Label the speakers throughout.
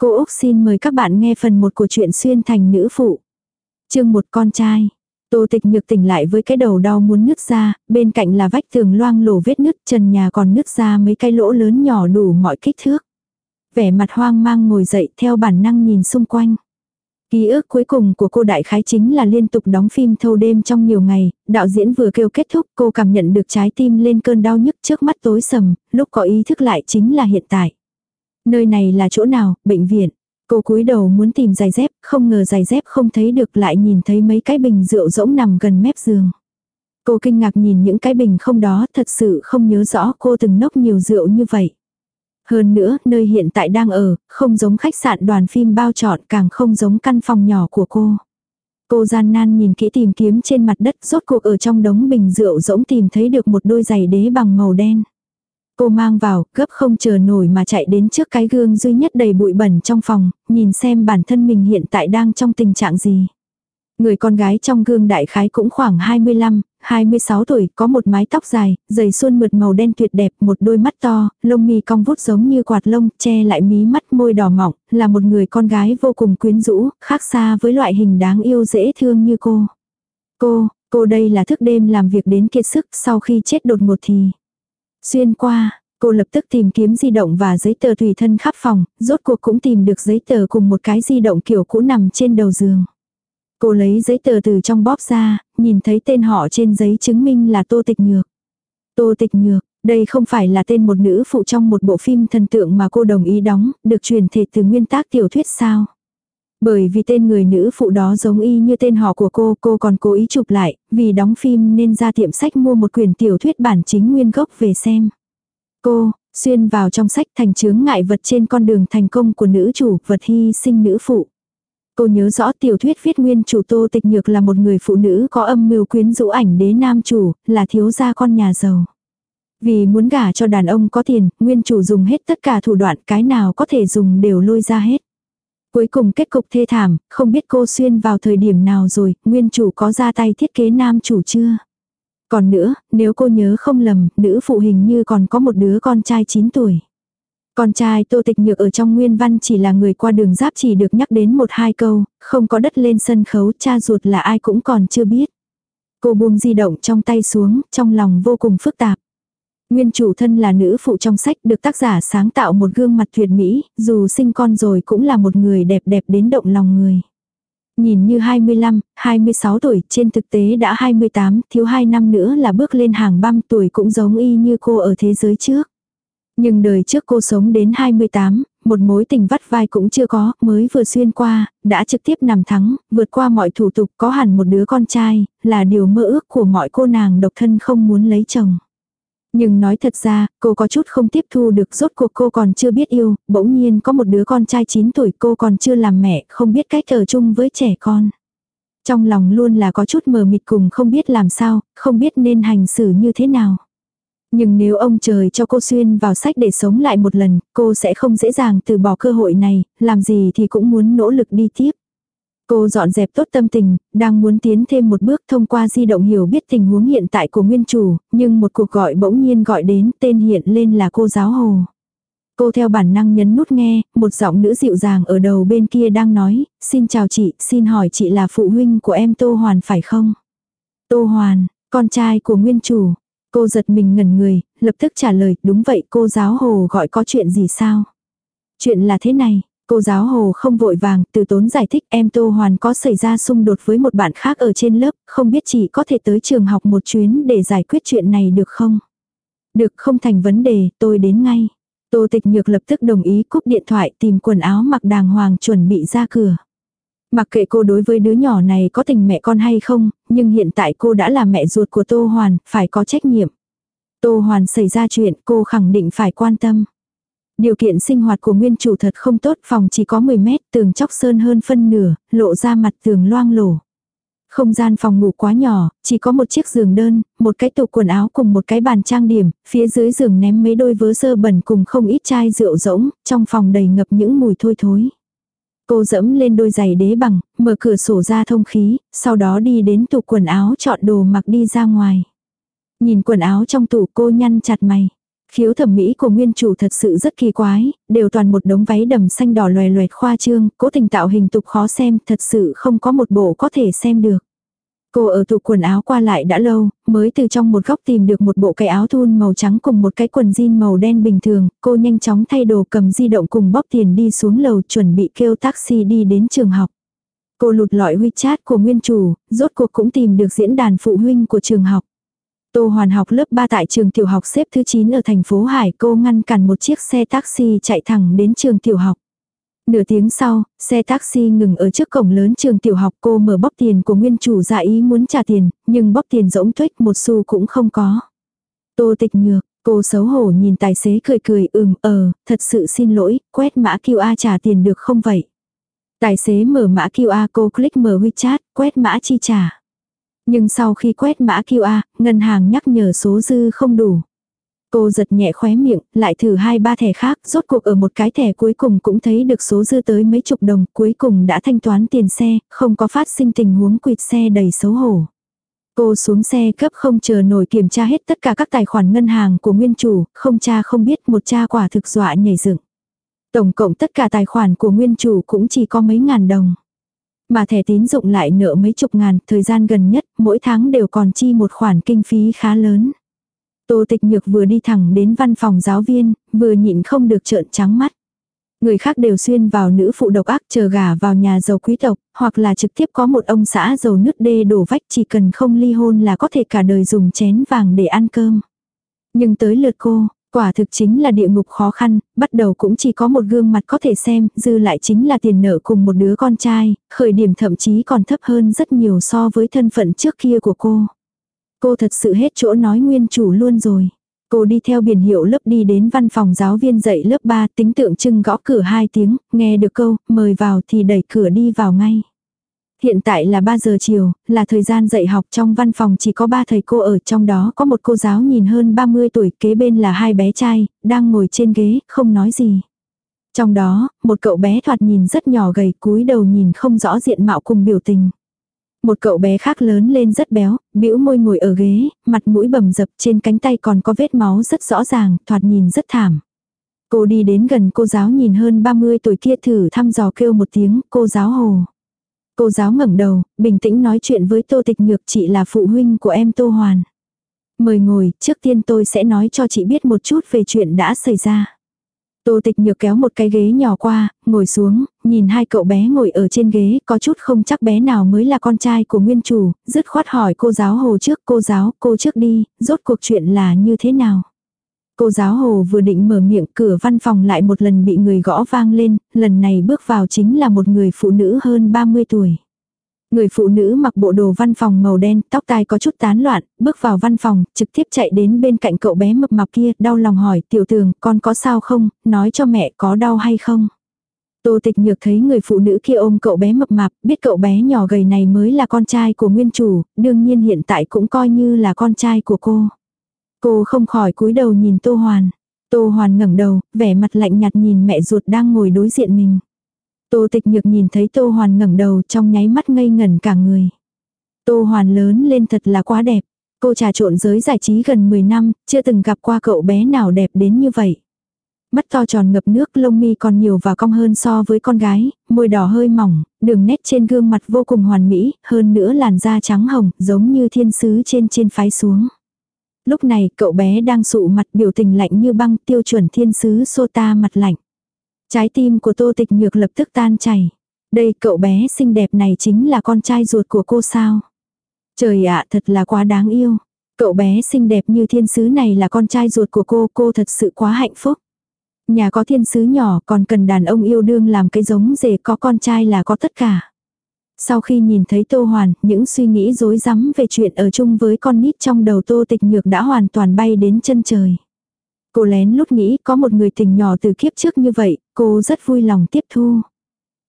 Speaker 1: Cô Úc xin mời các bạn nghe phần 1 của truyện xuyên thành nữ phụ. chương một con trai. Tô tịch nhược tỉnh lại với cái đầu đau muốn nứt ra, bên cạnh là vách tường loang lổ vết nứt trần nhà còn nứt ra mấy cái lỗ lớn nhỏ đủ mọi kích thước. Vẻ mặt hoang mang ngồi dậy theo bản năng nhìn xung quanh. Ký ức cuối cùng của cô đại khái chính là liên tục đóng phim thâu đêm trong nhiều ngày, đạo diễn vừa kêu kết thúc cô cảm nhận được trái tim lên cơn đau nhức trước mắt tối sầm, lúc có ý thức lại chính là hiện tại. Nơi này là chỗ nào, bệnh viện. Cô cúi đầu muốn tìm giày dép, không ngờ giày dép không thấy được lại nhìn thấy mấy cái bình rượu rỗng nằm gần mép giường. Cô kinh ngạc nhìn những cái bình không đó, thật sự không nhớ rõ cô từng nốc nhiều rượu như vậy. Hơn nữa, nơi hiện tại đang ở, không giống khách sạn đoàn phim bao trọn càng không giống căn phòng nhỏ của cô. Cô gian nan nhìn kỹ tìm kiếm trên mặt đất rốt cuộc ở trong đống bình rượu rỗng tìm thấy được một đôi giày đế bằng màu đen. Cô mang vào, gấp không chờ nổi mà chạy đến trước cái gương duy nhất đầy bụi bẩn trong phòng, nhìn xem bản thân mình hiện tại đang trong tình trạng gì. Người con gái trong gương đại khái cũng khoảng 25, 26 tuổi, có một mái tóc dài, dày suôn mượt màu đen tuyệt đẹp, một đôi mắt to, lông mi cong vút giống như quạt lông, che lại mí mắt môi đỏ mọng, là một người con gái vô cùng quyến rũ, khác xa với loại hình đáng yêu dễ thương như cô. Cô, cô đây là thức đêm làm việc đến kiệt sức sau khi chết đột ngột thì. Xuyên qua, cô lập tức tìm kiếm di động và giấy tờ tùy thân khắp phòng, rốt cuộc cũng tìm được giấy tờ cùng một cái di động kiểu cũ nằm trên đầu giường. Cô lấy giấy tờ từ trong bóp ra, nhìn thấy tên họ trên giấy chứng minh là Tô Tịch Nhược. Tô Tịch Nhược, đây không phải là tên một nữ phụ trong một bộ phim thần tượng mà cô đồng ý đóng, được truyền thể từ nguyên tác tiểu thuyết sao. Bởi vì tên người nữ phụ đó giống y như tên họ của cô, cô còn cố ý chụp lại, vì đóng phim nên ra tiệm sách mua một quyển tiểu thuyết bản chính nguyên gốc về xem. Cô, xuyên vào trong sách thành chướng ngại vật trên con đường thành công của nữ chủ, vật hy sinh nữ phụ. Cô nhớ rõ tiểu thuyết viết nguyên chủ Tô Tịch Nhược là một người phụ nữ có âm mưu quyến rũ ảnh đế nam chủ, là thiếu gia con nhà giàu. Vì muốn gả cho đàn ông có tiền, nguyên chủ dùng hết tất cả thủ đoạn cái nào có thể dùng đều lôi ra hết. Cuối cùng kết cục thê thảm, không biết cô xuyên vào thời điểm nào rồi, nguyên chủ có ra tay thiết kế nam chủ chưa? Còn nữa, nếu cô nhớ không lầm, nữ phụ hình như còn có một đứa con trai 9 tuổi. Con trai Tô Tịch Nhược ở trong nguyên văn chỉ là người qua đường giáp chỉ được nhắc đến một hai câu, không có đất lên sân khấu, cha ruột là ai cũng còn chưa biết. Cô buông di động trong tay xuống, trong lòng vô cùng phức tạp. Nguyên chủ thân là nữ phụ trong sách được tác giả sáng tạo một gương mặt tuyệt mỹ, dù sinh con rồi cũng là một người đẹp đẹp đến động lòng người. Nhìn như 25, 26 tuổi, trên thực tế đã 28, thiếu 2 năm nữa là bước lên hàng băm tuổi cũng giống y như cô ở thế giới trước. Nhưng đời trước cô sống đến 28, một mối tình vắt vai cũng chưa có, mới vừa xuyên qua, đã trực tiếp nằm thắng, vượt qua mọi thủ tục có hẳn một đứa con trai, là điều mơ ước của mọi cô nàng độc thân không muốn lấy chồng. Nhưng nói thật ra, cô có chút không tiếp thu được rốt cuộc cô còn chưa biết yêu, bỗng nhiên có một đứa con trai 9 tuổi cô còn chưa làm mẹ, không biết cách ở chung với trẻ con. Trong lòng luôn là có chút mờ mịt cùng không biết làm sao, không biết nên hành xử như thế nào. Nhưng nếu ông trời cho cô xuyên vào sách để sống lại một lần, cô sẽ không dễ dàng từ bỏ cơ hội này, làm gì thì cũng muốn nỗ lực đi tiếp. Cô dọn dẹp tốt tâm tình, đang muốn tiến thêm một bước thông qua di động hiểu biết tình huống hiện tại của nguyên chủ, nhưng một cuộc gọi bỗng nhiên gọi đến tên hiện lên là cô giáo hồ. Cô theo bản năng nhấn nút nghe, một giọng nữ dịu dàng ở đầu bên kia đang nói, xin chào chị, xin hỏi chị là phụ huynh của em Tô Hoàn phải không? Tô Hoàn, con trai của nguyên chủ. Cô giật mình ngẩn người, lập tức trả lời, đúng vậy cô giáo hồ gọi có chuyện gì sao? Chuyện là thế này, Cô giáo hồ không vội vàng, từ tốn giải thích em Tô Hoàn có xảy ra xung đột với một bạn khác ở trên lớp, không biết chị có thể tới trường học một chuyến để giải quyết chuyện này được không? Được không thành vấn đề, tôi đến ngay. Tô tịch nhược lập tức đồng ý cúp điện thoại tìm quần áo mặc đàng hoàng chuẩn bị ra cửa. Mặc kệ cô đối với đứa nhỏ này có tình mẹ con hay không, nhưng hiện tại cô đã là mẹ ruột của Tô Hoàn, phải có trách nhiệm. Tô Hoàn xảy ra chuyện cô khẳng định phải quan tâm. Điều kiện sinh hoạt của nguyên chủ thật không tốt, phòng chỉ có 10 mét, tường chóc sơn hơn phân nửa, lộ ra mặt tường loang lổ. Không gian phòng ngủ quá nhỏ, chỉ có một chiếc giường đơn, một cái tủ quần áo cùng một cái bàn trang điểm, phía dưới giường ném mấy đôi vớ sơ bẩn cùng không ít chai rượu rỗng, trong phòng đầy ngập những mùi thôi thối. Cô dẫm lên đôi giày đế bằng, mở cửa sổ ra thông khí, sau đó đi đến tủ quần áo chọn đồ mặc đi ra ngoài. Nhìn quần áo trong tủ cô nhăn chặt mày. Khiếu thẩm mỹ của nguyên chủ thật sự rất kỳ quái, đều toàn một đống váy đầm xanh đỏ loè loẹt khoa trương, cố tình tạo hình tục khó xem, thật sự không có một bộ có thể xem được. Cô ở tủ quần áo qua lại đã lâu, mới từ trong một góc tìm được một bộ cái áo thun màu trắng cùng một cái quần jean màu đen bình thường, cô nhanh chóng thay đồ cầm di động cùng bóp tiền đi xuống lầu chuẩn bị kêu taxi đi đến trường học. Cô lụt lọi WeChat của nguyên chủ, rốt cuộc cũng tìm được diễn đàn phụ huynh của trường học. Tô Hoàn học lớp 3 tại trường tiểu học xếp thứ 9 ở thành phố Hải cô ngăn cản một chiếc xe taxi chạy thẳng đến trường tiểu học. Nửa tiếng sau, xe taxi ngừng ở trước cổng lớn trường tiểu học cô mở bóp tiền của nguyên chủ dạ ý muốn trả tiền, nhưng bóp tiền rỗng tuếch một xu cũng không có. Tô tịch nhược, cô xấu hổ nhìn tài xế cười cười ừm ờ, thật sự xin lỗi, quét mã QR trả tiền được không vậy? Tài xế mở mã QR cô click mở WeChat, quét mã chi trả. Nhưng sau khi quét mã QR, ngân hàng nhắc nhở số dư không đủ. Cô giật nhẹ khóe miệng, lại thử hai ba thẻ khác, rốt cuộc ở một cái thẻ cuối cùng cũng thấy được số dư tới mấy chục đồng, cuối cùng đã thanh toán tiền xe, không có phát sinh tình huống quỵt xe đầy xấu hổ. Cô xuống xe cấp không chờ nổi kiểm tra hết tất cả các tài khoản ngân hàng của nguyên chủ, không cha không biết một cha quả thực dọa nhảy dựng. Tổng cộng tất cả tài khoản của nguyên chủ cũng chỉ có mấy ngàn đồng. Mà thẻ tín dụng lại nợ mấy chục ngàn, thời gian gần nhất, mỗi tháng đều còn chi một khoản kinh phí khá lớn. Tô tịch nhược vừa đi thẳng đến văn phòng giáo viên, vừa nhịn không được trợn trắng mắt. Người khác đều xuyên vào nữ phụ độc ác chờ gả vào nhà giàu quý tộc, hoặc là trực tiếp có một ông xã giàu nước đê đổ vách chỉ cần không ly hôn là có thể cả đời dùng chén vàng để ăn cơm. Nhưng tới lượt cô, quả thực chính là địa ngục khó khăn, bắt đầu cũng chỉ có một gương mặt có thể xem, dư lại chính là tiền nợ cùng một đứa con trai, khởi điểm thậm chí còn thấp hơn rất nhiều so với thân phận trước kia của cô. Cô thật sự hết chỗ nói nguyên chủ luôn rồi. Cô đi theo biển hiệu lớp đi đến văn phòng giáo viên dạy lớp 3 tính tượng trưng gõ cửa hai tiếng, nghe được câu, mời vào thì đẩy cửa đi vào ngay. Hiện tại là 3 giờ chiều, là thời gian dạy học trong văn phòng chỉ có 3 thầy cô ở trong đó có một cô giáo nhìn hơn 30 tuổi kế bên là hai bé trai, đang ngồi trên ghế, không nói gì. Trong đó, một cậu bé thoạt nhìn rất nhỏ gầy cúi đầu nhìn không rõ diện mạo cùng biểu tình. Một cậu bé khác lớn lên rất béo, bĩu môi ngồi ở ghế, mặt mũi bầm dập trên cánh tay còn có vết máu rất rõ ràng, thoạt nhìn rất thảm. Cô đi đến gần cô giáo nhìn hơn 30 tuổi kia thử thăm dò kêu một tiếng, cô giáo hồ. Cô giáo ngẩng đầu, bình tĩnh nói chuyện với Tô Tịch Nhược chị là phụ huynh của em Tô Hoàn. Mời ngồi, trước tiên tôi sẽ nói cho chị biết một chút về chuyện đã xảy ra. Tô tịch nhược kéo một cái ghế nhỏ qua, ngồi xuống, nhìn hai cậu bé ngồi ở trên ghế, có chút không chắc bé nào mới là con trai của nguyên chủ, dứt khoát hỏi cô giáo hồ trước, cô giáo, cô trước đi, rốt cuộc chuyện là như thế nào. Cô giáo hồ vừa định mở miệng cửa văn phòng lại một lần bị người gõ vang lên, lần này bước vào chính là một người phụ nữ hơn 30 tuổi. Người phụ nữ mặc bộ đồ văn phòng màu đen, tóc tai có chút tán loạn, bước vào văn phòng, trực tiếp chạy đến bên cạnh cậu bé mập mạp kia, đau lòng hỏi, tiểu tường, con có sao không, nói cho mẹ có đau hay không. Tô tịch nhược thấy người phụ nữ kia ôm cậu bé mập mạp, biết cậu bé nhỏ gầy này mới là con trai của nguyên chủ, đương nhiên hiện tại cũng coi như là con trai của cô. Cô không khỏi cúi đầu nhìn Tô Hoàn. Tô Hoàn ngẩng đầu, vẻ mặt lạnh nhạt nhìn mẹ ruột đang ngồi đối diện mình. Tô tịch nhược nhìn thấy Tô Hoàn ngẩng đầu trong nháy mắt ngây ngẩn cả người. Tô Hoàn lớn lên thật là quá đẹp. Cô trà trộn giới giải trí gần 10 năm, chưa từng gặp qua cậu bé nào đẹp đến như vậy. Mắt to tròn ngập nước lông mi còn nhiều và cong hơn so với con gái, môi đỏ hơi mỏng, đường nét trên gương mặt vô cùng hoàn mỹ, hơn nữa làn da trắng hồng, giống như thiên sứ trên trên phái xuống. Lúc này cậu bé đang sụ mặt biểu tình lạnh như băng tiêu chuẩn thiên sứ sô ta mặt lạnh. Trái tim của tô tịch nhược lập tức tan chảy. Đây cậu bé xinh đẹp này chính là con trai ruột của cô sao. Trời ạ thật là quá đáng yêu. Cậu bé xinh đẹp như thiên sứ này là con trai ruột của cô, cô thật sự quá hạnh phúc. Nhà có thiên sứ nhỏ còn cần đàn ông yêu đương làm cái giống rể có con trai là có tất cả. Sau khi nhìn thấy Tô Hoàn, những suy nghĩ rối rắm về chuyện ở chung với con nít trong đầu Tô Tịch Nhược đã hoàn toàn bay đến chân trời. Cô lén lút nghĩ có một người tình nhỏ từ kiếp trước như vậy, cô rất vui lòng tiếp thu.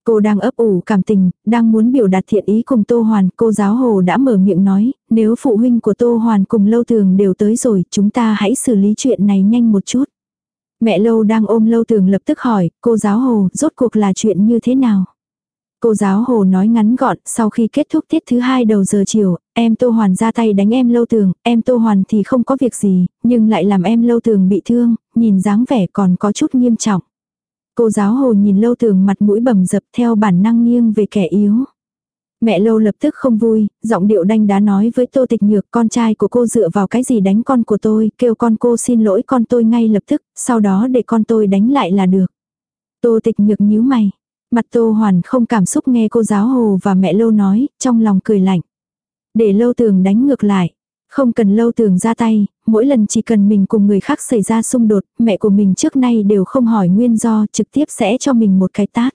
Speaker 1: Cô đang ấp ủ cảm tình, đang muốn biểu đạt thiện ý cùng Tô Hoàn, cô giáo hồ đã mở miệng nói, nếu phụ huynh của Tô Hoàn cùng Lâu Tường đều tới rồi, chúng ta hãy xử lý chuyện này nhanh một chút. Mẹ Lâu đang ôm Lâu Tường lập tức hỏi, cô giáo hồ, rốt cuộc là chuyện như thế nào? Cô giáo hồ nói ngắn gọn, sau khi kết thúc tiết thứ hai đầu giờ chiều, em Tô Hoàn ra tay đánh em lâu tường, em Tô Hoàn thì không có việc gì, nhưng lại làm em lâu tường bị thương, nhìn dáng vẻ còn có chút nghiêm trọng. Cô giáo hồ nhìn lâu tường mặt mũi bầm dập theo bản năng nghiêng về kẻ yếu. Mẹ lâu lập tức không vui, giọng điệu đanh đá nói với tô tịch nhược con trai của cô dựa vào cái gì đánh con của tôi, kêu con cô xin lỗi con tôi ngay lập tức, sau đó để con tôi đánh lại là được. Tô tịch nhược nhíu mày. Mặt tô hoàn không cảm xúc nghe cô giáo hồ và mẹ lâu nói, trong lòng cười lạnh. Để lâu tường đánh ngược lại. Không cần lâu tường ra tay, mỗi lần chỉ cần mình cùng người khác xảy ra xung đột, mẹ của mình trước nay đều không hỏi nguyên do, trực tiếp sẽ cho mình một cái tát.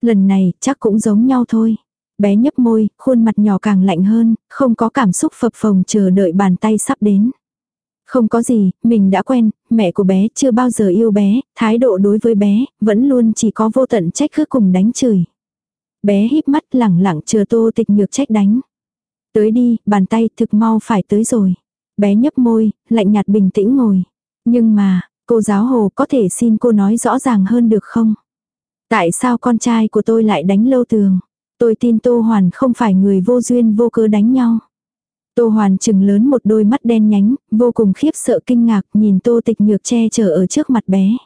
Speaker 1: Lần này chắc cũng giống nhau thôi. Bé nhấp môi, khuôn mặt nhỏ càng lạnh hơn, không có cảm xúc phập phồng chờ đợi bàn tay sắp đến. Không có gì, mình đã quen, mẹ của bé chưa bao giờ yêu bé, thái độ đối với bé, vẫn luôn chỉ có vô tận trách cứ cùng đánh chửi. Bé híp mắt lẳng lặng chờ tô tịch nhược trách đánh. Tới đi, bàn tay thực mau phải tới rồi. Bé nhấp môi, lạnh nhạt bình tĩnh ngồi. Nhưng mà, cô giáo hồ có thể xin cô nói rõ ràng hơn được không? Tại sao con trai của tôi lại đánh lâu tường? Tôi tin Tô Hoàn không phải người vô duyên vô cớ đánh nhau. Tô Hoàn chừng lớn một đôi mắt đen nhánh, vô cùng khiếp sợ kinh ngạc nhìn Tô Tịch Nhược che chở ở trước mặt bé.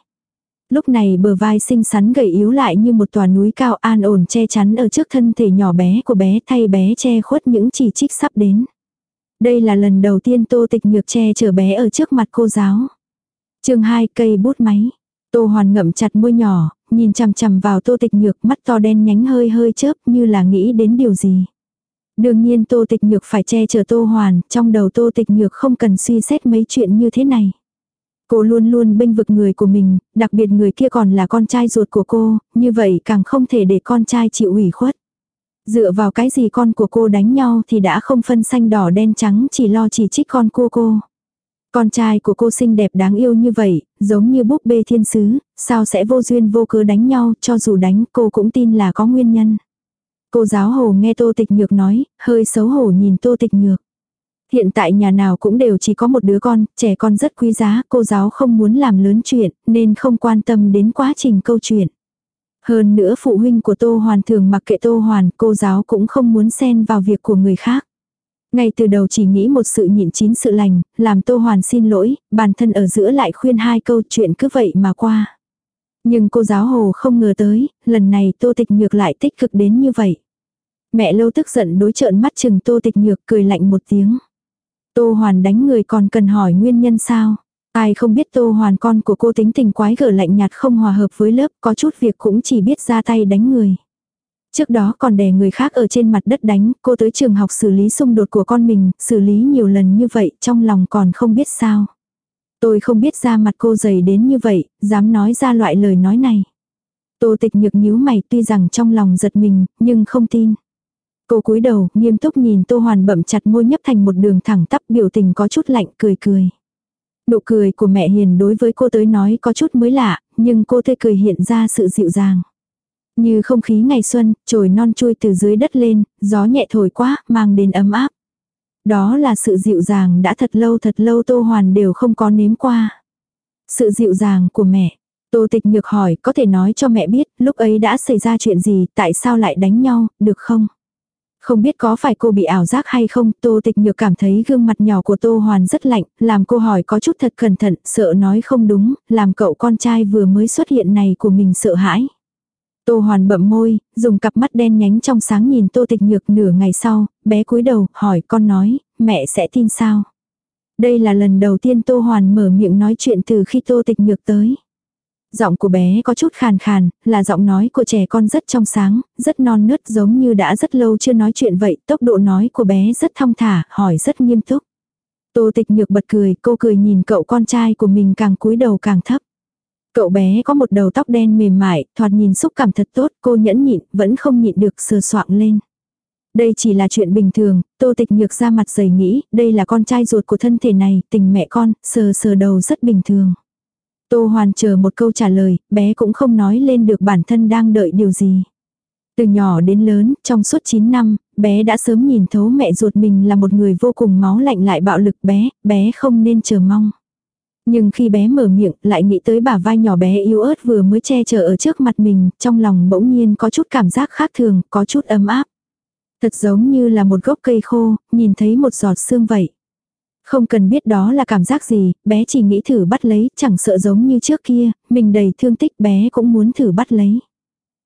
Speaker 1: Lúc này bờ vai xinh xắn gầy yếu lại như một tòa núi cao an ổn che chắn ở trước thân thể nhỏ bé của bé thay bé che khuất những chỉ trích sắp đến. Đây là lần đầu tiên Tô Tịch Nhược che chở bé ở trước mặt cô giáo. chương 2 cây bút máy. Tô Hoàn ngậm chặt môi nhỏ, nhìn chằm chằm vào Tô Tịch Nhược mắt to đen nhánh hơi hơi chớp như là nghĩ đến điều gì. Đương nhiên Tô Tịch Nhược phải che chở Tô Hoàn, trong đầu Tô Tịch Nhược không cần suy xét mấy chuyện như thế này. Cô luôn luôn bênh vực người của mình, đặc biệt người kia còn là con trai ruột của cô, như vậy càng không thể để con trai chịu ủy khuất. Dựa vào cái gì con của cô đánh nhau thì đã không phân xanh đỏ đen trắng chỉ lo chỉ trích con cô cô. Con trai của cô xinh đẹp đáng yêu như vậy, giống như búp bê thiên sứ, sao sẽ vô duyên vô cớ đánh nhau, cho dù đánh cô cũng tin là có nguyên nhân. Cô giáo hồ nghe tô tịch nhược nói, hơi xấu hổ nhìn tô tịch nhược. Hiện tại nhà nào cũng đều chỉ có một đứa con, trẻ con rất quý giá, cô giáo không muốn làm lớn chuyện, nên không quan tâm đến quá trình câu chuyện. Hơn nữa phụ huynh của Tô Hoàn thường mặc kệ Tô Hoàn, cô giáo cũng không muốn xen vào việc của người khác. Ngay từ đầu chỉ nghĩ một sự nhịn chín sự lành, làm Tô Hoàn xin lỗi, bản thân ở giữa lại khuyên hai câu chuyện cứ vậy mà qua. Nhưng cô giáo hồ không ngờ tới, lần này Tô Tịch Nhược lại tích cực đến như vậy. Mẹ lâu tức giận đối trợn mắt chừng Tô Tịch Nhược cười lạnh một tiếng. Tô Hoàn đánh người còn cần hỏi nguyên nhân sao? Ai không biết Tô Hoàn con của cô tính tình quái gở lạnh nhạt không hòa hợp với lớp, có chút việc cũng chỉ biết ra tay đánh người. Trước đó còn đè người khác ở trên mặt đất đánh, cô tới trường học xử lý xung đột của con mình, xử lý nhiều lần như vậy, trong lòng còn không biết sao. Tôi không biết ra mặt cô dày đến như vậy, dám nói ra loại lời nói này. Tô tịch nhược nhíu mày tuy rằng trong lòng giật mình, nhưng không tin. Cô cúi đầu, nghiêm túc nhìn Tô Hoàn bậm chặt môi nhấp thành một đường thẳng tắp biểu tình có chút lạnh cười cười. Nụ cười của mẹ Hiền đối với cô tới nói có chút mới lạ, nhưng cô tươi cười hiện ra sự dịu dàng. Như không khí ngày xuân, trồi non chui từ dưới đất lên, gió nhẹ thổi quá, mang đến ấm áp. Đó là sự dịu dàng đã thật lâu thật lâu Tô Hoàn đều không có nếm qua. Sự dịu dàng của mẹ. Tô Tịch Nhược hỏi, có thể nói cho mẹ biết, lúc ấy đã xảy ra chuyện gì, tại sao lại đánh nhau, được không? Không biết có phải cô bị ảo giác hay không, Tô Tịch Nhược cảm thấy gương mặt nhỏ của Tô Hoàn rất lạnh, làm cô hỏi có chút thật cẩn thận, sợ nói không đúng, làm cậu con trai vừa mới xuất hiện này của mình sợ hãi. Tô Hoàn bậm môi, dùng cặp mắt đen nhánh trong sáng nhìn Tô Tịch Nhược nửa ngày sau, bé cúi đầu, hỏi con nói, mẹ sẽ tin sao? Đây là lần đầu tiên Tô Hoàn mở miệng nói chuyện từ khi Tô Tịch Nhược tới. Giọng của bé có chút khàn khàn, là giọng nói của trẻ con rất trong sáng, rất non nớt giống như đã rất lâu chưa nói chuyện vậy, tốc độ nói của bé rất thong thả, hỏi rất nghiêm túc. Tô tịch nhược bật cười, cô cười nhìn cậu con trai của mình càng cúi đầu càng thấp. Cậu bé có một đầu tóc đen mềm mại, thoạt nhìn xúc cảm thật tốt, cô nhẫn nhịn, vẫn không nhịn được sờ soạng lên. Đây chỉ là chuyện bình thường, tô tịch nhược ra mặt dày nghĩ, đây là con trai ruột của thân thể này, tình mẹ con, sờ sờ đầu rất bình thường. Tô Hoàn chờ một câu trả lời, bé cũng không nói lên được bản thân đang đợi điều gì. Từ nhỏ đến lớn, trong suốt 9 năm, bé đã sớm nhìn thấu mẹ ruột mình là một người vô cùng máu lạnh lại bạo lực bé, bé không nên chờ mong. Nhưng khi bé mở miệng lại nghĩ tới bả vai nhỏ bé yếu ớt vừa mới che chở ở trước mặt mình, trong lòng bỗng nhiên có chút cảm giác khác thường, có chút ấm áp. Thật giống như là một gốc cây khô, nhìn thấy một giọt sương vậy. Không cần biết đó là cảm giác gì, bé chỉ nghĩ thử bắt lấy, chẳng sợ giống như trước kia, mình đầy thương tích bé cũng muốn thử bắt lấy.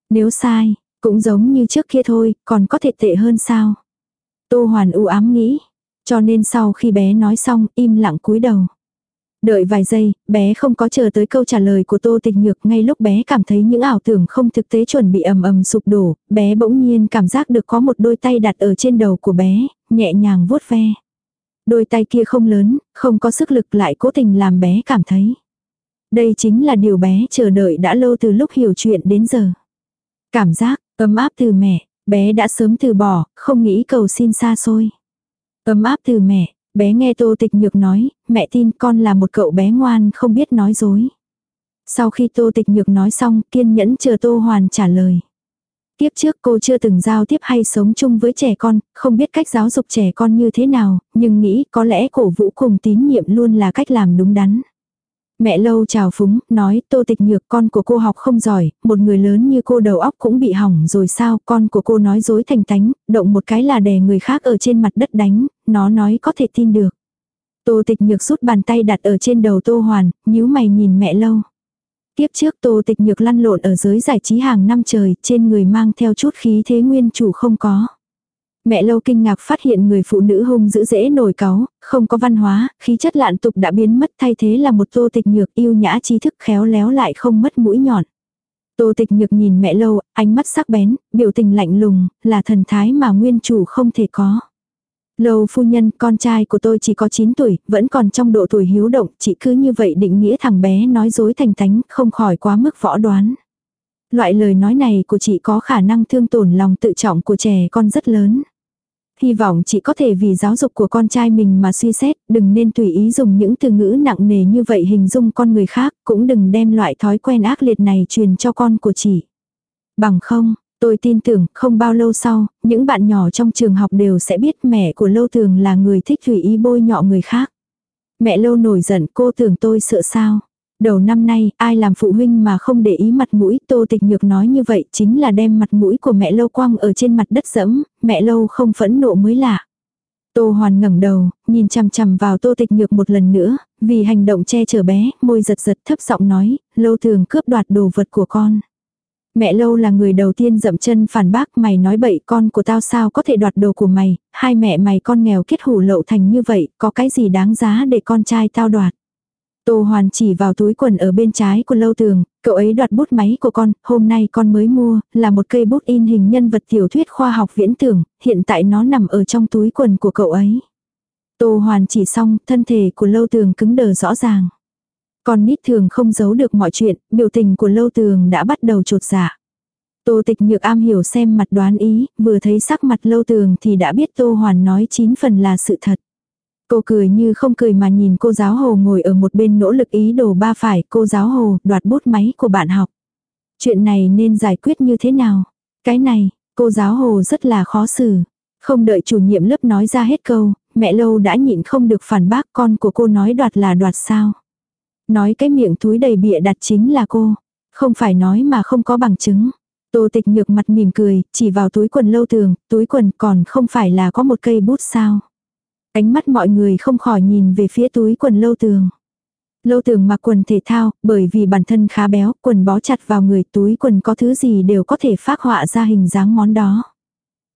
Speaker 1: Nếu sai, cũng giống như trước kia thôi, còn có thể tệ hơn sao? Tô Hoàn u ám nghĩ. Cho nên sau khi bé nói xong, im lặng cúi đầu. Đợi vài giây, bé không có chờ tới câu trả lời của Tô Tịch Nhược, ngay lúc bé cảm thấy những ảo tưởng không thực tế chuẩn bị ầm ầm sụp đổ, bé bỗng nhiên cảm giác được có một đôi tay đặt ở trên đầu của bé, nhẹ nhàng vuốt ve. Đôi tay kia không lớn, không có sức lực lại cố tình làm bé cảm thấy. Đây chính là điều bé chờ đợi đã lâu từ lúc hiểu chuyện đến giờ. Cảm giác, ấm áp từ mẹ, bé đã sớm từ bỏ, không nghĩ cầu xin xa xôi. Ấm áp từ mẹ, bé nghe Tô Tịch Nhược nói, mẹ tin con là một cậu bé ngoan không biết nói dối. Sau khi Tô Tịch Nhược nói xong, kiên nhẫn chờ Tô Hoàn trả lời. Tiếp trước cô chưa từng giao tiếp hay sống chung với trẻ con, không biết cách giáo dục trẻ con như thế nào, nhưng nghĩ có lẽ cổ vũ cùng tín nhiệm luôn là cách làm đúng đắn. Mẹ lâu chào phúng, nói tô tịch nhược con của cô học không giỏi, một người lớn như cô đầu óc cũng bị hỏng rồi sao, con của cô nói dối thành tánh, động một cái là đè người khác ở trên mặt đất đánh, nó nói có thể tin được. Tô tịch nhược rút bàn tay đặt ở trên đầu tô hoàn, nhíu mày nhìn mẹ lâu. Tiếp trước tô tịch nhược lăn lộn ở giới giải trí hàng năm trời, trên người mang theo chút khí thế nguyên chủ không có. Mẹ lâu kinh ngạc phát hiện người phụ nữ hung dữ dễ nổi cáu, không có văn hóa, khí chất lạn tục đã biến mất thay thế là một tô tịch nhược yêu nhã trí thức khéo léo lại không mất mũi nhọn. Tô tịch nhược nhìn mẹ lâu, ánh mắt sắc bén, biểu tình lạnh lùng, là thần thái mà nguyên chủ không thể có. Lâu phu nhân, con trai của tôi chỉ có 9 tuổi, vẫn còn trong độ tuổi hiếu động, chỉ cứ như vậy định nghĩa thằng bé nói dối thành thánh, không khỏi quá mức võ đoán. Loại lời nói này của chị có khả năng thương tổn lòng tự trọng của trẻ con rất lớn. Hy vọng chị có thể vì giáo dục của con trai mình mà suy xét, đừng nên tùy ý dùng những từ ngữ nặng nề như vậy hình dung con người khác, cũng đừng đem loại thói quen ác liệt này truyền cho con của chị. Bằng không, tôi tin tưởng không bao lâu sau, những bạn nhỏ trong trường học đều sẽ biết mẹ của Lâu Tường là người thích tùy ý bôi nhọ người khác. Mẹ Lâu nổi giận cô tưởng tôi sợ sao. Đầu năm nay, ai làm phụ huynh mà không để ý mặt mũi, Tô Tịch Nhược nói như vậy chính là đem mặt mũi của mẹ lâu quăng ở trên mặt đất dẫm, mẹ lâu không phẫn nộ mới lạ. Tô Hoàn ngẩng đầu, nhìn chằm chằm vào Tô Tịch Nhược một lần nữa, vì hành động che chở bé, môi giật giật thấp giọng nói, lâu thường cướp đoạt đồ vật của con. Mẹ lâu là người đầu tiên dậm chân phản bác mày nói bậy con của tao sao có thể đoạt đồ của mày, hai mẹ mày con nghèo kết hủ lậu thành như vậy, có cái gì đáng giá để con trai tao đoạt. Tô Hoàn chỉ vào túi quần ở bên trái của lâu tường, cậu ấy đoạt bút máy của con, hôm nay con mới mua, là một cây bút in hình nhân vật tiểu thuyết khoa học viễn tưởng, hiện tại nó nằm ở trong túi quần của cậu ấy. Tô Hoàn chỉ xong, thân thể của lâu tường cứng đờ rõ ràng. Con nít thường không giấu được mọi chuyện, biểu tình của lâu tường đã bắt đầu trột dạ. Tô tịch nhược am hiểu xem mặt đoán ý, vừa thấy sắc mặt lâu tường thì đã biết Tô Hoàn nói chín phần là sự thật. Cô cười như không cười mà nhìn cô giáo hồ ngồi ở một bên nỗ lực ý đồ ba phải cô giáo hồ đoạt bút máy của bạn học. Chuyện này nên giải quyết như thế nào? Cái này, cô giáo hồ rất là khó xử. Không đợi chủ nhiệm lớp nói ra hết câu, mẹ lâu đã nhịn không được phản bác con của cô nói đoạt là đoạt sao. Nói cái miệng túi đầy bịa đặt chính là cô. Không phải nói mà không có bằng chứng. Tô tịch nhược mặt mỉm cười, chỉ vào túi quần lâu tường, túi quần còn không phải là có một cây bút sao. Ánh mắt mọi người không khỏi nhìn về phía túi quần lâu tường. Lâu tường mặc quần thể thao, bởi vì bản thân khá béo, quần bó chặt vào người túi quần có thứ gì đều có thể phát họa ra hình dáng món đó.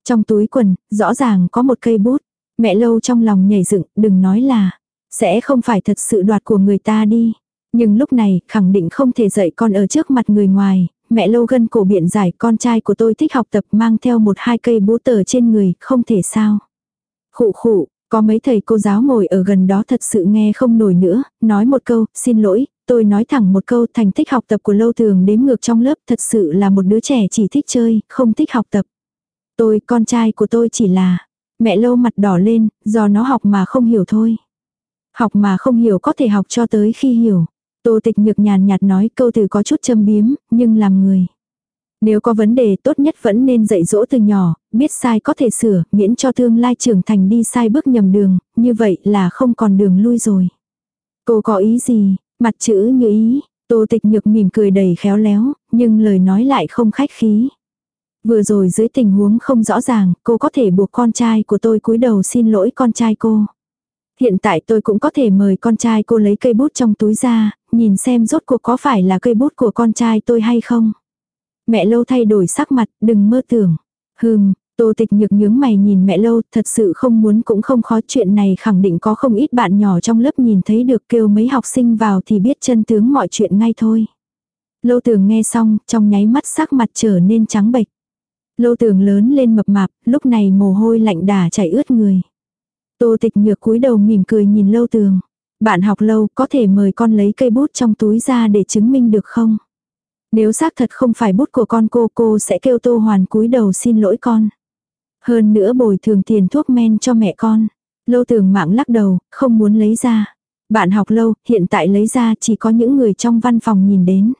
Speaker 1: Trong túi quần, rõ ràng có một cây bút. Mẹ lâu trong lòng nhảy dựng, đừng nói là, sẽ không phải thật sự đoạt của người ta đi. Nhưng lúc này, khẳng định không thể dạy con ở trước mặt người ngoài. Mẹ lâu gân cổ biện giải con trai của tôi thích học tập mang theo một hai cây bút tờ trên người, không thể sao. Khụ khụ, có mấy thầy cô giáo ngồi ở gần đó thật sự nghe không nổi nữa, nói một câu, xin lỗi, tôi nói thẳng một câu thành tích học tập của lâu thường đếm ngược trong lớp thật sự là một đứa trẻ chỉ thích chơi, không thích học tập. Tôi, con trai của tôi chỉ là, mẹ lâu mặt đỏ lên, do nó học mà không hiểu thôi. Học mà không hiểu có thể học cho tới khi hiểu. Tô tịch nhược nhàn nhạt nói câu từ có chút châm biếm, nhưng làm người. Nếu có vấn đề tốt nhất vẫn nên dạy dỗ từ nhỏ, biết sai có thể sửa, miễn cho tương lai trưởng thành đi sai bước nhầm đường, như vậy là không còn đường lui rồi. Cô có ý gì? Mặt chữ như ý. Tô tịch nhược mỉm cười đầy khéo léo, nhưng lời nói lại không khách khí. Vừa rồi dưới tình huống không rõ ràng, cô có thể buộc con trai của tôi cúi đầu xin lỗi con trai cô. Hiện tại tôi cũng có thể mời con trai cô lấy cây bút trong túi ra, nhìn xem rốt cuộc có phải là cây bút của con trai tôi hay không. Mẹ lâu thay đổi sắc mặt, đừng mơ tưởng. Hừm, Tô tịch nhược nhướng mày nhìn mẹ lâu, thật sự không muốn cũng không khó chuyện này khẳng định có không ít bạn nhỏ trong lớp nhìn thấy được kêu mấy học sinh vào thì biết chân tướng mọi chuyện ngay thôi. Lâu tường nghe xong, trong nháy mắt sắc mặt trở nên trắng bệch. Lâu tường lớn lên mập mạp, lúc này mồ hôi lạnh đà chảy ướt người. Tô tịch nhược cúi đầu mỉm cười nhìn lâu tường. Bạn học lâu có thể mời con lấy cây bút trong túi ra để chứng minh được không? Nếu xác thật không phải bút của con cô cô sẽ kêu tô hoàn cúi đầu xin lỗi con. Hơn nữa bồi thường tiền thuốc men cho mẹ con. Lâu tường mạng lắc đầu, không muốn lấy ra. Bạn học lâu, hiện tại lấy ra chỉ có những người trong văn phòng nhìn đến.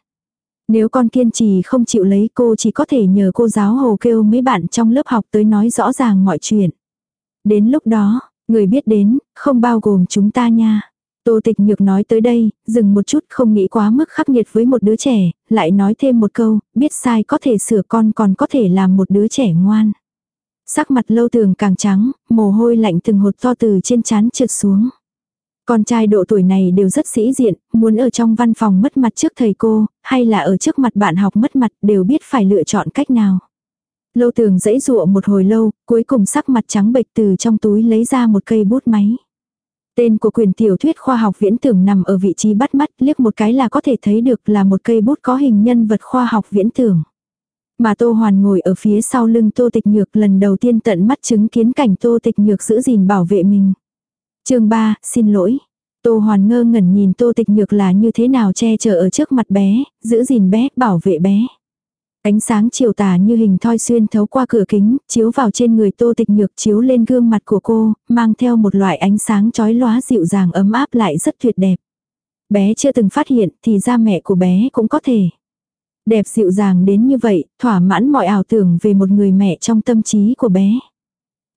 Speaker 1: Nếu con kiên trì không chịu lấy cô chỉ có thể nhờ cô giáo hồ kêu mấy bạn trong lớp học tới nói rõ ràng mọi chuyện. Đến lúc đó, người biết đến, không bao gồm chúng ta nha. Tô tịch nhược nói tới đây, dừng một chút không nghĩ quá mức khắc nghiệt với một đứa trẻ, lại nói thêm một câu, biết sai có thể sửa con còn có thể làm một đứa trẻ ngoan. Sắc mặt lâu tường càng trắng, mồ hôi lạnh từng hột to từ trên trán trượt xuống. Con trai độ tuổi này đều rất sĩ diện, muốn ở trong văn phòng mất mặt trước thầy cô, hay là ở trước mặt bạn học mất mặt đều biết phải lựa chọn cách nào. Lâu tường dãy dụa một hồi lâu, cuối cùng sắc mặt trắng bệch từ trong túi lấy ra một cây bút máy. Tên của quyền tiểu thuyết khoa học viễn tưởng nằm ở vị trí bắt mắt liếc một cái là có thể thấy được là một cây bút có hình nhân vật khoa học viễn tưởng. Mà Tô Hoàn ngồi ở phía sau lưng Tô Tịch Nhược lần đầu tiên tận mắt chứng kiến cảnh Tô Tịch Nhược giữ gìn bảo vệ mình. chương 3, xin lỗi. Tô Hoàn ngơ ngẩn nhìn Tô Tịch Nhược là như thế nào che chở ở trước mặt bé, giữ gìn bé, bảo vệ bé. Ánh sáng chiều tà như hình thoi xuyên thấu qua cửa kính, chiếu vào trên người Tô Tịch Nhược chiếu lên gương mặt của cô, mang theo một loại ánh sáng chói lóa dịu dàng ấm áp lại rất tuyệt đẹp. Bé chưa từng phát hiện thì ra mẹ của bé cũng có thể. Đẹp dịu dàng đến như vậy, thỏa mãn mọi ảo tưởng về một người mẹ trong tâm trí của bé.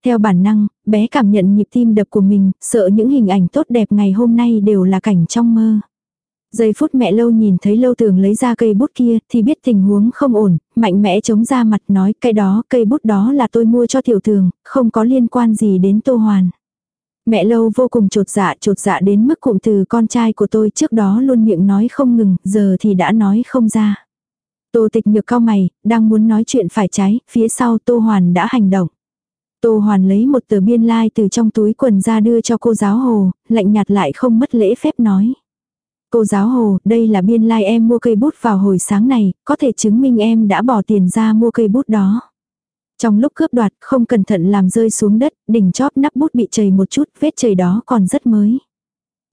Speaker 1: Theo bản năng, bé cảm nhận nhịp tim đập của mình, sợ những hình ảnh tốt đẹp ngày hôm nay đều là cảnh trong mơ. Giây phút mẹ lâu nhìn thấy lâu tường lấy ra cây bút kia thì biết tình huống không ổn, mạnh mẽ chống ra mặt nói cây đó, cây bút đó là tôi mua cho tiểu tường, không có liên quan gì đến tô hoàn. Mẹ lâu vô cùng trột dạ trột dạ đến mức cụm từ con trai của tôi trước đó luôn miệng nói không ngừng, giờ thì đã nói không ra. Tô tịch nhược cao mày, đang muốn nói chuyện phải trái, phía sau Tô Hoàn đã hành động. Tô Hoàn lấy một tờ biên lai like từ trong túi quần ra đưa cho cô giáo Hồ, lạnh nhạt lại không mất lễ phép nói. Cô giáo Hồ, đây là biên lai like em mua cây bút vào hồi sáng này, có thể chứng minh em đã bỏ tiền ra mua cây bút đó. Trong lúc cướp đoạt, không cẩn thận làm rơi xuống đất, đỉnh chóp nắp bút bị chảy một chút, vết chảy đó còn rất mới.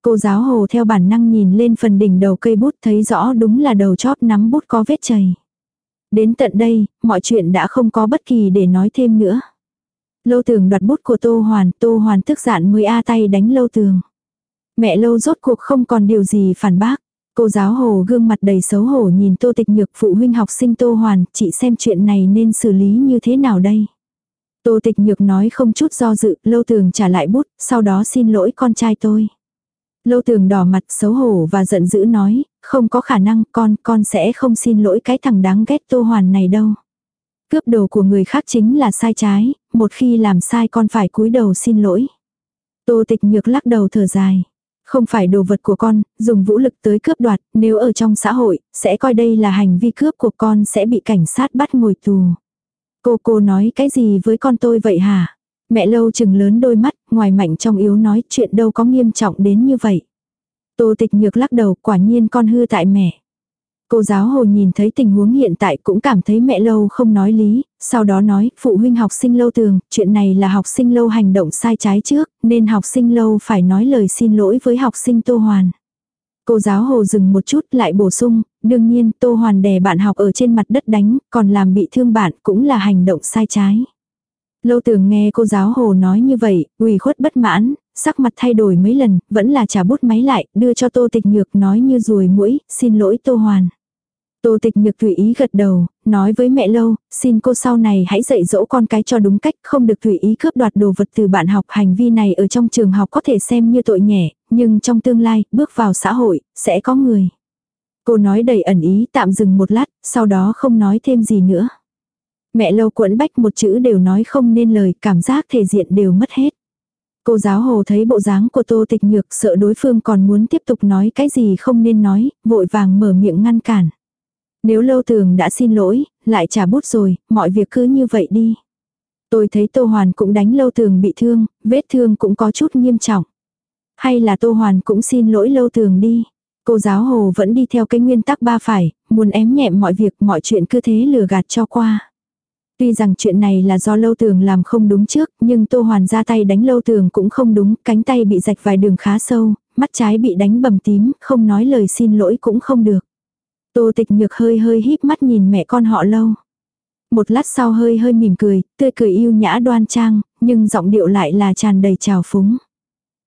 Speaker 1: Cô giáo hồ theo bản năng nhìn lên phần đỉnh đầu cây bút thấy rõ đúng là đầu chóp nắm bút có vết chảy. Đến tận đây, mọi chuyện đã không có bất kỳ để nói thêm nữa. Lâu tường đoạt bút của Tô Hoàn, Tô Hoàn tức giận mới a tay đánh lâu tường. Mẹ lâu rốt cuộc không còn điều gì phản bác. Cô giáo hồ gương mặt đầy xấu hổ nhìn Tô Tịch Nhược phụ huynh học sinh Tô Hoàn, chị xem chuyện này nên xử lý như thế nào đây. Tô Tịch Nhược nói không chút do dự, lâu tường trả lại bút, sau đó xin lỗi con trai tôi. Lâu tường đỏ mặt xấu hổ và giận dữ nói, không có khả năng con, con sẽ không xin lỗi cái thằng đáng ghét tô hoàn này đâu. Cướp đồ của người khác chính là sai trái, một khi làm sai con phải cúi đầu xin lỗi. Tô tịch nhược lắc đầu thở dài. Không phải đồ vật của con, dùng vũ lực tới cướp đoạt, nếu ở trong xã hội, sẽ coi đây là hành vi cướp của con sẽ bị cảnh sát bắt ngồi tù. Cô cô nói cái gì với con tôi vậy hả? Mẹ lâu chừng lớn đôi mắt, ngoài mạnh trong yếu nói chuyện đâu có nghiêm trọng đến như vậy. Tô tịch nhược lắc đầu quả nhiên con hư tại mẹ. Cô giáo hồ nhìn thấy tình huống hiện tại cũng cảm thấy mẹ lâu không nói lý, sau đó nói, phụ huynh học sinh lâu tường, chuyện này là học sinh lâu hành động sai trái trước, nên học sinh lâu phải nói lời xin lỗi với học sinh Tô Hoàn. Cô giáo hồ dừng một chút lại bổ sung, đương nhiên Tô Hoàn đè bạn học ở trên mặt đất đánh, còn làm bị thương bạn cũng là hành động sai trái. Lâu tường nghe cô giáo hồ nói như vậy, ủy khuất bất mãn, sắc mặt thay đổi mấy lần, vẫn là trả bút máy lại, đưa cho tô tịch nhược nói như ruồi mũi, xin lỗi tô hoàn. Tô tịch nhược tùy ý gật đầu, nói với mẹ lâu, xin cô sau này hãy dạy dỗ con cái cho đúng cách, không được tùy ý cướp đoạt đồ vật từ bạn học. Hành vi này ở trong trường học có thể xem như tội nhẹ, nhưng trong tương lai, bước vào xã hội, sẽ có người. Cô nói đầy ẩn ý tạm dừng một lát, sau đó không nói thêm gì nữa. Mẹ lâu cuộn bách một chữ đều nói không nên lời, cảm giác thể diện đều mất hết. Cô giáo hồ thấy bộ dáng của tô tịch nhược sợ đối phương còn muốn tiếp tục nói cái gì không nên nói, vội vàng mở miệng ngăn cản. Nếu lâu tường đã xin lỗi, lại trả bút rồi, mọi việc cứ như vậy đi. Tôi thấy Tô Hoàn cũng đánh lâu tường bị thương, vết thương cũng có chút nghiêm trọng. Hay là Tô Hoàn cũng xin lỗi lâu tường đi. Cô giáo hồ vẫn đi theo cái nguyên tắc ba phải, muốn ém nhẹm mọi việc mọi chuyện cứ thế lừa gạt cho qua. Tuy rằng chuyện này là do lâu tường làm không đúng trước, nhưng Tô Hoàn ra tay đánh lâu tường cũng không đúng, cánh tay bị rạch vài đường khá sâu, mắt trái bị đánh bầm tím, không nói lời xin lỗi cũng không được. Tô tịch nhược hơi hơi híp mắt nhìn mẹ con họ lâu. Một lát sau hơi hơi mỉm cười, tươi cười yêu nhã đoan trang, nhưng giọng điệu lại là tràn đầy trào phúng.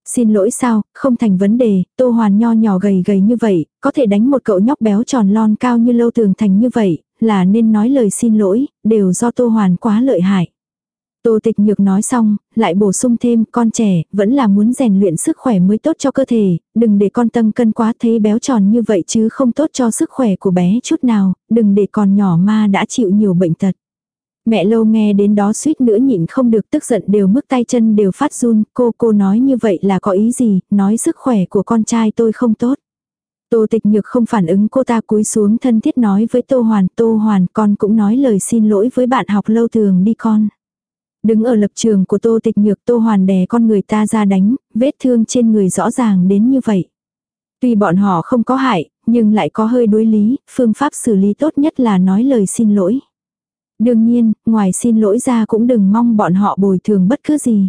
Speaker 1: Xin lỗi sao, không thành vấn đề, tô hoàn nho nhỏ gầy gầy như vậy, có thể đánh một cậu nhóc béo tròn lon cao như lâu tường thành như vậy, là nên nói lời xin lỗi, đều do tô hoàn quá lợi hại. Tô tịch nhược nói xong, lại bổ sung thêm con trẻ, vẫn là muốn rèn luyện sức khỏe mới tốt cho cơ thể, đừng để con tâm cân quá thế béo tròn như vậy chứ không tốt cho sức khỏe của bé chút nào, đừng để còn nhỏ ma đã chịu nhiều bệnh tật. Mẹ lâu nghe đến đó suýt nữa nhịn không được tức giận đều mức tay chân đều phát run, cô cô nói như vậy là có ý gì, nói sức khỏe của con trai tôi không tốt. Tô tịch nhược không phản ứng cô ta cúi xuống thân thiết nói với Tô Hoàn, Tô Hoàn con cũng nói lời xin lỗi với bạn học lâu thường đi con. Đứng ở lập trường của tô tịch nhược tô hoàn đè con người ta ra đánh, vết thương trên người rõ ràng đến như vậy. Tuy bọn họ không có hại, nhưng lại có hơi đối lý, phương pháp xử lý tốt nhất là nói lời xin lỗi. Đương nhiên, ngoài xin lỗi ra cũng đừng mong bọn họ bồi thường bất cứ gì.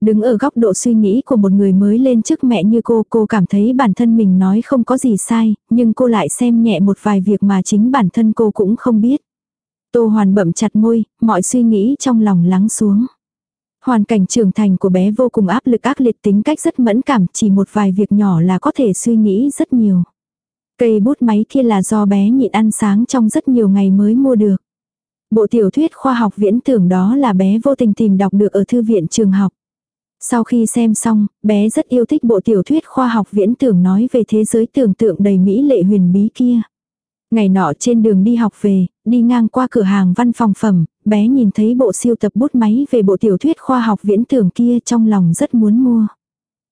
Speaker 1: Đứng ở góc độ suy nghĩ của một người mới lên trước mẹ như cô, cô cảm thấy bản thân mình nói không có gì sai, nhưng cô lại xem nhẹ một vài việc mà chính bản thân cô cũng không biết. Tô Hoàn bậm chặt môi, mọi suy nghĩ trong lòng lắng xuống. Hoàn cảnh trưởng thành của bé vô cùng áp lực ác liệt tính cách rất mẫn cảm, chỉ một vài việc nhỏ là có thể suy nghĩ rất nhiều. Cây bút máy kia là do bé nhịn ăn sáng trong rất nhiều ngày mới mua được. Bộ tiểu thuyết khoa học viễn tưởng đó là bé vô tình tìm đọc được ở thư viện trường học. Sau khi xem xong, bé rất yêu thích bộ tiểu thuyết khoa học viễn tưởng nói về thế giới tưởng tượng đầy mỹ lệ huyền bí kia. Ngày nọ trên đường đi học về, đi ngang qua cửa hàng văn phòng phẩm, bé nhìn thấy bộ siêu tập bút máy về bộ tiểu thuyết khoa học viễn tưởng kia trong lòng rất muốn mua.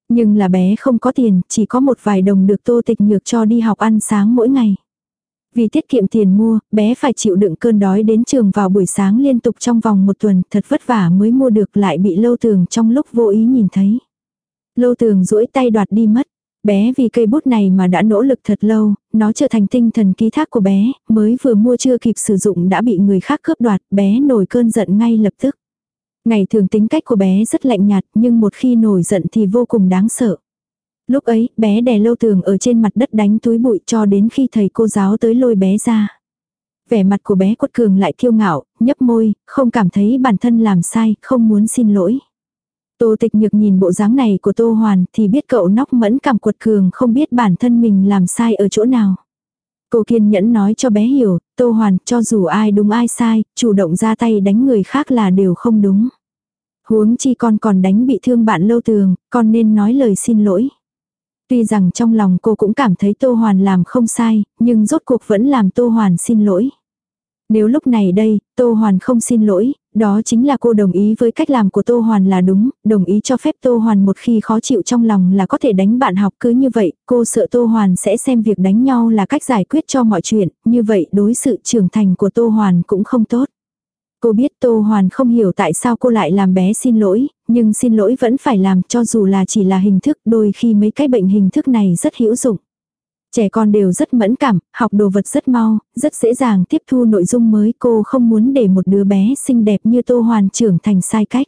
Speaker 1: Nhưng là bé không có tiền, chỉ có một vài đồng được tô tịch nhược cho đi học ăn sáng mỗi ngày. Vì tiết kiệm tiền mua, bé phải chịu đựng cơn đói đến trường vào buổi sáng liên tục trong vòng một tuần, thật vất vả mới mua được lại bị lâu tường trong lúc vô ý nhìn thấy. Lâu tường duỗi tay đoạt đi mất. Bé vì cây bút này mà đã nỗ lực thật lâu, nó trở thành tinh thần ký thác của bé, mới vừa mua chưa kịp sử dụng đã bị người khác cướp đoạt, bé nổi cơn giận ngay lập tức. Ngày thường tính cách của bé rất lạnh nhạt nhưng một khi nổi giận thì vô cùng đáng sợ. Lúc ấy, bé đè lâu tường ở trên mặt đất đánh túi bụi cho đến khi thầy cô giáo tới lôi bé ra. Vẻ mặt của bé quật cường lại kiêu ngạo, nhấp môi, không cảm thấy bản thân làm sai, không muốn xin lỗi. Tô tịch nhược nhìn bộ dáng này của Tô Hoàn thì biết cậu nóc mẫn cảm quật cường không biết bản thân mình làm sai ở chỗ nào. Cô kiên nhẫn nói cho bé hiểu, Tô Hoàn cho dù ai đúng ai sai, chủ động ra tay đánh người khác là đều không đúng. Huống chi con còn đánh bị thương bạn lâu tường, con nên nói lời xin lỗi. Tuy rằng trong lòng cô cũng cảm thấy Tô Hoàn làm không sai, nhưng rốt cuộc vẫn làm Tô Hoàn xin lỗi. Nếu lúc này đây, Tô Hoàn không xin lỗi, đó chính là cô đồng ý với cách làm của Tô Hoàn là đúng, đồng ý cho phép Tô Hoàn một khi khó chịu trong lòng là có thể đánh bạn học cứ như vậy, cô sợ Tô Hoàn sẽ xem việc đánh nhau là cách giải quyết cho mọi chuyện, như vậy đối sự trưởng thành của Tô Hoàn cũng không tốt. Cô biết Tô Hoàn không hiểu tại sao cô lại làm bé xin lỗi, nhưng xin lỗi vẫn phải làm cho dù là chỉ là hình thức đôi khi mấy cái bệnh hình thức này rất hữu dụng. Trẻ con đều rất mẫn cảm, học đồ vật rất mau, rất dễ dàng tiếp thu nội dung mới. Cô không muốn để một đứa bé xinh đẹp như Tô Hoàn trưởng thành sai cách.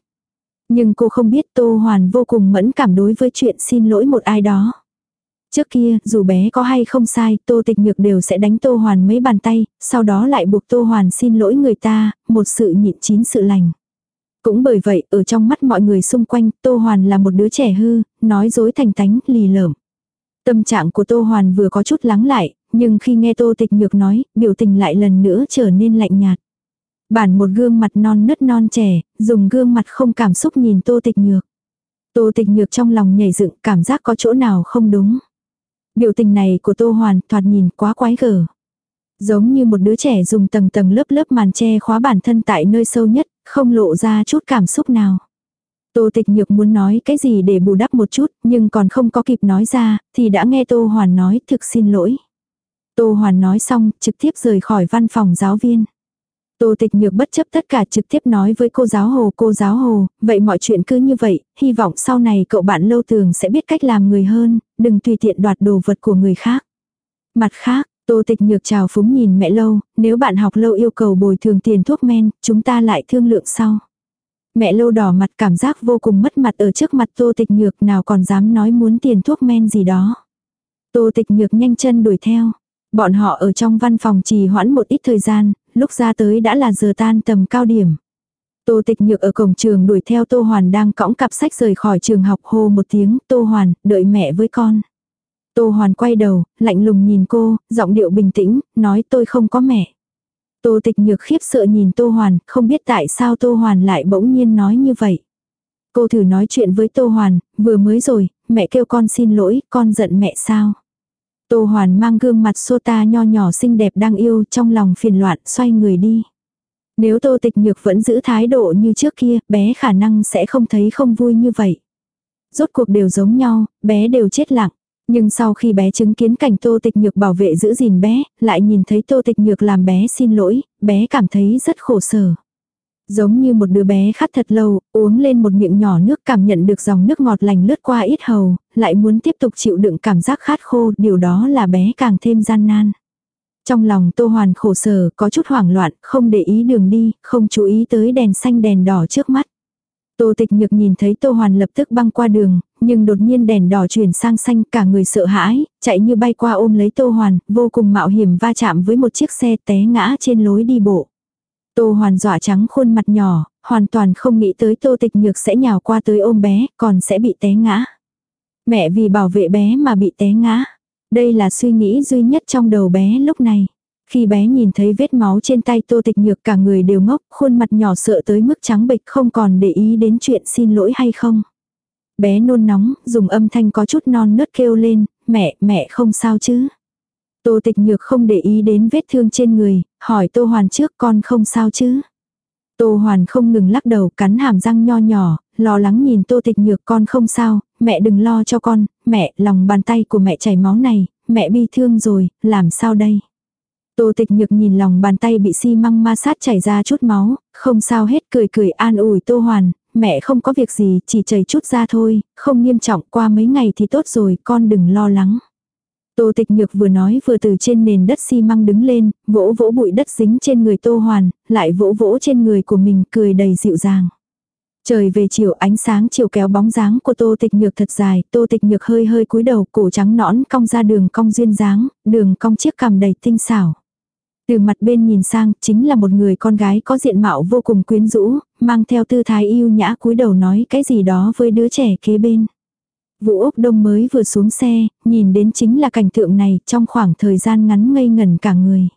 Speaker 1: Nhưng cô không biết Tô Hoàn vô cùng mẫn cảm đối với chuyện xin lỗi một ai đó. Trước kia, dù bé có hay không sai, Tô Tịch Nhược đều sẽ đánh Tô Hoàn mấy bàn tay, sau đó lại buộc Tô Hoàn xin lỗi người ta, một sự nhịn chín sự lành. Cũng bởi vậy, ở trong mắt mọi người xung quanh, Tô Hoàn là một đứa trẻ hư, nói dối thành tánh, lì lợm. Tâm trạng của Tô Hoàn vừa có chút lắng lại, nhưng khi nghe Tô Tịch Nhược nói, biểu tình lại lần nữa trở nên lạnh nhạt. Bản một gương mặt non nớt non trẻ, dùng gương mặt không cảm xúc nhìn Tô Tịch Nhược. Tô Tịch Nhược trong lòng nhảy dựng, cảm giác có chỗ nào không đúng. Biểu tình này của Tô Hoàn thoạt nhìn quá quái gở. Giống như một đứa trẻ dùng tầng tầng lớp lớp màn che khóa bản thân tại nơi sâu nhất, không lộ ra chút cảm xúc nào. Tô tịch nhược muốn nói cái gì để bù đắp một chút, nhưng còn không có kịp nói ra, thì đã nghe Tô Hoàn nói thực xin lỗi. Tô Hoàn nói xong, trực tiếp rời khỏi văn phòng giáo viên. Tô tịch nhược bất chấp tất cả trực tiếp nói với cô giáo hồ cô giáo hồ, vậy mọi chuyện cứ như vậy, hy vọng sau này cậu bạn lâu tường sẽ biết cách làm người hơn, đừng tùy tiện đoạt đồ vật của người khác. Mặt khác, Tô tịch nhược chào phúng nhìn mẹ lâu, nếu bạn học lâu yêu cầu bồi thường tiền thuốc men, chúng ta lại thương lượng sau. Mẹ lâu đỏ mặt cảm giác vô cùng mất mặt ở trước mặt tô tịch nhược nào còn dám nói muốn tiền thuốc men gì đó. Tô tịch nhược nhanh chân đuổi theo. Bọn họ ở trong văn phòng trì hoãn một ít thời gian, lúc ra tới đã là giờ tan tầm cao điểm. Tô tịch nhược ở cổng trường đuổi theo Tô Hoàn đang cõng cặp sách rời khỏi trường học hô một tiếng Tô Hoàn, đợi mẹ với con. Tô Hoàn quay đầu, lạnh lùng nhìn cô, giọng điệu bình tĩnh, nói tôi không có mẹ. Tô tịch nhược khiếp sợ nhìn Tô Hoàn, không biết tại sao Tô Hoàn lại bỗng nhiên nói như vậy. Cô thử nói chuyện với Tô Hoàn, vừa mới rồi, mẹ kêu con xin lỗi, con giận mẹ sao. Tô Hoàn mang gương mặt sô ta nho nhỏ xinh đẹp đang yêu trong lòng phiền loạn xoay người đi. Nếu Tô Tịch Nhược vẫn giữ thái độ như trước kia, bé khả năng sẽ không thấy không vui như vậy. Rốt cuộc đều giống nhau, bé đều chết lặng. Nhưng sau khi bé chứng kiến cảnh tô tịch nhược bảo vệ giữ gìn bé, lại nhìn thấy tô tịch nhược làm bé xin lỗi, bé cảm thấy rất khổ sở. Giống như một đứa bé khát thật lâu, uống lên một miệng nhỏ nước cảm nhận được dòng nước ngọt lành lướt qua ít hầu, lại muốn tiếp tục chịu đựng cảm giác khát khô, điều đó là bé càng thêm gian nan. Trong lòng Tô Hoàn khổ sở, có chút hoảng loạn, không để ý đường đi, không chú ý tới đèn xanh đèn đỏ trước mắt. Tô tịch nhược nhìn thấy Tô Hoàn lập tức băng qua đường, nhưng đột nhiên đèn đỏ chuyển sang xanh cả người sợ hãi, chạy như bay qua ôm lấy Tô Hoàn, vô cùng mạo hiểm va chạm với một chiếc xe té ngã trên lối đi bộ. Tô Hoàn dọa trắng khuôn mặt nhỏ, hoàn toàn không nghĩ tới Tô Tịch Nhược sẽ nhào qua tới ôm bé, còn sẽ bị té ngã. Mẹ vì bảo vệ bé mà bị té ngã. Đây là suy nghĩ duy nhất trong đầu bé lúc này. Khi bé nhìn thấy vết máu trên tay tô tịch nhược cả người đều ngốc, khuôn mặt nhỏ sợ tới mức trắng bệch không còn để ý đến chuyện xin lỗi hay không. Bé nôn nóng, dùng âm thanh có chút non nớt kêu lên, mẹ, mẹ không sao chứ. Tô tịch nhược không để ý đến vết thương trên người, hỏi Tô Hoàn trước con không sao chứ. Tô Hoàn không ngừng lắc đầu cắn hàm răng nho nhỏ, lo lắng nhìn Tô tịch nhược con không sao, mẹ đừng lo cho con, mẹ, lòng bàn tay của mẹ chảy máu này, mẹ bi thương rồi, làm sao đây. Tô tịch nhược nhìn lòng bàn tay bị xi măng ma sát chảy ra chút máu, không sao hết cười cười an ủi Tô Hoàn, mẹ không có việc gì, chỉ chảy chút ra thôi, không nghiêm trọng qua mấy ngày thì tốt rồi, con đừng lo lắng. Tô tịch nhược vừa nói vừa từ trên nền đất xi măng đứng lên, vỗ vỗ bụi đất dính trên người Tô Hoàn, lại vỗ vỗ trên người của mình cười đầy dịu dàng. Trời về chiều ánh sáng chiều kéo bóng dáng của tô tịch nhược thật dài, tô tịch nhược hơi hơi cúi đầu cổ trắng nõn cong ra đường cong duyên dáng, đường cong chiếc cằm đầy tinh xảo. Từ mặt bên nhìn sang, chính là một người con gái có diện mạo vô cùng quyến rũ, mang theo tư thái yêu nhã cúi đầu nói cái gì đó với đứa trẻ kế bên. Vũ Úc Đông mới vừa xuống xe, nhìn đến chính là cảnh tượng này trong khoảng thời gian ngắn ngây ngẩn cả người.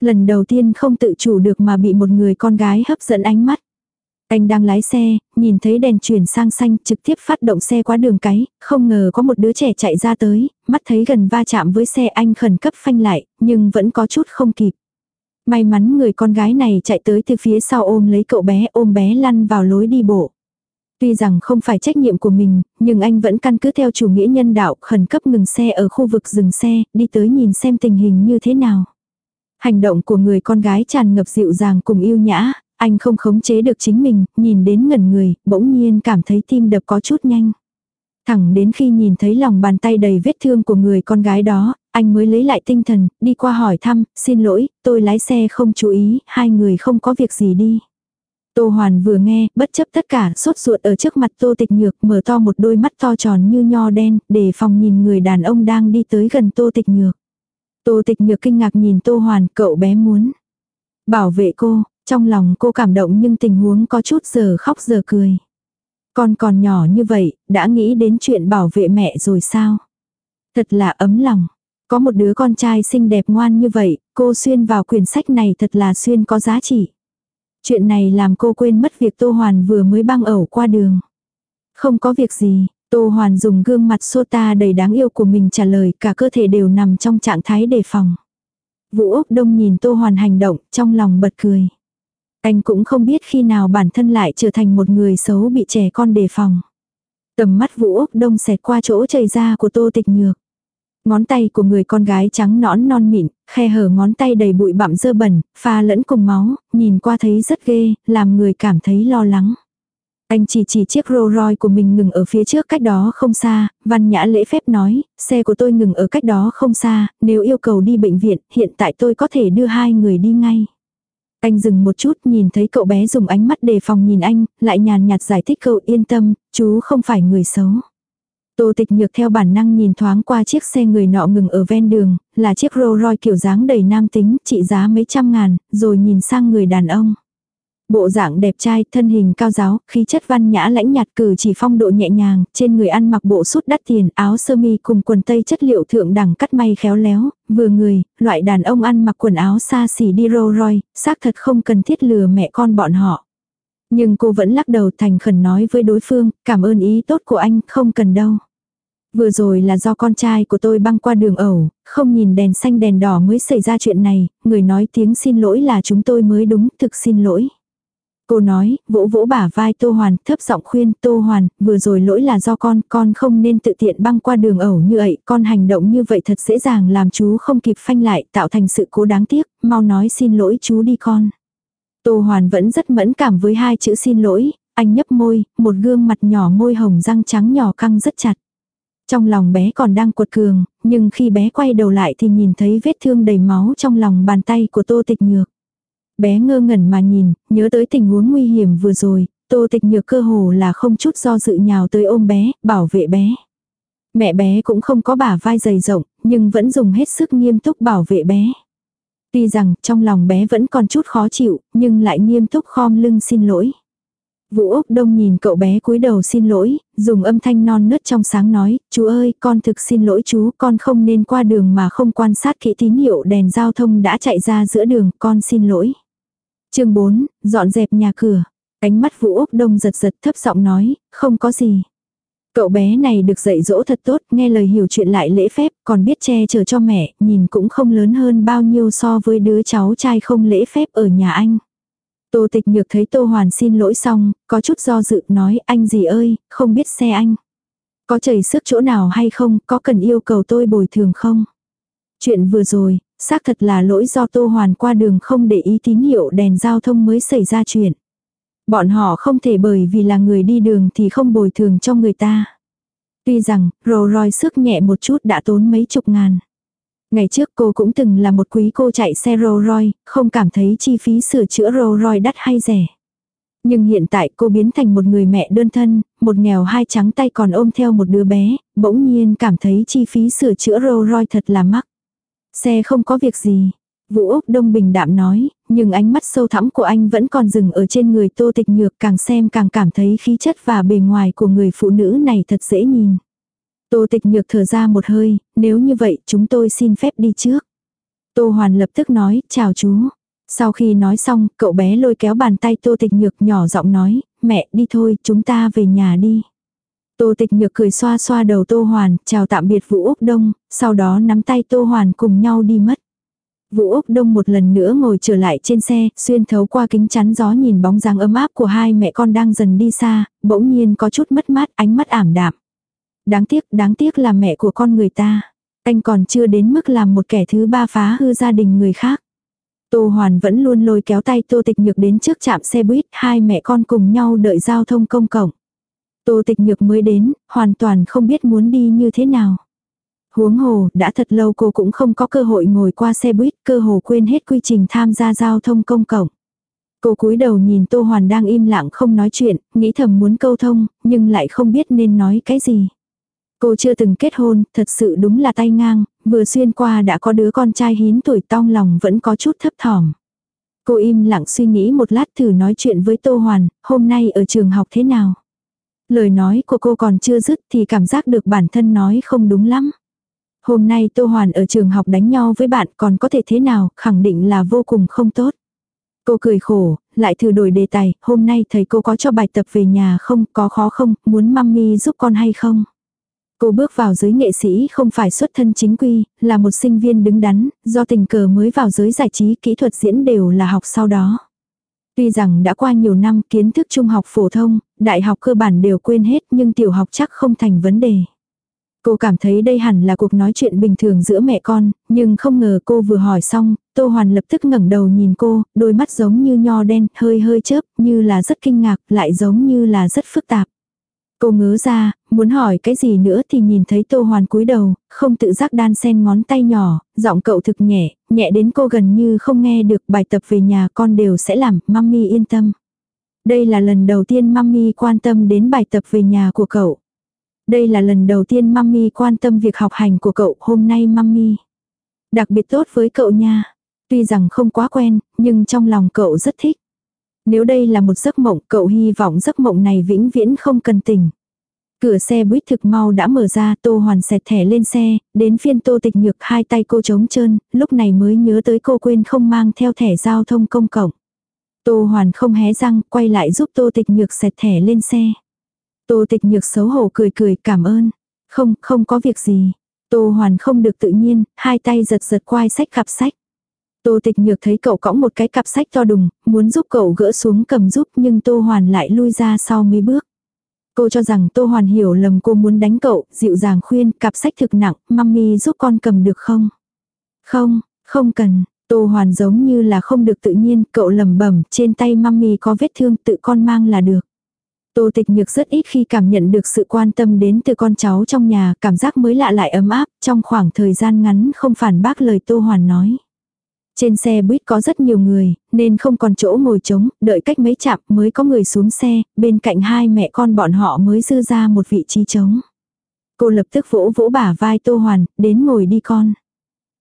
Speaker 1: Lần đầu tiên không tự chủ được mà bị một người con gái hấp dẫn ánh mắt. Anh đang lái xe, nhìn thấy đèn chuyển sang xanh trực tiếp phát động xe qua đường cái, không ngờ có một đứa trẻ chạy ra tới, mắt thấy gần va chạm với xe anh khẩn cấp phanh lại, nhưng vẫn có chút không kịp. May mắn người con gái này chạy tới từ phía sau ôm lấy cậu bé ôm bé lăn vào lối đi bộ. Tuy rằng không phải trách nhiệm của mình, nhưng anh vẫn căn cứ theo chủ nghĩa nhân đạo khẩn cấp ngừng xe ở khu vực dừng xe, đi tới nhìn xem tình hình như thế nào. Hành động của người con gái tràn ngập dịu dàng cùng yêu nhã, anh không khống chế được chính mình, nhìn đến ngẩn người, bỗng nhiên cảm thấy tim đập có chút nhanh. Thẳng đến khi nhìn thấy lòng bàn tay đầy vết thương của người con gái đó, anh mới lấy lại tinh thần, đi qua hỏi thăm, xin lỗi, tôi lái xe không chú ý, hai người không có việc gì đi. Tô Hoàn vừa nghe, bất chấp tất cả, sốt ruột ở trước mặt Tô Tịch Nhược, mở to một đôi mắt to tròn như nho đen, để phòng nhìn người đàn ông đang đi tới gần Tô Tịch Nhược. Tô Tịch Nhược kinh ngạc nhìn Tô Hoàn, cậu bé muốn bảo vệ cô, trong lòng cô cảm động nhưng tình huống có chút giờ khóc giờ cười. Con còn nhỏ như vậy, đã nghĩ đến chuyện bảo vệ mẹ rồi sao? Thật là ấm lòng. Có một đứa con trai xinh đẹp ngoan như vậy, cô xuyên vào quyển sách này thật là xuyên có giá trị. Chuyện này làm cô quên mất việc Tô Hoàn vừa mới băng ẩu qua đường. Không có việc gì, Tô Hoàn dùng gương mặt xô ta đầy đáng yêu của mình trả lời cả cơ thể đều nằm trong trạng thái đề phòng. Vũ Úc Đông nhìn Tô Hoàn hành động, trong lòng bật cười. Anh cũng không biết khi nào bản thân lại trở thành một người xấu bị trẻ con đề phòng. Tầm mắt Vũ Úc Đông xẹt qua chỗ chảy ra của Tô Tịch Nhược. Ngón tay của người con gái trắng nõn non mịn, khe hở ngón tay đầy bụi bặm dơ bẩn, pha lẫn cùng máu, nhìn qua thấy rất ghê, làm người cảm thấy lo lắng. Anh chỉ chỉ chiếc Rolls Royce của mình ngừng ở phía trước cách đó không xa, văn nhã lễ phép nói, xe của tôi ngừng ở cách đó không xa, nếu yêu cầu đi bệnh viện, hiện tại tôi có thể đưa hai người đi ngay. Anh dừng một chút nhìn thấy cậu bé dùng ánh mắt đề phòng nhìn anh, lại nhàn nhạt giải thích cậu yên tâm, chú không phải người xấu. Tô tịch nhược theo bản năng nhìn thoáng qua chiếc xe người nọ ngừng ở ven đường, là chiếc Rolls Royce kiểu dáng đầy nam tính, trị giá mấy trăm ngàn, rồi nhìn sang người đàn ông. Bộ dạng đẹp trai, thân hình cao giáo, khí chất văn nhã lãnh nhạt cử chỉ phong độ nhẹ nhàng, trên người ăn mặc bộ sút đắt tiền, áo sơ mi cùng quần tây chất liệu thượng đẳng cắt may khéo léo, vừa người, loại đàn ông ăn mặc quần áo xa xỉ đi rô roi, xác thật không cần thiết lừa mẹ con bọn họ. Nhưng cô vẫn lắc đầu thành khẩn nói với đối phương, cảm ơn ý tốt của anh, không cần đâu. Vừa rồi là do con trai của tôi băng qua đường ẩu, không nhìn đèn xanh đèn đỏ mới xảy ra chuyện này, người nói tiếng xin lỗi là chúng tôi mới đúng, thực xin lỗi. Cô nói, vỗ vỗ bả vai Tô Hoàn, thấp giọng khuyên Tô Hoàn, vừa rồi lỗi là do con, con không nên tự tiện băng qua đường ẩu như vậy, con hành động như vậy thật dễ dàng làm chú không kịp phanh lại, tạo thành sự cố đáng tiếc, mau nói xin lỗi chú đi con. Tô Hoàn vẫn rất mẫn cảm với hai chữ xin lỗi, anh nhấp môi, một gương mặt nhỏ môi hồng răng trắng nhỏ căng rất chặt. Trong lòng bé còn đang cuột cường, nhưng khi bé quay đầu lại thì nhìn thấy vết thương đầy máu trong lòng bàn tay của Tô Tịch Nhược. Bé ngơ ngẩn mà nhìn, nhớ tới tình huống nguy hiểm vừa rồi, Tô Tịch Nhược cơ hồ là không chút do dự nhào tới ôm bé, bảo vệ bé. Mẹ bé cũng không có bả vai dày rộng, nhưng vẫn dùng hết sức nghiêm túc bảo vệ bé. Tuy rằng trong lòng bé vẫn còn chút khó chịu, nhưng lại nghiêm túc khom lưng xin lỗi. Vũ Úc Đông nhìn cậu bé cúi đầu xin lỗi, dùng âm thanh non nớt trong sáng nói, chú ơi, con thực xin lỗi chú, con không nên qua đường mà không quan sát kỹ tín hiệu đèn giao thông đã chạy ra giữa đường, con xin lỗi chương 4, dọn dẹp nhà cửa. Ánh mắt Vũ Úc Đông giật giật thấp giọng nói, không có gì. Cậu bé này được dạy dỗ thật tốt, nghe lời hiểu chuyện lại lễ phép, còn biết che chở cho mẹ, nhìn cũng không lớn hơn bao nhiêu so với đứa cháu trai không lễ phép ở nhà anh. Tô tịch nhược thấy Tô Hoàn xin lỗi xong, có chút do dự nói anh gì ơi, không biết xe anh. Có chảy sức chỗ nào hay không, có cần yêu cầu tôi bồi thường không? Chuyện vừa rồi, xác thật là lỗi do Tô Hoàn qua đường không để ý tín hiệu đèn giao thông mới xảy ra chuyện. Bọn họ không thể bởi vì là người đi đường thì không bồi thường cho người ta. Tuy rằng, Rolls Royce sức nhẹ một chút đã tốn mấy chục ngàn. Ngày trước cô cũng từng là một quý cô chạy xe Rolls Royce, không cảm thấy chi phí sửa chữa Rolls Royce đắt hay rẻ. Nhưng hiện tại cô biến thành một người mẹ đơn thân, một nghèo hai trắng tay còn ôm theo một đứa bé, bỗng nhiên cảm thấy chi phí sửa chữa Rolls Royce thật là mắc. Xe không có việc gì. Vũ Úc Đông bình đạm nói, nhưng ánh mắt sâu thẳm của anh vẫn còn dừng ở trên người tô tịch nhược càng xem càng cảm thấy khí chất và bề ngoài của người phụ nữ này thật dễ nhìn. Tô tịch nhược thở ra một hơi, nếu như vậy chúng tôi xin phép đi trước. Tô Hoàn lập tức nói, chào chú. Sau khi nói xong, cậu bé lôi kéo bàn tay Tô Tịch Nhược nhỏ giọng nói, mẹ đi thôi, chúng ta về nhà đi. Tô Tịch Nhược cười xoa xoa đầu Tô Hoàn, chào tạm biệt Vũ Úc Đông, sau đó nắm tay Tô Hoàn cùng nhau đi mất. Vũ Úc Đông một lần nữa ngồi trở lại trên xe, xuyên thấu qua kính chắn gió nhìn bóng dáng ấm áp của hai mẹ con đang dần đi xa, bỗng nhiên có chút mất mát, ánh mắt ảm đạm. Đáng tiếc, đáng tiếc là mẹ của con người ta. Anh còn chưa đến mức làm một kẻ thứ ba phá hư gia đình người khác. Tô Hoàn vẫn luôn lôi kéo tay Tô Tịch Nhược đến trước trạm xe buýt, hai mẹ con cùng nhau đợi giao thông công cộng. Tô Tịch Nhược mới đến, hoàn toàn không biết muốn đi như thế nào. Huống hồ, đã thật lâu cô cũng không có cơ hội ngồi qua xe buýt, cơ hồ quên hết quy trình tham gia giao thông công cộng. Cô cúi đầu nhìn Tô Hoàn đang im lặng không nói chuyện, nghĩ thầm muốn câu thông, nhưng lại không biết nên nói cái gì. Cô chưa từng kết hôn, thật sự đúng là tay ngang, vừa xuyên qua đã có đứa con trai hín tuổi tong lòng vẫn có chút thấp thỏm. Cô im lặng suy nghĩ một lát thử nói chuyện với Tô Hoàn, hôm nay ở trường học thế nào. Lời nói của cô còn chưa dứt thì cảm giác được bản thân nói không đúng lắm. Hôm nay Tô Hoàn ở trường học đánh nhau với bạn còn có thể thế nào, khẳng định là vô cùng không tốt. Cô cười khổ, lại thử đổi đề tài, hôm nay thầy cô có cho bài tập về nhà không, có khó không, muốn mami giúp con hay không. Cô bước vào giới nghệ sĩ không phải xuất thân chính quy, là một sinh viên đứng đắn, do tình cờ mới vào giới giải trí kỹ thuật diễn đều là học sau đó. Tuy rằng đã qua nhiều năm kiến thức trung học phổ thông, đại học cơ bản đều quên hết nhưng tiểu học chắc không thành vấn đề. Cô cảm thấy đây hẳn là cuộc nói chuyện bình thường giữa mẹ con, nhưng không ngờ cô vừa hỏi xong, Tô Hoàn lập tức ngẩng đầu nhìn cô, đôi mắt giống như nho đen, hơi hơi chớp, như là rất kinh ngạc, lại giống như là rất phức tạp. Cô ngớ ra, muốn hỏi cái gì nữa thì nhìn thấy Tô Hoàn cúi đầu, không tự giác đan sen ngón tay nhỏ, giọng cậu thực nhẹ, nhẹ đến cô gần như không nghe được bài tập về nhà con đều sẽ làm, mami yên tâm. Đây là lần đầu tiên mami quan tâm đến bài tập về nhà của cậu. Đây là lần đầu tiên mami quan tâm việc học hành của cậu, hôm nay mami. Đặc biệt tốt với cậu nha. Tuy rằng không quá quen, nhưng trong lòng cậu rất thích. Nếu đây là một giấc mộng, cậu hy vọng giấc mộng này vĩnh viễn không cần tỉnh. Cửa xe buýt thực mau đã mở ra, Tô Hoàn xẹt thẻ lên xe, đến phiên Tô Tịch Nhược hai tay cô trống trơn, lúc này mới nhớ tới cô quên không mang theo thẻ giao thông công cộng. Tô Hoàn không hé răng, quay lại giúp Tô Tịch Nhược xẹt thẻ lên xe. Tô Tịch Nhược xấu hổ cười cười cảm ơn. Không, không có việc gì. Tô Hoàn không được tự nhiên, hai tay giật giật quai sách cặp sách. Tô tịch nhược thấy cậu cõng một cái cặp sách to đùng, muốn giúp cậu gỡ xuống cầm giúp nhưng Tô Hoàn lại lui ra sau mấy bước. Cô cho rằng Tô Hoàn hiểu lầm cô muốn đánh cậu, dịu dàng khuyên cặp sách thực nặng, mami giúp con cầm được không? Không, không cần, Tô Hoàn giống như là không được tự nhiên, cậu lầm bẩm trên tay mami có vết thương tự con mang là được. Tô tịch nhược rất ít khi cảm nhận được sự quan tâm đến từ con cháu trong nhà, cảm giác mới lạ lại ấm áp, trong khoảng thời gian ngắn không phản bác lời Tô Hoàn nói. Trên xe buýt có rất nhiều người, nên không còn chỗ ngồi trống, đợi cách mấy chạm mới có người xuống xe, bên cạnh hai mẹ con bọn họ mới dư ra một vị trí trống. Cô lập tức vỗ vỗ bả vai Tô Hoàn, đến ngồi đi con.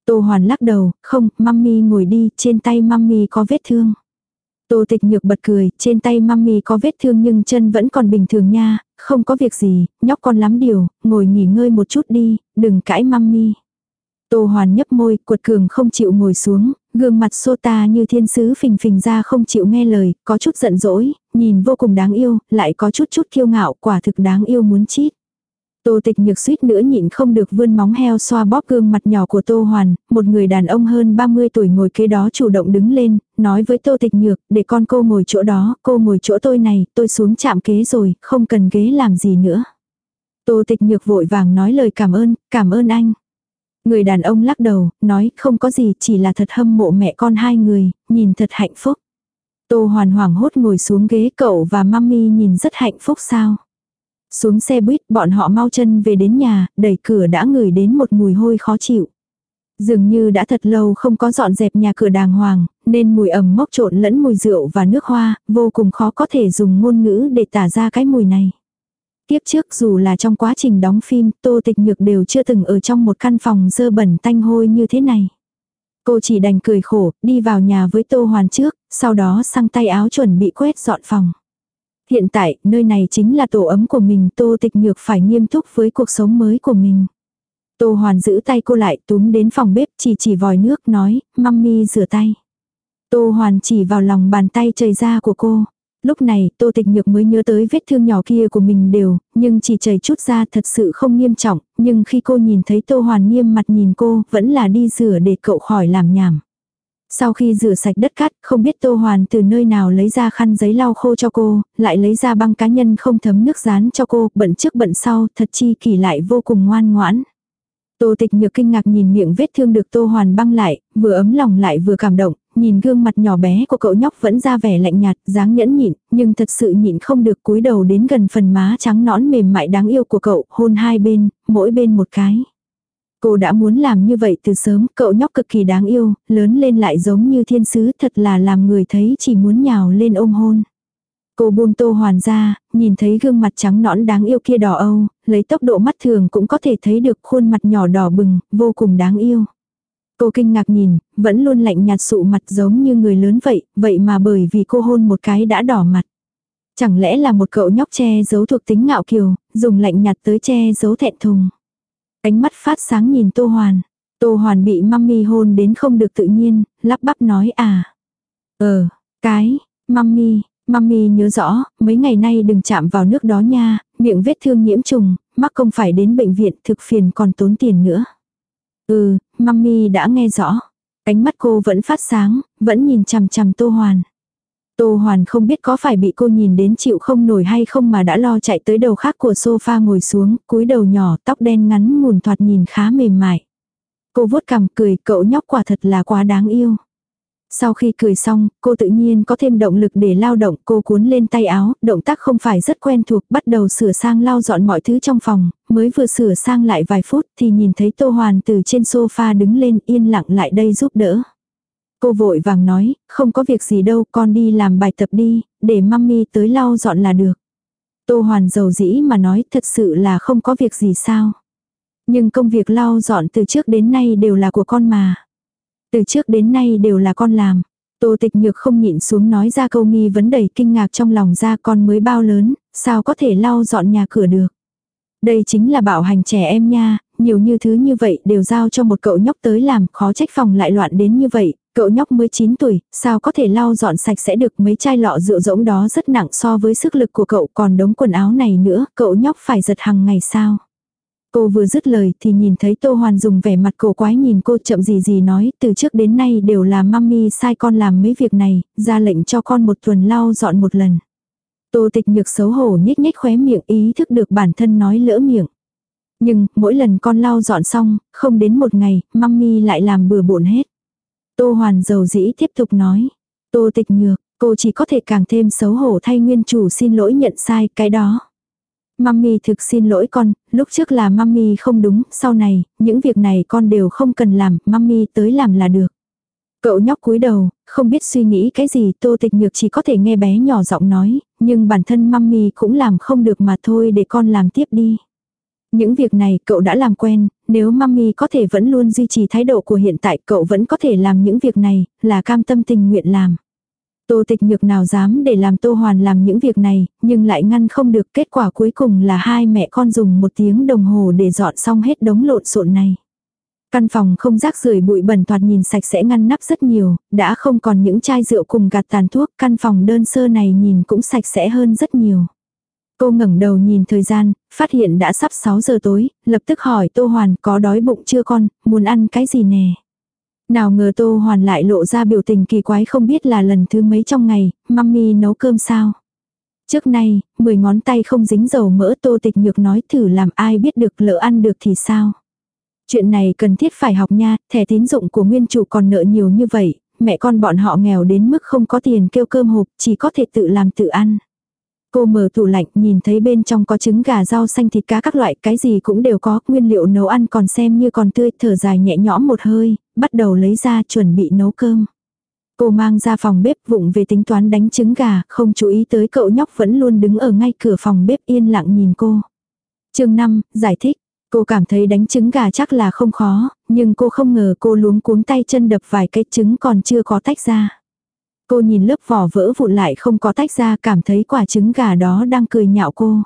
Speaker 1: Tô Hoàn lắc đầu, không, mami ngồi đi, trên tay mami có vết thương. Tô tịch nhược bật cười, trên tay mami có vết thương nhưng chân vẫn còn bình thường nha, không có việc gì, nhóc con lắm điều, ngồi nghỉ ngơi một chút đi, đừng cãi mami. Tô Hoàn nhấp môi, cuột cường không chịu ngồi xuống, gương mặt xô ta như thiên sứ phình phình ra không chịu nghe lời, có chút giận dỗi, nhìn vô cùng đáng yêu, lại có chút chút kiêu ngạo, quả thực đáng yêu muốn chít. Tô tịch nhược suýt nữa nhịn không được vươn móng heo xoa bóp gương mặt nhỏ của Tô Hoàn, một người đàn ông hơn 30 tuổi ngồi kế đó chủ động đứng lên, nói với Tô tịch nhược, để con cô ngồi chỗ đó, cô ngồi chỗ tôi này, tôi xuống chạm kế rồi, không cần ghế làm gì nữa. Tô tịch nhược vội vàng nói lời cảm ơn, cảm ơn anh. Người đàn ông lắc đầu, nói không có gì chỉ là thật hâm mộ mẹ con hai người, nhìn thật hạnh phúc. Tô hoàn hoảng hốt ngồi xuống ghế cậu và mami nhìn rất hạnh phúc sao. Xuống xe buýt bọn họ mau chân về đến nhà, đẩy cửa đã ngửi đến một mùi hôi khó chịu. Dường như đã thật lâu không có dọn dẹp nhà cửa đàng hoàng, nên mùi ẩm mốc trộn lẫn mùi rượu và nước hoa, vô cùng khó có thể dùng ngôn ngữ để tả ra cái mùi này. Tiếp trước dù là trong quá trình đóng phim, Tô Tịch Nhược đều chưa từng ở trong một căn phòng dơ bẩn tanh hôi như thế này. Cô chỉ đành cười khổ, đi vào nhà với Tô Hoàn trước, sau đó sang tay áo chuẩn bị quét dọn phòng. Hiện tại, nơi này chính là tổ ấm của mình, Tô Tịch Nhược phải nghiêm túc với cuộc sống mới của mình. Tô Hoàn giữ tay cô lại, túm đến phòng bếp, chỉ chỉ vòi nước, nói, mami rửa tay. Tô Hoàn chỉ vào lòng bàn tay trời ra của cô. Lúc này, Tô Tịch Nhược mới nhớ tới vết thương nhỏ kia của mình đều, nhưng chỉ chảy chút ra thật sự không nghiêm trọng, nhưng khi cô nhìn thấy Tô Hoàn nghiêm mặt nhìn cô, vẫn là đi rửa để cậu khỏi làm nhảm. Sau khi rửa sạch đất cát, không biết Tô Hoàn từ nơi nào lấy ra khăn giấy lau khô cho cô, lại lấy ra băng cá nhân không thấm nước dán cho cô, bận trước bận sau, thật chi kỳ lại vô cùng ngoan ngoãn. Tô tịch nhược kinh ngạc nhìn miệng vết thương được Tô Hoàn băng lại, vừa ấm lòng lại vừa cảm động, nhìn gương mặt nhỏ bé của cậu nhóc vẫn ra vẻ lạnh nhạt, dáng nhẫn nhịn, nhưng thật sự nhịn không được cúi đầu đến gần phần má trắng nõn mềm mại đáng yêu của cậu, hôn hai bên, mỗi bên một cái. Cô đã muốn làm như vậy từ sớm, cậu nhóc cực kỳ đáng yêu, lớn lên lại giống như thiên sứ thật là làm người thấy chỉ muốn nhào lên ôm hôn. Cô buông tô hoàn ra, nhìn thấy gương mặt trắng nõn đáng yêu kia đỏ âu, lấy tốc độ mắt thường cũng có thể thấy được khuôn mặt nhỏ đỏ bừng, vô cùng đáng yêu. Cô kinh ngạc nhìn, vẫn luôn lạnh nhạt sụ mặt giống như người lớn vậy, vậy mà bởi vì cô hôn một cái đã đỏ mặt. Chẳng lẽ là một cậu nhóc che giấu thuộc tính ngạo kiều, dùng lạnh nhạt tới che giấu thẹn thùng. Ánh mắt phát sáng nhìn Tô Hoàn. Tô Hoàn bị mami hôn đến không được tự nhiên, lắp bắp nói à. Ờ, cái, mami, mami nhớ rõ, mấy ngày nay đừng chạm vào nước đó nha, miệng vết thương nhiễm trùng, mắc không phải đến bệnh viện thực phiền còn tốn tiền nữa. Ừ, mami đã nghe rõ. Ánh mắt cô vẫn phát sáng, vẫn nhìn chằm chằm Tô Hoàn. Tô Hoàn không biết có phải bị cô nhìn đến chịu không nổi hay không mà đã lo chạy tới đầu khác của sofa ngồi xuống, cúi đầu nhỏ, tóc đen ngắn mùn thoạt nhìn khá mềm mại. Cô vuốt cằm cười, cậu nhóc quả thật là quá đáng yêu. Sau khi cười xong, cô tự nhiên có thêm động lực để lao động, cô cuốn lên tay áo, động tác không phải rất quen thuộc, bắt đầu sửa sang lau dọn mọi thứ trong phòng, mới vừa sửa sang lại vài phút thì nhìn thấy Tô Hoàn từ trên sofa đứng lên yên lặng lại đây giúp đỡ. Cô vội vàng nói, không có việc gì đâu, con đi làm bài tập đi, để mami tới lau dọn là được. Tô Hoàn giàu dĩ mà nói thật sự là không có việc gì sao. Nhưng công việc lau dọn từ trước đến nay đều là của con mà. Từ trước đến nay đều là con làm. Tô tịch nhược không nhịn xuống nói ra câu nghi vấn đầy kinh ngạc trong lòng ra con mới bao lớn, sao có thể lau dọn nhà cửa được. Đây chính là bảo hành trẻ em nha, nhiều như thứ như vậy đều giao cho một cậu nhóc tới làm, khó trách phòng lại loạn đến như vậy, cậu nhóc mới 9 tuổi, sao có thể lau dọn sạch sẽ được mấy chai lọ rượu rỗng đó rất nặng so với sức lực của cậu còn đống quần áo này nữa, cậu nhóc phải giật hàng ngày sao. Cô vừa dứt lời thì nhìn thấy Tô Hoàn dùng vẻ mặt cổ quái nhìn cô chậm gì gì nói, từ trước đến nay đều là mami sai con làm mấy việc này, ra lệnh cho con một tuần lau dọn một lần. Tô tịch nhược xấu hổ nhếch nhếch khóe miệng ý thức được bản thân nói lỡ miệng. Nhưng, mỗi lần con lau dọn xong, không đến một ngày, mami lại làm bừa bộn hết. Tô Hoàn dầu dĩ tiếp tục nói. Tô tịch nhược, cô chỉ có thể càng thêm xấu hổ thay nguyên chủ xin lỗi nhận sai cái đó. Mami thực xin lỗi con, lúc trước là mami không đúng, sau này, những việc này con đều không cần làm, mami tới làm là được. Cậu nhóc cúi đầu, không biết suy nghĩ cái gì, tô tịch nhược chỉ có thể nghe bé nhỏ giọng nói, nhưng bản thân mami cũng làm không được mà thôi để con làm tiếp đi. Những việc này cậu đã làm quen, nếu mami có thể vẫn luôn duy trì thái độ của hiện tại cậu vẫn có thể làm những việc này, là cam tâm tình nguyện làm. Tô tịch nhược nào dám để làm Tô Hoàn làm những việc này, nhưng lại ngăn không được kết quả cuối cùng là hai mẹ con dùng một tiếng đồng hồ để dọn xong hết đống lộn xộn này. Căn phòng không rác rưởi bụi bẩn thoạt nhìn sạch sẽ ngăn nắp rất nhiều, đã không còn những chai rượu cùng gạt tàn thuốc, căn phòng đơn sơ này nhìn cũng sạch sẽ hơn rất nhiều. Cô ngẩng đầu nhìn thời gian, phát hiện đã sắp 6 giờ tối, lập tức hỏi Tô Hoàn có đói bụng chưa con, muốn ăn cái gì nè. Nào ngờ Tô Hoàn lại lộ ra biểu tình kỳ quái không biết là lần thứ mấy trong ngày, mami nấu cơm sao. Trước nay, 10 ngón tay không dính dầu mỡ Tô Tịch Nhược nói thử làm ai biết được lỡ ăn được thì sao. Chuyện này cần thiết phải học nha, thẻ tín dụng của nguyên chủ còn nợ nhiều như vậy, mẹ con bọn họ nghèo đến mức không có tiền kêu cơm hộp, chỉ có thể tự làm tự ăn. Cô mở tủ lạnh, nhìn thấy bên trong có trứng gà rau xanh thịt cá các loại, cái gì cũng đều có, nguyên liệu nấu ăn còn xem như còn tươi, thở dài nhẹ nhõm một hơi, bắt đầu lấy ra chuẩn bị nấu cơm. Cô mang ra phòng bếp vụng về tính toán đánh trứng gà, không chú ý tới cậu nhóc vẫn luôn đứng ở ngay cửa phòng bếp yên lặng nhìn cô. chương 5, giải thích. Cô cảm thấy đánh trứng gà chắc là không khó, nhưng cô không ngờ cô luống cuống tay chân đập vài cái trứng còn chưa có tách ra. Cô nhìn lớp vỏ vỡ vụn lại không có tách ra cảm thấy quả trứng gà đó đang cười nhạo cô.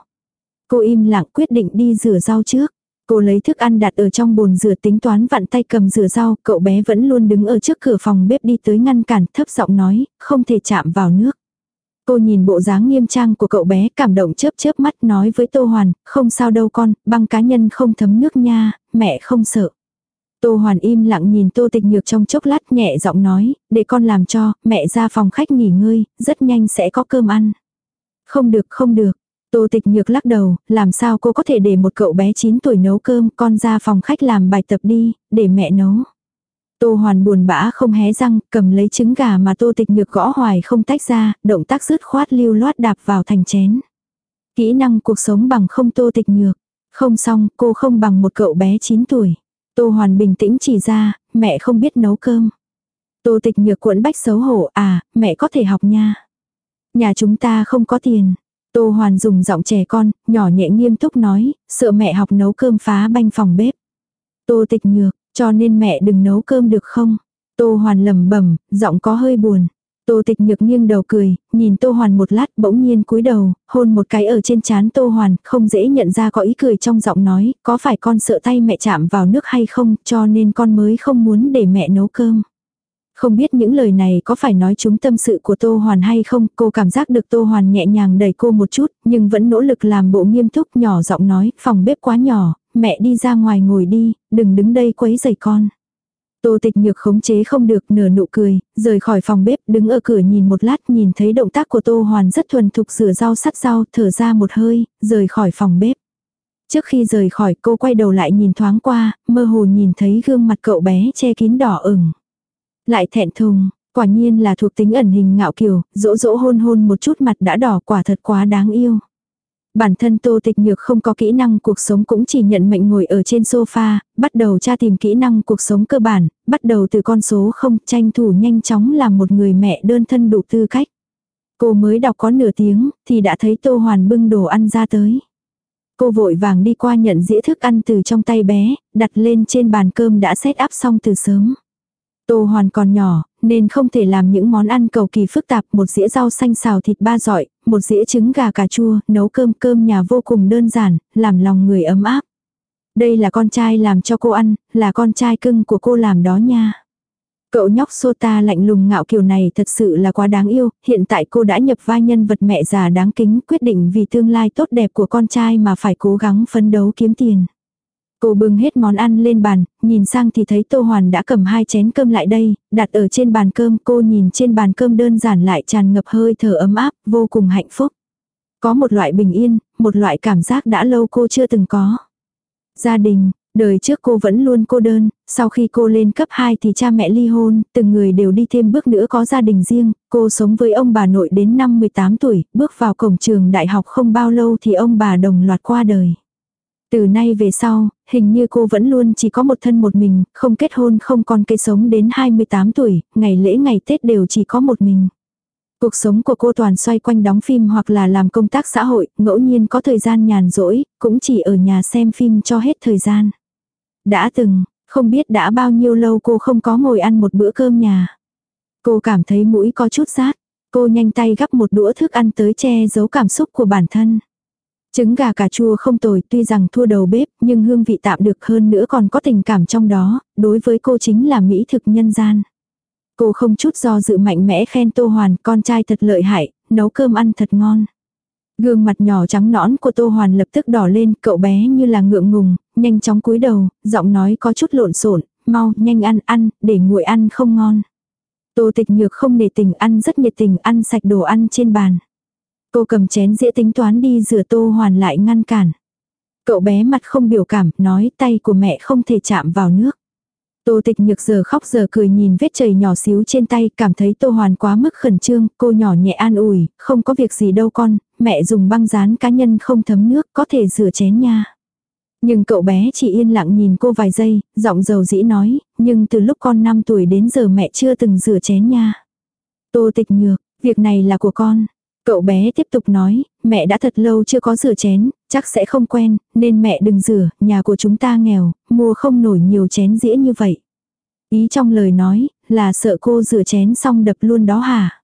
Speaker 1: Cô im lặng quyết định đi rửa rau trước. Cô lấy thức ăn đặt ở trong bồn rửa tính toán vặn tay cầm rửa rau, cậu bé vẫn luôn đứng ở trước cửa phòng bếp đi tới ngăn cản thấp giọng nói, không thể chạm vào nước. Cô nhìn bộ dáng nghiêm trang của cậu bé cảm động chớp chớp mắt nói với Tô Hoàn, không sao đâu con, băng cá nhân không thấm nước nha, mẹ không sợ. Tô Hoàn im lặng nhìn Tô Tịch Nhược trong chốc lát nhẹ giọng nói, để con làm cho, mẹ ra phòng khách nghỉ ngơi, rất nhanh sẽ có cơm ăn. Không được không được. Tô Tịch Nhược lắc đầu, làm sao cô có thể để một cậu bé 9 tuổi nấu cơm, con ra phòng khách làm bài tập đi, để mẹ nấu. Tô Hoàn buồn bã không hé răng, cầm lấy trứng gà mà Tô Tịch Nhược gõ hoài không tách ra, động tác rứt khoát lưu loát đạp vào thành chén. Kỹ năng cuộc sống bằng không Tô Tịch Nhược. Không xong, cô không bằng một cậu bé 9 tuổi. Tô Hoàn bình tĩnh chỉ ra, mẹ không biết nấu cơm. Tô tịch nhược cuộn bách xấu hổ, à, mẹ có thể học nha. Nhà chúng ta không có tiền. Tô Hoàn dùng giọng trẻ con, nhỏ nhẹ nghiêm túc nói, sợ mẹ học nấu cơm phá banh phòng bếp. Tô tịch nhược, cho nên mẹ đừng nấu cơm được không? Tô Hoàn lầm bẩm giọng có hơi buồn. Tô tịch nhược nghiêng đầu cười, nhìn Tô Hoàn một lát bỗng nhiên cúi đầu, hôn một cái ở trên trán Tô Hoàn, không dễ nhận ra có ý cười trong giọng nói, có phải con sợ tay mẹ chạm vào nước hay không, cho nên con mới không muốn để mẹ nấu cơm. Không biết những lời này có phải nói chúng tâm sự của Tô Hoàn hay không, cô cảm giác được Tô Hoàn nhẹ nhàng đẩy cô một chút, nhưng vẫn nỗ lực làm bộ nghiêm túc nhỏ giọng nói, phòng bếp quá nhỏ, mẹ đi ra ngoài ngồi đi, đừng đứng đây quấy rầy con. Tô tịch nhược khống chế không được nửa nụ cười, rời khỏi phòng bếp, đứng ở cửa nhìn một lát nhìn thấy động tác của Tô Hoàn rất thuần thục rửa rau sắt rau, thở ra một hơi, rời khỏi phòng bếp. Trước khi rời khỏi cô quay đầu lại nhìn thoáng qua, mơ hồ nhìn thấy gương mặt cậu bé che kín đỏ ửng. Lại thẹn thùng, quả nhiên là thuộc tính ẩn hình ngạo kiều, dỗ dỗ hôn hôn một chút mặt đã đỏ quả thật quá đáng yêu. Bản thân Tô Tịch Nhược không có kỹ năng cuộc sống cũng chỉ nhận mệnh ngồi ở trên sofa, bắt đầu tra tìm kỹ năng cuộc sống cơ bản, bắt đầu từ con số không tranh thủ nhanh chóng làm một người mẹ đơn thân đủ tư cách. Cô mới đọc có nửa tiếng thì đã thấy Tô Hoàn bưng đồ ăn ra tới. Cô vội vàng đi qua nhận dĩa thức ăn từ trong tay bé, đặt lên trên bàn cơm đã set up xong từ sớm. Tô Hoàn còn nhỏ, nên không thể làm những món ăn cầu kỳ phức tạp, một dĩa rau xanh xào thịt ba dọi, một dĩa trứng gà cà chua, nấu cơm cơm nhà vô cùng đơn giản, làm lòng người ấm áp. Đây là con trai làm cho cô ăn, là con trai cưng của cô làm đó nha. Cậu nhóc Sota lạnh lùng ngạo kiều này thật sự là quá đáng yêu, hiện tại cô đã nhập vai nhân vật mẹ già đáng kính quyết định vì tương lai tốt đẹp của con trai mà phải cố gắng phấn đấu kiếm tiền. Cô bưng hết món ăn lên bàn, nhìn sang thì thấy Tô Hoàn đã cầm hai chén cơm lại đây, đặt ở trên bàn cơm cô nhìn trên bàn cơm đơn giản lại tràn ngập hơi thở ấm áp, vô cùng hạnh phúc. Có một loại bình yên, một loại cảm giác đã lâu cô chưa từng có. Gia đình, đời trước cô vẫn luôn cô đơn, sau khi cô lên cấp 2 thì cha mẹ ly hôn, từng người đều đi thêm bước nữa có gia đình riêng, cô sống với ông bà nội đến năm 18 tuổi, bước vào cổng trường đại học không bao lâu thì ông bà đồng loạt qua đời. Từ nay về sau, hình như cô vẫn luôn chỉ có một thân một mình, không kết hôn không còn cây sống đến 28 tuổi, ngày lễ ngày Tết đều chỉ có một mình. Cuộc sống của cô toàn xoay quanh đóng phim hoặc là làm công tác xã hội, ngẫu nhiên có thời gian nhàn rỗi, cũng chỉ ở nhà xem phim cho hết thời gian. Đã từng, không biết đã bao nhiêu lâu cô không có ngồi ăn một bữa cơm nhà. Cô cảm thấy mũi có chút rát, cô nhanh tay gắp một đũa thức ăn tới che giấu cảm xúc của bản thân. Trứng gà cà chua không tồi tuy rằng thua đầu bếp nhưng hương vị tạm được hơn nữa còn có tình cảm trong đó, đối với cô chính là mỹ thực nhân gian. Cô không chút do dự mạnh mẽ khen Tô Hoàn con trai thật lợi hại, nấu cơm ăn thật ngon. Gương mặt nhỏ trắng nõn của Tô Hoàn lập tức đỏ lên, cậu bé như là ngượng ngùng, nhanh chóng cúi đầu, giọng nói có chút lộn xộn, mau, nhanh ăn, ăn, để nguội ăn không ngon. Tô tịch nhược không nề tình ăn rất nhiệt tình ăn sạch đồ ăn trên bàn. Cô cầm chén dĩa tính toán đi rửa tô hoàn lại ngăn cản. Cậu bé mặt không biểu cảm, nói tay của mẹ không thể chạm vào nước. Tô tịch nhược giờ khóc giờ cười nhìn vết chảy nhỏ xíu trên tay, cảm thấy tô hoàn quá mức khẩn trương, cô nhỏ nhẹ an ủi, không có việc gì đâu con, mẹ dùng băng dán cá nhân không thấm nước, có thể rửa chén nha. Nhưng cậu bé chỉ yên lặng nhìn cô vài giây, giọng dầu dĩ nói, nhưng từ lúc con 5 tuổi đến giờ mẹ chưa từng rửa chén nha. Tô tịch nhược, việc này là của con, Cậu bé tiếp tục nói, mẹ đã thật lâu chưa có rửa chén, chắc sẽ không quen, nên mẹ đừng rửa, nhà của chúng ta nghèo, mua không nổi nhiều chén dĩa như vậy. Ý trong lời nói, là sợ cô rửa chén xong đập luôn đó hả?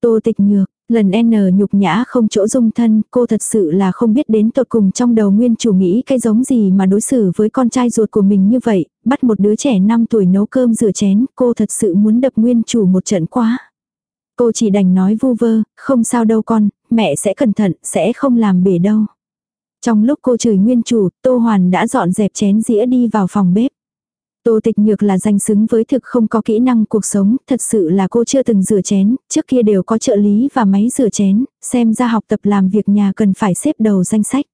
Speaker 1: Tô tịch nhược, lần N nhục nhã không chỗ dung thân, cô thật sự là không biết đến tột cùng trong đầu nguyên chủ nghĩ cái giống gì mà đối xử với con trai ruột của mình như vậy, bắt một đứa trẻ 5 tuổi nấu cơm rửa chén, cô thật sự muốn đập nguyên chủ một trận quá. Cô chỉ đành nói vu vơ, không sao đâu con, mẹ sẽ cẩn thận, sẽ không làm bể đâu. Trong lúc cô chửi nguyên chủ, Tô Hoàn đã dọn dẹp chén dĩa đi vào phòng bếp. Tô tịch nhược là danh xứng với thực không có kỹ năng cuộc sống, thật sự là cô chưa từng rửa chén, trước kia đều có trợ lý và máy rửa chén, xem ra học tập làm việc nhà cần phải xếp đầu danh sách.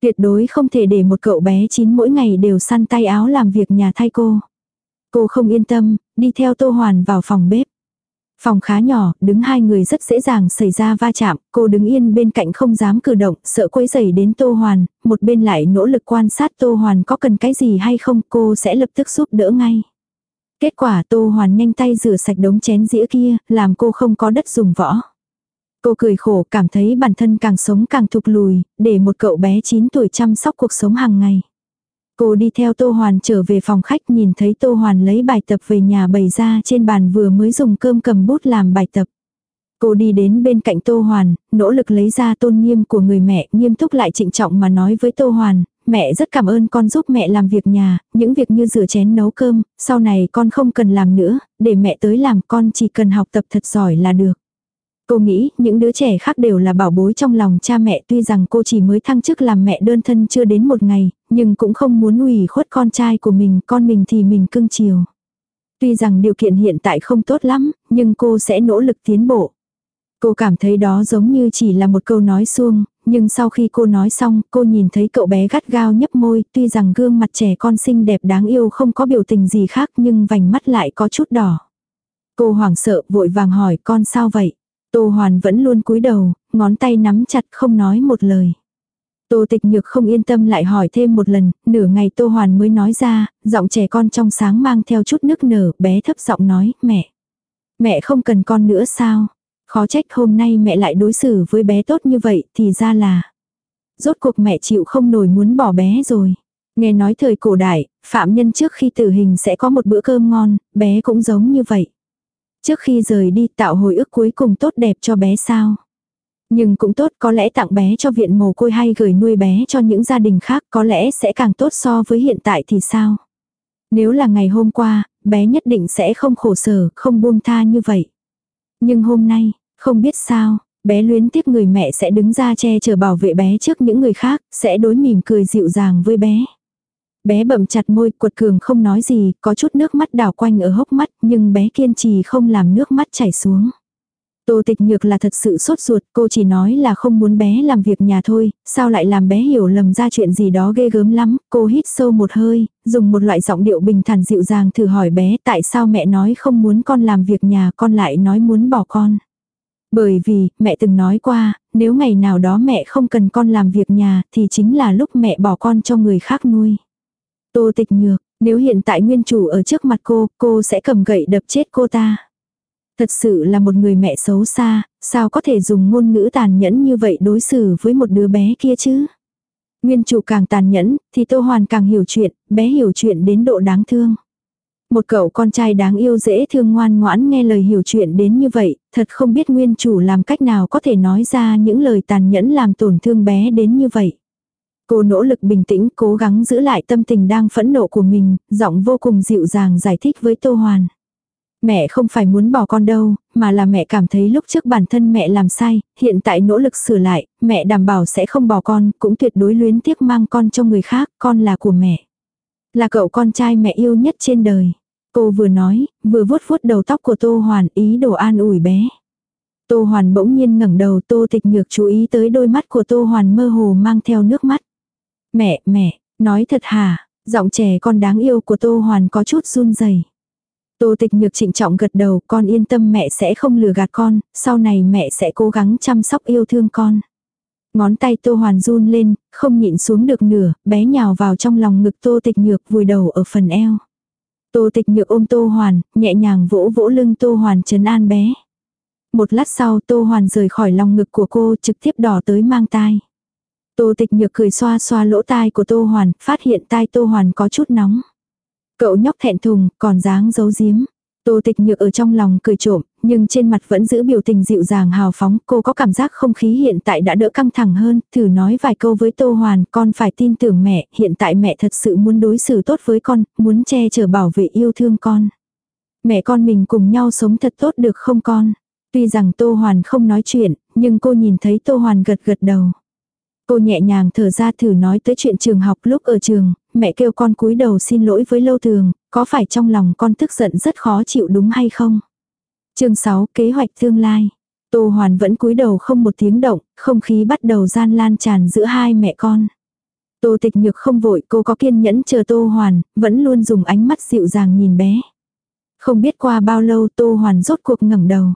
Speaker 1: Tuyệt đối không thể để một cậu bé chín mỗi ngày đều săn tay áo làm việc nhà thay cô. Cô không yên tâm, đi theo Tô Hoàn vào phòng bếp. Phòng khá nhỏ, đứng hai người rất dễ dàng xảy ra va chạm, cô đứng yên bên cạnh không dám cử động, sợ quấy rầy đến Tô Hoàn, một bên lại nỗ lực quan sát Tô Hoàn có cần cái gì hay không, cô sẽ lập tức giúp đỡ ngay. Kết quả Tô Hoàn nhanh tay rửa sạch đống chén dĩa kia, làm cô không có đất dùng võ. Cô cười khổ cảm thấy bản thân càng sống càng thục lùi, để một cậu bé 9 tuổi chăm sóc cuộc sống hàng ngày. Cô đi theo Tô Hoàn trở về phòng khách nhìn thấy Tô Hoàn lấy bài tập về nhà bày ra trên bàn vừa mới dùng cơm cầm bút làm bài tập. Cô đi đến bên cạnh Tô Hoàn, nỗ lực lấy ra tôn nghiêm của người mẹ, nghiêm túc lại trịnh trọng mà nói với Tô Hoàn, mẹ rất cảm ơn con giúp mẹ làm việc nhà, những việc như rửa chén nấu cơm, sau này con không cần làm nữa, để mẹ tới làm con chỉ cần học tập thật giỏi là được. Cô nghĩ những đứa trẻ khác đều là bảo bối trong lòng cha mẹ tuy rằng cô chỉ mới thăng chức làm mẹ đơn thân chưa đến một ngày, nhưng cũng không muốn ủy khuất con trai của mình, con mình thì mình cưng chiều. Tuy rằng điều kiện hiện tại không tốt lắm, nhưng cô sẽ nỗ lực tiến bộ. Cô cảm thấy đó giống như chỉ là một câu nói suông, nhưng sau khi cô nói xong, cô nhìn thấy cậu bé gắt gao nhấp môi, tuy rằng gương mặt trẻ con xinh đẹp đáng yêu không có biểu tình gì khác nhưng vành mắt lại có chút đỏ. Cô hoảng sợ vội vàng hỏi con sao vậy? Tô Hoàn vẫn luôn cúi đầu, ngón tay nắm chặt không nói một lời. Tô tịch nhược không yên tâm lại hỏi thêm một lần, nửa ngày Tô Hoàn mới nói ra, giọng trẻ con trong sáng mang theo chút nước nở, bé thấp giọng nói, mẹ. Mẹ không cần con nữa sao? Khó trách hôm nay mẹ lại đối xử với bé tốt như vậy thì ra là. Rốt cuộc mẹ chịu không nổi muốn bỏ bé rồi. Nghe nói thời cổ đại, phạm nhân trước khi tử hình sẽ có một bữa cơm ngon, bé cũng giống như vậy. Trước khi rời đi tạo hồi ức cuối cùng tốt đẹp cho bé sao. Nhưng cũng tốt có lẽ tặng bé cho viện mồ côi hay gửi nuôi bé cho những gia đình khác có lẽ sẽ càng tốt so với hiện tại thì sao. Nếu là ngày hôm qua, bé nhất định sẽ không khổ sở, không buông tha như vậy. Nhưng hôm nay, không biết sao, bé luyến tiếc người mẹ sẽ đứng ra che chở bảo vệ bé trước những người khác, sẽ đối mỉm cười dịu dàng với bé. Bé bậm chặt môi, quật cường không nói gì, có chút nước mắt đảo quanh ở hốc mắt, nhưng bé kiên trì không làm nước mắt chảy xuống. Tô tịch nhược là thật sự sốt ruột, cô chỉ nói là không muốn bé làm việc nhà thôi, sao lại làm bé hiểu lầm ra chuyện gì đó ghê gớm lắm, cô hít sâu một hơi, dùng một loại giọng điệu bình thản dịu dàng thử hỏi bé tại sao mẹ nói không muốn con làm việc nhà con lại nói muốn bỏ con. Bởi vì, mẹ từng nói qua, nếu ngày nào đó mẹ không cần con làm việc nhà thì chính là lúc mẹ bỏ con cho người khác nuôi. Tô tịch nhược, nếu hiện tại nguyên chủ ở trước mặt cô, cô sẽ cầm gậy đập chết cô ta. Thật sự là một người mẹ xấu xa, sao có thể dùng ngôn ngữ tàn nhẫn như vậy đối xử với một đứa bé kia chứ? Nguyên chủ càng tàn nhẫn, thì Tô Hoàn càng hiểu chuyện, bé hiểu chuyện đến độ đáng thương. Một cậu con trai đáng yêu dễ thương ngoan ngoãn nghe lời hiểu chuyện đến như vậy, thật không biết nguyên chủ làm cách nào có thể nói ra những lời tàn nhẫn làm tổn thương bé đến như vậy. Cô nỗ lực bình tĩnh, cố gắng giữ lại tâm tình đang phẫn nộ của mình, giọng vô cùng dịu dàng giải thích với Tô Hoàn. Mẹ không phải muốn bỏ con đâu, mà là mẹ cảm thấy lúc trước bản thân mẹ làm sai, hiện tại nỗ lực sửa lại, mẹ đảm bảo sẽ không bỏ con, cũng tuyệt đối luyến tiếc mang con cho người khác, con là của mẹ. Là cậu con trai mẹ yêu nhất trên đời. Cô vừa nói, vừa vuốt vuốt đầu tóc của Tô Hoàn ý đồ an ủi bé. Tô Hoàn bỗng nhiên ngẩng đầu Tô Tịch Nhược chú ý tới đôi mắt của Tô Hoàn mơ hồ mang theo nước mắt. Mẹ, mẹ, nói thật hả, giọng trẻ con đáng yêu của Tô Hoàn có chút run rẩy. Tô tịch nhược trịnh trọng gật đầu, con yên tâm mẹ sẽ không lừa gạt con, sau này mẹ sẽ cố gắng chăm sóc yêu thương con. Ngón tay Tô Hoàn run lên, không nhịn xuống được nửa, bé nhào vào trong lòng ngực Tô tịch nhược vùi đầu ở phần eo. Tô tịch nhược ôm Tô Hoàn, nhẹ nhàng vỗ vỗ lưng Tô Hoàn trấn an bé. Một lát sau Tô Hoàn rời khỏi lòng ngực của cô trực tiếp đỏ tới mang tai. Tô tịch nhược cười xoa xoa lỗ tai của Tô Hoàn, phát hiện tai Tô Hoàn có chút nóng. Cậu nhóc thẹn thùng, còn dáng giấu giếm. Tô tịch nhược ở trong lòng cười trộm, nhưng trên mặt vẫn giữ biểu tình dịu dàng hào phóng. Cô có cảm giác không khí hiện tại đã đỡ căng thẳng hơn, thử nói vài câu với Tô Hoàn, con phải tin tưởng mẹ, hiện tại mẹ thật sự muốn đối xử tốt với con, muốn che chở bảo vệ yêu thương con. Mẹ con mình cùng nhau sống thật tốt được không con? Tuy rằng Tô Hoàn không nói chuyện, nhưng cô nhìn thấy Tô Hoàn gật gật đầu. Cô nhẹ nhàng thở ra thử nói tới chuyện trường học lúc ở trường, mẹ kêu con cúi đầu xin lỗi với lâu thường, có phải trong lòng con tức giận rất khó chịu đúng hay không? chương 6 kế hoạch tương lai. Tô Hoàn vẫn cúi đầu không một tiếng động, không khí bắt đầu gian lan tràn giữa hai mẹ con. Tô tịch nhược không vội cô có kiên nhẫn chờ Tô Hoàn, vẫn luôn dùng ánh mắt dịu dàng nhìn bé. Không biết qua bao lâu Tô Hoàn rốt cuộc ngẩng đầu.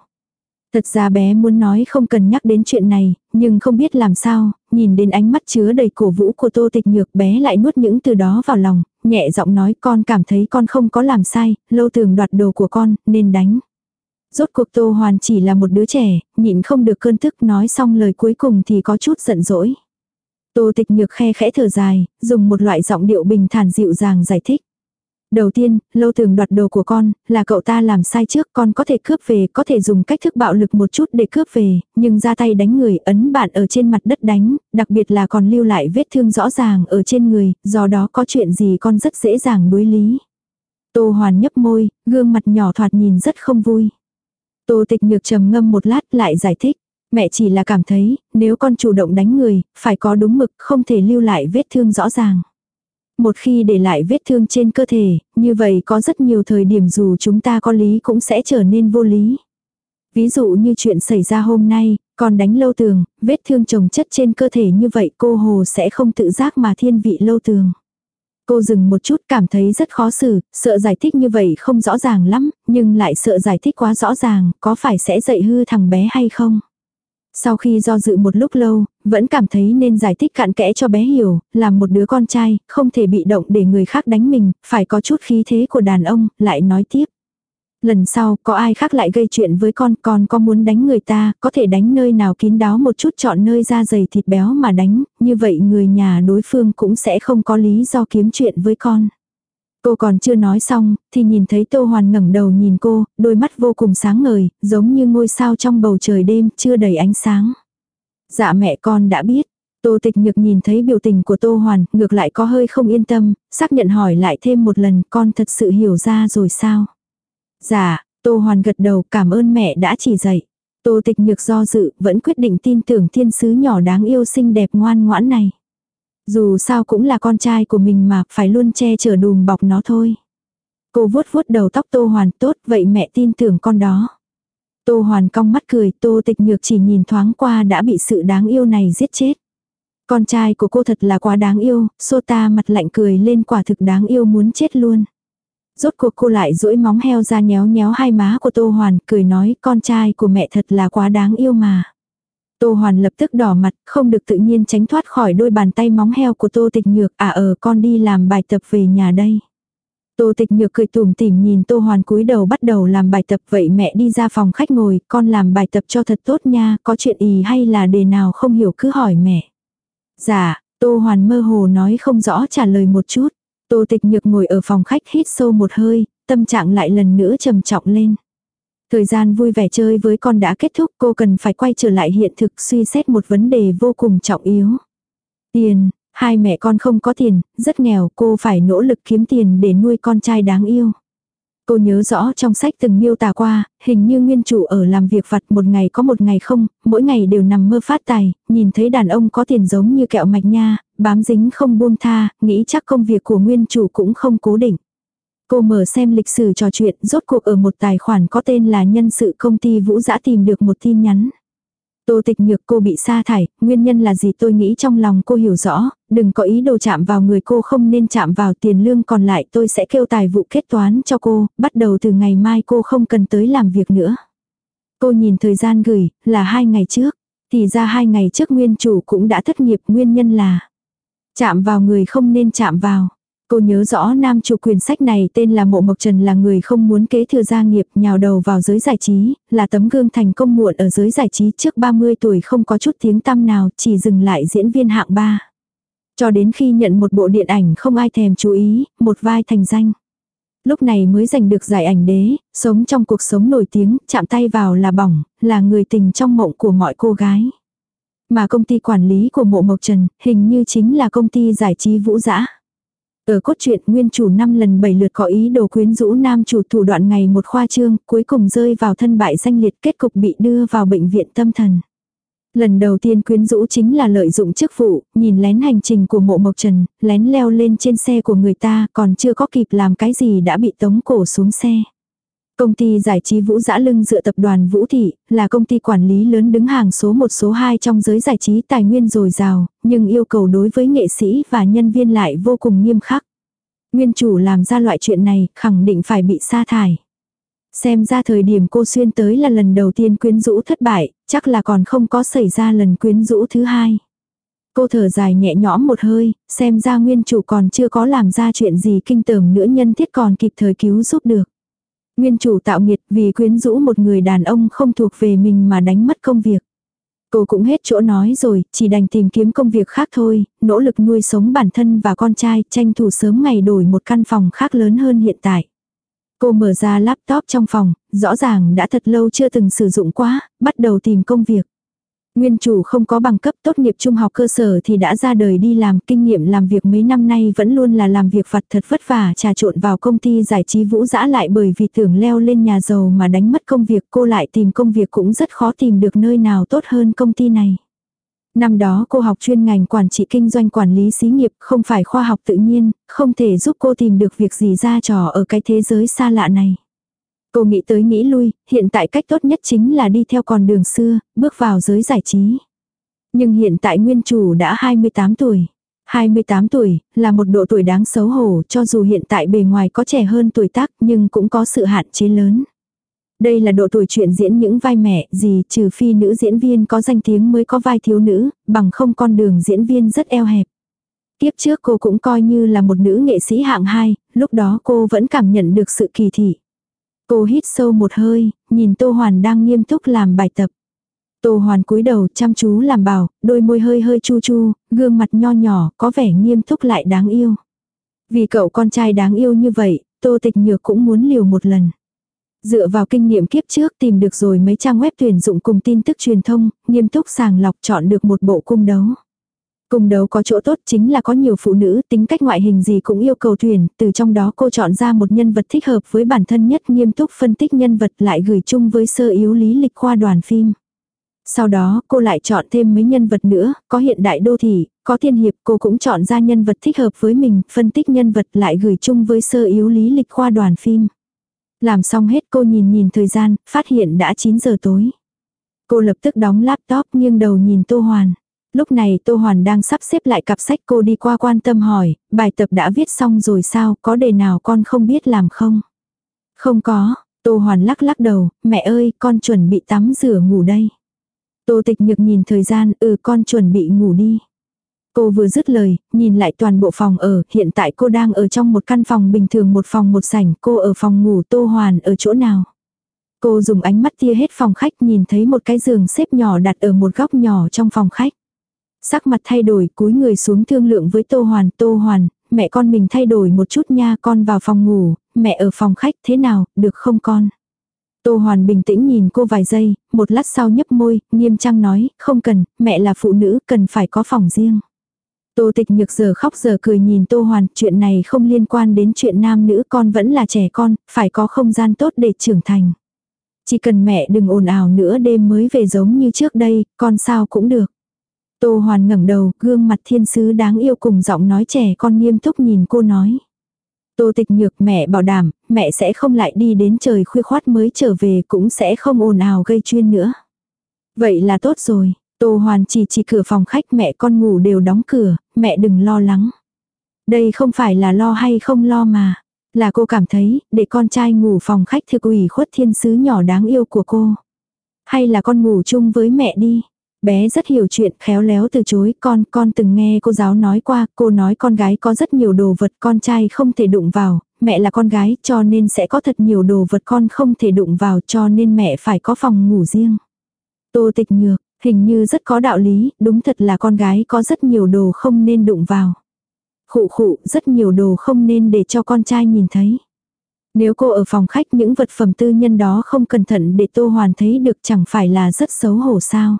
Speaker 1: Thật ra bé muốn nói không cần nhắc đến chuyện này, nhưng không biết làm sao, nhìn đến ánh mắt chứa đầy cổ vũ của tô tịch nhược bé lại nuốt những từ đó vào lòng, nhẹ giọng nói con cảm thấy con không có làm sai, lâu tường đoạt đồ của con, nên đánh. Rốt cuộc tô hoàn chỉ là một đứa trẻ, nhịn không được cơn tức nói xong lời cuối cùng thì có chút giận dỗi. Tô tịch nhược khe khẽ thở dài, dùng một loại giọng điệu bình thản dịu dàng giải thích. Đầu tiên, lâu tường đoạt đồ của con, là cậu ta làm sai trước, con có thể cướp về, có thể dùng cách thức bạo lực một chút để cướp về, nhưng ra tay đánh người, ấn bạn ở trên mặt đất đánh, đặc biệt là còn lưu lại vết thương rõ ràng ở trên người, do đó có chuyện gì con rất dễ dàng đối lý. Tô Hoàn nhấp môi, gương mặt nhỏ thoạt nhìn rất không vui. Tô tịch nhược trầm ngâm một lát lại giải thích. Mẹ chỉ là cảm thấy, nếu con chủ động đánh người, phải có đúng mực, không thể lưu lại vết thương rõ ràng. Một khi để lại vết thương trên cơ thể, như vậy có rất nhiều thời điểm dù chúng ta có lý cũng sẽ trở nên vô lý. Ví dụ như chuyện xảy ra hôm nay, còn đánh lâu tường, vết thương trồng chất trên cơ thể như vậy cô hồ sẽ không tự giác mà thiên vị lâu tường. Cô dừng một chút cảm thấy rất khó xử, sợ giải thích như vậy không rõ ràng lắm, nhưng lại sợ giải thích quá rõ ràng, có phải sẽ dạy hư thằng bé hay không? Sau khi do dự một lúc lâu, vẫn cảm thấy nên giải thích cặn kẽ cho bé hiểu, là một đứa con trai, không thể bị động để người khác đánh mình, phải có chút khí thế của đàn ông, lại nói tiếp. Lần sau, có ai khác lại gây chuyện với con, con có muốn đánh người ta, có thể đánh nơi nào kín đáo một chút chọn nơi da dày thịt béo mà đánh, như vậy người nhà đối phương cũng sẽ không có lý do kiếm chuyện với con. Cô còn chưa nói xong, thì nhìn thấy Tô Hoàn ngẩng đầu nhìn cô, đôi mắt vô cùng sáng ngời, giống như ngôi sao trong bầu trời đêm chưa đầy ánh sáng. Dạ mẹ con đã biết. Tô tịch nhược nhìn thấy biểu tình của Tô Hoàn, ngược lại có hơi không yên tâm, xác nhận hỏi lại thêm một lần con thật sự hiểu ra rồi sao. Dạ, Tô Hoàn gật đầu cảm ơn mẹ đã chỉ dạy. Tô tịch nhược do dự, vẫn quyết định tin tưởng thiên sứ nhỏ đáng yêu xinh đẹp ngoan ngoãn này. Dù sao cũng là con trai của mình mà, phải luôn che chở đùm bọc nó thôi. Cô vuốt vuốt đầu tóc Tô Hoàn tốt, vậy mẹ tin tưởng con đó. Tô Hoàn cong mắt cười, Tô Tịch Nhược chỉ nhìn thoáng qua đã bị sự đáng yêu này giết chết. Con trai của cô thật là quá đáng yêu, Sota mặt lạnh cười lên quả thực đáng yêu muốn chết luôn. Rốt cuộc cô lại duỗi móng heo ra nhéo nhéo hai má của Tô Hoàn, cười nói con trai của mẹ thật là quá đáng yêu mà. Tô Hoàn lập tức đỏ mặt, không được tự nhiên tránh thoát khỏi đôi bàn tay móng heo của Tô Tịch Nhược, à ờ con đi làm bài tập về nhà đây. Tô Tịch Nhược cười tủm tỉm nhìn Tô Hoàn cúi đầu bắt đầu làm bài tập vậy mẹ đi ra phòng khách ngồi, con làm bài tập cho thật tốt nha, có chuyện ý hay là đề nào không hiểu cứ hỏi mẹ. Dạ, Tô Hoàn mơ hồ nói không rõ trả lời một chút. Tô Tịch Nhược ngồi ở phòng khách hít sâu một hơi, tâm trạng lại lần nữa trầm trọng lên. Thời gian vui vẻ chơi với con đã kết thúc cô cần phải quay trở lại hiện thực suy xét một vấn đề vô cùng trọng yếu. Tiền, hai mẹ con không có tiền, rất nghèo cô phải nỗ lực kiếm tiền để nuôi con trai đáng yêu. Cô nhớ rõ trong sách từng miêu tả qua, hình như nguyên chủ ở làm việc vặt một ngày có một ngày không, mỗi ngày đều nằm mơ phát tài, nhìn thấy đàn ông có tiền giống như kẹo mạch nha, bám dính không buông tha, nghĩ chắc công việc của nguyên chủ cũng không cố định. Cô mở xem lịch sử trò chuyện, rốt cuộc ở một tài khoản có tên là nhân sự công ty Vũ Giã tìm được một tin nhắn. Tô tịch nhược cô bị sa thải, nguyên nhân là gì tôi nghĩ trong lòng cô hiểu rõ, đừng có ý đồ chạm vào người cô không nên chạm vào tiền lương còn lại tôi sẽ kêu tài vụ kết toán cho cô, bắt đầu từ ngày mai cô không cần tới làm việc nữa. Cô nhìn thời gian gửi, là hai ngày trước, thì ra hai ngày trước nguyên chủ cũng đã thất nghiệp nguyên nhân là chạm vào người không nên chạm vào. Cô nhớ rõ nam chủ quyền sách này tên là Mộ Mộc Trần là người không muốn kế thừa gia nghiệp nhào đầu vào giới giải trí, là tấm gương thành công muộn ở giới giải trí trước 30 tuổi không có chút tiếng tăm nào, chỉ dừng lại diễn viên hạng 3. Cho đến khi nhận một bộ điện ảnh không ai thèm chú ý, một vai thành danh. Lúc này mới giành được giải ảnh đế, sống trong cuộc sống nổi tiếng, chạm tay vào là bỏng, là người tình trong mộng của mọi cô gái. Mà công ty quản lý của mộ Mộc Trần, hình như chính là công ty giải trí vũ dã ở cốt truyện nguyên chủ năm lần bảy lượt có ý đồ quyến rũ nam chủ thủ đoạn ngày một khoa trương, cuối cùng rơi vào thân bại danh liệt kết cục bị đưa vào bệnh viện tâm thần. Lần đầu tiên quyến rũ chính là lợi dụng chức vụ, nhìn lén hành trình của mộ mộc trần, lén leo lên trên xe của người ta còn chưa có kịp làm cái gì đã bị tống cổ xuống xe. Công ty giải trí Vũ Dã Lưng dựa tập đoàn Vũ Thị, là công ty quản lý lớn đứng hàng số 1 số 2 trong giới giải trí tài nguyên dồi dào, nhưng yêu cầu đối với nghệ sĩ và nhân viên lại vô cùng nghiêm khắc. Nguyên chủ làm ra loại chuyện này, khẳng định phải bị sa thải. Xem ra thời điểm cô xuyên tới là lần đầu tiên quyến rũ thất bại, chắc là còn không có xảy ra lần quyến rũ thứ hai. Cô thở dài nhẹ nhõm một hơi, xem ra nguyên chủ còn chưa có làm ra chuyện gì kinh tởm nữa nhân thiết còn kịp thời cứu giúp được. Nguyên chủ tạo nghiệt vì quyến rũ một người đàn ông không thuộc về mình mà đánh mất công việc. Cô cũng hết chỗ nói rồi, chỉ đành tìm kiếm công việc khác thôi, nỗ lực nuôi sống bản thân và con trai, tranh thủ sớm ngày đổi một căn phòng khác lớn hơn hiện tại. Cô mở ra laptop trong phòng, rõ ràng đã thật lâu chưa từng sử dụng quá, bắt đầu tìm công việc. Nguyên chủ không có bằng cấp tốt nghiệp trung học cơ sở thì đã ra đời đi làm kinh nghiệm làm việc mấy năm nay vẫn luôn là làm việc vặt thật vất vả trà trộn vào công ty giải trí vũ dã lại bởi vì tưởng leo lên nhà giàu mà đánh mất công việc cô lại tìm công việc cũng rất khó tìm được nơi nào tốt hơn công ty này. Năm đó cô học chuyên ngành quản trị kinh doanh quản lý xí nghiệp không phải khoa học tự nhiên, không thể giúp cô tìm được việc gì ra trò ở cái thế giới xa lạ này. Cô nghĩ tới nghĩ lui, hiện tại cách tốt nhất chính là đi theo con đường xưa, bước vào giới giải trí. Nhưng hiện tại nguyên chủ đã 28 tuổi. 28 tuổi, là một độ tuổi đáng xấu hổ cho dù hiện tại bề ngoài có trẻ hơn tuổi tác nhưng cũng có sự hạn chế lớn. Đây là độ tuổi chuyện diễn những vai mẹ gì trừ phi nữ diễn viên có danh tiếng mới có vai thiếu nữ, bằng không con đường diễn viên rất eo hẹp. Tiếp trước cô cũng coi như là một nữ nghệ sĩ hạng 2, lúc đó cô vẫn cảm nhận được sự kỳ thị. Cô hít sâu một hơi, nhìn Tô Hoàn đang nghiêm túc làm bài tập. Tô Hoàn cúi đầu chăm chú làm bảo, đôi môi hơi hơi chu chu, gương mặt nho nhỏ, có vẻ nghiêm túc lại đáng yêu. Vì cậu con trai đáng yêu như vậy, Tô Tịch Nhược cũng muốn liều một lần. Dựa vào kinh nghiệm kiếp trước tìm được rồi mấy trang web tuyển dụng cùng tin tức truyền thông, nghiêm túc sàng lọc chọn được một bộ cung đấu cùng đấu có chỗ tốt chính là có nhiều phụ nữ tính cách ngoại hình gì cũng yêu cầu tuyển, từ trong đó cô chọn ra một nhân vật thích hợp với bản thân nhất nghiêm túc phân tích nhân vật lại gửi chung với sơ yếu lý lịch khoa đoàn phim. Sau đó cô lại chọn thêm mấy nhân vật nữa, có hiện đại đô thị, có thiên hiệp cô cũng chọn ra nhân vật thích hợp với mình, phân tích nhân vật lại gửi chung với sơ yếu lý lịch khoa đoàn phim. Làm xong hết cô nhìn nhìn thời gian, phát hiện đã 9 giờ tối. Cô lập tức đóng laptop nghiêng đầu nhìn Tô Hoàn. Lúc này Tô Hoàn đang sắp xếp lại cặp sách cô đi qua quan tâm hỏi, bài tập đã viết xong rồi sao, có đề nào con không biết làm không? Không có, Tô Hoàn lắc lắc đầu, mẹ ơi, con chuẩn bị tắm rửa ngủ đây. Tô tịch nhược nhìn thời gian, ừ con chuẩn bị ngủ đi. Cô vừa dứt lời, nhìn lại toàn bộ phòng ở, hiện tại cô đang ở trong một căn phòng bình thường một phòng một sảnh, cô ở phòng ngủ Tô Hoàn ở chỗ nào? Cô dùng ánh mắt tia hết phòng khách nhìn thấy một cái giường xếp nhỏ đặt ở một góc nhỏ trong phòng khách. Sắc mặt thay đổi cúi người xuống thương lượng với Tô Hoàn. Tô Hoàn, mẹ con mình thay đổi một chút nha con vào phòng ngủ, mẹ ở phòng khách thế nào, được không con? Tô Hoàn bình tĩnh nhìn cô vài giây, một lát sau nhấp môi, nghiêm trang nói, không cần, mẹ là phụ nữ, cần phải có phòng riêng. Tô tịch nhược giờ khóc giờ cười nhìn Tô Hoàn, chuyện này không liên quan đến chuyện nam nữ con vẫn là trẻ con, phải có không gian tốt để trưởng thành. Chỉ cần mẹ đừng ồn ào nữa đêm mới về giống như trước đây, con sao cũng được. Tô Hoàn ngẩng đầu, gương mặt thiên sứ đáng yêu cùng giọng nói trẻ con nghiêm túc nhìn cô nói. Tô tịch nhược mẹ bảo đảm, mẹ sẽ không lại đi đến trời khuya khoát mới trở về cũng sẽ không ồn ào gây chuyên nữa. Vậy là tốt rồi, Tô Hoàn chỉ chỉ cửa phòng khách mẹ con ngủ đều đóng cửa, mẹ đừng lo lắng. Đây không phải là lo hay không lo mà, là cô cảm thấy, để con trai ngủ phòng khách thực ủy khuất thiên sứ nhỏ đáng yêu của cô. Hay là con ngủ chung với mẹ đi. Bé rất hiểu chuyện, khéo léo từ chối, con, con từng nghe cô giáo nói qua, cô nói con gái có rất nhiều đồ vật con trai không thể đụng vào, mẹ là con gái cho nên sẽ có thật nhiều đồ vật con không thể đụng vào cho nên mẹ phải có phòng ngủ riêng. Tô tịch nhược, hình như rất có đạo lý, đúng thật là con gái có rất nhiều đồ không nên đụng vào. Khụ khụ, rất nhiều đồ không nên để cho con trai nhìn thấy. Nếu cô ở phòng khách những vật phẩm tư nhân đó không cẩn thận để Tô Hoàn thấy được chẳng phải là rất xấu hổ sao.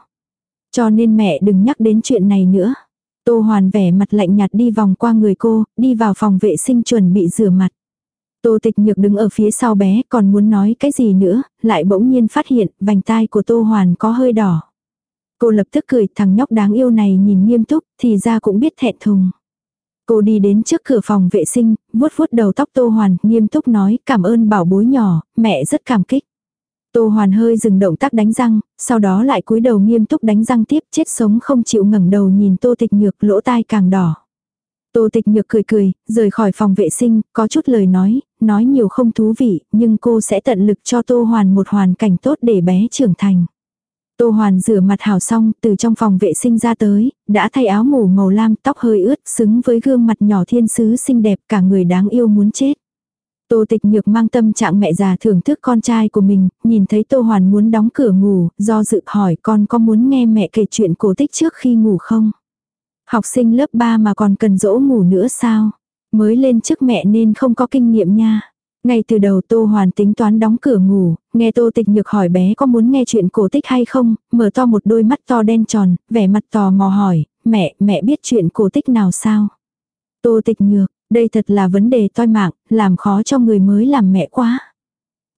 Speaker 1: Cho nên mẹ đừng nhắc đến chuyện này nữa. Tô Hoàn vẻ mặt lạnh nhạt đi vòng qua người cô, đi vào phòng vệ sinh chuẩn bị rửa mặt. Tô tịch nhược đứng ở phía sau bé còn muốn nói cái gì nữa, lại bỗng nhiên phát hiện vành tai của Tô Hoàn có hơi đỏ. Cô lập tức cười thằng nhóc đáng yêu này nhìn nghiêm túc thì ra cũng biết thẹn thùng. Cô đi đến trước cửa phòng vệ sinh, vuốt vuốt đầu tóc Tô Hoàn, nghiêm túc nói cảm ơn bảo bối nhỏ, mẹ rất cảm kích. Tô Hoàn hơi dừng động tác đánh răng, sau đó lại cúi đầu nghiêm túc đánh răng tiếp chết sống không chịu ngẩng đầu nhìn Tô Tịch Nhược lỗ tai càng đỏ. Tô Tịch Nhược cười cười, rời khỏi phòng vệ sinh, có chút lời nói, nói nhiều không thú vị, nhưng cô sẽ tận lực cho Tô Hoàn một hoàn cảnh tốt để bé trưởng thành. Tô Hoàn rửa mặt hào xong, từ trong phòng vệ sinh ra tới, đã thay áo ngủ màu lam, tóc hơi ướt, xứng với gương mặt nhỏ thiên sứ xinh đẹp cả người đáng yêu muốn chết. Tô tịch nhược mang tâm trạng mẹ già thưởng thức con trai của mình, nhìn thấy Tô Hoàn muốn đóng cửa ngủ, do dự hỏi con có muốn nghe mẹ kể chuyện cổ tích trước khi ngủ không? Học sinh lớp 3 mà còn cần dỗ ngủ nữa sao? Mới lên trước mẹ nên không có kinh nghiệm nha. Ngay từ đầu Tô Hoàn tính toán đóng cửa ngủ, nghe Tô Tịch Nhược hỏi bé có muốn nghe chuyện cổ tích hay không, mở to một đôi mắt to đen tròn, vẻ mặt tò mò hỏi, mẹ, mẹ biết chuyện cổ tích nào sao? Tô Tịch Nhược, đây thật là vấn đề toi mạng, làm khó cho người mới làm mẹ quá.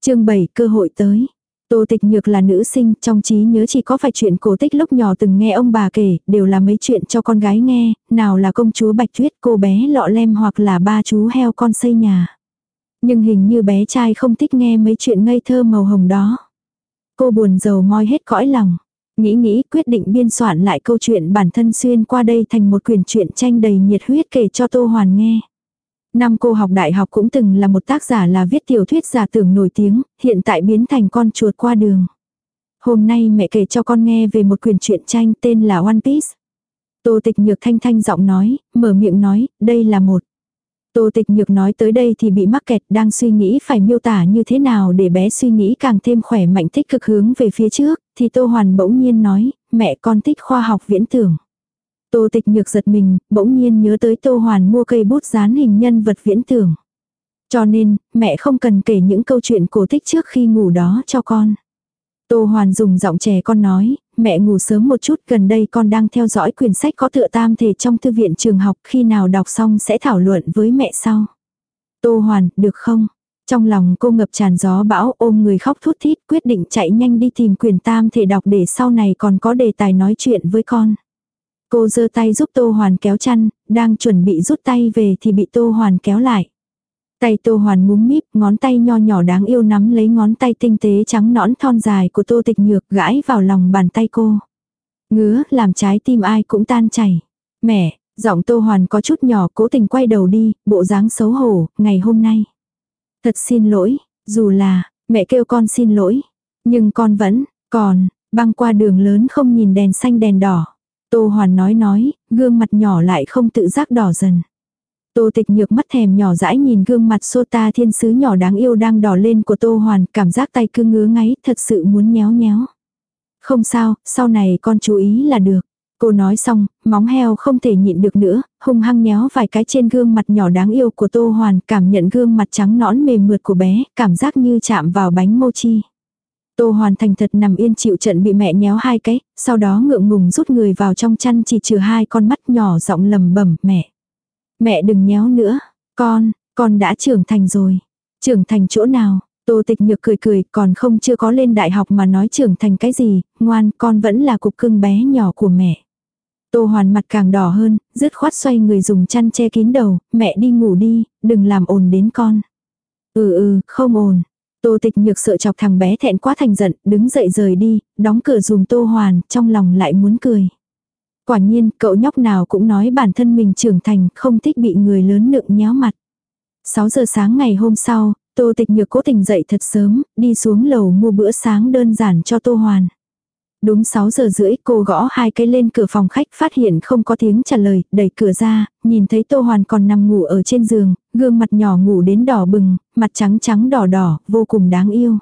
Speaker 1: chương 7 cơ hội tới. Tô Tịch Nhược là nữ sinh, trong trí nhớ chỉ có vài chuyện cổ tích lúc nhỏ từng nghe ông bà kể, đều là mấy chuyện cho con gái nghe, nào là công chúa Bạch Tuyết, cô bé lọ lem hoặc là ba chú heo con xây nhà. Nhưng hình như bé trai không thích nghe mấy chuyện ngây thơ màu hồng đó. Cô buồn rầu moi hết cõi lòng. Nghĩ nghĩ quyết định biên soạn lại câu chuyện bản thân xuyên qua đây thành một quyển truyện tranh đầy nhiệt huyết kể cho Tô Hoàn nghe. Năm cô học đại học cũng từng là một tác giả là viết tiểu thuyết giả tưởng nổi tiếng, hiện tại biến thành con chuột qua đường. Hôm nay mẹ kể cho con nghe về một quyển truyện tranh tên là One Piece. Tô tịch nhược thanh thanh giọng nói, mở miệng nói, đây là một. Tô tịch nhược nói tới đây thì bị mắc kẹt đang suy nghĩ phải miêu tả như thế nào để bé suy nghĩ càng thêm khỏe mạnh tích cực hướng về phía trước, thì Tô Hoàn bỗng nhiên nói, mẹ con thích khoa học viễn tưởng. Tô tịch nhược giật mình, bỗng nhiên nhớ tới Tô Hoàn mua cây bút dán hình nhân vật viễn tưởng. Cho nên, mẹ không cần kể những câu chuyện cổ tích trước khi ngủ đó cho con. Tô Hoàn dùng giọng trẻ con nói, mẹ ngủ sớm một chút gần đây con đang theo dõi quyển sách có tựa tam thể trong thư viện trường học khi nào đọc xong sẽ thảo luận với mẹ sau. Tô Hoàn, được không? Trong lòng cô ngập tràn gió bão ôm người khóc thút thít quyết định chạy nhanh đi tìm quyền tam thể đọc để sau này còn có đề tài nói chuyện với con. Cô giơ tay giúp Tô Hoàn kéo chăn, đang chuẩn bị rút tay về thì bị Tô Hoàn kéo lại. Tay Tô Hoàn múm míp, ngón tay nho nhỏ đáng yêu nắm lấy ngón tay tinh tế trắng nõn thon dài của Tô Tịch Nhược gãi vào lòng bàn tay cô. Ngứa, làm trái tim ai cũng tan chảy. Mẹ, giọng Tô Hoàn có chút nhỏ cố tình quay đầu đi, bộ dáng xấu hổ, ngày hôm nay. Thật xin lỗi, dù là, mẹ kêu con xin lỗi. Nhưng con vẫn, còn, băng qua đường lớn không nhìn đèn xanh đèn đỏ. Tô Hoàn nói nói, gương mặt nhỏ lại không tự giác đỏ dần. Tô tịch nhược mắt thèm nhỏ dãi nhìn gương mặt Sota thiên sứ nhỏ đáng yêu đang đỏ lên của Tô Hoàn, cảm giác tay cứ ngứa ngáy, thật sự muốn nhéo nhéo. Không sao, sau này con chú ý là được. Cô nói xong, móng heo không thể nhịn được nữa, hung hăng nhéo vài cái trên gương mặt nhỏ đáng yêu của Tô Hoàn, cảm nhận gương mặt trắng nõn mềm mượt của bé, cảm giác như chạm vào bánh mochi. Tô Hoàn thành thật nằm yên chịu trận bị mẹ nhéo hai cái, sau đó ngượng ngùng rút người vào trong chăn chỉ trừ hai con mắt nhỏ giọng lầm bẩm mẹ. Mẹ đừng nhéo nữa, con, con đã trưởng thành rồi. Trưởng thành chỗ nào? Tô tịch nhược cười cười còn không chưa có lên đại học mà nói trưởng thành cái gì, ngoan con vẫn là cục cưng bé nhỏ của mẹ. Tô hoàn mặt càng đỏ hơn, dứt khoát xoay người dùng chăn che kín đầu, mẹ đi ngủ đi, đừng làm ồn đến con. Ừ ừ, không ồn. Tô tịch nhược sợ chọc thằng bé thẹn quá thành giận, đứng dậy rời đi, đóng cửa dùm tô hoàn, trong lòng lại muốn cười. Quả nhiên, cậu nhóc nào cũng nói bản thân mình trưởng thành, không thích bị người lớn nựng nhéo mặt. 6 giờ sáng ngày hôm sau, Tô Tịch Nhược cố tình dậy thật sớm, đi xuống lầu mua bữa sáng đơn giản cho Tô Hoàn. Đúng 6 giờ rưỡi cô gõ hai cái lên cửa phòng khách phát hiện không có tiếng trả lời, đẩy cửa ra, nhìn thấy Tô Hoàn còn nằm ngủ ở trên giường, gương mặt nhỏ ngủ đến đỏ bừng, mặt trắng trắng đỏ đỏ, vô cùng đáng yêu.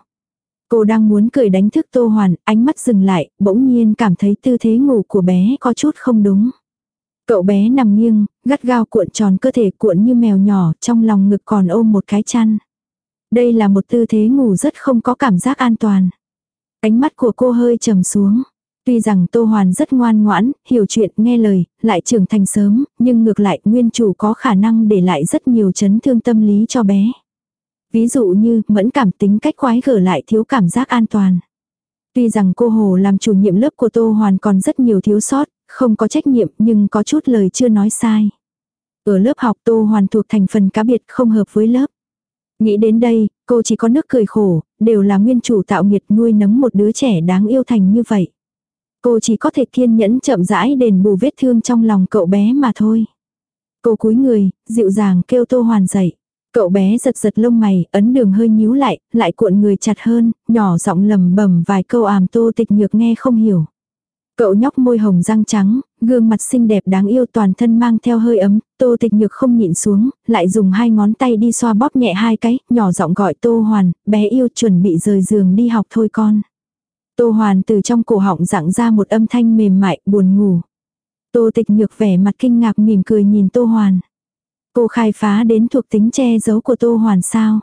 Speaker 1: Cô đang muốn cười đánh thức Tô Hoàn, ánh mắt dừng lại, bỗng nhiên cảm thấy tư thế ngủ của bé có chút không đúng. Cậu bé nằm nghiêng, gắt gao cuộn tròn cơ thể cuộn như mèo nhỏ, trong lòng ngực còn ôm một cái chăn. Đây là một tư thế ngủ rất không có cảm giác an toàn. Ánh mắt của cô hơi trầm xuống. Tuy rằng Tô Hoàn rất ngoan ngoãn, hiểu chuyện, nghe lời, lại trưởng thành sớm, nhưng ngược lại nguyên chủ có khả năng để lại rất nhiều chấn thương tâm lý cho bé. Ví dụ như mẫn cảm tính cách quái gở lại thiếu cảm giác an toàn. Tuy rằng cô Hồ làm chủ nhiệm lớp của Tô Hoàn còn rất nhiều thiếu sót, không có trách nhiệm nhưng có chút lời chưa nói sai. Ở lớp học Tô Hoàn thuộc thành phần cá biệt không hợp với lớp. Nghĩ đến đây, cô chỉ có nước cười khổ, đều là nguyên chủ tạo nghiệt nuôi nấng một đứa trẻ đáng yêu thành như vậy. Cô chỉ có thể kiên nhẫn chậm rãi đền bù vết thương trong lòng cậu bé mà thôi. Cô cúi người, dịu dàng kêu Tô Hoàn dậy. Cậu bé giật giật lông mày, ấn đường hơi nhíu lại, lại cuộn người chặt hơn, nhỏ giọng lầm bầm vài câu àm tô tịch nhược nghe không hiểu. Cậu nhóc môi hồng răng trắng, Gương mặt xinh đẹp đáng yêu toàn thân mang theo hơi ấm, tô tịch nhược không nhịn xuống, lại dùng hai ngón tay đi xoa bóp nhẹ hai cái, nhỏ giọng gọi tô hoàn, bé yêu chuẩn bị rời giường đi học thôi con. Tô hoàn từ trong cổ họng dặn ra một âm thanh mềm mại, buồn ngủ. Tô tịch nhược vẻ mặt kinh ngạc mỉm cười nhìn tô hoàn. Cô khai phá đến thuộc tính che giấu của tô hoàn sao.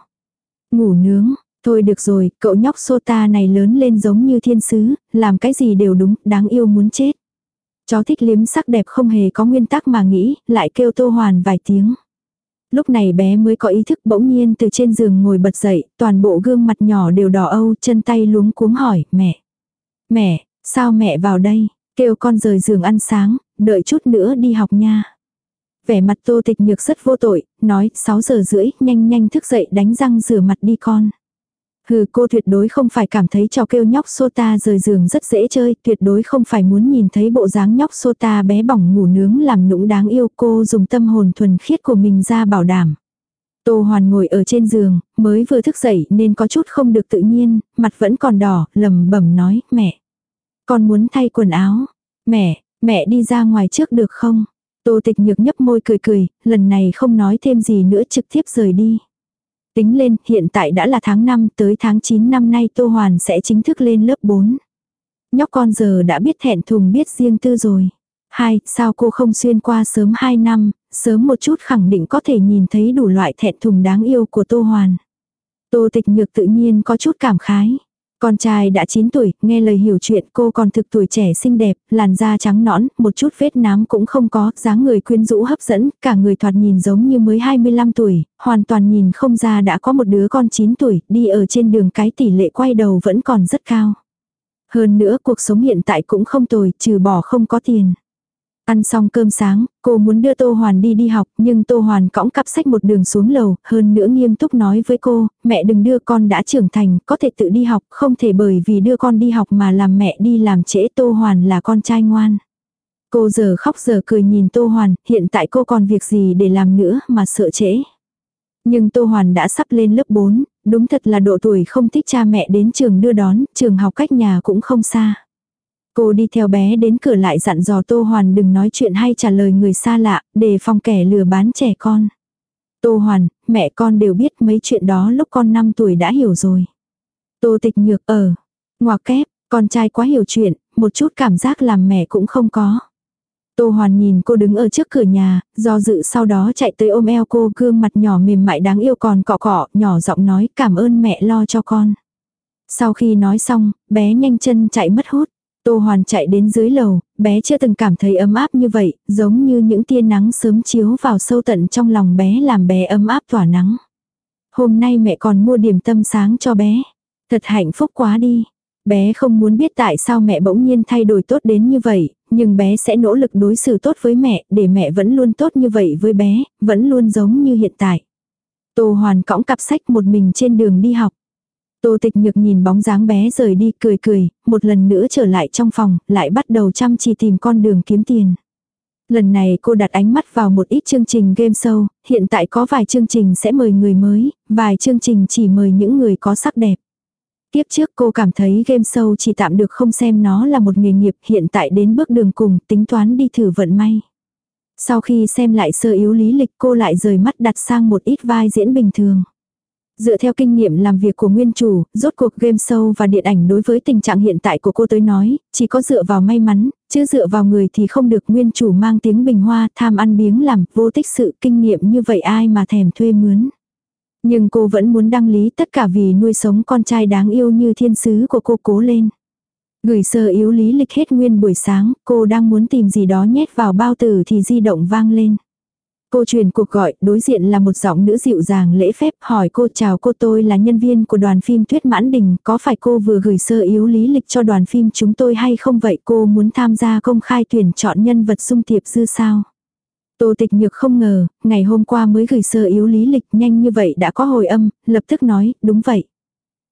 Speaker 1: Ngủ nướng, thôi được rồi, cậu nhóc sô ta này lớn lên giống như thiên sứ, làm cái gì đều đúng, đáng yêu muốn chết. Chó thích liếm sắc đẹp không hề có nguyên tắc mà nghĩ, lại kêu tô hoàn vài tiếng. Lúc này bé mới có ý thức bỗng nhiên từ trên giường ngồi bật dậy, toàn bộ gương mặt nhỏ đều đỏ âu, chân tay luống cuống hỏi, mẹ. Mẹ, sao mẹ vào đây? Kêu con rời giường ăn sáng, đợi chút nữa đi học nha. Vẻ mặt tô tịch nhược rất vô tội, nói 6 giờ rưỡi, nhanh nhanh thức dậy đánh răng rửa mặt đi con. Hừ cô tuyệt đối không phải cảm thấy trò kêu nhóc Sota rời giường rất dễ chơi, tuyệt đối không phải muốn nhìn thấy bộ dáng nhóc Sota bé bỏng ngủ nướng làm nũng đáng yêu cô dùng tâm hồn thuần khiết của mình ra bảo đảm. Tô Hoàn ngồi ở trên giường, mới vừa thức dậy nên có chút không được tự nhiên, mặt vẫn còn đỏ, lầm bẩm nói, mẹ. Con muốn thay quần áo. Mẹ, mẹ đi ra ngoài trước được không? Tô tịch nhược nhấp môi cười cười, lần này không nói thêm gì nữa trực tiếp rời đi. Tính lên, hiện tại đã là tháng 5, tới tháng 9 năm nay Tô Hoàn sẽ chính thức lên lớp 4. Nhóc con giờ đã biết thẹn thùng biết riêng tư rồi. Hai, sao cô không xuyên qua sớm 2 năm, sớm một chút khẳng định có thể nhìn thấy đủ loại thẹn thùng đáng yêu của Tô Hoàn. Tô tịch nhược tự nhiên có chút cảm khái. Con trai đã 9 tuổi, nghe lời hiểu chuyện cô còn thực tuổi trẻ xinh đẹp, làn da trắng nõn, một chút vết nám cũng không có, dáng người quyến rũ hấp dẫn, cả người thoạt nhìn giống như mới 25 tuổi, hoàn toàn nhìn không ra đã có một đứa con 9 tuổi, đi ở trên đường cái tỷ lệ quay đầu vẫn còn rất cao. Hơn nữa cuộc sống hiện tại cũng không tồi, trừ bỏ không có tiền. Ăn xong cơm sáng, cô muốn đưa Tô Hoàn đi đi học, nhưng Tô Hoàn cõng cặp sách một đường xuống lầu, hơn nữa nghiêm túc nói với cô, mẹ đừng đưa con đã trưởng thành, có thể tự đi học, không thể bởi vì đưa con đi học mà làm mẹ đi làm trễ Tô Hoàn là con trai ngoan. Cô giờ khóc giờ cười nhìn Tô Hoàn, hiện tại cô còn việc gì để làm nữa mà sợ trễ. Nhưng Tô Hoàn đã sắp lên lớp 4, đúng thật là độ tuổi không thích cha mẹ đến trường đưa đón, trường học cách nhà cũng không xa. Cô đi theo bé đến cửa lại dặn dò Tô Hoàn đừng nói chuyện hay trả lời người xa lạ, để phòng kẻ lừa bán trẻ con. Tô Hoàn, mẹ con đều biết mấy chuyện đó lúc con 5 tuổi đã hiểu rồi. Tô tịch nhược ở. Ngoà kép, con trai quá hiểu chuyện, một chút cảm giác làm mẹ cũng không có. Tô Hoàn nhìn cô đứng ở trước cửa nhà, do dự sau đó chạy tới ôm eo cô gương mặt nhỏ mềm mại đáng yêu còn cọ cọ, nhỏ giọng nói cảm ơn mẹ lo cho con. Sau khi nói xong, bé nhanh chân chạy mất hút. Tô Hoàn chạy đến dưới lầu, bé chưa từng cảm thấy ấm áp như vậy, giống như những tia nắng sớm chiếu vào sâu tận trong lòng bé làm bé ấm áp tỏa nắng. Hôm nay mẹ còn mua điểm tâm sáng cho bé. Thật hạnh phúc quá đi. Bé không muốn biết tại sao mẹ bỗng nhiên thay đổi tốt đến như vậy, nhưng bé sẽ nỗ lực đối xử tốt với mẹ, để mẹ vẫn luôn tốt như vậy với bé, vẫn luôn giống như hiện tại. Tô Hoàn cõng cặp sách một mình trên đường đi học. Tô tịch nhược nhìn bóng dáng bé rời đi cười cười, một lần nữa trở lại trong phòng, lại bắt đầu chăm chỉ tìm con đường kiếm tiền. Lần này cô đặt ánh mắt vào một ít chương trình game show, hiện tại có vài chương trình sẽ mời người mới, vài chương trình chỉ mời những người có sắc đẹp. Tiếp trước cô cảm thấy game show chỉ tạm được không xem nó là một nghề nghiệp hiện tại đến bước đường cùng tính toán đi thử vận may. Sau khi xem lại sơ yếu lý lịch cô lại rời mắt đặt sang một ít vai diễn bình thường. Dựa theo kinh nghiệm làm việc của nguyên chủ, rốt cuộc game show và điện ảnh đối với tình trạng hiện tại của cô tới nói, chỉ có dựa vào may mắn, chứ dựa vào người thì không được nguyên chủ mang tiếng bình hoa tham ăn biếng làm vô tích sự kinh nghiệm như vậy ai mà thèm thuê mướn. Nhưng cô vẫn muốn đăng lý tất cả vì nuôi sống con trai đáng yêu như thiên sứ của cô cố lên. Gửi sơ yếu lý lịch hết nguyên buổi sáng, cô đang muốn tìm gì đó nhét vào bao tử thì di động vang lên. Cô truyền cuộc gọi, đối diện là một giọng nữ dịu dàng lễ phép, hỏi cô chào cô tôi là nhân viên của đoàn phim Thuyết Mãn Đình, có phải cô vừa gửi sơ yếu lý lịch cho đoàn phim chúng tôi hay không vậy cô muốn tham gia công khai tuyển chọn nhân vật sung tiệp dư sao? Tô tịch nhược không ngờ, ngày hôm qua mới gửi sơ yếu lý lịch nhanh như vậy đã có hồi âm, lập tức nói, đúng vậy.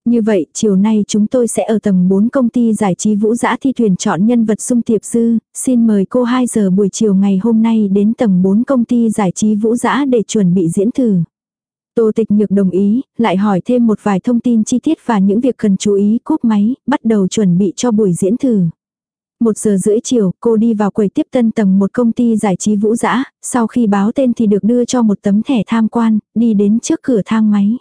Speaker 1: Như vậy, chiều nay chúng tôi sẽ ở tầng 4 công ty giải trí vũ giã thi tuyển chọn nhân vật sung tiệp dư, xin mời cô 2 giờ buổi chiều ngày hôm nay đến tầng 4 công ty giải trí vũ giã để chuẩn bị diễn thử. Tô tịch nhược đồng ý, lại hỏi thêm một vài thông tin chi tiết và những việc cần chú ý cúp máy, bắt đầu chuẩn bị cho buổi diễn thử. Một giờ rưỡi chiều, cô đi vào quầy tiếp tân tầng một công ty giải trí vũ dã, sau khi báo tên thì được đưa cho một tấm thẻ tham quan, đi đến trước cửa thang máy.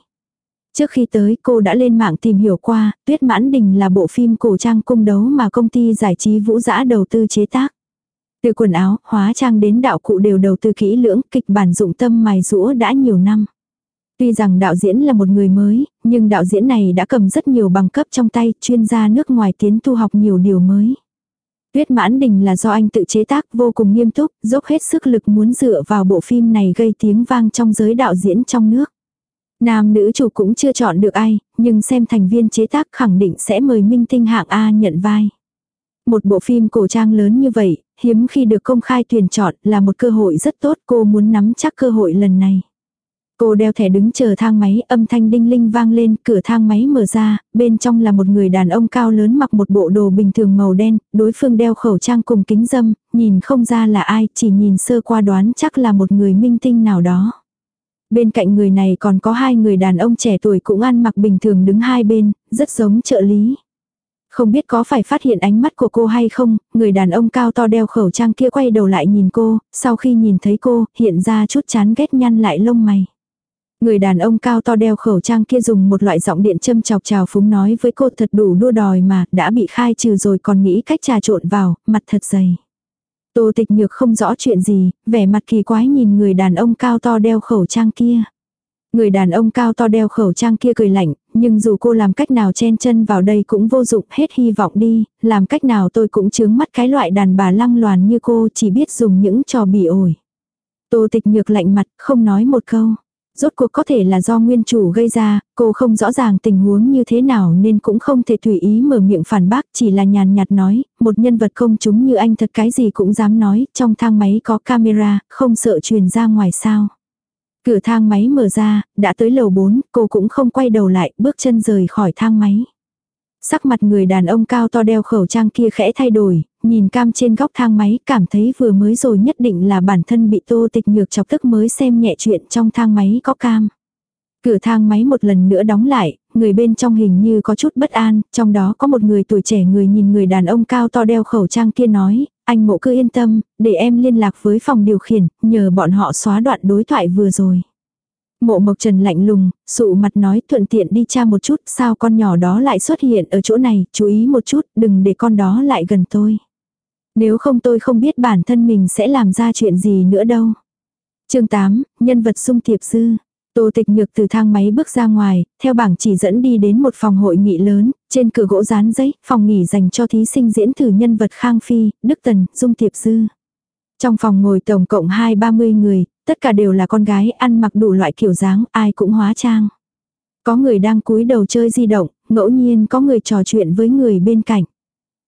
Speaker 1: Trước khi tới cô đã lên mạng tìm hiểu qua, Tuyết Mãn Đình là bộ phim cổ trang cung đấu mà công ty giải trí vũ dã đầu tư chế tác. Từ quần áo, hóa trang đến đạo cụ đều đầu tư kỹ lưỡng, kịch bản dụng tâm mài rũa đã nhiều năm. Tuy rằng đạo diễn là một người mới, nhưng đạo diễn này đã cầm rất nhiều bằng cấp trong tay, chuyên gia nước ngoài tiến tu học nhiều điều mới. Tuyết mãn đình là do anh tự chế tác vô cùng nghiêm túc, dốc hết sức lực muốn dựa vào bộ phim này gây tiếng vang trong giới đạo diễn trong nước. Nam nữ chủ cũng chưa chọn được ai, nhưng xem thành viên chế tác khẳng định sẽ mời minh tinh hạng A nhận vai. Một bộ phim cổ trang lớn như vậy, hiếm khi được công khai tuyển chọn là một cơ hội rất tốt cô muốn nắm chắc cơ hội lần này. Cô đeo thẻ đứng chờ thang máy, âm thanh đinh linh vang lên, cửa thang máy mở ra, bên trong là một người đàn ông cao lớn mặc một bộ đồ bình thường màu đen, đối phương đeo khẩu trang cùng kính dâm, nhìn không ra là ai, chỉ nhìn sơ qua đoán chắc là một người minh tinh nào đó. Bên cạnh người này còn có hai người đàn ông trẻ tuổi cũng ăn mặc bình thường đứng hai bên, rất giống trợ lý. Không biết có phải phát hiện ánh mắt của cô hay không, người đàn ông cao to đeo khẩu trang kia quay đầu lại nhìn cô, sau khi nhìn thấy cô, hiện ra chút chán ghét nhăn lại lông mày. Người đàn ông cao to đeo khẩu trang kia dùng một loại giọng điện châm chọc chào phúng nói với cô thật đủ đua đòi mà, đã bị khai trừ rồi còn nghĩ cách trà trộn vào, mặt thật dày. Tô tịch nhược không rõ chuyện gì, vẻ mặt kỳ quái nhìn người đàn ông cao to đeo khẩu trang kia. Người đàn ông cao to đeo khẩu trang kia cười lạnh, nhưng dù cô làm cách nào chen chân vào đây cũng vô dụng, hết hy vọng đi, làm cách nào tôi cũng chướng mắt cái loại đàn bà lăng loàn như cô chỉ biết dùng những trò bỉ ổi. Tô tịch nhược lạnh mặt, không nói một câu. Rốt cuộc có thể là do nguyên chủ gây ra, cô không rõ ràng tình huống như thế nào nên cũng không thể tùy ý mở miệng phản bác chỉ là nhàn nhạt nói, một nhân vật công chúng như anh thật cái gì cũng dám nói, trong thang máy có camera, không sợ truyền ra ngoài sao. Cửa thang máy mở ra, đã tới lầu 4, cô cũng không quay đầu lại, bước chân rời khỏi thang máy. Sắc mặt người đàn ông cao to đeo khẩu trang kia khẽ thay đổi, nhìn cam trên góc thang máy, cảm thấy vừa mới rồi nhất định là bản thân bị tô tịch nhược chọc tức mới xem nhẹ chuyện trong thang máy có cam. Cửa thang máy một lần nữa đóng lại, người bên trong hình như có chút bất an, trong đó có một người tuổi trẻ người nhìn người đàn ông cao to đeo khẩu trang kia nói, anh mộ cứ yên tâm, để em liên lạc với phòng điều khiển, nhờ bọn họ xóa đoạn đối thoại vừa rồi. Mộ Mộc Trần lạnh lùng, sụ mặt nói thuận tiện đi tra một chút sao con nhỏ đó lại xuất hiện ở chỗ này, chú ý một chút, đừng để con đó lại gần tôi. Nếu không tôi không biết bản thân mình sẽ làm ra chuyện gì nữa đâu. chương 8, nhân vật sung thiệp dư. Tô tịch nhược từ thang máy bước ra ngoài, theo bảng chỉ dẫn đi đến một phòng hội nghị lớn, trên cửa gỗ dán giấy, phòng nghỉ dành cho thí sinh diễn thử nhân vật Khang Phi, Đức Tần, Dung thiệp Dư. Trong phòng ngồi tổng cộng hai ba mươi người, tất cả đều là con gái ăn mặc đủ loại kiểu dáng, ai cũng hóa trang. Có người đang cúi đầu chơi di động, ngẫu nhiên có người trò chuyện với người bên cạnh.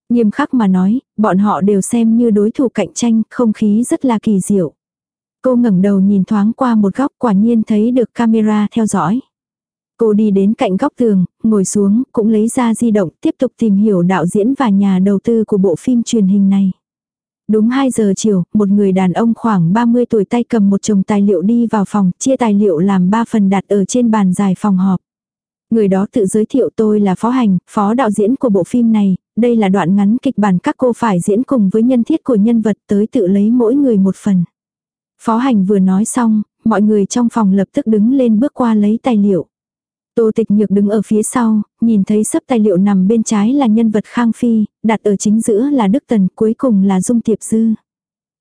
Speaker 1: Nghiêm khắc mà nói, bọn họ đều xem như đối thủ cạnh tranh, không khí rất là kỳ diệu. Cô ngẩng đầu nhìn thoáng qua một góc quả nhiên thấy được camera theo dõi. Cô đi đến cạnh góc tường, ngồi xuống, cũng lấy ra di động, tiếp tục tìm hiểu đạo diễn và nhà đầu tư của bộ phim truyền hình này. Đúng 2 giờ chiều, một người đàn ông khoảng 30 tuổi tay cầm một chồng tài liệu đi vào phòng, chia tài liệu làm 3 phần đặt ở trên bàn dài phòng họp. Người đó tự giới thiệu tôi là Phó Hành, phó đạo diễn của bộ phim này, đây là đoạn ngắn kịch bản các cô phải diễn cùng với nhân thiết của nhân vật tới tự lấy mỗi người một phần. Phó Hành vừa nói xong, mọi người trong phòng lập tức đứng lên bước qua lấy tài liệu. Tô tịch nhược đứng ở phía sau, nhìn thấy sấp tài liệu nằm bên trái là nhân vật Khang Phi, đặt ở chính giữa là Đức Tần, cuối cùng là Dung Tiệp Dư.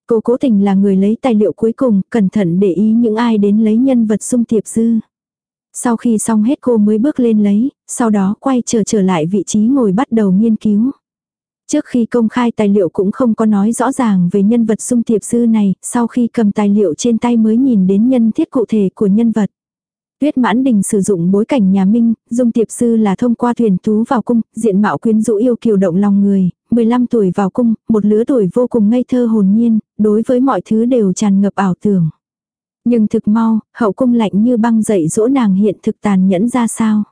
Speaker 1: Cô cố tình là người lấy tài liệu cuối cùng, cẩn thận để ý những ai đến lấy nhân vật Dung Tiệp Dư. Sau khi xong hết cô mới bước lên lấy, sau đó quay trở trở lại vị trí ngồi bắt đầu nghiên cứu. Trước khi công khai tài liệu cũng không có nói rõ ràng về nhân vật Dung Tiệp Dư này, sau khi cầm tài liệu trên tay mới nhìn đến nhân thiết cụ thể của nhân vật. Tuyết mãn đình sử dụng bối cảnh nhà Minh, dung tiệp sư là thông qua thuyền tú vào cung, diện mạo quyến rũ yêu kiều động lòng người, 15 tuổi vào cung, một lứa tuổi vô cùng ngây thơ hồn nhiên, đối với mọi thứ đều tràn ngập ảo tưởng. Nhưng thực mau, hậu cung lạnh như băng dậy dỗ nàng hiện thực tàn nhẫn ra sao.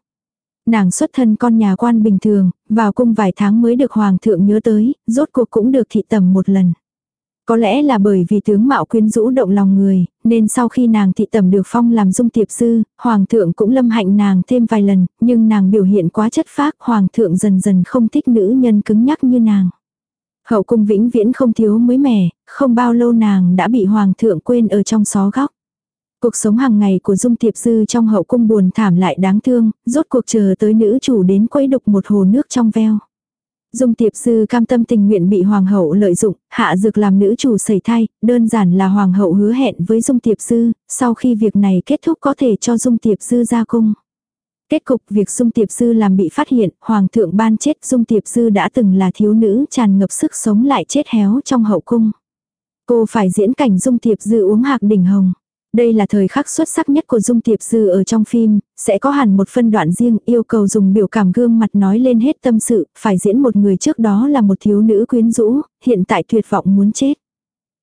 Speaker 1: Nàng xuất thân con nhà quan bình thường, vào cung vài tháng mới được hoàng thượng nhớ tới, rốt cuộc cũng được thị tầm một lần. Có lẽ là bởi vì tướng mạo quyến rũ động lòng người, nên sau khi nàng thị tẩm được phong làm dung tiệp sư, hoàng thượng cũng lâm hạnh nàng thêm vài lần, nhưng nàng biểu hiện quá chất phác, hoàng thượng dần dần không thích nữ nhân cứng nhắc như nàng. Hậu cung vĩnh viễn không thiếu mới mẻ, không bao lâu nàng đã bị hoàng thượng quên ở trong xó góc. Cuộc sống hàng ngày của Dung Tiệp Dư trong hậu cung buồn thảm lại đáng thương, rốt cuộc chờ tới nữ chủ đến quấy đục một hồ nước trong veo. Dung Tiệp sư cam tâm tình nguyện bị hoàng hậu lợi dụng, hạ dược làm nữ chủ sẩy thai, đơn giản là hoàng hậu hứa hẹn với Dung Tiệp sư, sau khi việc này kết thúc có thể cho Dung Tiệp sư ra cung. Kết cục việc Dung Tiệp sư làm bị phát hiện, Hoàng thượng ban chết Dung Tiệp sư đã từng là thiếu nữ tràn ngập sức sống lại chết héo trong hậu cung. Cô phải diễn cảnh Dung Tiệp Dư uống hạc đỉnh hồng. Đây là thời khắc xuất sắc nhất của Dung Tiệp Dư ở trong phim, sẽ có hẳn một phân đoạn riêng yêu cầu dùng biểu cảm gương mặt nói lên hết tâm sự, phải diễn một người trước đó là một thiếu nữ quyến rũ, hiện tại tuyệt vọng muốn chết.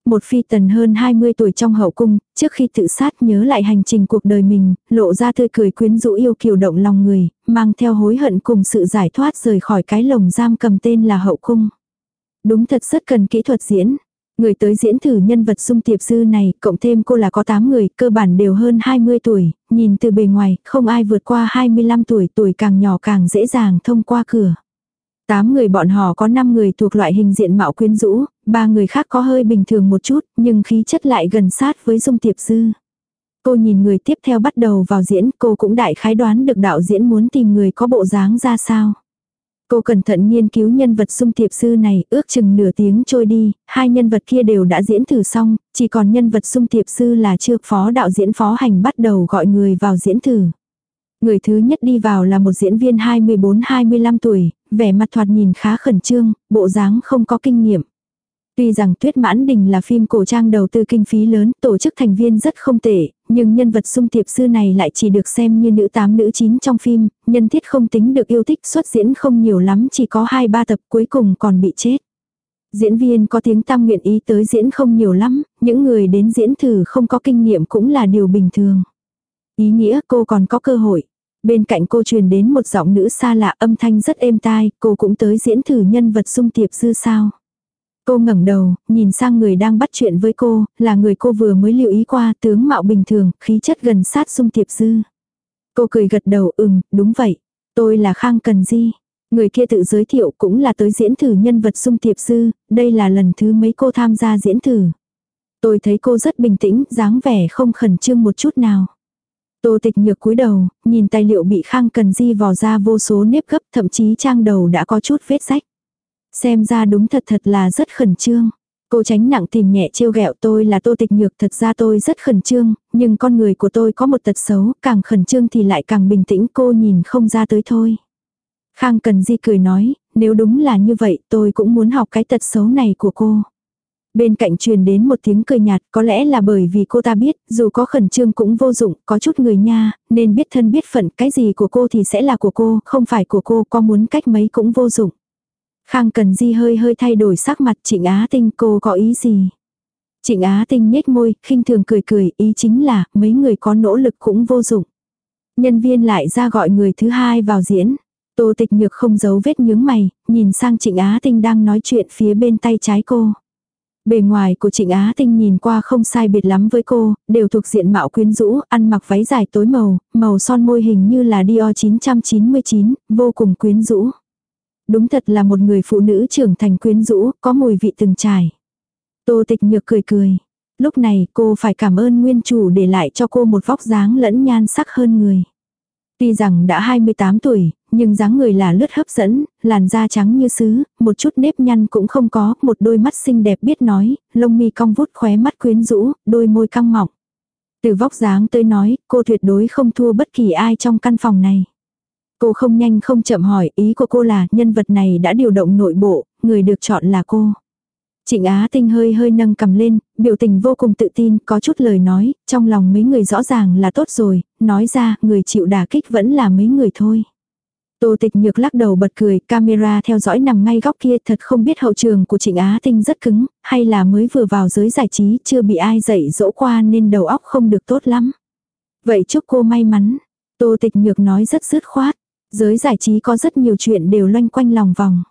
Speaker 1: Một phi tần hơn 20 tuổi trong hậu cung, trước khi tự sát nhớ lại hành trình cuộc đời mình, lộ ra tươi cười quyến rũ yêu kiều động lòng người, mang theo hối hận cùng sự giải thoát rời khỏi cái lồng giam cầm tên là hậu cung. Đúng thật rất cần kỹ thuật diễn. Người tới diễn thử nhân vật dung tiệp sư này, cộng thêm cô là có 8 người, cơ bản đều hơn 20 tuổi, nhìn từ bề ngoài, không ai vượt qua 25 tuổi, tuổi càng nhỏ càng dễ dàng thông qua cửa. Tám người bọn họ có 5 người thuộc loại hình diện mạo quyến rũ, ba người khác có hơi bình thường một chút, nhưng khí chất lại gần sát với Dung Tiệp Dư. Cô nhìn người tiếp theo bắt đầu vào diễn, cô cũng đại khái đoán được đạo diễn muốn tìm người có bộ dáng ra sao. Cô cẩn thận nghiên cứu nhân vật sung Tiệp Sư này, ước chừng nửa tiếng trôi đi, hai nhân vật kia đều đã diễn thử xong, chỉ còn nhân vật sung Tiệp Sư là chưa phó đạo diễn phó hành bắt đầu gọi người vào diễn thử. Người thứ nhất đi vào là một diễn viên 24-25 tuổi, vẻ mặt thoạt nhìn khá khẩn trương, bộ dáng không có kinh nghiệm. Tuy rằng Tuyết Mãn Đình là phim cổ trang đầu tư kinh phí lớn, tổ chức thành viên rất không tệ, nhưng nhân vật sung tiệp sư này lại chỉ được xem như nữ tám nữ chín trong phim, nhân thiết không tính được yêu thích xuất diễn không nhiều lắm chỉ có 2-3 tập cuối cùng còn bị chết. Diễn viên có tiếng tam nguyện ý tới diễn không nhiều lắm, những người đến diễn thử không có kinh nghiệm cũng là điều bình thường. Ý nghĩa cô còn có cơ hội. Bên cạnh cô truyền đến một giọng nữ xa lạ âm thanh rất êm tai, cô cũng tới diễn thử nhân vật sung tiệp dư sao. Cô ngẩng đầu, nhìn sang người đang bắt chuyện với cô, là người cô vừa mới lưu ý qua, tướng mạo bình thường, khí chất gần sát sung tiệp dư. Cô cười gật đầu, ừm, đúng vậy. Tôi là Khang Cần Di. Người kia tự giới thiệu cũng là tới diễn thử nhân vật sung tiệp dư, đây là lần thứ mấy cô tham gia diễn thử. Tôi thấy cô rất bình tĩnh, dáng vẻ không khẩn trương một chút nào. Tô tịch nhược cúi đầu, nhìn tài liệu bị khang cần di vò ra vô số nếp gấp thậm chí trang đầu đã có chút vết rách. Xem ra đúng thật thật là rất khẩn trương. Cô tránh nặng tìm nhẹ trêu ghẹo tôi là tô tịch nhược thật ra tôi rất khẩn trương, nhưng con người của tôi có một tật xấu, càng khẩn trương thì lại càng bình tĩnh cô nhìn không ra tới thôi. Khang Cần Di cười nói, nếu đúng là như vậy tôi cũng muốn học cái tật xấu này của cô. Bên cạnh truyền đến một tiếng cười nhạt, có lẽ là bởi vì cô ta biết, dù có khẩn trương cũng vô dụng, có chút người nha, nên biết thân biết phận, cái gì của cô thì sẽ là của cô, không phải của cô, có muốn cách mấy cũng vô dụng. Khang Cần Di hơi hơi thay đổi sắc mặt Trịnh Á Tinh cô có ý gì? Trịnh Á Tinh nhếch môi, khinh thường cười cười, ý chính là mấy người có nỗ lực cũng vô dụng. Nhân viên lại ra gọi người thứ hai vào diễn. Tô tịch nhược không giấu vết nhướng mày, nhìn sang Trịnh Á Tinh đang nói chuyện phía bên tay trái cô. Bề ngoài của Trịnh Á Tinh nhìn qua không sai biệt lắm với cô, đều thuộc diện mạo quyến rũ, ăn mặc váy dài tối màu, màu son môi hình như là Dior 999, vô cùng quyến rũ. Đúng thật là một người phụ nữ trưởng thành quyến rũ, có mùi vị từng trải. Tô tịch nhược cười cười. Lúc này cô phải cảm ơn nguyên chủ để lại cho cô một vóc dáng lẫn nhan sắc hơn người. Tuy rằng đã 28 tuổi, nhưng dáng người là lướt hấp dẫn, làn da trắng như sứ, một chút nếp nhăn cũng không có, một đôi mắt xinh đẹp biết nói, lông mi cong vút khóe mắt quyến rũ, đôi môi căng mọng. Từ vóc dáng tới nói, cô tuyệt đối không thua bất kỳ ai trong căn phòng này. Cô không nhanh không chậm hỏi, ý của cô là nhân vật này đã điều động nội bộ, người được chọn là cô. Trịnh Á Tinh hơi hơi nâng cầm lên, biểu tình vô cùng tự tin, có chút lời nói, trong lòng mấy người rõ ràng là tốt rồi, nói ra, người chịu đả kích vẫn là mấy người thôi. Tô tịch nhược lắc đầu bật cười, camera theo dõi nằm ngay góc kia thật không biết hậu trường của Trịnh Á Tinh rất cứng, hay là mới vừa vào giới giải trí chưa bị ai dạy dỗ qua nên đầu óc không được tốt lắm. Vậy chúc cô may mắn. Tô tịch nhược nói rất dứt khoát. Giới giải trí có rất nhiều chuyện đều loanh quanh lòng vòng.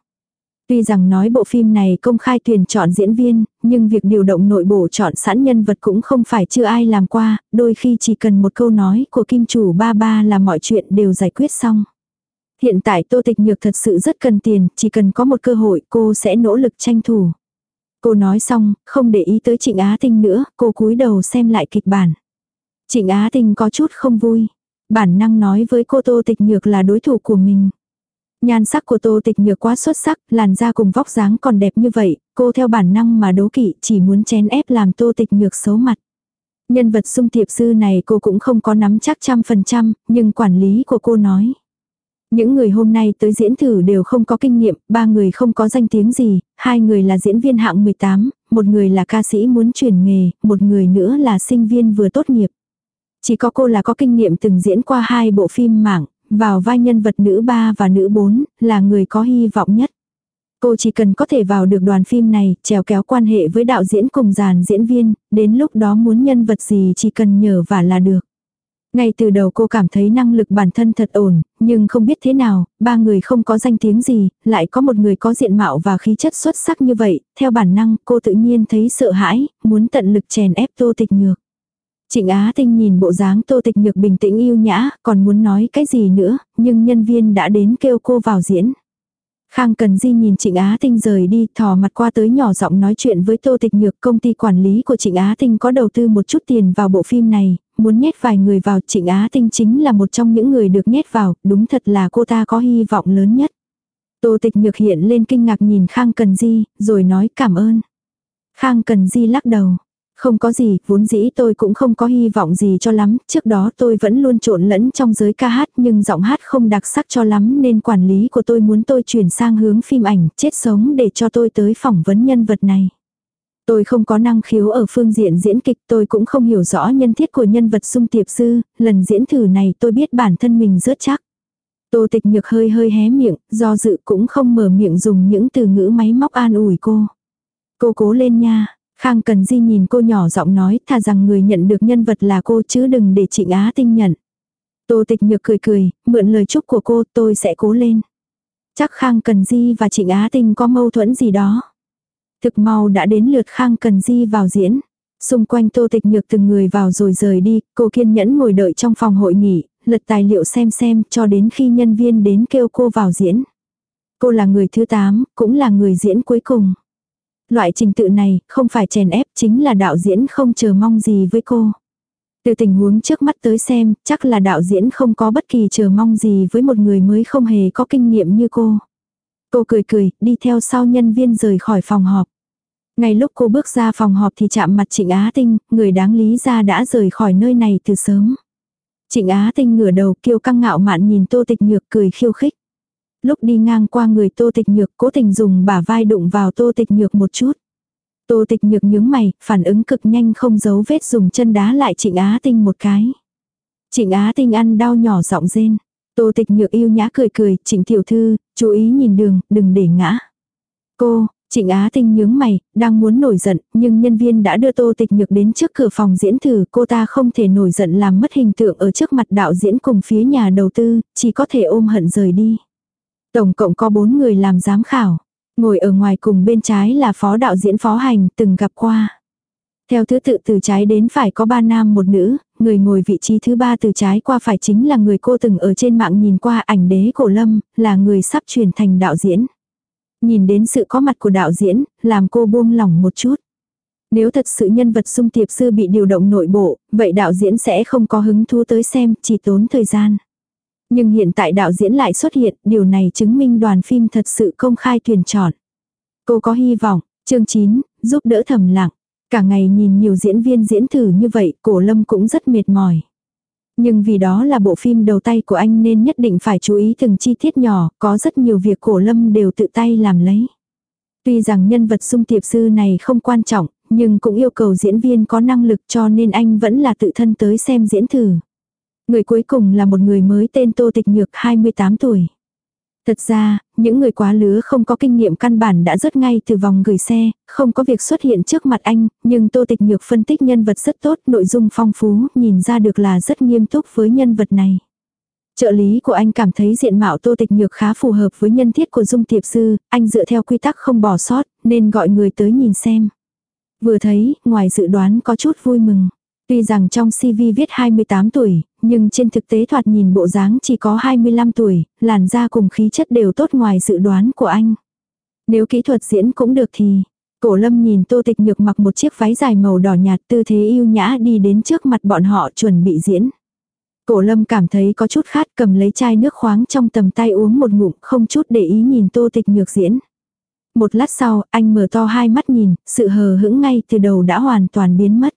Speaker 1: Tuy rằng nói bộ phim này công khai tuyển chọn diễn viên, nhưng việc điều động nội bộ chọn sẵn nhân vật cũng không phải chưa ai làm qua, đôi khi chỉ cần một câu nói của kim chủ ba ba là mọi chuyện đều giải quyết xong. Hiện tại Tô Tịch Nhược thật sự rất cần tiền, chỉ cần có một cơ hội cô sẽ nỗ lực tranh thủ. Cô nói xong, không để ý tới Trịnh Á Tinh nữa, cô cúi đầu xem lại kịch bản. Trịnh Á Tinh có chút không vui. Bản năng nói với cô Tô Tịch Nhược là đối thủ của mình. Nhan sắc của Tô Tịch Nhược quá xuất sắc, làn da cùng vóc dáng còn đẹp như vậy, cô theo bản năng mà đố kỵ chỉ muốn chén ép làm Tô Tịch Nhược xấu mặt. Nhân vật sung tiệp sư này cô cũng không có nắm chắc trăm phần trăm, nhưng quản lý của cô nói. Những người hôm nay tới diễn thử đều không có kinh nghiệm, ba người không có danh tiếng gì, hai người là diễn viên hạng 18, một người là ca sĩ muốn chuyển nghề, một người nữa là sinh viên vừa tốt nghiệp. Chỉ có cô là có kinh nghiệm từng diễn qua hai bộ phim mạng, vào vai nhân vật nữ ba và nữ bốn, là người có hy vọng nhất. Cô chỉ cần có thể vào được đoàn phim này, trèo kéo quan hệ với đạo diễn cùng dàn diễn viên, đến lúc đó muốn nhân vật gì chỉ cần nhờ và là được. Ngay từ đầu cô cảm thấy năng lực bản thân thật ổn, nhưng không biết thế nào, ba người không có danh tiếng gì, lại có một người có diện mạo và khí chất xuất sắc như vậy, theo bản năng cô tự nhiên thấy sợ hãi, muốn tận lực chèn ép tô tịch nhược. Trịnh Á Tinh nhìn bộ dáng tô tịch nhược bình tĩnh yêu nhã, còn muốn nói cái gì nữa, nhưng nhân viên đã đến kêu cô vào diễn. Khang Cần Di nhìn Trịnh Á Tinh rời đi, thò mặt qua tới nhỏ giọng nói chuyện với Tô Tịch Nhược, công ty quản lý của Trịnh Á Tinh có đầu tư một chút tiền vào bộ phim này, muốn nhét vài người vào, Trịnh Á Tinh chính là một trong những người được nhét vào, đúng thật là cô ta có hy vọng lớn nhất. Tô Tịch Nhược hiện lên kinh ngạc nhìn Khang Cần Di, rồi nói cảm ơn. Khang Cần Di lắc đầu, không có gì, vốn dĩ tôi cũng không có hy vọng gì cho lắm, trước đó tôi vẫn luôn trộn lẫn trong giới ca hát nhưng giọng hát không đặc sắc cho lắm nên quản lý của tôi muốn tôi chuyển sang hướng phim ảnh, chết sống để cho tôi tới phỏng vấn nhân vật này. Tôi không có năng khiếu ở phương diện diễn kịch, tôi cũng không hiểu rõ nhân thiết của nhân vật sung tiệp sư, lần diễn thử này tôi biết bản thân mình rớt chắc. Tô tịch nhược hơi hơi hé miệng, do dự cũng không mở miệng dùng những từ ngữ máy móc an ủi cô. Cô cố lên nha, Khang Cần Di nhìn cô nhỏ giọng nói thà rằng người nhận được nhân vật là cô chứ đừng để Trịnh Á Tinh nhận. Tô Tịch Nhược cười cười, mượn lời chúc của cô tôi sẽ cố lên. Chắc Khang Cần Di và Trịnh Á Tinh có mâu thuẫn gì đó. Thực mau đã đến lượt Khang Cần Di vào diễn. Xung quanh Tô Tịch Nhược từng người vào rồi rời đi, cô kiên nhẫn ngồi đợi trong phòng hội nghị, lật tài liệu xem xem cho đến khi nhân viên đến kêu cô vào diễn. Cô là người thứ 8, cũng là người diễn cuối cùng. Loại trình tự này, không phải chèn ép, chính là đạo diễn không chờ mong gì với cô. Từ tình huống trước mắt tới xem, chắc là đạo diễn không có bất kỳ chờ mong gì với một người mới không hề có kinh nghiệm như cô. Cô cười cười, đi theo sau nhân viên rời khỏi phòng họp. Ngay lúc cô bước ra phòng họp thì chạm mặt Trịnh Á Tinh, người đáng lý ra đã rời khỏi nơi này từ sớm. Trịnh Á Tinh ngửa đầu kiêu căng ngạo mạn nhìn Tô Tịch Nhược cười khiêu khích. Lúc đi ngang qua người tô tịch nhược cố tình dùng bả vai đụng vào tô tịch nhược một chút. Tô tịch nhược nhướng mày, phản ứng cực nhanh không giấu vết dùng chân đá lại trịnh Á Tinh một cái. Trịnh Á Tinh ăn đau nhỏ giọng rên. Tô tịch nhược yêu nhã cười cười, trịnh tiểu thư, chú ý nhìn đường, đừng để ngã. Cô, Trịnh Á Tinh nhướng mày, đang muốn nổi giận, nhưng nhân viên đã đưa Tô Tịch Nhược đến trước cửa phòng diễn thử, cô ta không thể nổi giận làm mất hình tượng ở trước mặt đạo diễn cùng phía nhà đầu tư, chỉ có thể ôm hận rời đi. Tổng cộng có 4 người làm giám khảo. Ngồi ở ngoài cùng bên trái là phó đạo diễn phó hành từng gặp qua. Theo thứ tự từ trái đến phải có ba nam một nữ, người ngồi vị trí thứ ba từ trái qua phải chính là người cô từng ở trên mạng nhìn qua ảnh đế cổ lâm, là người sắp chuyển thành đạo diễn. Nhìn đến sự có mặt của đạo diễn, làm cô buông lỏng một chút. Nếu thật sự nhân vật sung tiệp sư bị điều động nội bộ, vậy đạo diễn sẽ không có hứng thú tới xem, chỉ tốn thời gian. Nhưng hiện tại đạo diễn lại xuất hiện, điều này chứng minh đoàn phim thật sự công khai tuyển chọn. Cô có hy vọng, chương 9, giúp đỡ thầm lặng. Cả ngày nhìn nhiều diễn viên diễn thử như vậy, cổ lâm cũng rất mệt mỏi. Nhưng vì đó là bộ phim đầu tay của anh nên nhất định phải chú ý từng chi tiết nhỏ, có rất nhiều việc cổ lâm đều tự tay làm lấy. Tuy rằng nhân vật sung tiệp sư này không quan trọng, nhưng cũng yêu cầu diễn viên có năng lực cho nên anh vẫn là tự thân tới xem diễn thử. Người cuối cùng là một người mới tên Tô Tịch Nhược 28 tuổi. Thật ra, những người quá lứa không có kinh nghiệm căn bản đã rớt ngay từ vòng gửi xe, không có việc xuất hiện trước mặt anh, nhưng Tô Tịch Nhược phân tích nhân vật rất tốt, nội dung phong phú, nhìn ra được là rất nghiêm túc với nhân vật này. Trợ lý của anh cảm thấy diện mạo Tô Tịch Nhược khá phù hợp với nhân thiết của Dung Tiệp Sư, anh dựa theo quy tắc không bỏ sót, nên gọi người tới nhìn xem. Vừa thấy, ngoài dự đoán có chút vui mừng. Tuy rằng trong CV viết 28 tuổi, nhưng trên thực tế thoạt nhìn bộ dáng chỉ có 25 tuổi, làn da cùng khí chất đều tốt ngoài dự đoán của anh. Nếu kỹ thuật diễn cũng được thì, cổ lâm nhìn tô tịch nhược mặc một chiếc váy dài màu đỏ nhạt tư thế yêu nhã đi đến trước mặt bọn họ chuẩn bị diễn. Cổ lâm cảm thấy có chút khát cầm lấy chai nước khoáng trong tầm tay uống một ngụm không chút để ý nhìn tô tịch nhược diễn. Một lát sau, anh mở to hai mắt nhìn, sự hờ hững ngay từ đầu đã hoàn toàn biến mất.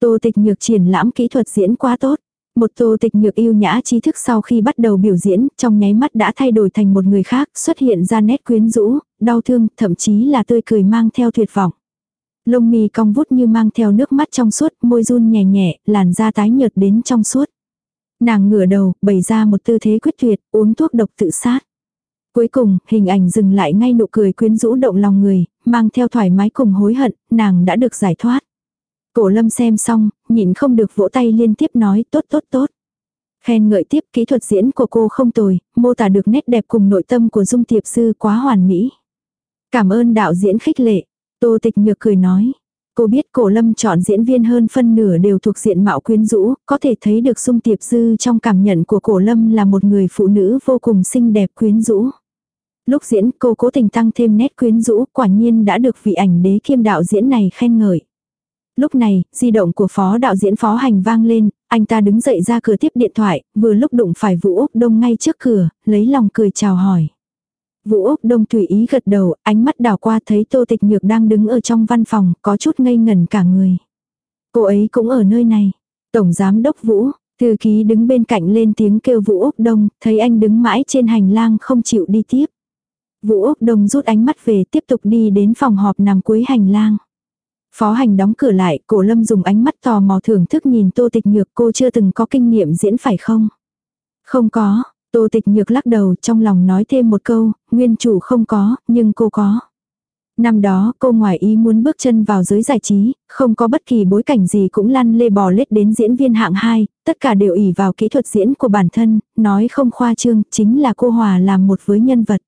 Speaker 1: Tô tịch nhược triển lãm kỹ thuật diễn quá tốt. Một tô tịch nhược yêu nhã trí thức sau khi bắt đầu biểu diễn, trong nháy mắt đã thay đổi thành một người khác, xuất hiện ra nét quyến rũ, đau thương, thậm chí là tươi cười mang theo tuyệt vọng. Lông mì cong vút như mang theo nước mắt trong suốt, môi run nhẹ nhẹ, làn da tái nhợt đến trong suốt. Nàng ngửa đầu, bày ra một tư thế quyết tuyệt, uống thuốc độc tự sát. Cuối cùng, hình ảnh dừng lại ngay nụ cười quyến rũ động lòng người, mang theo thoải mái cùng hối hận, nàng đã được giải thoát. Cổ lâm xem xong, nhịn không được vỗ tay liên tiếp nói tốt tốt tốt. Khen ngợi tiếp kỹ thuật diễn của cô không tồi, mô tả được nét đẹp cùng nội tâm của Dung Tiệp Sư quá hoàn mỹ. Cảm ơn đạo diễn khích lệ. Tô tịch nhược cười nói. Cô biết cổ lâm chọn diễn viên hơn phân nửa đều thuộc diện mạo quyến rũ, có thể thấy được Dung Tiệp Sư trong cảm nhận của cổ lâm là một người phụ nữ vô cùng xinh đẹp quyến rũ. Lúc diễn cô cố tình tăng thêm nét quyến rũ quả nhiên đã được vị ảnh đế kiêm đạo diễn này khen ngợi. Lúc này, di động của phó đạo diễn phó hành vang lên, anh ta đứng dậy ra cửa tiếp điện thoại, vừa lúc đụng phải Vũ Úc Đông ngay trước cửa, lấy lòng cười chào hỏi. Vũ Úc Đông tùy ý gật đầu, ánh mắt đảo qua thấy Tô Tịch Nhược đang đứng ở trong văn phòng, có chút ngây ngẩn cả người. Cô ấy cũng ở nơi này. Tổng giám đốc Vũ, thư ký đứng bên cạnh lên tiếng kêu Vũ Úc Đông, thấy anh đứng mãi trên hành lang không chịu đi tiếp. Vũ Úc Đông rút ánh mắt về tiếp tục đi đến phòng họp nằm cuối hành lang. Phó hành đóng cửa lại, cổ lâm dùng ánh mắt tò mò thưởng thức nhìn tô tịch nhược cô chưa từng có kinh nghiệm diễn phải không? Không có, tô tịch nhược lắc đầu trong lòng nói thêm một câu, nguyên chủ không có, nhưng cô có. Năm đó cô ngoài ý muốn bước chân vào giới giải trí, không có bất kỳ bối cảnh gì cũng lăn lê bò lết đến diễn viên hạng 2, tất cả đều ỉ vào kỹ thuật diễn của bản thân, nói không khoa trương, chính là cô Hòa làm một với nhân vật.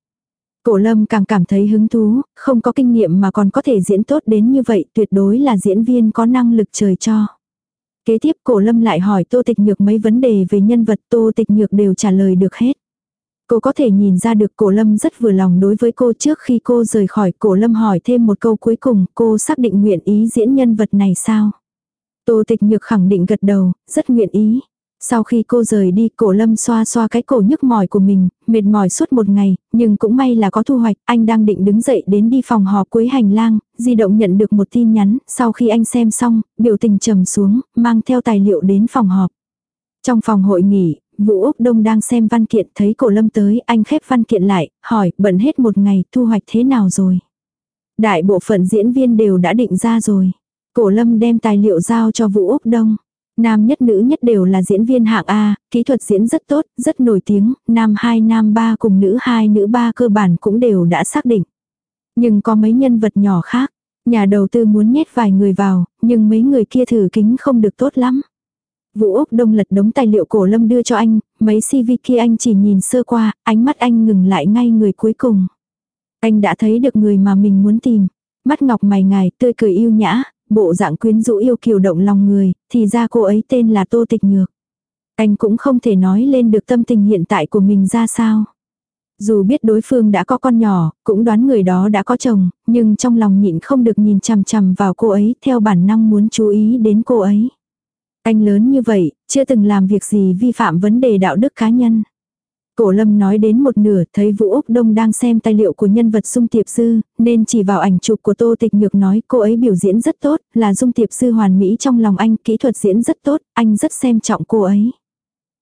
Speaker 1: Cổ lâm càng cảm thấy hứng thú, không có kinh nghiệm mà còn có thể diễn tốt đến như vậy tuyệt đối là diễn viên có năng lực trời cho. Kế tiếp cổ lâm lại hỏi tô tịch nhược mấy vấn đề về nhân vật tô tịch nhược đều trả lời được hết. Cô có thể nhìn ra được cổ lâm rất vừa lòng đối với cô trước khi cô rời khỏi cổ lâm hỏi thêm một câu cuối cùng cô xác định nguyện ý diễn nhân vật này sao. Tô tịch nhược khẳng định gật đầu, rất nguyện ý. Sau khi cô rời đi, cổ lâm xoa xoa cái cổ nhức mỏi của mình, mệt mỏi suốt một ngày, nhưng cũng may là có thu hoạch, anh đang định đứng dậy đến đi phòng họp cuối hành lang, di động nhận được một tin nhắn, sau khi anh xem xong, biểu tình trầm xuống, mang theo tài liệu đến phòng họp. Trong phòng hội nghỉ, Vũ Úc Đông đang xem văn kiện thấy cổ lâm tới, anh khép văn kiện lại, hỏi, bận hết một ngày, thu hoạch thế nào rồi? Đại bộ phận diễn viên đều đã định ra rồi. Cổ lâm đem tài liệu giao cho Vũ Úc Đông. Nam nhất nữ nhất đều là diễn viên hạng A, kỹ thuật diễn rất tốt, rất nổi tiếng, nam 2 nam 3 cùng nữ 2 nữ 3 cơ bản cũng đều đã xác định. Nhưng có mấy nhân vật nhỏ khác, nhà đầu tư muốn nhét vài người vào, nhưng mấy người kia thử kính không được tốt lắm. Vũ Úc Đông lật đống tài liệu cổ lâm đưa cho anh, mấy CV kia anh chỉ nhìn sơ qua, ánh mắt anh ngừng lại ngay người cuối cùng. Anh đã thấy được người mà mình muốn tìm. Mắt ngọc mày ngài tươi cười yêu nhã, bộ dạng quyến rũ yêu kiều động lòng người, thì ra cô ấy tên là Tô Tịch Nhược. Anh cũng không thể nói lên được tâm tình hiện tại của mình ra sao. Dù biết đối phương đã có con nhỏ, cũng đoán người đó đã có chồng, nhưng trong lòng nhịn không được nhìn chằm chằm vào cô ấy theo bản năng muốn chú ý đến cô ấy. Anh lớn như vậy, chưa từng làm việc gì vi phạm vấn đề đạo đức cá nhân. Cổ lâm nói đến một nửa thấy Vũ Úc Đông đang xem tài liệu của nhân vật Dung Tiệp Sư, nên chỉ vào ảnh chụp của Tô Tịch Nhược nói cô ấy biểu diễn rất tốt, là Dung Tiệp Sư hoàn mỹ trong lòng anh, kỹ thuật diễn rất tốt, anh rất xem trọng cô ấy.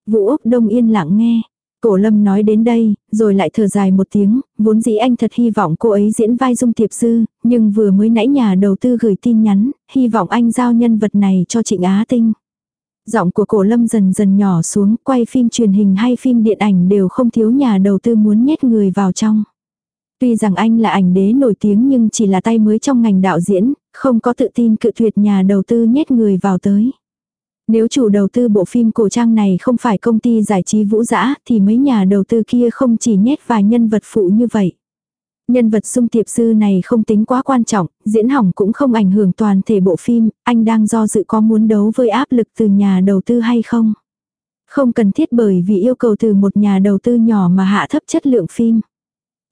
Speaker 1: Vũ Úc Đông yên lặng nghe. Cổ lâm nói đến đây, rồi lại thở dài một tiếng, vốn dĩ anh thật hy vọng cô ấy diễn vai Dung Tiệp Sư, nhưng vừa mới nãy nhà đầu tư gửi tin nhắn, hy vọng anh giao nhân vật này cho Trịnh Á Tinh. Giọng của cổ lâm dần dần nhỏ xuống, quay phim truyền hình hay phim điện ảnh đều không thiếu nhà đầu tư muốn nhét người vào trong. Tuy rằng anh là ảnh đế nổi tiếng nhưng chỉ là tay mới trong ngành đạo diễn, không có tự tin cự tuyệt nhà đầu tư nhét người vào tới. Nếu chủ đầu tư bộ phim cổ trang này không phải công ty giải trí vũ dã thì mấy nhà đầu tư kia không chỉ nhét vài nhân vật phụ như vậy. Nhân vật sung tiệp sư này không tính quá quan trọng, diễn hỏng cũng không ảnh hưởng toàn thể bộ phim, anh đang do dự có muốn đấu với áp lực từ nhà đầu tư hay không. Không cần thiết bởi vì yêu cầu từ một nhà đầu tư nhỏ mà hạ thấp chất lượng phim.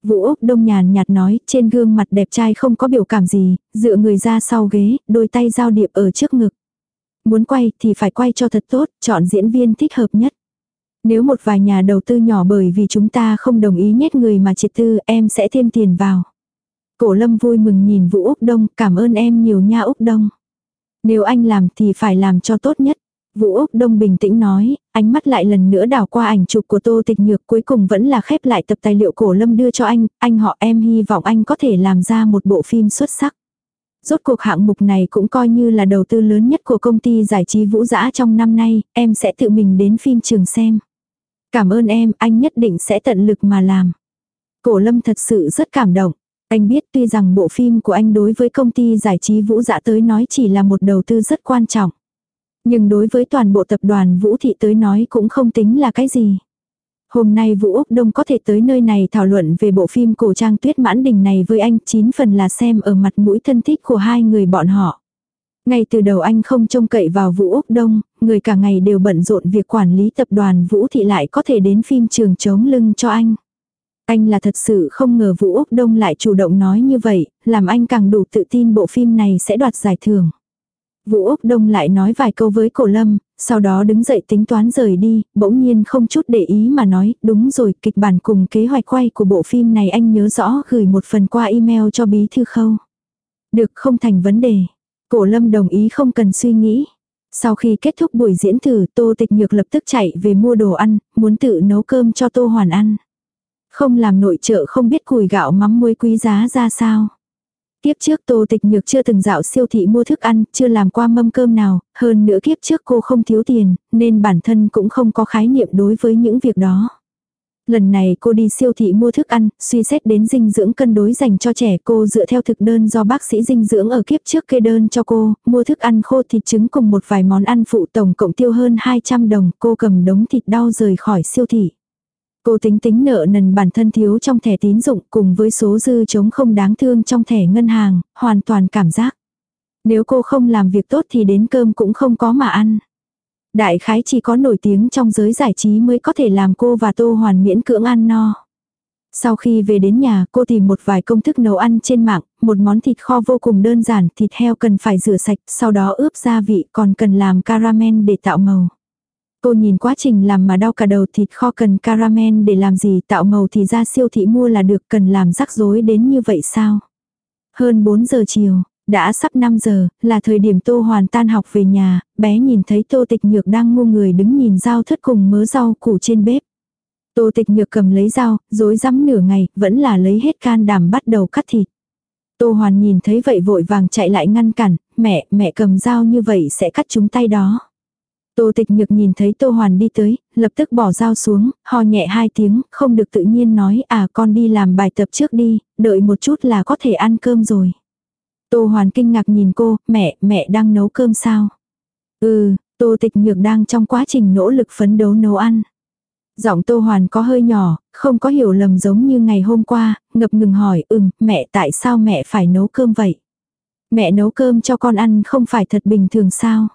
Speaker 1: Vũ Úc Đông nhàn nhạt nói, trên gương mặt đẹp trai không có biểu cảm gì, dựa người ra sau ghế, đôi tay giao điệp ở trước ngực. Muốn quay thì phải quay cho thật tốt, chọn diễn viên thích hợp nhất. Nếu một vài nhà đầu tư nhỏ bởi vì chúng ta không đồng ý nhét người mà triệt tư, em sẽ thêm tiền vào. Cổ lâm vui mừng nhìn Vũ Úc Đông, cảm ơn em nhiều nha Úc Đông. Nếu anh làm thì phải làm cho tốt nhất. Vũ Úc Đông bình tĩnh nói, ánh mắt lại lần nữa đảo qua ảnh chụp của Tô Tịch Nhược cuối cùng vẫn là khép lại tập tài liệu cổ lâm đưa cho anh, anh họ em hy vọng anh có thể làm ra một bộ phim xuất sắc. Rốt cuộc hạng mục này cũng coi như là đầu tư lớn nhất của công ty giải trí vũ dã trong năm nay, em sẽ tự mình đến phim trường xem. Cảm ơn em, anh nhất định sẽ tận lực mà làm. Cổ lâm thật sự rất cảm động. Anh biết tuy rằng bộ phim của anh đối với công ty giải trí vũ dạ tới nói chỉ là một đầu tư rất quan trọng. Nhưng đối với toàn bộ tập đoàn Vũ Thị tới nói cũng không tính là cái gì. Hôm nay Vũ Úc Đông có thể tới nơi này thảo luận về bộ phim cổ trang tuyết mãn đình này với anh chín phần là xem ở mặt mũi thân thích của hai người bọn họ. Ngay từ đầu anh không trông cậy vào Vũ Úc Đông, người cả ngày đều bận rộn việc quản lý tập đoàn Vũ Thị lại có thể đến phim trường chống lưng cho anh. Anh là thật sự không ngờ Vũ Úc Đông lại chủ động nói như vậy, làm anh càng đủ tự tin bộ phim này sẽ đoạt giải thưởng. Vũ Úc Đông lại nói vài câu với cổ lâm, sau đó đứng dậy tính toán rời đi, bỗng nhiên không chút để ý mà nói, đúng rồi, kịch bản cùng kế hoạch quay của bộ phim này anh nhớ rõ gửi một phần qua email cho bí thư khâu. Được không thành vấn đề. Cổ lâm đồng ý không cần suy nghĩ. Sau khi kết thúc buổi diễn thử, Tô Tịch Nhược lập tức chạy về mua đồ ăn, muốn tự nấu cơm cho Tô Hoàn ăn. Không làm nội trợ không biết cùi gạo mắm muối quý giá ra sao. kiếp trước Tô Tịch Nhược chưa từng dạo siêu thị mua thức ăn, chưa làm qua mâm cơm nào, hơn nữa kiếp trước cô không thiếu tiền, nên bản thân cũng không có khái niệm đối với những việc đó. Lần này cô đi siêu thị mua thức ăn, suy xét đến dinh dưỡng cân đối dành cho trẻ cô dựa theo thực đơn do bác sĩ dinh dưỡng ở kiếp trước kê đơn cho cô, mua thức ăn khô thịt trứng cùng một vài món ăn phụ tổng cộng tiêu hơn 200 đồng, cô cầm đống thịt đau rời khỏi siêu thị. Cô tính tính nợ nần bản thân thiếu trong thẻ tín dụng cùng với số dư chống không đáng thương trong thẻ ngân hàng, hoàn toàn cảm giác. Nếu cô không làm việc tốt thì đến cơm cũng không có mà ăn. Đại khái chỉ có nổi tiếng trong giới giải trí mới có thể làm cô và Tô Hoàn miễn cưỡng ăn no. Sau khi về đến nhà, cô tìm một vài công thức nấu ăn trên mạng, một món thịt kho vô cùng đơn giản, thịt heo cần phải rửa sạch, sau đó ướp gia vị, còn cần làm caramel để tạo màu. Cô nhìn quá trình làm mà đau cả đầu thịt kho cần caramel để làm gì tạo màu thì ra siêu thị mua là được cần làm rắc rối đến như vậy sao? Hơn 4 giờ chiều, đã sắp 5 giờ, là thời điểm Tô Hoàn tan học về nhà, bé nhìn thấy Tô Tịch Nhược đang ngu người đứng nhìn dao thất cùng mớ rau củ trên bếp. Tô Tịch Nhược cầm lấy dao, dối rắm nửa ngày, vẫn là lấy hết can đảm bắt đầu cắt thịt. Tô Hoàn nhìn thấy vậy vội vàng chạy lại ngăn cản, mẹ, mẹ cầm dao như vậy sẽ cắt chúng tay đó. Tô tịch nhược nhìn thấy Tô Hoàn đi tới, lập tức bỏ dao xuống, ho nhẹ hai tiếng, không được tự nhiên nói à con đi làm bài tập trước đi, đợi một chút là có thể ăn cơm rồi. Tô Hoàn kinh ngạc nhìn cô, mẹ, mẹ đang nấu cơm sao? Ừ, Tô tịch nhược đang trong quá trình nỗ lực phấn đấu nấu ăn. Giọng Tô Hoàn có hơi nhỏ, không có hiểu lầm giống như ngày hôm qua, ngập ngừng hỏi, ừm, mẹ tại sao mẹ phải nấu cơm vậy? Mẹ nấu cơm cho con ăn không phải thật bình thường sao?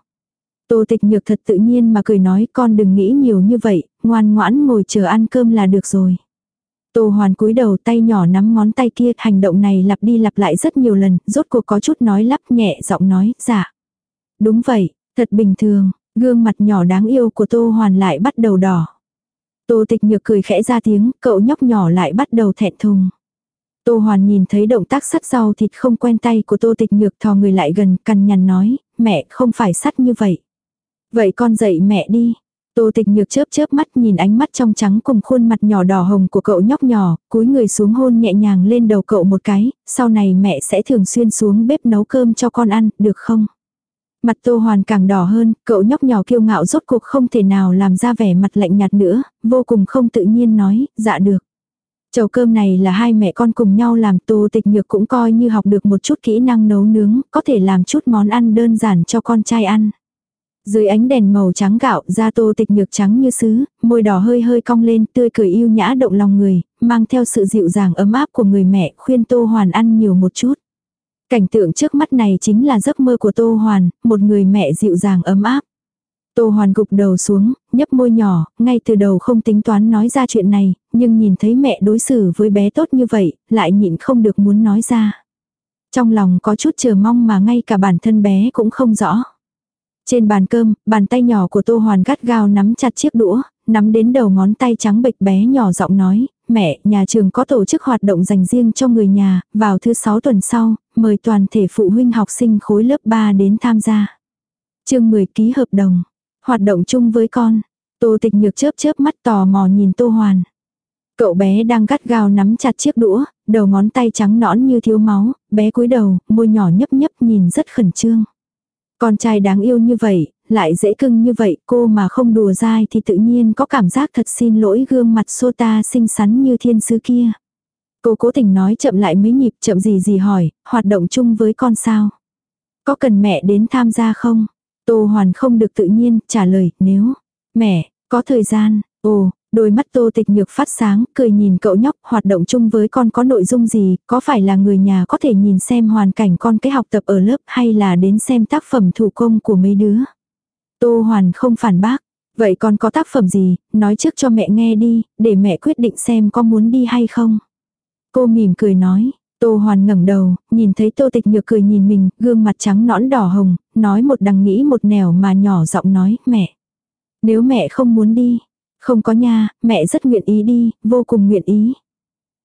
Speaker 1: Tô tịch nhược thật tự nhiên mà cười nói con đừng nghĩ nhiều như vậy, ngoan ngoãn ngồi chờ ăn cơm là được rồi. Tô hoàn cúi đầu tay nhỏ nắm ngón tay kia, hành động này lặp đi lặp lại rất nhiều lần, rốt cuộc có chút nói lắp nhẹ giọng nói, dạ. Đúng vậy, thật bình thường, gương mặt nhỏ đáng yêu của Tô hoàn lại bắt đầu đỏ. Tô tịch nhược cười khẽ ra tiếng, cậu nhóc nhỏ lại bắt đầu thẹn thùng. Tô Hoàn nhìn thấy động tác sắt rau thịt không quen tay của Tô Tịch Nhược thò người lại gần, cằn nhằn nói, mẹ không phải sắt như vậy. Vậy con dạy mẹ đi. Tô tịch nhược chớp chớp mắt nhìn ánh mắt trong trắng cùng khuôn mặt nhỏ đỏ hồng của cậu nhóc nhỏ, cúi người xuống hôn nhẹ nhàng lên đầu cậu một cái, sau này mẹ sẽ thường xuyên xuống bếp nấu cơm cho con ăn, được không? Mặt tô hoàn càng đỏ hơn, cậu nhóc nhỏ kiêu ngạo rốt cuộc không thể nào làm ra vẻ mặt lạnh nhạt nữa, vô cùng không tự nhiên nói, dạ được. Chầu cơm này là hai mẹ con cùng nhau làm tô tịch nhược cũng coi như học được một chút kỹ năng nấu nướng, có thể làm chút món ăn đơn giản cho con trai ăn. Dưới ánh đèn màu trắng gạo, da tô tịch nhược trắng như sứ, môi đỏ hơi hơi cong lên, tươi cười yêu nhã động lòng người, mang theo sự dịu dàng ấm áp của người mẹ, khuyên Tô Hoàn ăn nhiều một chút. Cảnh tượng trước mắt này chính là giấc mơ của Tô Hoàn, một người mẹ dịu dàng ấm áp. Tô Hoàn gục đầu xuống, nhấp môi nhỏ, ngay từ đầu không tính toán nói ra chuyện này, nhưng nhìn thấy mẹ đối xử với bé tốt như vậy, lại nhịn không được muốn nói ra. Trong lòng có chút chờ mong mà ngay cả bản thân bé cũng không rõ. Trên bàn cơm, bàn tay nhỏ của Tô Hoàn gắt gao nắm chặt chiếc đũa, nắm đến đầu ngón tay trắng bệch bé nhỏ giọng nói, mẹ, nhà trường có tổ chức hoạt động dành riêng cho người nhà, vào thứ sáu tuần sau, mời toàn thể phụ huynh học sinh khối lớp 3 đến tham gia. chương 10 ký hợp đồng, hoạt động chung với con. Tô tịch nhược chớp chớp mắt tò mò nhìn Tô Hoàn. Cậu bé đang gắt gao nắm chặt chiếc đũa, đầu ngón tay trắng nõn như thiếu máu, bé cúi đầu, môi nhỏ nhấp nhấp nhìn rất khẩn trương. Con trai đáng yêu như vậy, lại dễ cưng như vậy, cô mà không đùa dai thì tự nhiên có cảm giác thật xin lỗi gương mặt Sota xinh xắn như thiên sứ kia. Cô cố tình nói chậm lại mấy nhịp chậm gì gì hỏi, hoạt động chung với con sao? Có cần mẹ đến tham gia không? Tô Hoàn không được tự nhiên, trả lời, nếu, mẹ, có thời gian, ồ, Đôi mắt tô tịch nhược phát sáng, cười nhìn cậu nhóc, hoạt động chung với con có nội dung gì, có phải là người nhà có thể nhìn xem hoàn cảnh con cái học tập ở lớp hay là đến xem tác phẩm thủ công của mấy đứa. Tô Hoàn không phản bác, vậy con có tác phẩm gì, nói trước cho mẹ nghe đi, để mẹ quyết định xem có muốn đi hay không. Cô mỉm cười nói, Tô Hoàn ngẩng đầu, nhìn thấy Tô Tịch Nhược cười nhìn mình, gương mặt trắng nõn đỏ hồng, nói một đằng nghĩ một nẻo mà nhỏ giọng nói, mẹ. Nếu mẹ không muốn đi, không có nha, mẹ rất nguyện ý đi, vô cùng nguyện ý.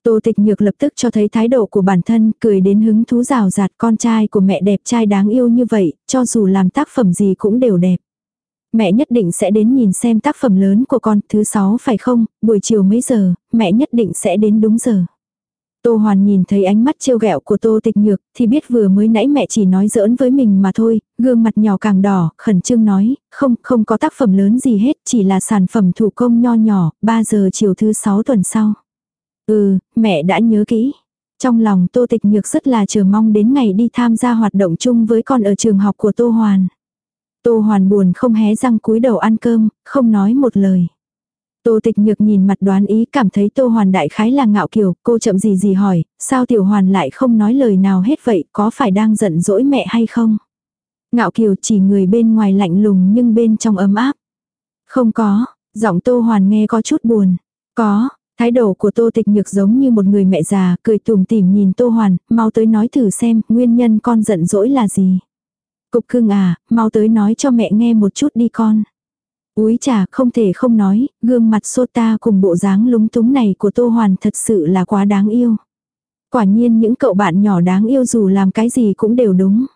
Speaker 1: Tô tịch nhược lập tức cho thấy thái độ của bản thân, cười đến hứng thú rào rạt con trai của mẹ đẹp trai đáng yêu như vậy, cho dù làm tác phẩm gì cũng đều đẹp. Mẹ nhất định sẽ đến nhìn xem tác phẩm lớn của con, thứ sáu phải không, buổi chiều mấy giờ, mẹ nhất định sẽ đến đúng giờ. Tô Hoàn nhìn thấy ánh mắt trêu ghẹo của Tô Tịch Nhược, thì biết vừa mới nãy mẹ chỉ nói giỡn với mình mà thôi, gương mặt nhỏ càng đỏ, khẩn trương nói, không, không có tác phẩm lớn gì hết, chỉ là sản phẩm thủ công nho nhỏ, 3 giờ chiều thứ 6 tuần sau. Ừ, mẹ đã nhớ kỹ. Trong lòng Tô Tịch Nhược rất là chờ mong đến ngày đi tham gia hoạt động chung với con ở trường học của Tô Hoàn. Tô Hoàn buồn không hé răng cúi đầu ăn cơm, không nói một lời. Tô tịch nhược nhìn mặt đoán ý cảm thấy tô hoàn đại khái là ngạo kiều, cô chậm gì gì hỏi, sao tiểu hoàn lại không nói lời nào hết vậy, có phải đang giận dỗi mẹ hay không? Ngạo kiều chỉ người bên ngoài lạnh lùng nhưng bên trong ấm áp. Không có, giọng tô hoàn nghe có chút buồn. Có, thái độ của tô tịch nhược giống như một người mẹ già, cười tùm tìm nhìn tô hoàn, mau tới nói thử xem, nguyên nhân con giận dỗi là gì? Cục cưng à, mau tới nói cho mẹ nghe một chút đi con. Úi trà không thể không nói, gương mặt Sota cùng bộ dáng lúng túng này của Tô Hoàn thật sự là quá đáng yêu. Quả nhiên những cậu bạn nhỏ đáng yêu dù làm cái gì cũng đều đúng.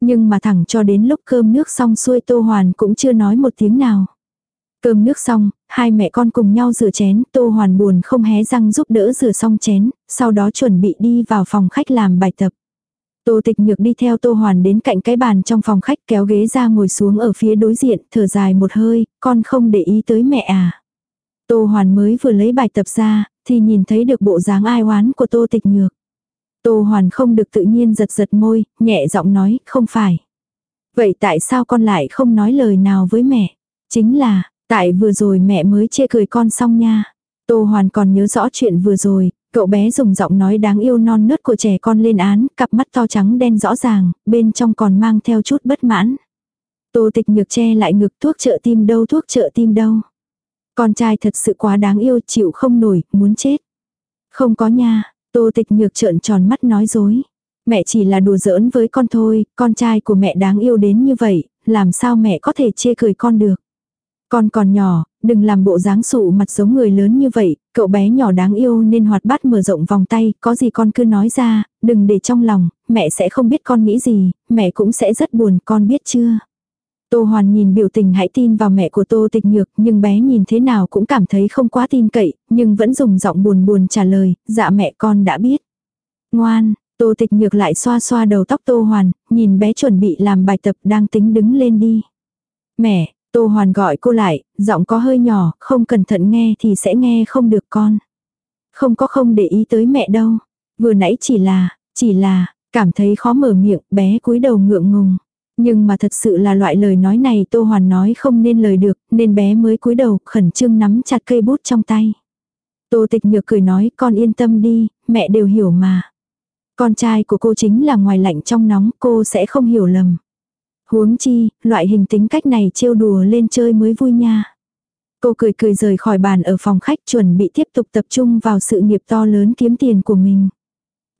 Speaker 1: Nhưng mà thẳng cho đến lúc cơm nước xong xuôi Tô Hoàn cũng chưa nói một tiếng nào. Cơm nước xong, hai mẹ con cùng nhau rửa chén, Tô Hoàn buồn không hé răng giúp đỡ rửa xong chén, sau đó chuẩn bị đi vào phòng khách làm bài tập. Tô tịch nhược đi theo Tô Hoàn đến cạnh cái bàn trong phòng khách kéo ghế ra ngồi xuống ở phía đối diện, thở dài một hơi, con không để ý tới mẹ à. Tô Hoàn mới vừa lấy bài tập ra, thì nhìn thấy được bộ dáng ai oán của Tô tịch nhược. Tô Hoàn không được tự nhiên giật giật môi, nhẹ giọng nói, không phải. Vậy tại sao con lại không nói lời nào với mẹ? Chính là, tại vừa rồi mẹ mới chê cười con xong nha. Tô Hoàn còn nhớ rõ chuyện vừa rồi, Cậu bé dùng giọng nói đáng yêu non nớt của trẻ con lên án, cặp mắt to trắng đen rõ ràng, bên trong còn mang theo chút bất mãn. Tô tịch nhược che lại ngực thuốc trợ tim đâu thuốc trợ tim đâu. Con trai thật sự quá đáng yêu chịu không nổi, muốn chết. Không có nha, tô tịch nhược trợn tròn mắt nói dối. Mẹ chỉ là đùa giỡn với con thôi, con trai của mẹ đáng yêu đến như vậy, làm sao mẹ có thể chê cười con được. Con còn nhỏ, đừng làm bộ dáng sụ mặt giống người lớn như vậy, cậu bé nhỏ đáng yêu nên hoạt bát mở rộng vòng tay, có gì con cứ nói ra, đừng để trong lòng, mẹ sẽ không biết con nghĩ gì, mẹ cũng sẽ rất buồn, con biết chưa? Tô Hoàn nhìn biểu tình hãy tin vào mẹ của Tô Tịch Nhược, nhưng bé nhìn thế nào cũng cảm thấy không quá tin cậy, nhưng vẫn dùng giọng buồn buồn trả lời, dạ mẹ con đã biết. Ngoan, Tô Tịch Nhược lại xoa xoa đầu tóc Tô Hoàn, nhìn bé chuẩn bị làm bài tập đang tính đứng lên đi. Mẹ, Tô Hoàn gọi cô lại, giọng có hơi nhỏ, không cẩn thận nghe thì sẽ nghe không được con. Không có không để ý tới mẹ đâu. Vừa nãy chỉ là, chỉ là, cảm thấy khó mở miệng, bé cúi đầu ngượng ngùng. Nhưng mà thật sự là loại lời nói này Tô Hoàn nói không nên lời được, nên bé mới cúi đầu khẩn trương nắm chặt cây bút trong tay. Tô tịch nhược cười nói con yên tâm đi, mẹ đều hiểu mà. Con trai của cô chính là ngoài lạnh trong nóng, cô sẽ không hiểu lầm. Huống chi, loại hình tính cách này trêu đùa lên chơi mới vui nha. Cô cười cười rời khỏi bàn ở phòng khách chuẩn bị tiếp tục tập trung vào sự nghiệp to lớn kiếm tiền của mình.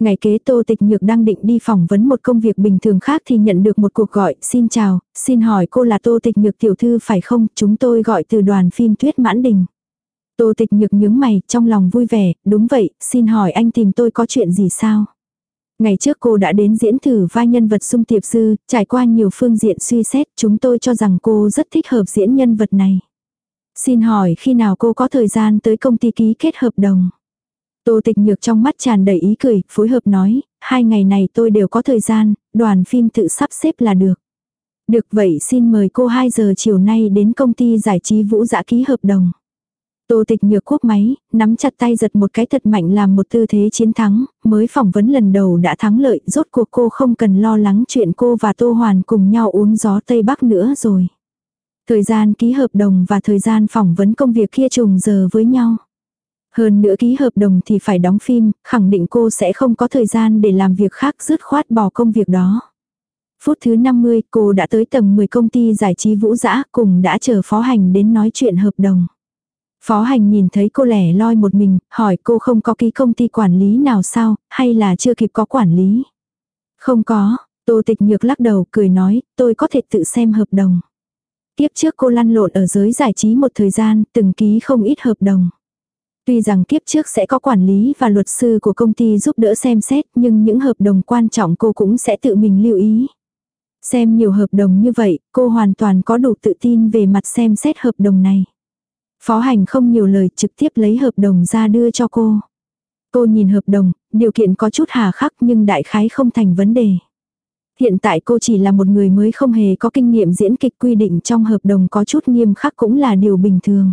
Speaker 1: Ngày kế Tô Tịch Nhược đang định đi phỏng vấn một công việc bình thường khác thì nhận được một cuộc gọi, xin chào, xin hỏi cô là Tô Tịch Nhược tiểu thư phải không, chúng tôi gọi từ đoàn phim Tuyết Mãn Đình. Tô Tịch Nhược nhướng mày, trong lòng vui vẻ, đúng vậy, xin hỏi anh tìm tôi có chuyện gì sao? Ngày trước cô đã đến diễn thử vai nhân vật sung tiệp sư, trải qua nhiều phương diện suy xét, chúng tôi cho rằng cô rất thích hợp diễn nhân vật này. Xin hỏi khi nào cô có thời gian tới công ty ký kết hợp đồng? Tô tịch nhược trong mắt tràn đầy ý cười, phối hợp nói, hai ngày này tôi đều có thời gian, đoàn phim tự sắp xếp là được. Được vậy xin mời cô 2 giờ chiều nay đến công ty giải trí vũ dã ký hợp đồng. Tô tịch nhược quốc máy, nắm chặt tay giật một cái thật mạnh làm một tư thế chiến thắng, mới phỏng vấn lần đầu đã thắng lợi, rốt cuộc cô không cần lo lắng chuyện cô và Tô Hoàn cùng nhau uống gió Tây Bắc nữa rồi. Thời gian ký hợp đồng và thời gian phỏng vấn công việc kia trùng giờ với nhau. Hơn nữa ký hợp đồng thì phải đóng phim, khẳng định cô sẽ không có thời gian để làm việc khác dứt khoát bỏ công việc đó. Phút thứ 50 cô đã tới tầng 10 công ty giải trí vũ dã cùng đã chờ phó hành đến nói chuyện hợp đồng. Phó hành nhìn thấy cô lẻ loi một mình, hỏi cô không có ký công ty quản lý nào sao, hay là chưa kịp có quản lý. Không có, tô tịch nhược lắc đầu cười nói, tôi có thể tự xem hợp đồng. Tiếp trước cô lăn lộn ở giới giải trí một thời gian, từng ký không ít hợp đồng. Tuy rằng kiếp trước sẽ có quản lý và luật sư của công ty giúp đỡ xem xét nhưng những hợp đồng quan trọng cô cũng sẽ tự mình lưu ý. Xem nhiều hợp đồng như vậy, cô hoàn toàn có đủ tự tin về mặt xem xét hợp đồng này. Phó hành không nhiều lời trực tiếp lấy hợp đồng ra đưa cho cô. Cô nhìn hợp đồng, điều kiện có chút hà khắc nhưng đại khái không thành vấn đề. Hiện tại cô chỉ là một người mới không hề có kinh nghiệm diễn kịch quy định trong hợp đồng có chút nghiêm khắc cũng là điều bình thường.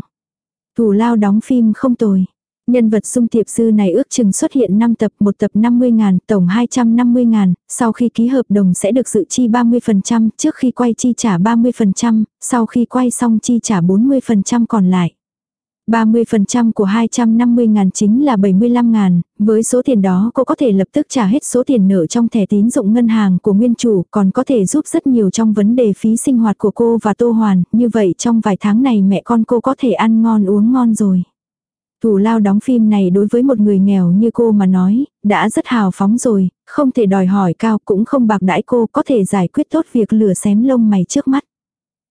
Speaker 1: Thủ lao đóng phim không tồi. Nhân vật sung tiệp sư này ước chừng xuất hiện 5 tập, một tập 50 ngàn, tổng 250 ngàn, sau khi ký hợp đồng sẽ được dự chi 30%, trước khi quay chi trả 30%, sau khi quay xong chi trả 40% còn lại. 30% của 250 ngàn chính là 75 ngàn, với số tiền đó cô có thể lập tức trả hết số tiền nợ trong thẻ tín dụng ngân hàng của nguyên chủ, còn có thể giúp rất nhiều trong vấn đề phí sinh hoạt của cô và Tô Hoàn, như vậy trong vài tháng này mẹ con cô có thể ăn ngon uống ngon rồi. Thủ lao đóng phim này đối với một người nghèo như cô mà nói, đã rất hào phóng rồi, không thể đòi hỏi cao cũng không bạc đãi cô có thể giải quyết tốt việc lửa xém lông mày trước mắt.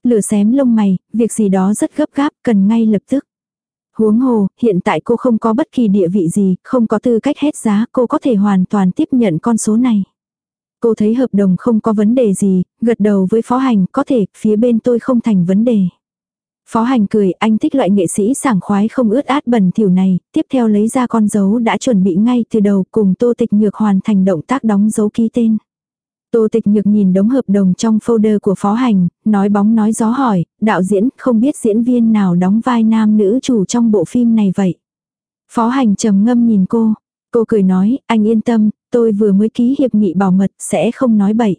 Speaker 1: Lửa xém lông mày, việc gì đó rất gấp gáp, cần ngay lập tức. Huống hồ, hiện tại cô không có bất kỳ địa vị gì, không có tư cách hết giá, cô có thể hoàn toàn tiếp nhận con số này. Cô thấy hợp đồng không có vấn đề gì, gật đầu với phó hành, có thể, phía bên tôi không thành vấn đề. Phó hành cười, anh thích loại nghệ sĩ sảng khoái không ướt át bẩn thỉu này, tiếp theo lấy ra con dấu đã chuẩn bị ngay từ đầu cùng tô tịch nhược hoàn thành động tác đóng dấu ký tên. Tô tịch nhược nhìn đống hợp đồng trong folder của phó hành, nói bóng nói gió hỏi, đạo diễn không biết diễn viên nào đóng vai nam nữ chủ trong bộ phim này vậy. Phó hành trầm ngâm nhìn cô, cô cười nói, anh yên tâm, tôi vừa mới ký hiệp nghị bảo mật, sẽ không nói bậy.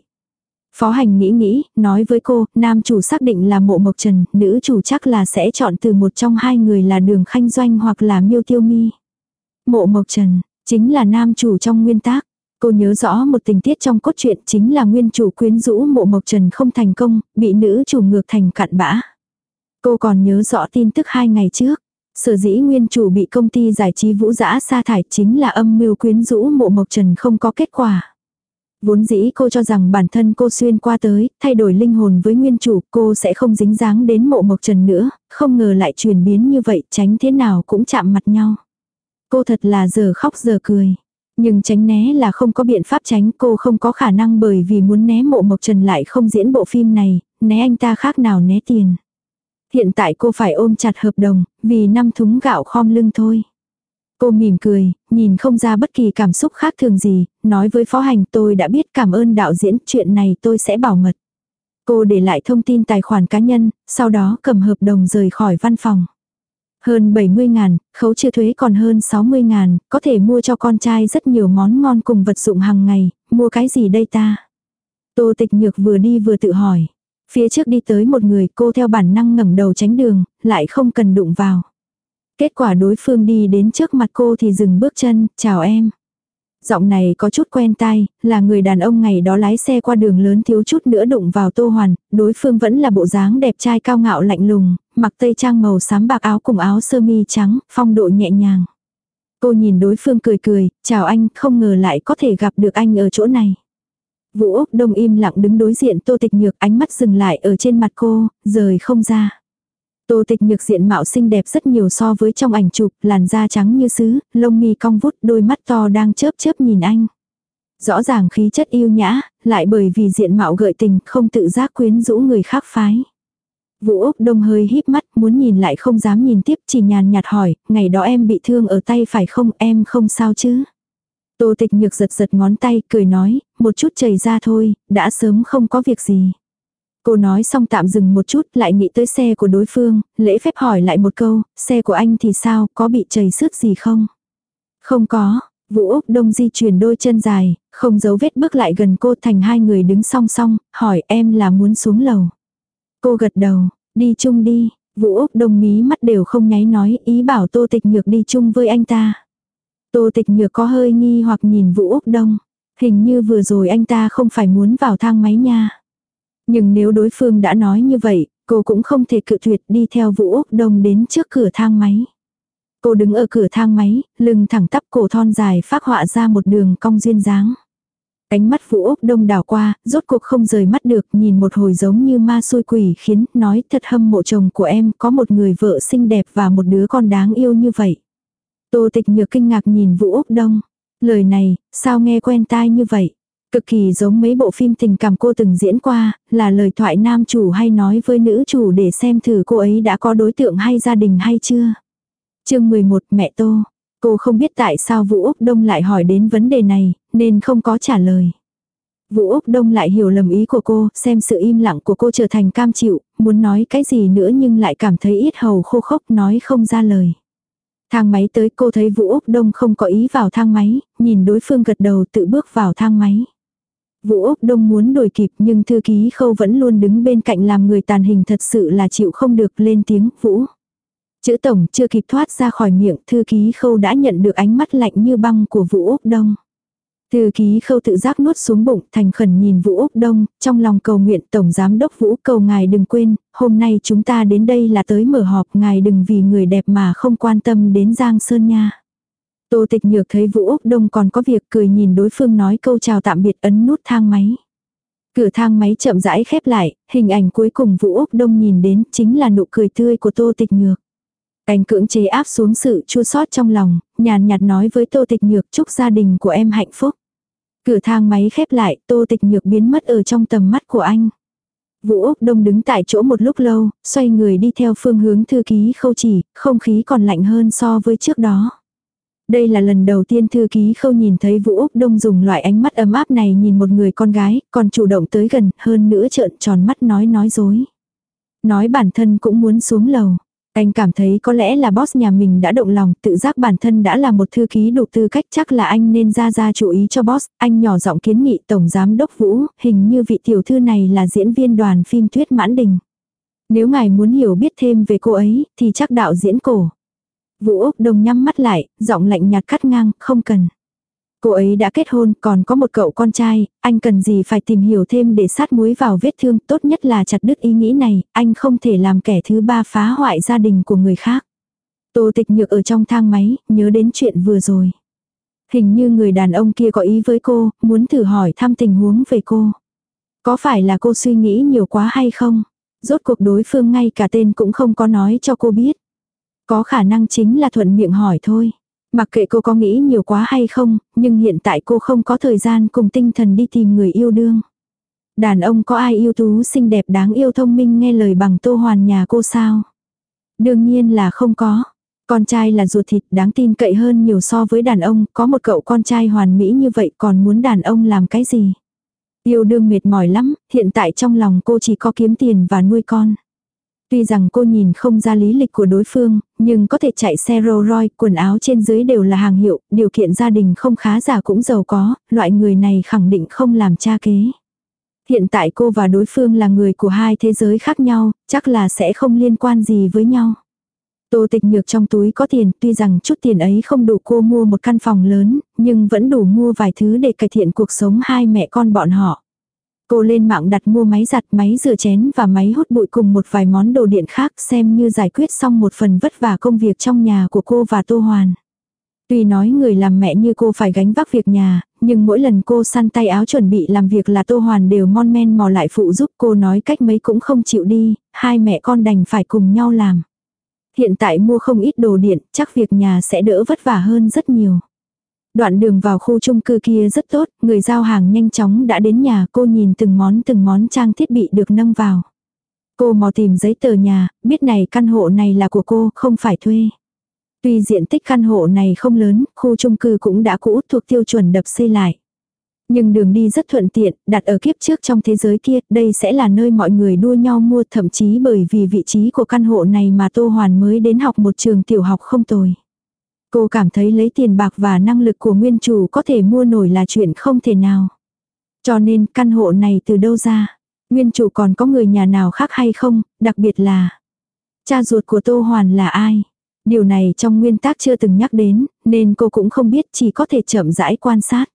Speaker 1: Phó hành nghĩ nghĩ, nói với cô, nam chủ xác định là mộ mộc trần, nữ chủ chắc là sẽ chọn từ một trong hai người là đường khanh doanh hoặc là miêu tiêu mi. Mộ mộc trần, chính là nam chủ trong nguyên tác. Cô nhớ rõ một tình tiết trong cốt truyện chính là nguyên chủ quyến rũ mộ mộc trần không thành công, bị nữ chủ ngược thành cặn bã. Cô còn nhớ rõ tin tức hai ngày trước. Sở dĩ nguyên chủ bị công ty giải trí vũ dã sa thải chính là âm mưu quyến rũ mộ mộc trần không có kết quả. Vốn dĩ cô cho rằng bản thân cô xuyên qua tới, thay đổi linh hồn với nguyên chủ, cô sẽ không dính dáng đến mộ mộc trần nữa, không ngờ lại chuyển biến như vậy, tránh thế nào cũng chạm mặt nhau. Cô thật là giờ khóc giờ cười. Nhưng tránh né là không có biện pháp tránh cô không có khả năng bởi vì muốn né mộ mộc trần lại không diễn bộ phim này, né anh ta khác nào né tiền. Hiện tại cô phải ôm chặt hợp đồng, vì năm thúng gạo khom lưng thôi. Cô mỉm cười, nhìn không ra bất kỳ cảm xúc khác thường gì, nói với phó hành tôi đã biết cảm ơn đạo diễn, chuyện này tôi sẽ bảo mật. Cô để lại thông tin tài khoản cá nhân, sau đó cầm hợp đồng rời khỏi văn phòng. Hơn 70 ngàn, khấu trừ thuế còn hơn 60 ngàn, có thể mua cho con trai rất nhiều món ngon cùng vật dụng hàng ngày, mua cái gì đây ta? Tô tịch nhược vừa đi vừa tự hỏi. Phía trước đi tới một người cô theo bản năng ngẩng đầu tránh đường, lại không cần đụng vào. Kết quả đối phương đi đến trước mặt cô thì dừng bước chân, chào em. Giọng này có chút quen tai, là người đàn ông ngày đó lái xe qua đường lớn thiếu chút nữa đụng vào Tô Hoàn, đối phương vẫn là bộ dáng đẹp trai cao ngạo lạnh lùng, mặc tây trang màu xám bạc áo cùng áo sơ mi trắng, phong độ nhẹ nhàng. Cô nhìn đối phương cười cười, chào anh, không ngờ lại có thể gặp được anh ở chỗ này. Vũ Úc Đông im lặng đứng đối diện Tô Tịch Nhược ánh mắt dừng lại ở trên mặt cô, rời không ra. Tô Tịch Nhược diện mạo xinh đẹp rất nhiều so với trong ảnh chụp, làn da trắng như sứ, lông mi cong vút, đôi mắt to đang chớp chớp nhìn anh. Rõ ràng khí chất yêu nhã, lại bởi vì diện mạo gợi tình không tự giác quyến rũ người khác phái. Vũ Úc Đông hơi híp mắt, muốn nhìn lại không dám nhìn tiếp, chỉ nhàn nhạt hỏi, ngày đó em bị thương ở tay phải không, em không sao chứ? Tô tịch nhược giật giật ngón tay, cười nói, một chút chảy ra thôi, đã sớm không có việc gì. Cô nói xong tạm dừng một chút, lại nghĩ tới xe của đối phương, lễ phép hỏi lại một câu, xe của anh thì sao, có bị chảy xước gì không? Không có, Vũ Úc Đông di chuyển đôi chân dài, không giấu vết bước lại gần cô thành hai người đứng song song, hỏi em là muốn xuống lầu. Cô gật đầu, đi chung đi, Vũ Úc Đông mí mắt đều không nháy nói ý bảo Tô Tịch Nhược đi chung với anh ta. Tô Tịch Nhược có hơi nghi hoặc nhìn Vũ Úc Đông. Hình như vừa rồi anh ta không phải muốn vào thang máy nha. Nhưng nếu đối phương đã nói như vậy, cô cũng không thể cự tuyệt đi theo Vũ Úc Đông đến trước cửa thang máy. Cô đứng ở cửa thang máy, lưng thẳng tắp cổ thon dài phát họa ra một đường cong duyên dáng. Cánh mắt Vũ Úc Đông đảo qua, rốt cuộc không rời mắt được, nhìn một hồi giống như ma xôi quỷ khiến, nói thật hâm mộ chồng của em có một người vợ xinh đẹp và một đứa con đáng yêu như vậy. Tô tịch nhược kinh ngạc nhìn Vũ Úc Đông. Lời này, sao nghe quen tai như vậy? Cực kỳ giống mấy bộ phim tình cảm cô từng diễn qua, là lời thoại nam chủ hay nói với nữ chủ để xem thử cô ấy đã có đối tượng hay gia đình hay chưa. chương 11 mẹ Tô. Cô không biết tại sao Vũ Úc Đông lại hỏi đến vấn đề này, nên không có trả lời. Vũ Úc Đông lại hiểu lầm ý của cô, xem sự im lặng của cô trở thành cam chịu, muốn nói cái gì nữa nhưng lại cảm thấy ít hầu khô khốc nói không ra lời. Thang máy tới cô thấy Vũ Úc Đông không có ý vào thang máy, nhìn đối phương gật đầu tự bước vào thang máy. Vũ Úc Đông muốn đổi kịp nhưng thư ký khâu vẫn luôn đứng bên cạnh làm người tàn hình thật sự là chịu không được lên tiếng Vũ. Chữ tổng chưa kịp thoát ra khỏi miệng thư ký khâu đã nhận được ánh mắt lạnh như băng của Vũ Úc Đông. Thư ký khâu tự giác nuốt xuống bụng thành khẩn nhìn Vũ Úc Đông, trong lòng cầu nguyện Tổng Giám Đốc Vũ cầu ngài đừng quên, hôm nay chúng ta đến đây là tới mở họp ngài đừng vì người đẹp mà không quan tâm đến Giang Sơn nha. Tô tịch nhược thấy Vũ Úc Đông còn có việc cười nhìn đối phương nói câu chào tạm biệt ấn nút thang máy. Cửa thang máy chậm rãi khép lại, hình ảnh cuối cùng Vũ Úc Đông nhìn đến chính là nụ cười tươi của Tô tịch nhược. Anh cưỡng chế áp xuống sự chua sót trong lòng, nhàn nhạt nói với Tô Tịch Nhược chúc gia đình của em hạnh phúc. Cửa thang máy khép lại, Tô Tịch Nhược biến mất ở trong tầm mắt của anh. Vũ Úc Đông đứng tại chỗ một lúc lâu, xoay người đi theo phương hướng thư ký khâu chỉ, không khí còn lạnh hơn so với trước đó. Đây là lần đầu tiên thư ký khâu nhìn thấy Vũ Úc Đông dùng loại ánh mắt ấm áp này nhìn một người con gái, còn chủ động tới gần, hơn nữa trợn tròn mắt nói nói dối. Nói bản thân cũng muốn xuống lầu. Anh cảm thấy có lẽ là boss nhà mình đã động lòng, tự giác bản thân đã là một thư ký đủ tư cách chắc là anh nên ra ra chú ý cho boss. Anh nhỏ giọng kiến nghị Tổng Giám Đốc Vũ, hình như vị tiểu thư này là diễn viên đoàn phim Tuyết Mãn Đình. Nếu ngài muốn hiểu biết thêm về cô ấy, thì chắc đạo diễn cổ. Vũ Úc Đông nhắm mắt lại, giọng lạnh nhạt cắt ngang, không cần. Cô ấy đã kết hôn, còn có một cậu con trai, anh cần gì phải tìm hiểu thêm để sát muối vào vết thương, tốt nhất là chặt đứt ý nghĩ này, anh không thể làm kẻ thứ ba phá hoại gia đình của người khác. Tô tịch nhược ở trong thang máy, nhớ đến chuyện vừa rồi. Hình như người đàn ông kia có ý với cô, muốn thử hỏi thăm tình huống về cô. Có phải là cô suy nghĩ nhiều quá hay không? Rốt cuộc đối phương ngay cả tên cũng không có nói cho cô biết. Có khả năng chính là thuận miệng hỏi thôi. Mặc kệ cô có nghĩ nhiều quá hay không, nhưng hiện tại cô không có thời gian cùng tinh thần đi tìm người yêu đương. Đàn ông có ai yêu tú xinh đẹp đáng yêu thông minh nghe lời bằng tô hoàn nhà cô sao? Đương nhiên là không có. Con trai là ruột thịt đáng tin cậy hơn nhiều so với đàn ông, có một cậu con trai hoàn mỹ như vậy còn muốn đàn ông làm cái gì? Yêu đương mệt mỏi lắm, hiện tại trong lòng cô chỉ có kiếm tiền và nuôi con. Tuy rằng cô nhìn không ra lý lịch của đối phương, nhưng có thể chạy xe Rolls Royce, quần áo trên dưới đều là hàng hiệu, điều kiện gia đình không khá giả cũng giàu có, loại người này khẳng định không làm cha kế. Hiện tại cô và đối phương là người của hai thế giới khác nhau, chắc là sẽ không liên quan gì với nhau. Tô tịch nhược trong túi có tiền, tuy rằng chút tiền ấy không đủ cô mua một căn phòng lớn, nhưng vẫn đủ mua vài thứ để cải thiện cuộc sống hai mẹ con bọn họ. Cô lên mạng đặt mua máy giặt, máy rửa chén và máy hút bụi cùng một vài món đồ điện khác xem như giải quyết xong một phần vất vả công việc trong nhà của cô và Tô Hoàn. Tuy nói người làm mẹ như cô phải gánh vác việc nhà, nhưng mỗi lần cô săn tay áo chuẩn bị làm việc là Tô Hoàn đều mon men mò lại phụ giúp cô nói cách mấy cũng không chịu đi, hai mẹ con đành phải cùng nhau làm. Hiện tại mua không ít đồ điện, chắc việc nhà sẽ đỡ vất vả hơn rất nhiều. Đoạn đường vào khu chung cư kia rất tốt, người giao hàng nhanh chóng đã đến nhà cô nhìn từng món từng món trang thiết bị được nâng vào. Cô mò tìm giấy tờ nhà, biết này căn hộ này là của cô, không phải thuê. Tuy diện tích căn hộ này không lớn, khu chung cư cũng đã cũ thuộc tiêu chuẩn đập xây lại. Nhưng đường đi rất thuận tiện, đặt ở kiếp trước trong thế giới kia, đây sẽ là nơi mọi người đua nhau mua thậm chí bởi vì vị trí của căn hộ này mà Tô Hoàn mới đến học một trường tiểu học không tồi. Cô cảm thấy lấy tiền bạc và năng lực của nguyên chủ có thể mua nổi là chuyện không thể nào. Cho nên căn hộ này từ đâu ra? Nguyên chủ còn có người nhà nào khác hay không, đặc biệt là cha ruột của Tô Hoàn là ai? Điều này trong nguyên tác chưa từng nhắc đến, nên cô cũng không biết chỉ có thể chậm rãi quan sát.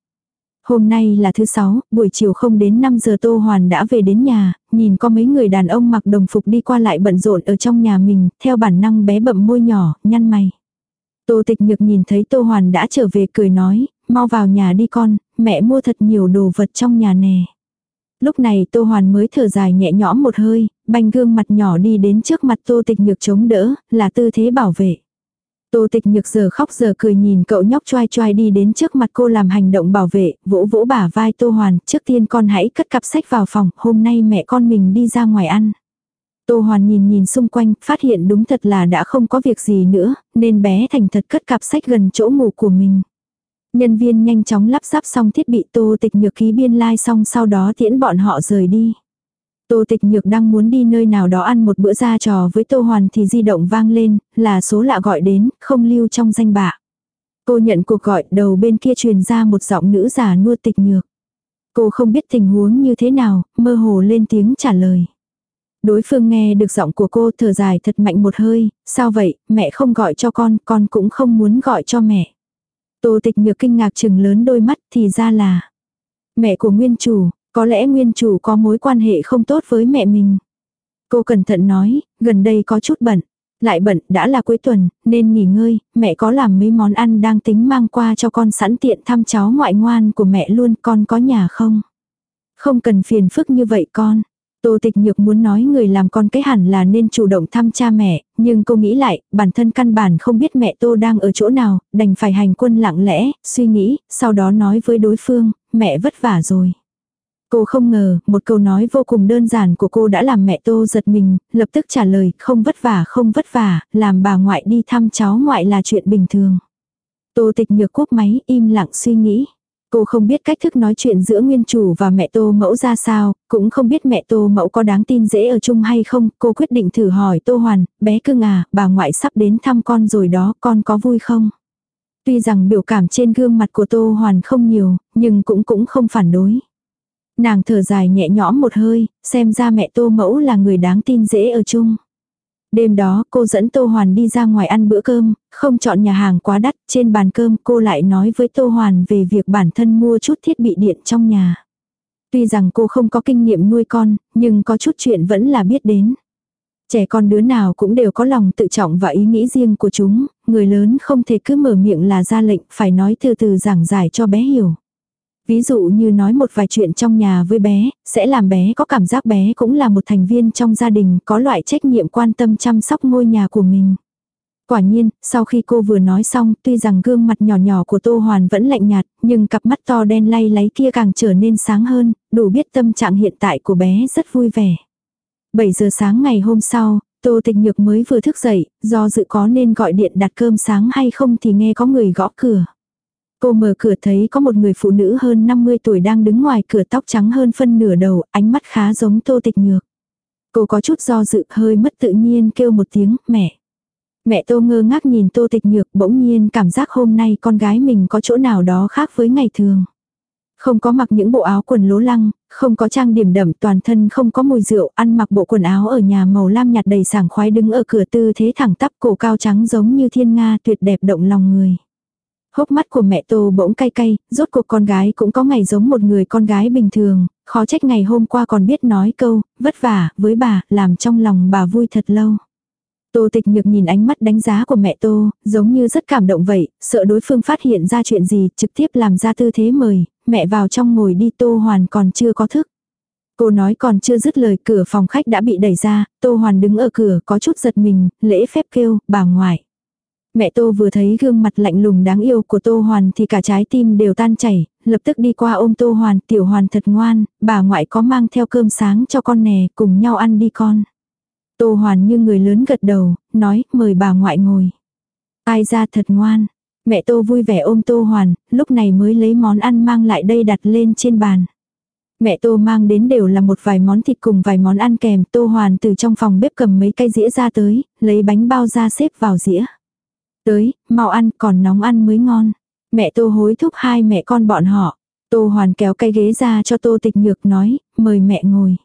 Speaker 1: Hôm nay là thứ sáu, buổi chiều không đến 5 giờ Tô Hoàn đã về đến nhà, nhìn có mấy người đàn ông mặc đồng phục đi qua lại bận rộn ở trong nhà mình, theo bản năng bé bậm môi nhỏ, nhăn mày. Tô tịch nhược nhìn thấy Tô Hoàn đã trở về cười nói, mau vào nhà đi con, mẹ mua thật nhiều đồ vật trong nhà nè. Lúc này Tô Hoàn mới thở dài nhẹ nhõm một hơi, banh gương mặt nhỏ đi đến trước mặt Tô tịch nhược chống đỡ, là tư thế bảo vệ. Tô tịch nhược giờ khóc giờ cười nhìn cậu nhóc choai choai đi đến trước mặt cô làm hành động bảo vệ, vỗ vỗ bả vai Tô Hoàn, trước tiên con hãy cất cặp sách vào phòng, hôm nay mẹ con mình đi ra ngoài ăn. Tô Hoàn nhìn nhìn xung quanh, phát hiện đúng thật là đã không có việc gì nữa, nên bé thành thật cất cặp sách gần chỗ ngủ của mình. Nhân viên nhanh chóng lắp ráp xong thiết bị tô tịch nhược ký biên lai like xong sau đó tiễn bọn họ rời đi. Tô tịch nhược đang muốn đi nơi nào đó ăn một bữa ra trò với Tô Hoàn thì di động vang lên, là số lạ gọi đến, không lưu trong danh bạ. Cô nhận cuộc gọi, đầu bên kia truyền ra một giọng nữ giả nua tịch nhược. Cô không biết tình huống như thế nào, mơ hồ lên tiếng trả lời. Đối phương nghe được giọng của cô thở dài thật mạnh một hơi, sao vậy, mẹ không gọi cho con, con cũng không muốn gọi cho mẹ. Tô tịch nhược kinh ngạc chừng lớn đôi mắt thì ra là mẹ của nguyên chủ, có lẽ nguyên chủ có mối quan hệ không tốt với mẹ mình. Cô cẩn thận nói, gần đây có chút bận. Lại bận, đã là cuối tuần, nên nghỉ ngơi, mẹ có làm mấy món ăn đang tính mang qua cho con sẵn tiện thăm cháu ngoại ngoan của mẹ luôn, con có nhà không? Không cần phiền phức như vậy con. Tô tịch nhược muốn nói người làm con cái hẳn là nên chủ động thăm cha mẹ, nhưng cô nghĩ lại, bản thân căn bản không biết mẹ Tô đang ở chỗ nào, đành phải hành quân lặng lẽ, suy nghĩ, sau đó nói với đối phương, mẹ vất vả rồi. Cô không ngờ, một câu nói vô cùng đơn giản của cô đã làm mẹ Tô giật mình, lập tức trả lời, không vất vả không vất vả, làm bà ngoại đi thăm cháu ngoại là chuyện bình thường. Tô tịch nhược cúp máy, im lặng suy nghĩ. Cô không biết cách thức nói chuyện giữa nguyên chủ và mẹ Tô Mẫu ra sao, cũng không biết mẹ Tô Mẫu có đáng tin dễ ở chung hay không, cô quyết định thử hỏi Tô Hoàn, bé cưng à, bà ngoại sắp đến thăm con rồi đó, con có vui không? Tuy rằng biểu cảm trên gương mặt của Tô Hoàn không nhiều, nhưng cũng cũng không phản đối. Nàng thở dài nhẹ nhõm một hơi, xem ra mẹ Tô Mẫu là người đáng tin dễ ở chung. Đêm đó cô dẫn Tô Hoàn đi ra ngoài ăn bữa cơm, không chọn nhà hàng quá đắt, trên bàn cơm cô lại nói với Tô Hoàn về việc bản thân mua chút thiết bị điện trong nhà. Tuy rằng cô không có kinh nghiệm nuôi con, nhưng có chút chuyện vẫn là biết đến. Trẻ con đứa nào cũng đều có lòng tự trọng và ý nghĩ riêng của chúng, người lớn không thể cứ mở miệng là ra lệnh, phải nói từ từ giảng giải cho bé hiểu. Ví dụ như nói một vài chuyện trong nhà với bé, sẽ làm bé có cảm giác bé cũng là một thành viên trong gia đình, có loại trách nhiệm quan tâm chăm sóc ngôi nhà của mình. Quả nhiên, sau khi cô vừa nói xong, tuy rằng gương mặt nhỏ nhỏ của Tô Hoàn vẫn lạnh nhạt, nhưng cặp mắt to đen lay láy kia càng trở nên sáng hơn, đủ biết tâm trạng hiện tại của bé rất vui vẻ. 7 giờ sáng ngày hôm sau, Tô Tịch Nhược mới vừa thức dậy, do dự có nên gọi điện đặt cơm sáng hay không thì nghe có người gõ cửa. Cô mở cửa thấy có một người phụ nữ hơn 50 tuổi đang đứng ngoài cửa tóc trắng hơn phân nửa đầu, ánh mắt khá giống tô tịch nhược. Cô có chút do dự hơi mất tự nhiên kêu một tiếng, mẹ. Mẹ tô ngơ ngác nhìn tô tịch nhược bỗng nhiên cảm giác hôm nay con gái mình có chỗ nào đó khác với ngày thường. Không có mặc những bộ áo quần lố lăng, không có trang điểm đậm toàn thân không có mùi rượu, ăn mặc bộ quần áo ở nhà màu lam nhạt đầy sảng khoái đứng ở cửa tư thế thẳng tắp cổ cao trắng giống như thiên nga tuyệt đẹp động lòng người. Hốc mắt của mẹ Tô bỗng cay cay, rốt cuộc con gái cũng có ngày giống một người con gái bình thường, khó trách ngày hôm qua còn biết nói câu, vất vả, với bà, làm trong lòng bà vui thật lâu. Tô tịch nhược nhìn ánh mắt đánh giá của mẹ Tô, giống như rất cảm động vậy, sợ đối phương phát hiện ra chuyện gì, trực tiếp làm ra tư thế mời, mẹ vào trong ngồi đi Tô Hoàn còn chưa có thức. Cô nói còn chưa dứt lời cửa phòng khách đã bị đẩy ra, Tô Hoàn đứng ở cửa có chút giật mình, lễ phép kêu, bà ngoại. Mẹ Tô vừa thấy gương mặt lạnh lùng đáng yêu của Tô Hoàn thì cả trái tim đều tan chảy, lập tức đi qua ôm Tô Hoàn, tiểu Hoàn thật ngoan, bà ngoại có mang theo cơm sáng cho con nè, cùng nhau ăn đi con. Tô Hoàn như người lớn gật đầu, nói, mời bà ngoại ngồi. Ai ra thật ngoan. Mẹ Tô vui vẻ ôm Tô Hoàn, lúc này mới lấy món ăn mang lại đây đặt lên trên bàn. Mẹ Tô mang đến đều là một vài món thịt cùng vài món ăn kèm. Tô Hoàn từ trong phòng bếp cầm mấy cây dĩa ra tới, lấy bánh bao ra xếp vào dĩa. Tới, mau ăn, còn nóng ăn mới ngon. Mẹ Tô hối thúc hai mẹ con bọn họ. Tô Hoàn kéo cây ghế ra cho Tô Tịch Nhược nói, mời mẹ ngồi.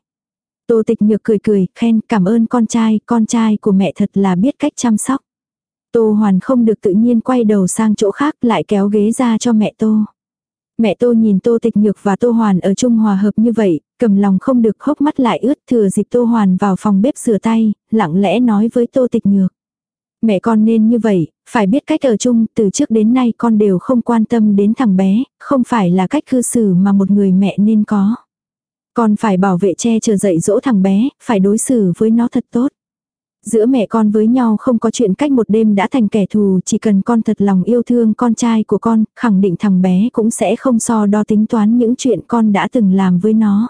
Speaker 1: Tô Tịch Nhược cười cười, khen cảm ơn con trai, con trai của mẹ thật là biết cách chăm sóc. Tô Hoàn không được tự nhiên quay đầu sang chỗ khác lại kéo ghế ra cho mẹ Tô. Mẹ Tô nhìn Tô Tịch Nhược và Tô Hoàn ở chung hòa hợp như vậy, cầm lòng không được hốc mắt lại ướt thừa dịp Tô Hoàn vào phòng bếp rửa tay, lặng lẽ nói với Tô Tịch Nhược. Mẹ con nên như vậy, phải biết cách ở chung, từ trước đến nay con đều không quan tâm đến thằng bé, không phải là cách cư xử mà một người mẹ nên có. Con phải bảo vệ che chở dạy dỗ thằng bé, phải đối xử với nó thật tốt. Giữa mẹ con với nhau không có chuyện cách một đêm đã thành kẻ thù, chỉ cần con thật lòng yêu thương con trai của con, khẳng định thằng bé cũng sẽ không so đo tính toán những chuyện con đã từng làm với nó.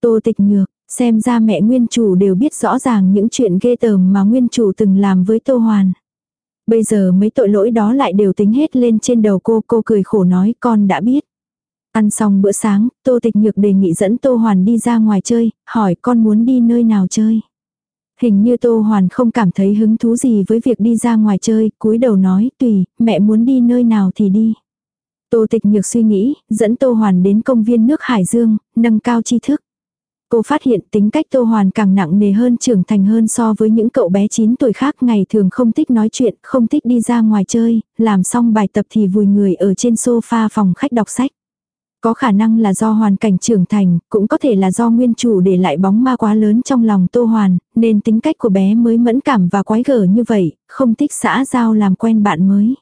Speaker 1: Tô tịch nhược, xem ra mẹ nguyên chủ đều biết rõ ràng những chuyện ghê tởm mà nguyên chủ từng làm với Tô Hoàn. Bây giờ mấy tội lỗi đó lại đều tính hết lên trên đầu cô, cô cười khổ nói con đã biết. Ăn xong bữa sáng, Tô Tịch Nhược đề nghị dẫn Tô Hoàn đi ra ngoài chơi, hỏi con muốn đi nơi nào chơi. Hình như Tô Hoàn không cảm thấy hứng thú gì với việc đi ra ngoài chơi, cúi đầu nói, tùy, mẹ muốn đi nơi nào thì đi. Tô Tịch Nhược suy nghĩ, dẫn Tô Hoàn đến công viên nước Hải Dương, nâng cao tri thức. Cô phát hiện tính cách Tô Hoàn càng nặng nề hơn trưởng thành hơn so với những cậu bé 9 tuổi khác ngày thường không thích nói chuyện, không thích đi ra ngoài chơi, làm xong bài tập thì vùi người ở trên sofa phòng khách đọc sách. Có khả năng là do hoàn cảnh trưởng thành, cũng có thể là do nguyên chủ để lại bóng ma quá lớn trong lòng Tô Hoàn, nên tính cách của bé mới mẫn cảm và quái gở như vậy, không thích xã giao làm quen bạn mới.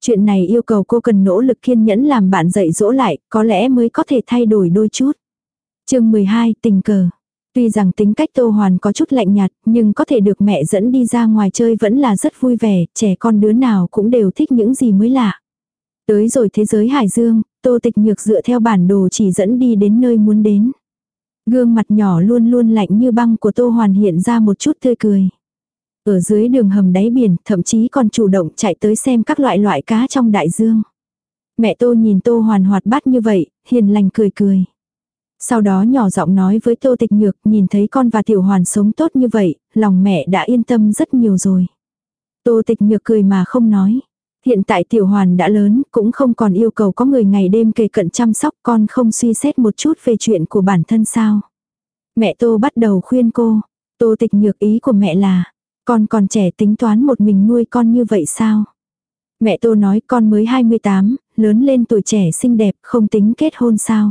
Speaker 1: Chuyện này yêu cầu cô cần nỗ lực kiên nhẫn làm bạn dạy dỗ lại, có lẽ mới có thể thay đổi đôi chút chương 12, tình cờ. Tuy rằng tính cách Tô Hoàn có chút lạnh nhạt, nhưng có thể được mẹ dẫn đi ra ngoài chơi vẫn là rất vui vẻ, trẻ con đứa nào cũng đều thích những gì mới lạ. Tới rồi thế giới Hải Dương, Tô Tịch Nhược dựa theo bản đồ chỉ dẫn đi đến nơi muốn đến. Gương mặt nhỏ luôn luôn lạnh như băng của Tô Hoàn hiện ra một chút tươi cười. Ở dưới đường hầm đáy biển, thậm chí còn chủ động chạy tới xem các loại loại cá trong đại dương. Mẹ Tô nhìn Tô Hoàn hoạt bát như vậy, hiền lành cười cười. Sau đó nhỏ giọng nói với Tô Tịch Nhược, nhìn thấy con và Tiểu Hoàn sống tốt như vậy, lòng mẹ đã yên tâm rất nhiều rồi. Tô Tịch Nhược cười mà không nói. Hiện tại tiểu hoàn đã lớn, cũng không còn yêu cầu có người ngày đêm kề cận chăm sóc con không suy xét một chút về chuyện của bản thân sao. Mẹ Tô bắt đầu khuyên cô, Tô tịch nhược ý của mẹ là, con còn trẻ tính toán một mình nuôi con như vậy sao? Mẹ Tô nói con mới 28, lớn lên tuổi trẻ xinh đẹp, không tính kết hôn sao?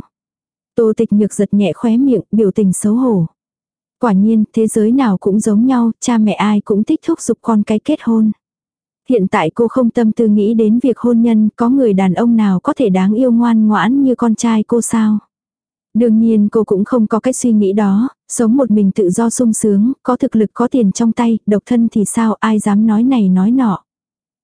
Speaker 1: Tô tịch nhược giật nhẹ khóe miệng, biểu tình xấu hổ. Quả nhiên, thế giới nào cũng giống nhau, cha mẹ ai cũng thích thúc giục con cái kết hôn. Hiện tại cô không tâm tư nghĩ đến việc hôn nhân, có người đàn ông nào có thể đáng yêu ngoan ngoãn như con trai cô sao? Đương nhiên cô cũng không có cái suy nghĩ đó, sống một mình tự do sung sướng, có thực lực có tiền trong tay, độc thân thì sao ai dám nói này nói nọ.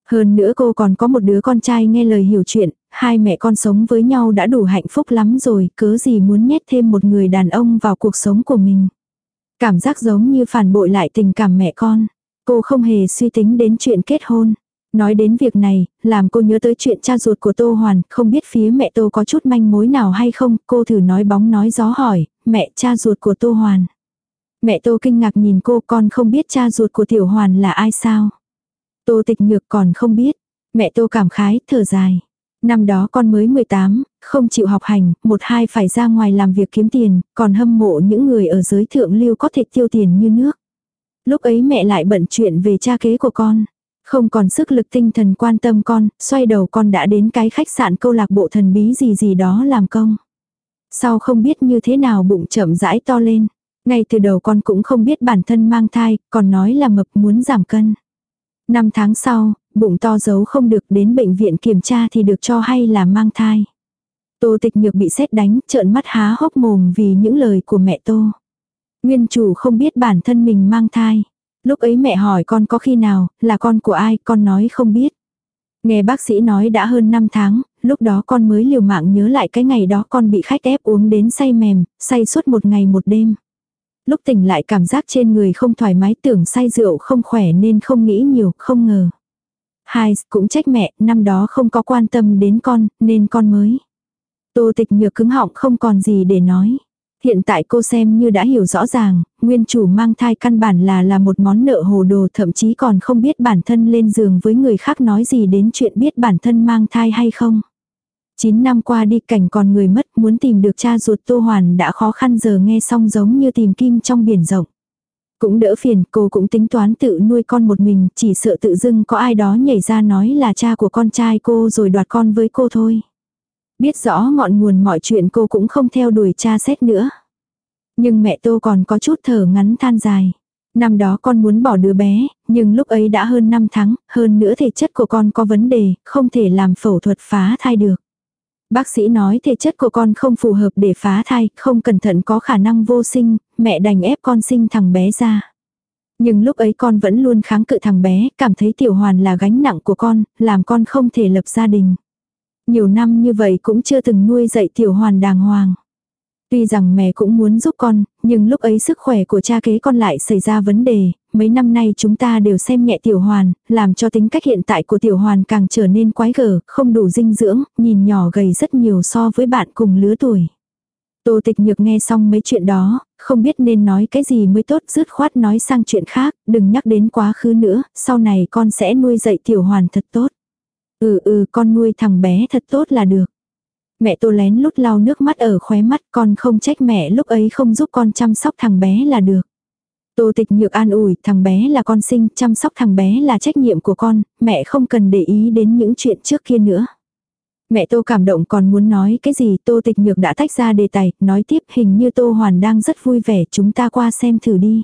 Speaker 1: Hơn nữa cô còn có một đứa con trai nghe lời hiểu chuyện, hai mẹ con sống với nhau đã đủ hạnh phúc lắm rồi, cớ gì muốn nhét thêm một người đàn ông vào cuộc sống của mình. Cảm giác giống như phản bội lại tình cảm mẹ con. Cô không hề suy tính đến chuyện kết hôn. Nói đến việc này, làm cô nhớ tới chuyện cha ruột của Tô Hoàn, không biết phía mẹ Tô có chút manh mối nào hay không, cô thử nói bóng nói gió hỏi, mẹ cha ruột của Tô Hoàn. Mẹ Tô kinh ngạc nhìn cô con không biết cha ruột của Tiểu Hoàn là ai sao. Tô tịch nhược còn không biết. Mẹ Tô cảm khái, thở dài. Năm đó con mới 18, không chịu học hành, một hai phải ra ngoài làm việc kiếm tiền, còn hâm mộ những người ở giới thượng lưu có thể tiêu tiền như nước. Lúc ấy mẹ lại bận chuyện về cha kế của con. Không còn sức lực tinh thần quan tâm con, xoay đầu con đã đến cái khách sạn câu lạc bộ thần bí gì gì đó làm công. Sau không biết như thế nào bụng chậm rãi to lên. Ngay từ đầu con cũng không biết bản thân mang thai, còn nói là mập muốn giảm cân. Năm tháng sau, bụng to giấu không được đến bệnh viện kiểm tra thì được cho hay là mang thai. Tô tịch nhược bị xét đánh, trợn mắt há hốc mồm vì những lời của mẹ Tô. Nguyên chủ không biết bản thân mình mang thai. Lúc ấy mẹ hỏi con có khi nào, là con của ai, con nói không biết. Nghe bác sĩ nói đã hơn 5 tháng, lúc đó con mới liều mạng nhớ lại cái ngày đó con bị khách ép uống đến say mềm, say suốt một ngày một đêm. Lúc tỉnh lại cảm giác trên người không thoải mái tưởng say rượu không khỏe nên không nghĩ nhiều, không ngờ. Hai, cũng trách mẹ, năm đó không có quan tâm đến con, nên con mới. Tô tịch nhược cứng họng không còn gì để nói. Hiện tại cô xem như đã hiểu rõ ràng, nguyên chủ mang thai căn bản là là một món nợ hồ đồ thậm chí còn không biết bản thân lên giường với người khác nói gì đến chuyện biết bản thân mang thai hay không. 9 năm qua đi cảnh còn người mất muốn tìm được cha ruột Tô Hoàn đã khó khăn giờ nghe xong giống như tìm kim trong biển rộng. Cũng đỡ phiền, cô cũng tính toán tự nuôi con một mình, chỉ sợ tự dưng có ai đó nhảy ra nói là cha của con trai cô rồi đoạt con với cô thôi. Biết rõ ngọn nguồn mọi chuyện cô cũng không theo đuổi cha xét nữa. Nhưng mẹ Tô còn có chút thở ngắn than dài. Năm đó con muốn bỏ đứa bé, nhưng lúc ấy đã hơn 5 tháng, hơn nữa thể chất của con có vấn đề, không thể làm phẫu thuật phá thai được. Bác sĩ nói thể chất của con không phù hợp để phá thai, không cẩn thận có khả năng vô sinh, mẹ đành ép con sinh thằng bé ra. Nhưng lúc ấy con vẫn luôn kháng cự thằng bé, cảm thấy tiểu hoàn là gánh nặng của con, làm con không thể lập gia đình. Nhiều năm như vậy cũng chưa từng nuôi dạy tiểu hoàn đàng hoàng. Tuy rằng mẹ cũng muốn giúp con, nhưng lúc ấy sức khỏe của cha kế con lại xảy ra vấn đề, mấy năm nay chúng ta đều xem nhẹ tiểu hoàn, làm cho tính cách hiện tại của tiểu hoàn càng trở nên quái gở, không đủ dinh dưỡng, nhìn nhỏ gầy rất nhiều so với bạn cùng lứa tuổi. Tô tịch nhược nghe xong mấy chuyện đó, không biết nên nói cái gì mới tốt, dứt khoát nói sang chuyện khác, đừng nhắc đến quá khứ nữa, sau này con sẽ nuôi dạy tiểu hoàn thật tốt. Ừ ừ con nuôi thằng bé thật tốt là được. Mẹ tô lén lút lau nước mắt ở khóe mắt con không trách mẹ lúc ấy không giúp con chăm sóc thằng bé là được. Tô tịch nhược an ủi thằng bé là con sinh chăm sóc thằng bé là trách nhiệm của con, mẹ không cần để ý đến những chuyện trước kia nữa. Mẹ Tô cảm động còn muốn nói cái gì Tô tịch nhược đã tách ra đề tài, nói tiếp hình như Tô Hoàn đang rất vui vẻ chúng ta qua xem thử đi.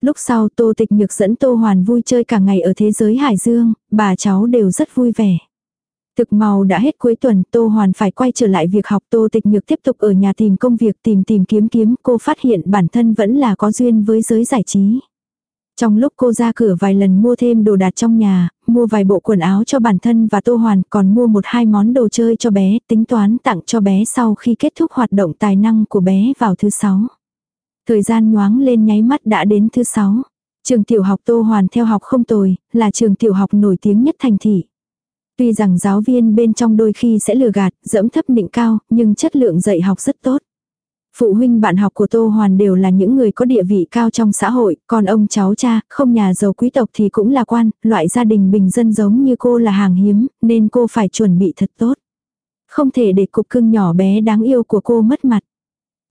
Speaker 1: Lúc sau Tô Tịch Nhược dẫn Tô Hoàn vui chơi cả ngày ở thế giới Hải Dương, bà cháu đều rất vui vẻ. Thực màu đã hết cuối tuần, Tô Hoàn phải quay trở lại việc học Tô Tịch Nhược tiếp tục ở nhà tìm công việc tìm tìm kiếm kiếm, cô phát hiện bản thân vẫn là có duyên với giới giải trí. Trong lúc cô ra cửa vài lần mua thêm đồ đạc trong nhà, mua vài bộ quần áo cho bản thân và Tô Hoàn, còn mua một hai món đồ chơi cho bé, tính toán tặng cho bé sau khi kết thúc hoạt động tài năng của bé vào thứ sáu. Thời gian nhoáng lên nháy mắt đã đến thứ sáu. Trường tiểu học Tô Hoàn theo học không tồi, là trường tiểu học nổi tiếng nhất thành thị. Tuy rằng giáo viên bên trong đôi khi sẽ lừa gạt, dẫm thấp nịnh cao, nhưng chất lượng dạy học rất tốt. Phụ huynh bạn học của Tô Hoàn đều là những người có địa vị cao trong xã hội, còn ông cháu cha, không nhà giàu quý tộc thì cũng là quan, loại gia đình bình dân giống như cô là hàng hiếm, nên cô phải chuẩn bị thật tốt. Không thể để cục cưng nhỏ bé đáng yêu của cô mất mặt.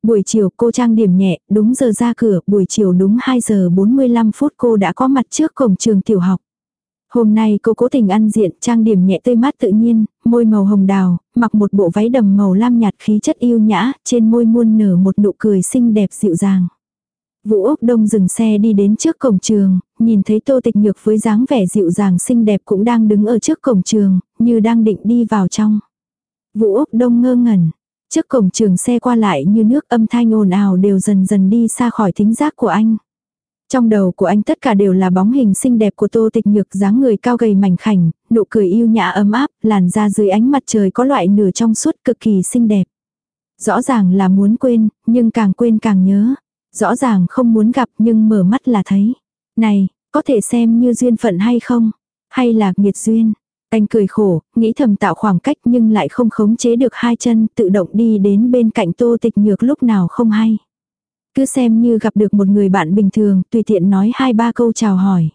Speaker 1: Buổi chiều cô trang điểm nhẹ, đúng giờ ra cửa, buổi chiều đúng 2 giờ 45 phút cô đã có mặt trước cổng trường tiểu học. Hôm nay cô cố tình ăn diện, trang điểm nhẹ tươi mát tự nhiên, môi màu hồng đào, mặc một bộ váy đầm màu lam nhạt khí chất yêu nhã, trên môi muôn nở một nụ cười xinh đẹp dịu dàng. Vũ Úc Đông dừng xe đi đến trước cổng trường, nhìn thấy Tô Tịch Nhược với dáng vẻ dịu dàng xinh đẹp cũng đang đứng ở trước cổng trường, như đang định đi vào trong. Vũ Úc Đông ngơ ngẩn, Trước cổng trường xe qua lại như nước âm thanh ồn ào đều dần dần đi xa khỏi thính giác của anh. Trong đầu của anh tất cả đều là bóng hình xinh đẹp của tô tịch nhược dáng người cao gầy mảnh khảnh, nụ cười yêu nhã ấm áp, làn da dưới ánh mặt trời có loại nửa trong suốt cực kỳ xinh đẹp. Rõ ràng là muốn quên, nhưng càng quên càng nhớ. Rõ ràng không muốn gặp nhưng mở mắt là thấy. Này, có thể xem như duyên phận hay không? Hay là nghiệt duyên? Anh cười khổ, nghĩ thầm tạo khoảng cách nhưng lại không khống chế được hai chân tự động đi đến bên cạnh tô tịch nhược lúc nào không hay. Cứ xem như gặp được một người bạn bình thường, tùy tiện nói hai ba câu chào hỏi.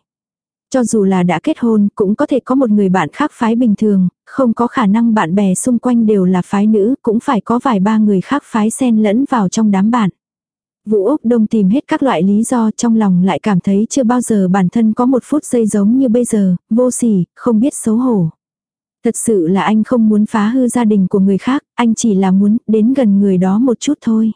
Speaker 1: Cho dù là đã kết hôn, cũng có thể có một người bạn khác phái bình thường, không có khả năng bạn bè xung quanh đều là phái nữ, cũng phải có vài ba người khác phái xen lẫn vào trong đám bạn. Vũ Úc Đông tìm hết các loại lý do trong lòng lại cảm thấy chưa bao giờ bản thân có một phút giây giống như bây giờ, vô sỉ, không biết xấu hổ. Thật sự là anh không muốn phá hư gia đình của người khác, anh chỉ là muốn đến gần người đó một chút thôi.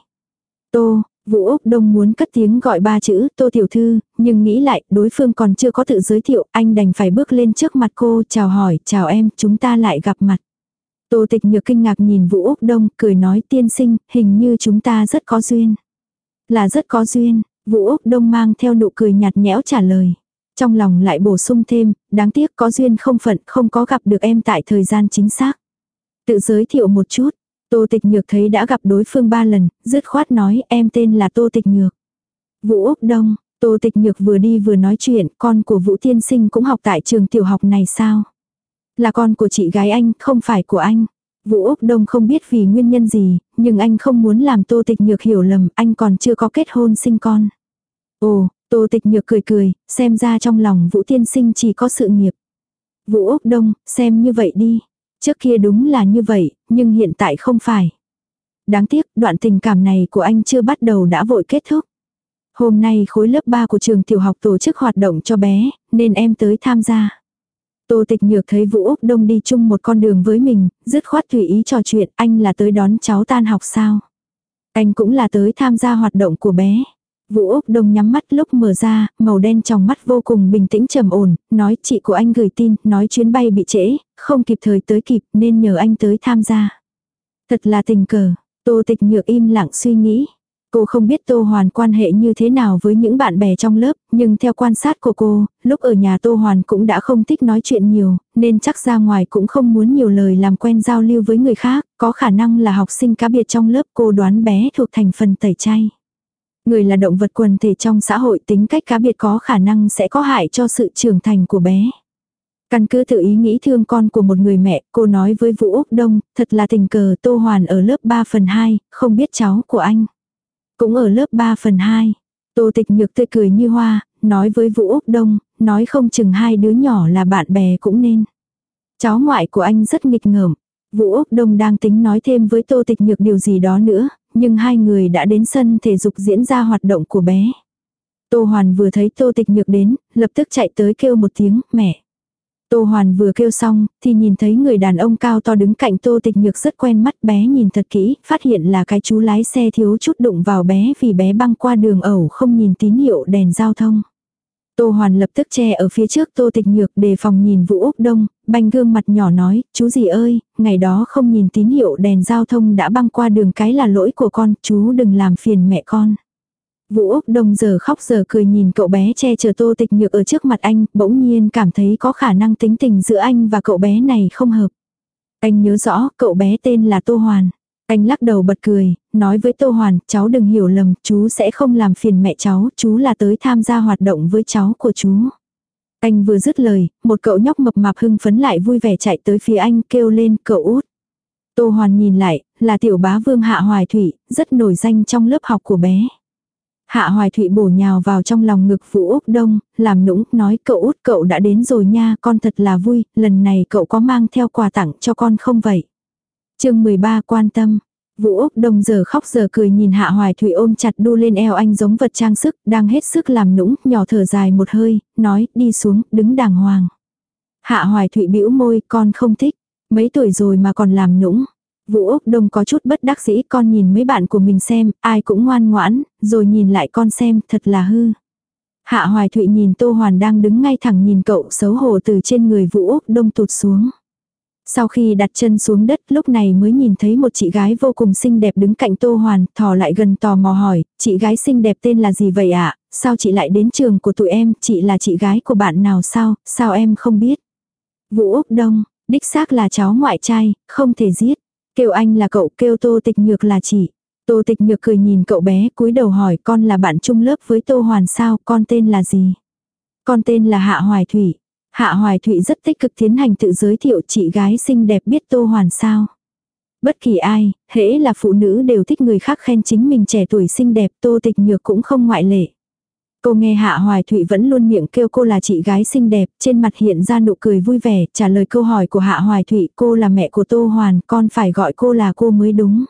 Speaker 1: Tô, Vũ Úc Đông muốn cất tiếng gọi ba chữ Tô Tiểu Thư, nhưng nghĩ lại đối phương còn chưa có tự giới thiệu, anh đành phải bước lên trước mặt cô chào hỏi, chào em, chúng ta lại gặp mặt. Tô Tịch Nhược kinh ngạc nhìn Vũ Úc Đông, cười nói tiên sinh, hình như chúng ta rất có duyên. Là rất có duyên, Vũ Úc Đông mang theo nụ cười nhạt nhẽo trả lời. Trong lòng lại bổ sung thêm, đáng tiếc có duyên không phận không có gặp được em tại thời gian chính xác. Tự giới thiệu một chút, Tô Tịch Nhược thấy đã gặp đối phương ba lần, dứt khoát nói em tên là Tô Tịch Nhược. Vũ Úc Đông, Tô Tịch Nhược vừa đi vừa nói chuyện, con của Vũ Tiên Sinh cũng học tại trường tiểu học này sao? Là con của chị gái anh, không phải của anh. Vũ Úc Đông không biết vì nguyên nhân gì, nhưng anh không muốn làm Tô Tịch Nhược hiểu lầm, anh còn chưa có kết hôn sinh con. Ồ, Tô Tịch Nhược cười cười, xem ra trong lòng Vũ Tiên Sinh chỉ có sự nghiệp. Vũ Úc Đông, xem như vậy đi. Trước kia đúng là như vậy, nhưng hiện tại không phải. Đáng tiếc, đoạn tình cảm này của anh chưa bắt đầu đã vội kết thúc. Hôm nay khối lớp 3 của trường tiểu học tổ chức hoạt động cho bé, nên em tới tham gia. Tô tịch nhược thấy Vũ Úc Đông đi chung một con đường với mình, dứt khoát tùy ý trò chuyện, anh là tới đón cháu tan học sao? Anh cũng là tới tham gia hoạt động của bé. Vũ Úc Đông nhắm mắt lúc mở ra, màu đen trong mắt vô cùng bình tĩnh trầm ổn, nói chị của anh gửi tin, nói chuyến bay bị trễ, không kịp thời tới kịp nên nhờ anh tới tham gia. Thật là tình cờ, Tô Tịch Nhược im lặng suy nghĩ. Cô không biết Tô Hoàn quan hệ như thế nào với những bạn bè trong lớp, nhưng theo quan sát của cô, lúc ở nhà Tô Hoàn cũng đã không thích nói chuyện nhiều, nên chắc ra ngoài cũng không muốn nhiều lời làm quen giao lưu với người khác, có khả năng là học sinh cá biệt trong lớp cô đoán bé thuộc thành phần tẩy chay. Người là động vật quần thể trong xã hội tính cách cá biệt có khả năng sẽ có hại cho sự trưởng thành của bé. Căn cứ tự ý nghĩ thương con của một người mẹ, cô nói với Vũ Úc Đông, thật là tình cờ Tô Hoàn ở lớp 3 phần 2, không biết cháu của anh. Cũng ở lớp 3 phần 2. Tô Tịch Nhược tươi cười như hoa, nói với Vũ Úc Đông, nói không chừng hai đứa nhỏ là bạn bè cũng nên. Cháu ngoại của anh rất nghịch ngợm. Vũ Úc Đông đang tính nói thêm với Tô Tịch Nhược điều gì đó nữa, nhưng hai người đã đến sân thể dục diễn ra hoạt động của bé. Tô Hoàn vừa thấy Tô Tịch Nhược đến, lập tức chạy tới kêu một tiếng, mẹ. Tô Hoàn vừa kêu xong, thì nhìn thấy người đàn ông cao to đứng cạnh Tô Tịch Nhược rất quen mắt bé nhìn thật kỹ, phát hiện là cái chú lái xe thiếu chút đụng vào bé vì bé băng qua đường ẩu không nhìn tín hiệu đèn giao thông. Tô Hoàn lập tức che ở phía trước Tô Tịch Nhược đề phòng nhìn Vũ Úc Đông, banh gương mặt nhỏ nói, chú gì ơi, ngày đó không nhìn tín hiệu đèn giao thông đã băng qua đường cái là lỗi của con, chú đừng làm phiền mẹ con. Vũ Úc Đông giờ khóc giờ cười nhìn cậu bé che chở Tô Tịch Nhược ở trước mặt anh, bỗng nhiên cảm thấy có khả năng tính tình giữa anh và cậu bé này không hợp. Anh nhớ rõ, cậu bé tên là Tô Hoàn. Anh lắc đầu bật cười, nói với Tô Hoàn, cháu đừng hiểu lầm, chú sẽ không làm phiền mẹ cháu, chú là tới tham gia hoạt động với cháu của chú. Anh vừa dứt lời, một cậu nhóc mập mạp hưng phấn lại vui vẻ chạy tới phía anh kêu lên cậu út. Tô Hoàn nhìn lại, là tiểu bá vương Hạ Hoài thụy rất nổi danh trong lớp học của bé. Hạ Hoài Thụy bổ nhào vào trong lòng ngực Vũ Úc Đông, làm nũng, nói cậu út cậu đã đến rồi nha, con thật là vui, lần này cậu có mang theo quà tặng cho con không vậy? chương 13 quan tâm. Vũ Úc Đông giờ khóc giờ cười nhìn Hạ Hoài Thụy ôm chặt đu lên eo anh giống vật trang sức, đang hết sức làm nũng, nhỏ thở dài một hơi, nói, đi xuống, đứng đàng hoàng. Hạ Hoài Thụy bĩu môi, con không thích, mấy tuổi rồi mà còn làm nũng. Vũ Úc Đông có chút bất đắc dĩ con nhìn mấy bạn của mình xem, ai cũng ngoan ngoãn, rồi nhìn lại con xem, thật là hư. Hạ Hoài Thụy nhìn Tô Hoàn đang đứng ngay thẳng nhìn cậu xấu hổ từ trên người Vũ Úc Đông tụt xuống. Sau khi đặt chân xuống đất lúc này mới nhìn thấy một chị gái vô cùng xinh đẹp đứng cạnh Tô Hoàn, thò lại gần tò mò hỏi, chị gái xinh đẹp tên là gì vậy ạ? À? Sao chị lại đến trường của tụi em, chị là chị gái của bạn nào sao, sao em không biết? Vũ Úc Đông, đích xác là cháu ngoại trai, không thể giết. Kêu anh là cậu, kêu Tô Tịch Nhược là chị. Tô Tịch Nhược cười nhìn cậu bé, cúi đầu hỏi con là bạn chung lớp với Tô Hoàn sao, con tên là gì? Con tên là Hạ Hoài Thủy. Hạ Hoài Thụy rất tích cực tiến hành tự giới thiệu chị gái xinh đẹp biết Tô Hoàn sao. Bất kỳ ai, hễ là phụ nữ đều thích người khác khen chính mình trẻ tuổi xinh đẹp Tô Tịch Nhược cũng không ngoại lệ. Cô nghe Hạ Hoài Thụy vẫn luôn miệng kêu cô là chị gái xinh đẹp, trên mặt hiện ra nụ cười vui vẻ, trả lời câu hỏi của Hạ Hoài Thụy, cô là mẹ của Tô Hoàn, con phải gọi cô là cô mới đúng.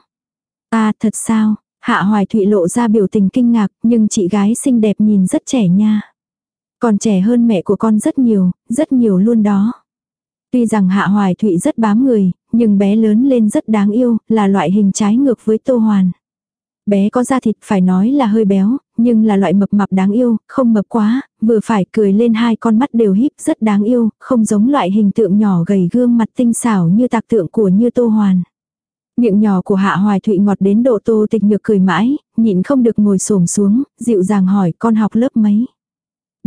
Speaker 1: À thật sao, Hạ Hoài Thụy lộ ra biểu tình kinh ngạc, nhưng chị gái xinh đẹp nhìn rất trẻ nha. Còn trẻ hơn mẹ của con rất nhiều, rất nhiều luôn đó. Tuy rằng Hạ Hoài Thụy rất bám người, nhưng bé lớn lên rất đáng yêu, là loại hình trái ngược với Tô Hoàn. Bé có da thịt phải nói là hơi béo, nhưng là loại mập mạp đáng yêu, không mập quá, vừa phải cười lên hai con mắt đều híp rất đáng yêu, không giống loại hình tượng nhỏ gầy gương mặt tinh xảo như tạc tượng của như Tô Hoàn. Miệng nhỏ của Hạ Hoài Thụy ngọt đến độ Tô Tịch Nhược cười mãi, nhịn không được ngồi xổm xuống, dịu dàng hỏi con học lớp mấy.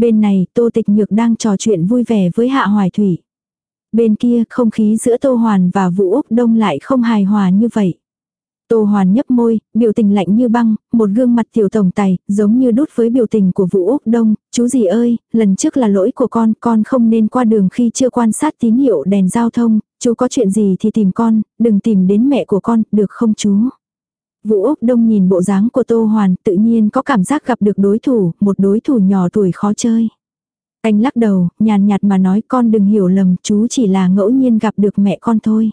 Speaker 1: Bên này Tô Tịch Nhược đang trò chuyện vui vẻ với Hạ Hoài thủy, Bên kia không khí giữa Tô Hoàn và Vũ Úc Đông lại không hài hòa như vậy. Tô Hoàn nhấp môi, biểu tình lạnh như băng, một gương mặt tiểu tổng tài, giống như đút với biểu tình của Vũ Úc Đông, chú gì ơi, lần trước là lỗi của con, con không nên qua đường khi chưa quan sát tín hiệu đèn giao thông, chú có chuyện gì thì tìm con, đừng tìm đến mẹ của con, được không chú? Vũ Úc Đông nhìn bộ dáng của Tô Hoàn tự nhiên có cảm giác gặp được đối thủ, một đối thủ nhỏ tuổi khó chơi. Anh lắc đầu, nhàn nhạt mà nói con đừng hiểu lầm, chú chỉ là ngẫu nhiên gặp được mẹ con thôi.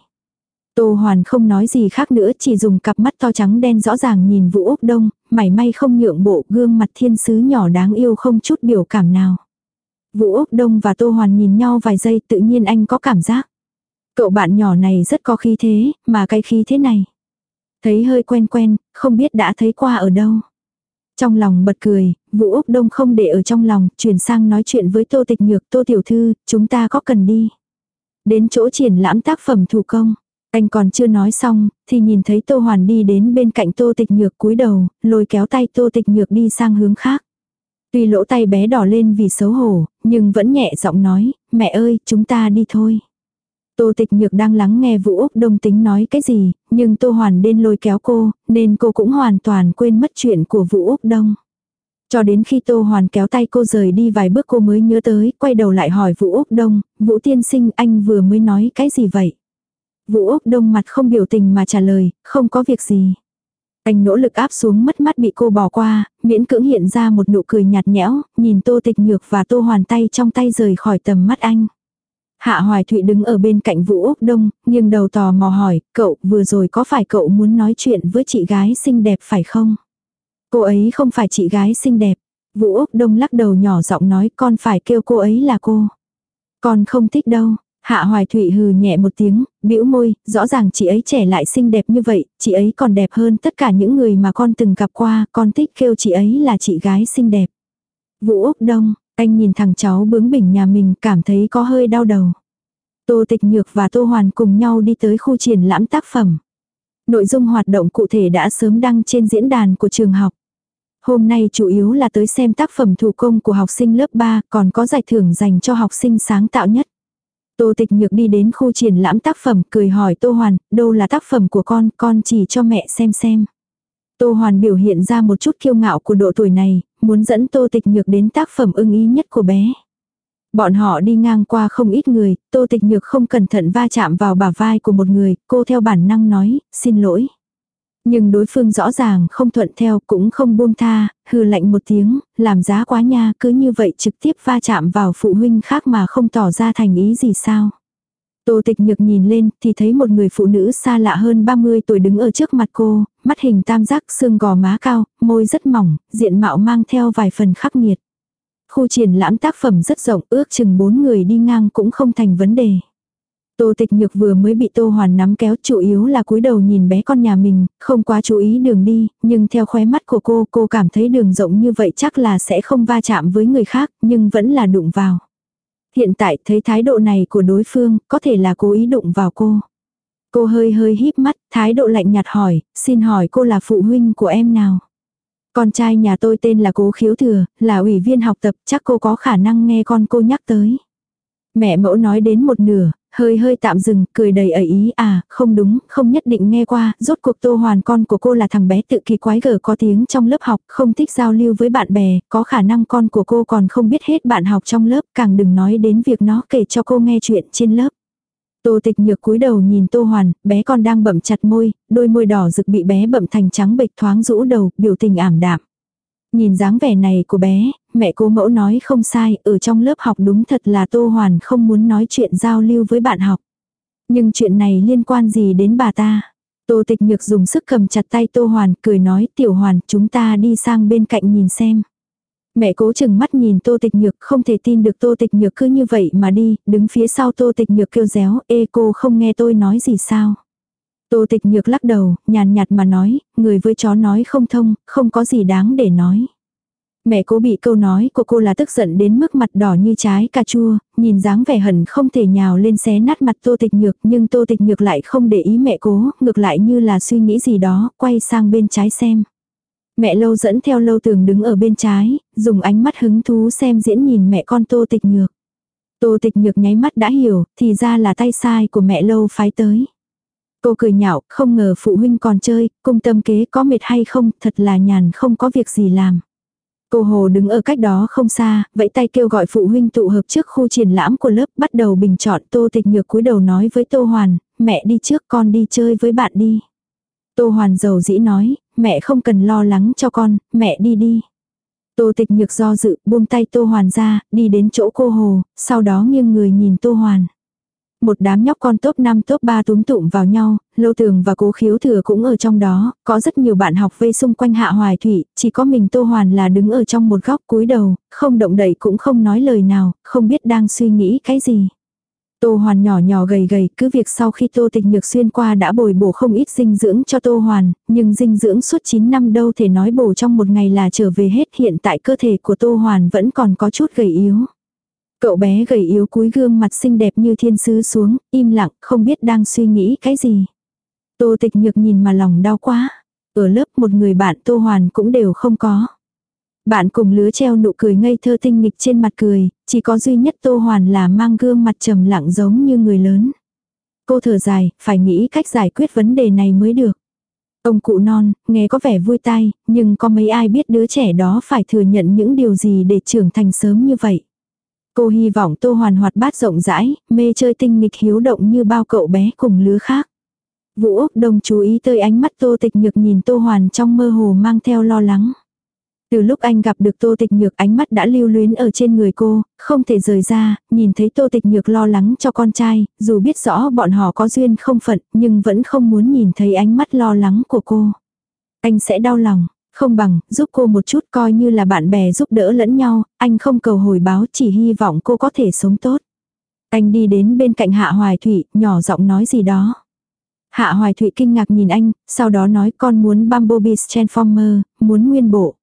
Speaker 1: Tô Hoàn không nói gì khác nữa, chỉ dùng cặp mắt to trắng đen rõ ràng nhìn Vũ Úc Đông, mảy may không nhượng bộ gương mặt thiên sứ nhỏ đáng yêu không chút biểu cảm nào. Vũ Úc Đông và Tô Hoàn nhìn nhau vài giây tự nhiên anh có cảm giác. Cậu bạn nhỏ này rất có khí thế, mà cái khí thế này. Thấy hơi quen quen, không biết đã thấy qua ở đâu. Trong lòng bật cười, Vũ Úc Đông không để ở trong lòng, chuyển sang nói chuyện với Tô Tịch Nhược, Tô Tiểu Thư, chúng ta có cần đi. Đến chỗ triển lãm tác phẩm thủ công. Anh còn chưa nói xong, thì nhìn thấy Tô Hoàn đi đến bên cạnh Tô Tịch Nhược cúi đầu, lôi kéo tay Tô Tịch Nhược đi sang hướng khác. Tuy lỗ tay bé đỏ lên vì xấu hổ, nhưng vẫn nhẹ giọng nói, mẹ ơi, chúng ta đi thôi. Tô Tịch Nhược đang lắng nghe Vũ Úc Đông tính nói cái gì, nhưng Tô Hoàn đến lôi kéo cô, nên cô cũng hoàn toàn quên mất chuyện của Vũ Úc Đông. Cho đến khi Tô Hoàn kéo tay cô rời đi vài bước cô mới nhớ tới, quay đầu lại hỏi Vũ Úc Đông, Vũ Tiên Sinh anh vừa mới nói cái gì vậy? Vũ Úc Đông mặt không biểu tình mà trả lời, không có việc gì. Anh nỗ lực áp xuống mất mắt bị cô bỏ qua, miễn cưỡng hiện ra một nụ cười nhạt nhẽo, nhìn Tô Tịch Nhược và Tô Hoàn tay trong tay rời khỏi tầm mắt anh. Hạ Hoài Thụy đứng ở bên cạnh Vũ Úc Đông, nghiêng đầu tò mò hỏi, cậu vừa rồi có phải cậu muốn nói chuyện với chị gái xinh đẹp phải không? Cô ấy không phải chị gái xinh đẹp. Vũ Úc Đông lắc đầu nhỏ giọng nói con phải kêu cô ấy là cô. Con không thích đâu. Hạ Hoài Thụy hừ nhẹ một tiếng, bĩu môi, rõ ràng chị ấy trẻ lại xinh đẹp như vậy, chị ấy còn đẹp hơn tất cả những người mà con từng gặp qua, con thích kêu chị ấy là chị gái xinh đẹp. Vũ Úc Đông, anh nhìn thằng cháu bướng bỉnh nhà mình cảm thấy có hơi đau đầu. Tô Tịch Nhược và Tô Hoàn cùng nhau đi tới khu triển lãm tác phẩm. Nội dung hoạt động cụ thể đã sớm đăng trên diễn đàn của trường học. Hôm nay chủ yếu là tới xem tác phẩm thủ công của học sinh lớp 3, còn có giải thưởng dành cho học sinh sáng tạo nhất. Tô Tịch Nhược đi đến khu triển lãm tác phẩm, cười hỏi Tô Hoàn, đâu là tác phẩm của con, con chỉ cho mẹ xem xem. Tô Hoàn biểu hiện ra một chút kiêu ngạo của độ tuổi này, muốn dẫn Tô Tịch Nhược đến tác phẩm ưng ý nhất của bé. Bọn họ đi ngang qua không ít người, Tô Tịch Nhược không cẩn thận va chạm vào bả vai của một người, cô theo bản năng nói, xin lỗi. Nhưng đối phương rõ ràng không thuận theo cũng không buông tha, hừ lạnh một tiếng, làm giá quá nha, cứ như vậy trực tiếp va chạm vào phụ huynh khác mà không tỏ ra thành ý gì sao. Tô tịch nhược nhìn lên thì thấy một người phụ nữ xa lạ hơn 30 tuổi đứng ở trước mặt cô, mắt hình tam giác xương gò má cao, môi rất mỏng, diện mạo mang theo vài phần khắc nghiệt. Khu triển lãm tác phẩm rất rộng ước chừng bốn người đi ngang cũng không thành vấn đề. Tô tịch nhược vừa mới bị tô hoàn nắm kéo chủ yếu là cúi đầu nhìn bé con nhà mình, không quá chú ý đường đi, nhưng theo khóe mắt của cô, cô cảm thấy đường rộng như vậy chắc là sẽ không va chạm với người khác, nhưng vẫn là đụng vào. Hiện tại thấy thái độ này của đối phương, có thể là cố ý đụng vào cô. Cô hơi hơi híp mắt, thái độ lạnh nhạt hỏi, xin hỏi cô là phụ huynh của em nào? Con trai nhà tôi tên là Cố Khiếu Thừa, là ủy viên học tập, chắc cô có khả năng nghe con cô nhắc tới. Mẹ mẫu nói đến một nửa, hơi hơi tạm dừng, cười đầy ẩy ý à, không đúng, không nhất định nghe qua, rốt cuộc tô hoàn con của cô là thằng bé tự kỳ quái gở có tiếng trong lớp học, không thích giao lưu với bạn bè, có khả năng con của cô còn không biết hết bạn học trong lớp, càng đừng nói đến việc nó kể cho cô nghe chuyện trên lớp. Tô tịch nhược cúi đầu nhìn tô hoàn, bé con đang bậm chặt môi, đôi môi đỏ rực bị bé bậm thành trắng bệch thoáng rũ đầu, biểu tình ảm đạm. Nhìn dáng vẻ này của bé, mẹ cố mẫu nói không sai, ở trong lớp học đúng thật là Tô Hoàn không muốn nói chuyện giao lưu với bạn học. Nhưng chuyện này liên quan gì đến bà ta? Tô tịch nhược dùng sức cầm chặt tay Tô Hoàn, cười nói tiểu Hoàn chúng ta đi sang bên cạnh nhìn xem. Mẹ cố chừng mắt nhìn tô tịch nhược không thể tin được tô tịch nhược cứ như vậy mà đi, đứng phía sau tô tịch nhược kêu réo, ê cô không nghe tôi nói gì sao. Tô tịch nhược lắc đầu, nhàn nhạt mà nói, người với chó nói không thông, không có gì đáng để nói. Mẹ cố bị câu nói của cô là tức giận đến mức mặt đỏ như trái cà chua, nhìn dáng vẻ hận không thể nhào lên xé nát mặt tô tịch nhược nhưng tô tịch nhược lại không để ý mẹ cố, ngược lại như là suy nghĩ gì đó, quay sang bên trái xem. Mẹ lâu dẫn theo lâu tường đứng ở bên trái, dùng ánh mắt hứng thú xem diễn nhìn mẹ con tô tịch nhược. Tô tịch nhược nháy mắt đã hiểu, thì ra là tay sai của mẹ lâu phái tới. Cô cười nhạo, không ngờ phụ huynh còn chơi, cung tâm kế có mệt hay không, thật là nhàn không có việc gì làm. Cô Hồ đứng ở cách đó không xa, vẫy tay kêu gọi phụ huynh tụ hợp trước khu triển lãm của lớp, bắt đầu bình chọn Tô Tịch Nhược cúi đầu nói với Tô Hoàn, mẹ đi trước con đi chơi với bạn đi. Tô Hoàn giàu dĩ nói, mẹ không cần lo lắng cho con, mẹ đi đi. Tô Tịch Nhược do dự, buông tay Tô Hoàn ra, đi đến chỗ cô Hồ, sau đó nghiêng người nhìn Tô Hoàn. Một đám nhóc con top 5 top 3 túm tụm vào nhau, Lâu Tường và Cố Khiếu Thừa cũng ở trong đó, có rất nhiều bạn học vây xung quanh Hạ Hoài Thủy, chỉ có mình Tô Hoàn là đứng ở trong một góc cúi đầu, không động đậy cũng không nói lời nào, không biết đang suy nghĩ cái gì. Tô Hoàn nhỏ nhỏ gầy gầy, cứ việc sau khi Tô Tịch Nhược xuyên qua đã bồi bổ không ít dinh dưỡng cho Tô Hoàn, nhưng dinh dưỡng suốt 9 năm đâu thể nói bổ trong một ngày là trở về hết hiện tại cơ thể của Tô Hoàn vẫn còn có chút gầy yếu. Cậu bé gầy yếu cúi gương mặt xinh đẹp như thiên sứ xuống, im lặng, không biết đang suy nghĩ cái gì. Tô tịch nhược nhìn mà lòng đau quá. Ở lớp một người bạn Tô Hoàn cũng đều không có. Bạn cùng lứa treo nụ cười ngây thơ tinh nghịch trên mặt cười, chỉ có duy nhất Tô Hoàn là mang gương mặt trầm lặng giống như người lớn. Cô thở dài, phải nghĩ cách giải quyết vấn đề này mới được. Ông cụ non, nghe có vẻ vui tai, nhưng có mấy ai biết đứa trẻ đó phải thừa nhận những điều gì để trưởng thành sớm như vậy. Cô hy vọng Tô Hoàn hoạt bát rộng rãi, mê chơi tinh nghịch hiếu động như bao cậu bé cùng lứa khác. Vũ Úc Đông chú ý tới ánh mắt Tô Tịch Nhược nhìn Tô Hoàn trong mơ hồ mang theo lo lắng. Từ lúc anh gặp được Tô Tịch Nhược ánh mắt đã lưu luyến ở trên người cô, không thể rời ra, nhìn thấy Tô Tịch Nhược lo lắng cho con trai, dù biết rõ bọn họ có duyên không phận, nhưng vẫn không muốn nhìn thấy ánh mắt lo lắng của cô. Anh sẽ đau lòng, không bằng, giúp cô một chút coi như là bạn bè giúp đỡ lẫn nhau, anh không cầu hồi báo chỉ hy vọng cô có thể sống tốt. Anh đi đến bên cạnh Hạ Hoài Thụy, nhỏ giọng nói gì đó. Hạ Hoài Thụy kinh ngạc nhìn anh, sau đó nói con muốn Bumblebee's Transformer, muốn nguyên bộ.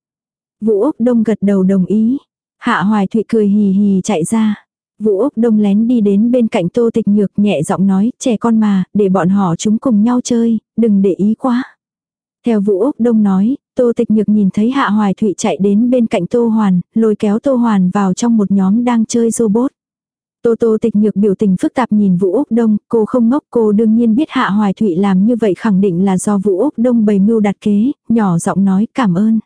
Speaker 1: Vũ Úc Đông gật đầu đồng ý. Hạ Hoài Thụy cười hì hì chạy ra. Vũ Úc Đông lén đi đến bên cạnh Tô Tịch Nhược nhẹ giọng nói, trẻ con mà, để bọn họ chúng cùng nhau chơi, đừng để ý quá. Theo Vũ Úc Đông nói, Tô Tịch Nhược nhìn thấy Hạ Hoài Thụy chạy đến bên cạnh Tô Hoàn, lôi kéo Tô Hoàn vào trong một nhóm đang chơi robot. Tô Tô Tịch Nhược biểu tình phức tạp nhìn Vũ Úc Đông, cô không ngốc cô đương nhiên biết Hạ Hoài Thụy làm như vậy khẳng định là do Vũ Úc Đông bày mưu đặt kế, nhỏ giọng nói cảm ơn.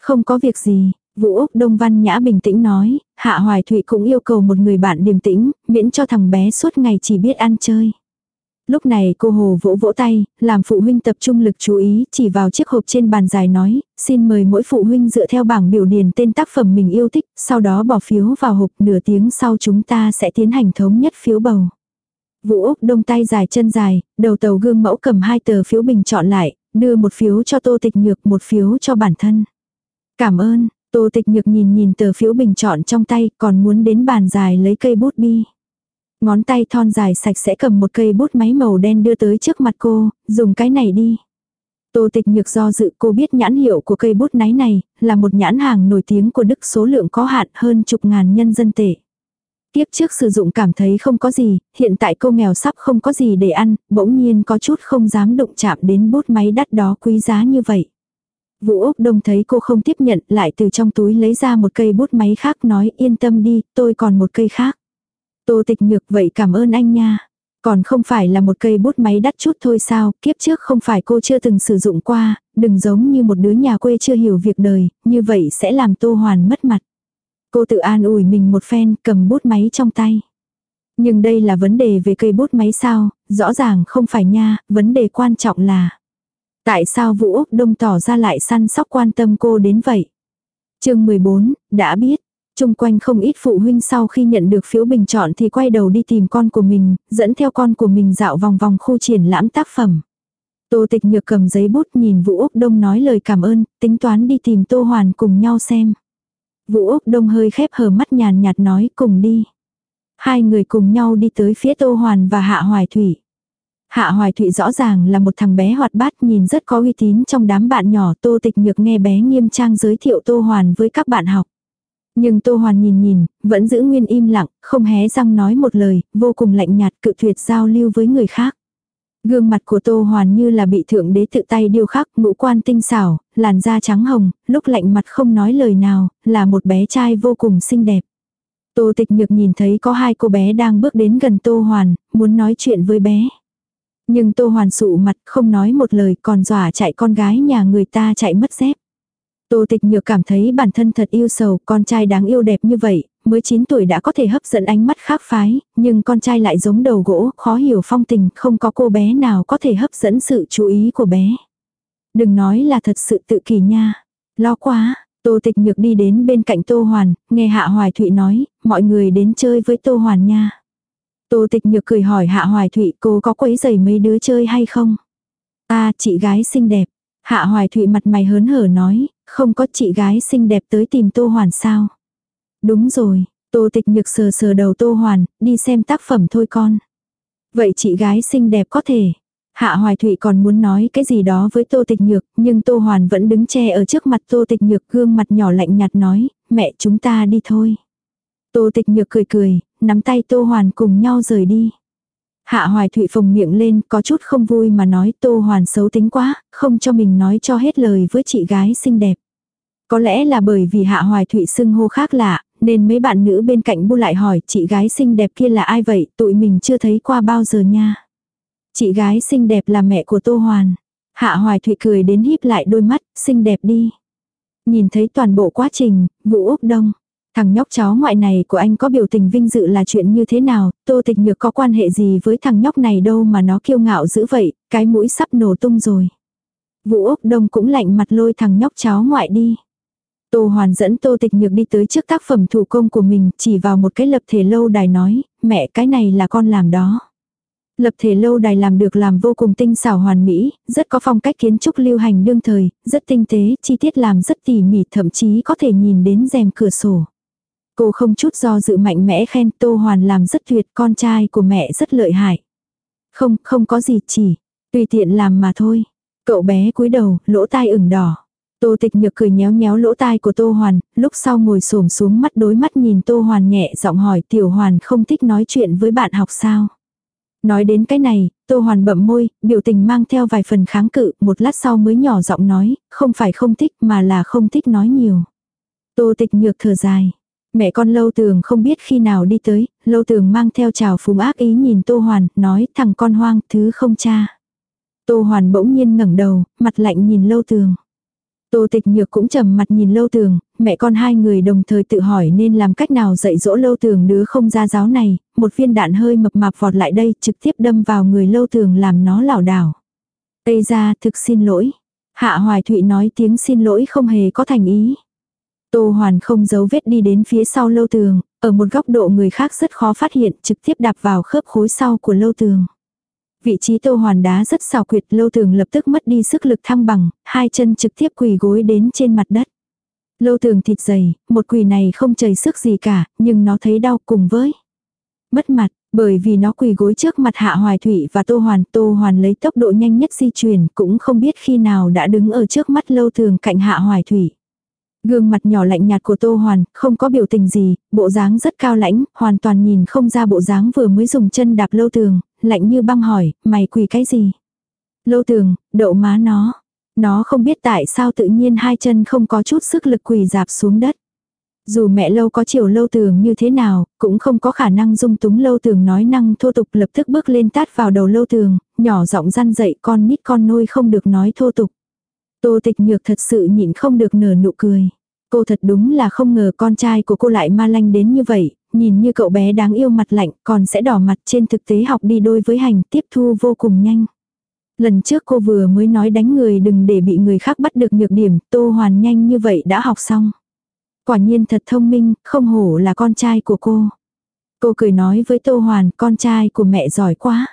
Speaker 1: Không có việc gì, Vũ Úc Đông Văn Nhã bình tĩnh nói, Hạ Hoài Thụy cũng yêu cầu một người bạn điềm tĩnh, miễn cho thằng bé suốt ngày chỉ biết ăn chơi. Lúc này cô Hồ vỗ vỗ tay, làm phụ huynh tập trung lực chú ý, chỉ vào chiếc hộp trên bàn dài nói, xin mời mỗi phụ huynh dựa theo bảng biểu điền tên tác phẩm mình yêu thích, sau đó bỏ phiếu vào hộp nửa tiếng sau chúng ta sẽ tiến hành thống nhất phiếu bầu. Vũ Úc đông tay dài chân dài, đầu tàu gương mẫu cầm hai tờ phiếu bình chọn lại, đưa một phiếu cho tô tịch nhược một phiếu cho bản thân. Cảm ơn, tô tịch nhược nhìn nhìn tờ phiếu bình chọn trong tay còn muốn đến bàn dài lấy cây bút bi. Ngón tay thon dài sạch sẽ cầm một cây bút máy màu đen đưa tới trước mặt cô, dùng cái này đi. Tô tịch nhược do dự cô biết nhãn hiệu của cây bút náy này, là một nhãn hàng nổi tiếng của Đức số lượng có hạn hơn chục ngàn nhân dân tệ. Tiếp trước sử dụng cảm thấy không có gì, hiện tại cô nghèo sắp không có gì để ăn, bỗng nhiên có chút không dám đụng chạm đến bút máy đắt đó quý giá như vậy. Vũ Úc Đông thấy cô không tiếp nhận, lại từ trong túi lấy ra một cây bút máy khác nói yên tâm đi, tôi còn một cây khác. Tô tịch nhược vậy cảm ơn anh nha. Còn không phải là một cây bút máy đắt chút thôi sao, kiếp trước không phải cô chưa từng sử dụng qua, đừng giống như một đứa nhà quê chưa hiểu việc đời, như vậy sẽ làm Tô Hoàn mất mặt. Cô tự an ủi mình một phen, cầm bút máy trong tay. Nhưng đây là vấn đề về cây bút máy sao, rõ ràng không phải nha, vấn đề quan trọng là Tại sao Vũ Úc Đông tỏ ra lại săn sóc quan tâm cô đến vậy? chương 14, đã biết. Trung quanh không ít phụ huynh sau khi nhận được phiếu bình chọn thì quay đầu đi tìm con của mình, dẫn theo con của mình dạo vòng vòng khu triển lãm tác phẩm. Tô tịch nhược cầm giấy bút nhìn Vũ Úc Đông nói lời cảm ơn, tính toán đi tìm Tô Hoàn cùng nhau xem. Vũ Úc Đông hơi khép hờ mắt nhàn nhạt nói cùng đi. Hai người cùng nhau đi tới phía Tô Hoàn và Hạ Hoài Thủy. Hạ Hoài Thụy rõ ràng là một thằng bé hoạt bát nhìn rất có uy tín trong đám bạn nhỏ Tô Tịch Nhược nghe bé nghiêm trang giới thiệu Tô Hoàn với các bạn học. Nhưng Tô Hoàn nhìn nhìn, vẫn giữ nguyên im lặng, không hé răng nói một lời, vô cùng lạnh nhạt cự tuyệt giao lưu với người khác. Gương mặt của Tô Hoàn như là bị thượng đế tự tay điêu khắc, ngũ quan tinh xảo, làn da trắng hồng, lúc lạnh mặt không nói lời nào, là một bé trai vô cùng xinh đẹp. Tô Tịch Nhược nhìn thấy có hai cô bé đang bước đến gần Tô Hoàn, muốn nói chuyện với bé. Nhưng Tô Hoàn sụ mặt không nói một lời còn dọa chạy con gái nhà người ta chạy mất dép. Tô Tịch Nhược cảm thấy bản thân thật yêu sầu, con trai đáng yêu đẹp như vậy, mới 9 tuổi đã có thể hấp dẫn ánh mắt khác phái, nhưng con trai lại giống đầu gỗ, khó hiểu phong tình, không có cô bé nào có thể hấp dẫn sự chú ý của bé. Đừng nói là thật sự tự kỳ nha. Lo quá, Tô Tịch Nhược đi đến bên cạnh Tô Hoàn, nghe Hạ Hoài Thụy nói, mọi người đến chơi với Tô Hoàn nha. Tô Tịch Nhược cười hỏi Hạ Hoài Thụy cô có quấy giày mấy đứa chơi hay không? À, chị gái xinh đẹp. Hạ Hoài Thụy mặt mày hớn hở nói, không có chị gái xinh đẹp tới tìm Tô Hoàn sao? Đúng rồi, Tô Tịch Nhược sờ sờ đầu Tô Hoàn, đi xem tác phẩm thôi con. Vậy chị gái xinh đẹp có thể. Hạ Hoài Thụy còn muốn nói cái gì đó với Tô Tịch Nhược, nhưng Tô Hoàn vẫn đứng che ở trước mặt Tô Tịch Nhược gương mặt nhỏ lạnh nhạt nói, mẹ chúng ta đi thôi. Tô Tịch Nhược cười cười, nắm tay Tô Hoàn cùng nhau rời đi. Hạ Hoài Thụy phồng miệng lên, có chút không vui mà nói Tô Hoàn xấu tính quá, không cho mình nói cho hết lời với chị gái xinh đẹp. Có lẽ là bởi vì Hạ Hoài Thụy xưng hô khác lạ, nên mấy bạn nữ bên cạnh bu lại hỏi chị gái xinh đẹp kia là ai vậy, tụi mình chưa thấy qua bao giờ nha. Chị gái xinh đẹp là mẹ của Tô Hoàn. Hạ Hoài Thụy cười đến híp lại đôi mắt, xinh đẹp đi. Nhìn thấy toàn bộ quá trình, Vũ Úc Đông. Thằng nhóc cháu ngoại này của anh có biểu tình vinh dự là chuyện như thế nào, tô tịch nhược có quan hệ gì với thằng nhóc này đâu mà nó kiêu ngạo dữ vậy, cái mũi sắp nổ tung rồi. Vũ Úc Đông cũng lạnh mặt lôi thằng nhóc cháu ngoại đi. Tô Hoàn dẫn Tô Tịch Nhược đi tới trước tác phẩm thủ công của mình, chỉ vào một cái lập thể lâu đài nói, mẹ cái này là con làm đó. Lập thể lâu đài làm được làm vô cùng tinh xảo hoàn mỹ, rất có phong cách kiến trúc lưu hành đương thời, rất tinh tế, chi tiết làm rất tỉ mỉ thậm chí có thể nhìn đến rèm cửa sổ. Cô không chút do dự mạnh mẽ khen Tô Hoàn làm rất tuyệt, con trai của mẹ rất lợi hại. Không, không có gì chỉ, tùy tiện làm mà thôi. Cậu bé cúi đầu, lỗ tai ửng đỏ. Tô tịch nhược cười nhéo nhéo lỗ tai của Tô Hoàn, lúc sau ngồi xổm xuống mắt đối mắt nhìn Tô Hoàn nhẹ giọng hỏi tiểu Hoàn không thích nói chuyện với bạn học sao. Nói đến cái này, Tô Hoàn bậm môi, biểu tình mang theo vài phần kháng cự, một lát sau mới nhỏ giọng nói, không phải không thích mà là không thích nói nhiều. Tô tịch nhược thở dài. Mẹ con lâu tường không biết khi nào đi tới, lâu tường mang theo trào phúng ác ý nhìn Tô Hoàn, nói thằng con hoang, thứ không cha. Tô Hoàn bỗng nhiên ngẩng đầu, mặt lạnh nhìn lâu tường. Tô tịch nhược cũng trầm mặt nhìn lâu tường, mẹ con hai người đồng thời tự hỏi nên làm cách nào dạy dỗ lâu tường đứa không ra giáo này, một viên đạn hơi mập mạp vọt lại đây trực tiếp đâm vào người lâu tường làm nó lảo đảo. Tây ra thực xin lỗi. Hạ Hoài Thụy nói tiếng xin lỗi không hề có thành ý. Tô Hoàn không giấu vết đi đến phía sau lâu tường, ở một góc độ người khác rất khó phát hiện trực tiếp đạp vào khớp khối sau của lâu tường. Vị trí Tô Hoàn đá rất xào quyệt lâu tường lập tức mất đi sức lực thăng bằng, hai chân trực tiếp quỳ gối đến trên mặt đất. Lâu tường thịt dày, một quỳ này không chảy sức gì cả, nhưng nó thấy đau cùng với. Mất mặt, bởi vì nó quỳ gối trước mặt Hạ Hoài Thủy và Tô Hoàn. Tô Hoàn lấy tốc độ nhanh nhất di chuyển, cũng không biết khi nào đã đứng ở trước mắt lâu tường cạnh Hạ Hoài Thủy. Gương mặt nhỏ lạnh nhạt của Tô Hoàn, không có biểu tình gì, bộ dáng rất cao lãnh, hoàn toàn nhìn không ra bộ dáng vừa mới dùng chân đạp lâu tường, lạnh như băng hỏi, mày quỳ cái gì? Lâu tường, đậu má nó. Nó không biết tại sao tự nhiên hai chân không có chút sức lực quỳ dạp xuống đất. Dù mẹ lâu có chiều lâu tường như thế nào, cũng không có khả năng dung túng lâu tường nói năng thô tục lập tức bước lên tát vào đầu lâu tường, nhỏ giọng răn dậy con nít con nôi không được nói thô tục. Tô tịch nhược thật sự nhịn không được nở nụ cười. Cô thật đúng là không ngờ con trai của cô lại ma lanh đến như vậy, nhìn như cậu bé đáng yêu mặt lạnh còn sẽ đỏ mặt trên thực tế học đi đôi với hành tiếp thu vô cùng nhanh. Lần trước cô vừa mới nói đánh người đừng để bị người khác bắt được nhược điểm, tô hoàn nhanh như vậy đã học xong. Quả nhiên thật thông minh, không hổ là con trai của cô. Cô cười nói với Tô Hoàn, con trai của mẹ giỏi quá.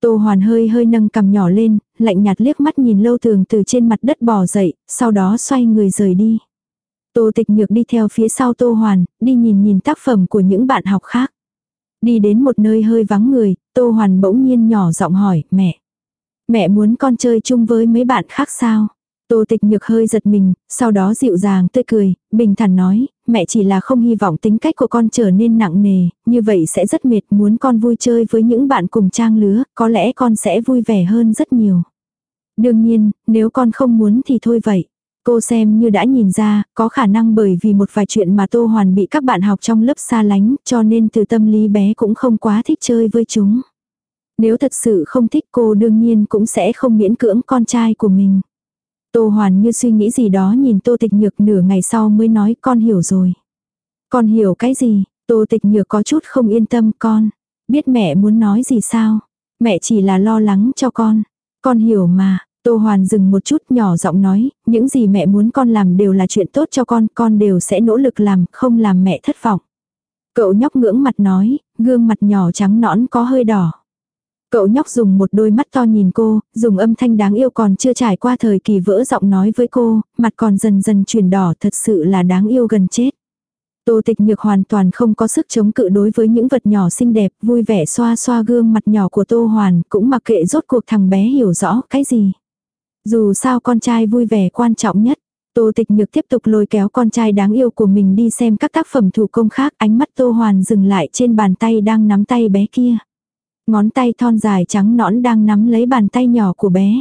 Speaker 1: Tô Hoàn hơi hơi nâng cầm nhỏ lên, lạnh nhạt liếc mắt nhìn lâu thường từ trên mặt đất bò dậy, sau đó xoay người rời đi. Tô tịch nhược đi theo phía sau Tô Hoàn, đi nhìn nhìn tác phẩm của những bạn học khác. Đi đến một nơi hơi vắng người, Tô Hoàn bỗng nhiên nhỏ giọng hỏi, mẹ. Mẹ muốn con chơi chung với mấy bạn khác sao? Tô tịch nhược hơi giật mình, sau đó dịu dàng tươi cười, bình thản nói, mẹ chỉ là không hy vọng tính cách của con trở nên nặng nề, như vậy sẽ rất mệt muốn con vui chơi với những bạn cùng trang lứa, có lẽ con sẽ vui vẻ hơn rất nhiều. Đương nhiên, nếu con không muốn thì thôi vậy. Cô xem như đã nhìn ra, có khả năng bởi vì một vài chuyện mà Tô Hoàn bị các bạn học trong lớp xa lánh, cho nên từ tâm lý bé cũng không quá thích chơi với chúng. Nếu thật sự không thích cô đương nhiên cũng sẽ không miễn cưỡng con trai của mình. Tô Hoàn như suy nghĩ gì đó nhìn Tô Tịch Nhược nửa ngày sau mới nói con hiểu rồi. Con hiểu cái gì? Tô Tịch Nhược có chút không yên tâm con. Biết mẹ muốn nói gì sao? Mẹ chỉ là lo lắng cho con. Con hiểu mà. Tô Hoàn dừng một chút nhỏ giọng nói, những gì mẹ muốn con làm đều là chuyện tốt cho con, con đều sẽ nỗ lực làm, không làm mẹ thất vọng. Cậu nhóc ngưỡng mặt nói, gương mặt nhỏ trắng nõn có hơi đỏ. Cậu nhóc dùng một đôi mắt to nhìn cô, dùng âm thanh đáng yêu còn chưa trải qua thời kỳ vỡ giọng nói với cô, mặt còn dần dần chuyển đỏ thật sự là đáng yêu gần chết. Tô tịch nhược hoàn toàn không có sức chống cự đối với những vật nhỏ xinh đẹp, vui vẻ xoa xoa gương mặt nhỏ của Tô Hoàn, cũng mặc kệ rốt cuộc thằng bé hiểu rõ cái gì. Dù sao con trai vui vẻ quan trọng nhất. Tô tịch nhược tiếp tục lôi kéo con trai đáng yêu của mình đi xem các tác phẩm thủ công khác, ánh mắt Tô Hoàn dừng lại trên bàn tay đang nắm tay bé kia. Ngón tay thon dài trắng nõn đang nắm lấy bàn tay nhỏ của bé.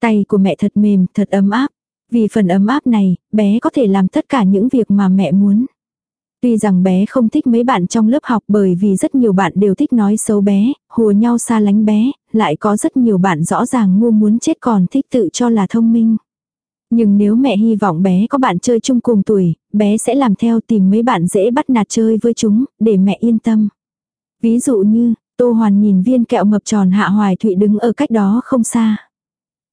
Speaker 1: Tay của mẹ thật mềm, thật ấm áp. Vì phần ấm áp này, bé có thể làm tất cả những việc mà mẹ muốn. Tuy rằng bé không thích mấy bạn trong lớp học bởi vì rất nhiều bạn đều thích nói xấu bé, hùa nhau xa lánh bé, lại có rất nhiều bạn rõ ràng ngu muốn chết còn thích tự cho là thông minh. Nhưng nếu mẹ hy vọng bé có bạn chơi chung cùng tuổi, bé sẽ làm theo tìm mấy bạn dễ bắt nạt chơi với chúng, để mẹ yên tâm. Ví dụ như, Tô Hoàn nhìn viên kẹo mập tròn Hạ Hoài Thụy đứng ở cách đó không xa.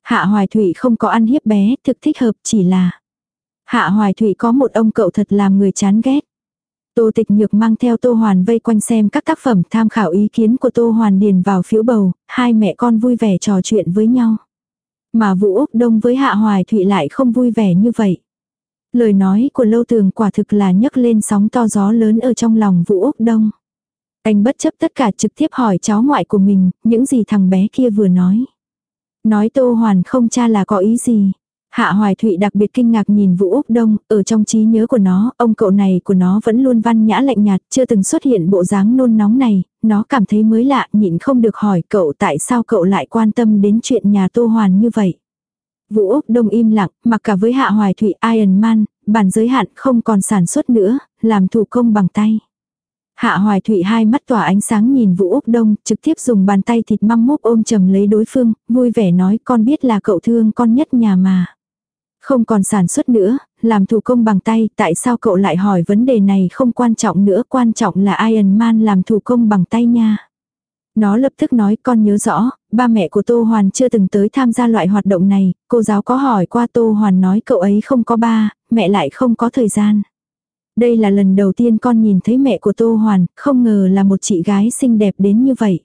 Speaker 1: Hạ Hoài Thụy không có ăn hiếp bé, thực thích hợp chỉ là. Hạ Hoài Thụy có một ông cậu thật làm người chán ghét. Tô Tịch Nhược mang theo Tô Hoàn vây quanh xem các tác phẩm tham khảo ý kiến của Tô Hoàn điền vào phiếu bầu, hai mẹ con vui vẻ trò chuyện với nhau. Mà Vũ Úc Đông với Hạ Hoài Thụy lại không vui vẻ như vậy. Lời nói của Lâu Tường quả thực là nhấc lên sóng to gió lớn ở trong lòng Vũ Úc Đông. Anh bất chấp tất cả trực tiếp hỏi cháu ngoại của mình, những gì thằng bé kia vừa nói. Nói Tô Hoàn không cha là có ý gì. Hạ Hoài Thụy đặc biệt kinh ngạc nhìn Vũ Úc Đông, ở trong trí nhớ của nó, ông cậu này của nó vẫn luôn văn nhã lạnh nhạt, chưa từng xuất hiện bộ dáng nôn nóng này, nó cảm thấy mới lạ, nhịn không được hỏi cậu tại sao cậu lại quan tâm đến chuyện nhà Tô Hoàn như vậy. Vũ Úc Đông im lặng, mặc cả với Hạ Hoài Thụy Iron Man, bản giới hạn không còn sản xuất nữa, làm thủ công bằng tay. Hạ Hoài Thụy hai mắt tỏa ánh sáng nhìn Vũ Úc Đông, trực tiếp dùng bàn tay thịt măng mốc ôm chầm lấy đối phương, vui vẻ nói con biết là cậu thương con nhất nhà mà. Không còn sản xuất nữa, làm thủ công bằng tay, tại sao cậu lại hỏi vấn đề này không quan trọng nữa, quan trọng là Iron Man làm thủ công bằng tay nha. Nó lập tức nói con nhớ rõ, ba mẹ của Tô Hoàn chưa từng tới tham gia loại hoạt động này, cô giáo có hỏi qua Tô Hoàn nói cậu ấy không có ba, mẹ lại không có thời gian. Đây là lần đầu tiên con nhìn thấy mẹ của Tô Hoàn, không ngờ là một chị gái xinh đẹp đến như vậy.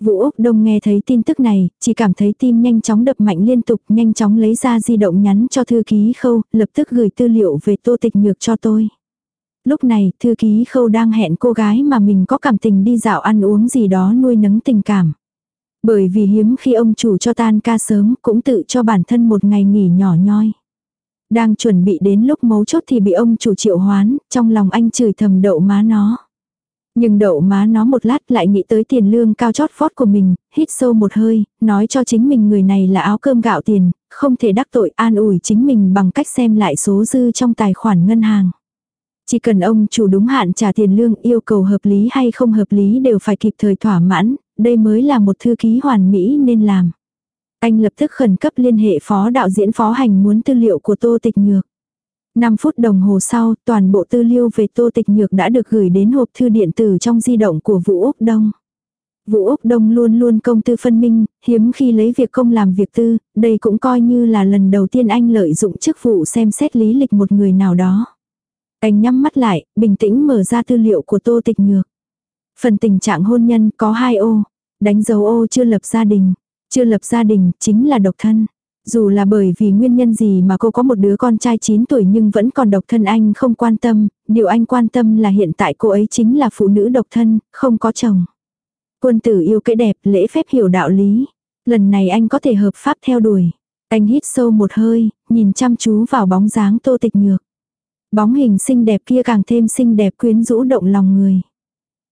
Speaker 1: Vũ Úc Đông nghe thấy tin tức này, chỉ cảm thấy tim nhanh chóng đập mạnh liên tục, nhanh chóng lấy ra di động nhắn cho thư ký khâu, lập tức gửi tư liệu về tô tịch nhược cho tôi. Lúc này, thư ký khâu đang hẹn cô gái mà mình có cảm tình đi dạo ăn uống gì đó nuôi nấng tình cảm. Bởi vì hiếm khi ông chủ cho tan ca sớm, cũng tự cho bản thân một ngày nghỉ nhỏ nhoi. Đang chuẩn bị đến lúc mấu chốt thì bị ông chủ triệu hoán, trong lòng anh chửi thầm đậu má nó. Nhưng đậu má nó một lát lại nghĩ tới tiền lương cao chót vót của mình, hít sâu một hơi, nói cho chính mình người này là áo cơm gạo tiền, không thể đắc tội an ủi chính mình bằng cách xem lại số dư trong tài khoản ngân hàng. Chỉ cần ông chủ đúng hạn trả tiền lương yêu cầu hợp lý hay không hợp lý đều phải kịp thời thỏa mãn, đây mới là một thư ký hoàn mỹ nên làm. Anh lập tức khẩn cấp liên hệ phó đạo diễn phó hành muốn tư liệu của Tô Tịch Nhược. 5 phút đồng hồ sau, toàn bộ tư liệu về Tô Tịch Nhược đã được gửi đến hộp thư điện tử trong di động của Vũ Úc Đông. Vũ Úc Đông luôn luôn công tư phân minh, hiếm khi lấy việc công làm việc tư, đây cũng coi như là lần đầu tiên anh lợi dụng chức vụ xem xét lý lịch một người nào đó. Anh nhắm mắt lại, bình tĩnh mở ra tư liệu của Tô Tịch Nhược. Phần tình trạng hôn nhân có hai ô. Đánh dấu ô chưa lập gia đình. Chưa lập gia đình chính là độc thân. Dù là bởi vì nguyên nhân gì mà cô có một đứa con trai 9 tuổi nhưng vẫn còn độc thân anh không quan tâm, điều anh quan tâm là hiện tại cô ấy chính là phụ nữ độc thân, không có chồng. Quân tử yêu cái đẹp, lễ phép hiểu đạo lý. Lần này anh có thể hợp pháp theo đuổi. Anh hít sâu một hơi, nhìn chăm chú vào bóng dáng tô tịch nhược. Bóng hình xinh đẹp kia càng thêm xinh đẹp quyến rũ động lòng người.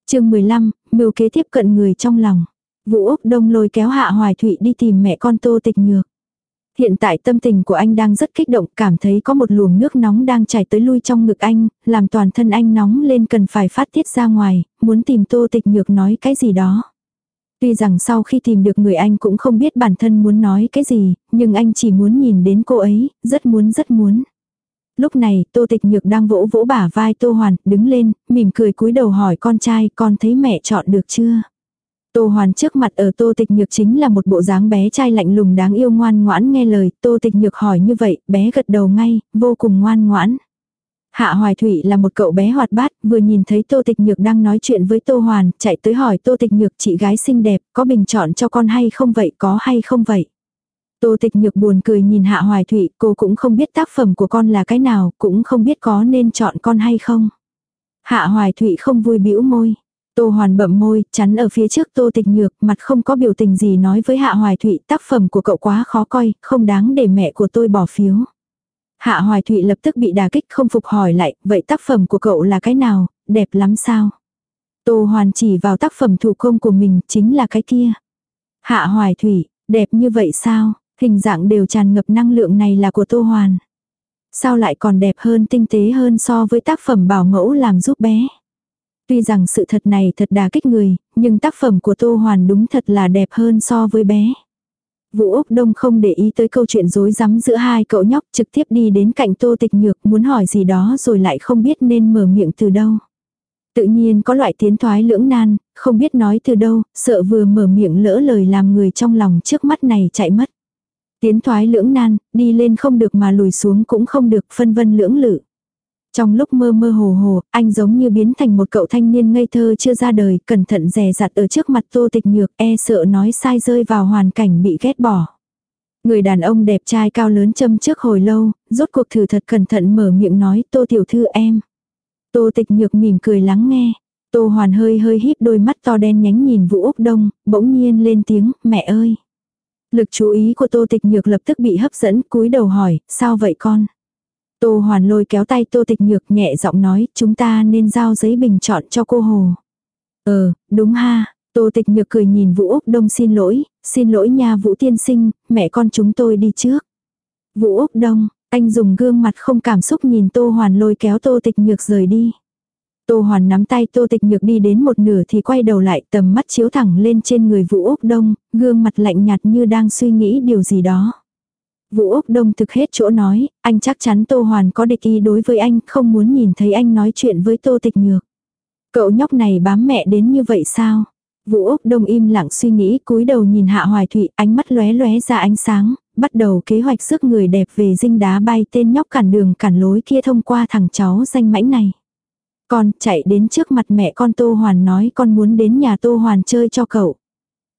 Speaker 1: chương 15, mưu kế tiếp cận người trong lòng. Vũ Úc Đông lôi kéo Hạ Hoài Thụy đi tìm mẹ con Tô Tịch Nhược. Hiện tại tâm tình của anh đang rất kích động, cảm thấy có một luồng nước nóng đang chảy tới lui trong ngực anh, làm toàn thân anh nóng lên cần phải phát tiết ra ngoài, muốn tìm Tô Tịch Nhược nói cái gì đó. Tuy rằng sau khi tìm được người anh cũng không biết bản thân muốn nói cái gì, nhưng anh chỉ muốn nhìn đến cô ấy, rất muốn rất muốn. Lúc này, Tô Tịch Nhược đang vỗ vỗ bả vai Tô Hoàn, đứng lên, mỉm cười cúi đầu hỏi con trai, con thấy mẹ chọn được chưa? Tô Hoàn trước mặt ở Tô Tịch Nhược chính là một bộ dáng bé trai lạnh lùng đáng yêu ngoan ngoãn nghe lời, Tô Tịch Nhược hỏi như vậy, bé gật đầu ngay, vô cùng ngoan ngoãn. Hạ Hoài Thủy là một cậu bé hoạt bát, vừa nhìn thấy Tô Tịch Nhược đang nói chuyện với Tô Hoàn, chạy tới hỏi Tô Tịch Nhược chị gái xinh đẹp, có bình chọn cho con hay không vậy, có hay không vậy. Tô Tịch Nhược buồn cười nhìn Hạ Hoài Thủy, cô cũng không biết tác phẩm của con là cái nào, cũng không biết có nên chọn con hay không. Hạ Hoài Thụy không vui bĩu môi. Tô Hoàn bậm môi, chắn ở phía trước Tô Tịch Nhược, mặt không có biểu tình gì nói với Hạ Hoài Thụy, tác phẩm của cậu quá khó coi, không đáng để mẹ của tôi bỏ phiếu. Hạ Hoài Thụy lập tức bị đả kích không phục hỏi lại, vậy tác phẩm của cậu là cái nào, đẹp lắm sao? Tô Hoàn chỉ vào tác phẩm thủ công của mình, chính là cái kia. Hạ Hoài Thụy, đẹp như vậy sao? Hình dạng đều tràn ngập năng lượng này là của Tô Hoàn. Sao lại còn đẹp hơn tinh tế hơn so với tác phẩm bảo mẫu làm giúp bé? Tuy rằng sự thật này thật đà kích người, nhưng tác phẩm của Tô Hoàn đúng thật là đẹp hơn so với bé. Vũ Úc Đông không để ý tới câu chuyện rối rắm giữa hai cậu nhóc trực tiếp đi đến cạnh Tô Tịch Nhược muốn hỏi gì đó rồi lại không biết nên mở miệng từ đâu. Tự nhiên có loại tiến thoái lưỡng nan, không biết nói từ đâu, sợ vừa mở miệng lỡ lời làm người trong lòng trước mắt này chạy mất. Tiến thoái lưỡng nan, đi lên không được mà lùi xuống cũng không được phân vân lưỡng lự. Trong lúc mơ mơ hồ hồ, anh giống như biến thành một cậu thanh niên ngây thơ chưa ra đời, cẩn thận rè rặt ở trước mặt tô tịch nhược, e sợ nói sai rơi vào hoàn cảnh bị ghét bỏ. Người đàn ông đẹp trai cao lớn châm trước hồi lâu, rốt cuộc thử thật cẩn thận mở miệng nói tô tiểu thư em. Tô tịch nhược mỉm cười lắng nghe. Tô hoàn hơi hơi híp đôi mắt to đen nhánh nhìn Vũ Úc Đông, bỗng nhiên lên tiếng, mẹ ơi. Lực chú ý của Tô Tịch Nhược lập tức bị hấp dẫn, cúi đầu hỏi, sao vậy con? Tô Hoàn lôi kéo tay Tô Tịch Nhược nhẹ giọng nói, chúng ta nên giao giấy bình chọn cho cô Hồ. Ờ, đúng ha, Tô Tịch Nhược cười nhìn Vũ Úc Đông xin lỗi, xin lỗi nha Vũ Tiên Sinh, mẹ con chúng tôi đi trước. Vũ Úc Đông, anh dùng gương mặt không cảm xúc nhìn Tô Hoàn lôi kéo Tô Tịch Nhược rời đi. Tô Hoàn nắm tay Tô Tịch Nhược đi đến một nửa thì quay đầu lại tầm mắt chiếu thẳng lên trên người Vũ Úc Đông, gương mặt lạnh nhạt như đang suy nghĩ điều gì đó. Vũ Úc Đông thực hết chỗ nói, anh chắc chắn Tô Hoàn có địch ý đối với anh, không muốn nhìn thấy anh nói chuyện với Tô Tịch Nhược. Cậu nhóc này bám mẹ đến như vậy sao? Vũ Úc Đông im lặng suy nghĩ cúi đầu nhìn Hạ Hoài Thụy, ánh mắt lóe lóe ra ánh sáng, bắt đầu kế hoạch sức người đẹp về dinh đá bay tên nhóc cản đường cản lối kia thông qua thằng cháu danh mãnh này. Con chạy đến trước mặt mẹ con Tô Hoàn nói con muốn đến nhà Tô Hoàn chơi cho cậu.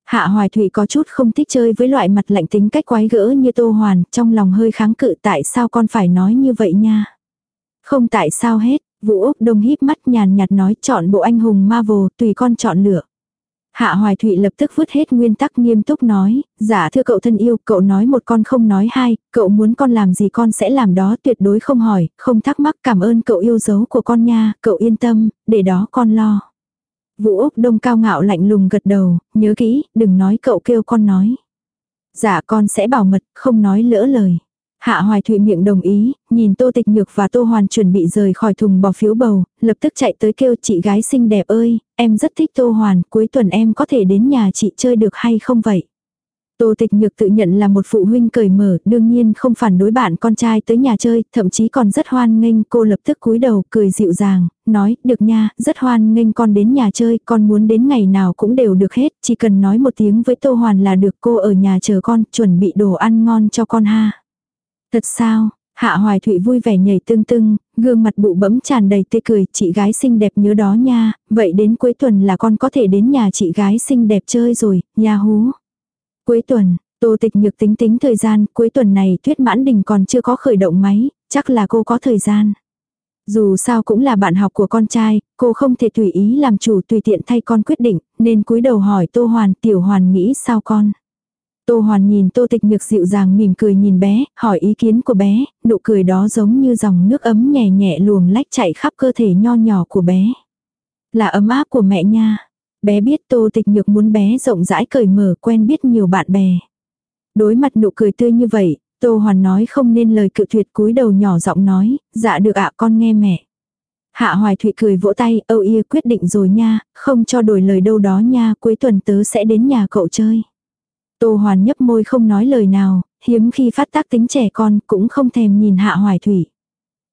Speaker 1: Hạ Hoài Thụy có chút không thích chơi với loại mặt lạnh tính cách quái gỡ như Tô Hoàn, trong lòng hơi kháng cự tại sao con phải nói như vậy nha. Không tại sao hết, Vũ Úc Đông híp mắt nhàn nhạt nói chọn bộ anh hùng Marvel, tùy con chọn lựa. Hạ Hoài Thụy lập tức vứt hết nguyên tắc nghiêm túc nói, giả dạ thưa cậu thân yêu, cậu nói một con không nói hai, cậu muốn con làm gì con sẽ làm đó tuyệt đối không hỏi, không thắc mắc cảm ơn cậu yêu dấu của con nha, cậu yên tâm, để đó con lo. Vũ Úc Đông cao ngạo lạnh lùng gật đầu, nhớ kỹ, đừng nói cậu kêu con nói. Dạ con sẽ bảo mật, không nói lỡ lời. Hạ Hoài Thụy miệng đồng ý, nhìn Tô Tịch Nhược và Tô Hoàn chuẩn bị rời khỏi thùng bỏ phiếu bầu, lập tức chạy tới kêu chị gái xinh đẹp ơi, em rất thích Tô Hoàn, cuối tuần em có thể đến nhà chị chơi được hay không vậy? Tô Tịch Nhược tự nhận là một phụ huynh cởi mở, đương nhiên không phản đối bạn con trai tới nhà chơi, thậm chí còn rất hoan nghênh, cô lập tức cúi đầu, cười dịu dàng, nói, được nha, rất hoan nghênh con đến nhà chơi, con muốn đến ngày nào cũng đều được hết, chỉ cần nói một tiếng với Tô Hoàn là được cô ở nhà chờ con, chuẩn bị đồ ăn ngon cho con ha. Thật sao, Hạ Hoài Thụy vui vẻ nhảy tương tưng, gương mặt bụ bẫm tràn đầy tươi cười, chị gái xinh đẹp nhớ đó nha, vậy đến cuối tuần là con có thể đến nhà chị gái xinh đẹp chơi rồi, nha hú. Cuối tuần, Tô Tịch Nhược tính tính thời gian, cuối tuần này Tuyết Mãn Đình còn chưa có khởi động máy, chắc là cô có thời gian. Dù sao cũng là bạn học của con trai, cô không thể tùy ý làm chủ tùy tiện thay con quyết định, nên cúi đầu hỏi Tô Hoàn, Tiểu Hoàn nghĩ sao con. Tô Hoàn nhìn Tô Tịch Nhược dịu dàng mỉm cười nhìn bé, hỏi ý kiến của bé, nụ cười đó giống như dòng nước ấm nhẹ nhẹ luồng lách chạy khắp cơ thể nho nhỏ của bé. Là ấm áp của mẹ nha. Bé biết Tô Tịch Nhược muốn bé rộng rãi cởi mở quen biết nhiều bạn bè. Đối mặt nụ cười tươi như vậy, Tô Hoàn nói không nên lời cự tuyệt cúi đầu nhỏ giọng nói, dạ được ạ con nghe mẹ. Hạ Hoài Thụy cười vỗ tay, âu yê quyết định rồi nha, không cho đổi lời đâu đó nha, cuối tuần tớ sẽ đến nhà cậu chơi. Tô Hoàn nhấp môi không nói lời nào, hiếm khi phát tác tính trẻ con cũng không thèm nhìn Hạ Hoài Thủy.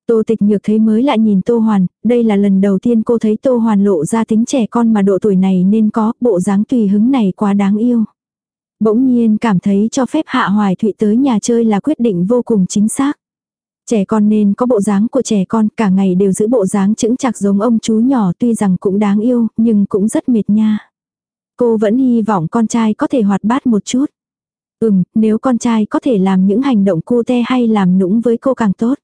Speaker 1: Tô tịch nhược thấy mới lại nhìn Tô Hoàn, đây là lần đầu tiên cô thấy Tô Hoàn lộ ra tính trẻ con mà độ tuổi này nên có, bộ dáng tùy hứng này quá đáng yêu. Bỗng nhiên cảm thấy cho phép Hạ Hoài Thụy tới nhà chơi là quyết định vô cùng chính xác. Trẻ con nên có bộ dáng của trẻ con, cả ngày đều giữ bộ dáng chững chạc giống ông chú nhỏ tuy rằng cũng đáng yêu, nhưng cũng rất mệt nha. Cô vẫn hy vọng con trai có thể hoạt bát một chút. Ừm, nếu con trai có thể làm những hành động cu te hay làm nũng với cô càng tốt.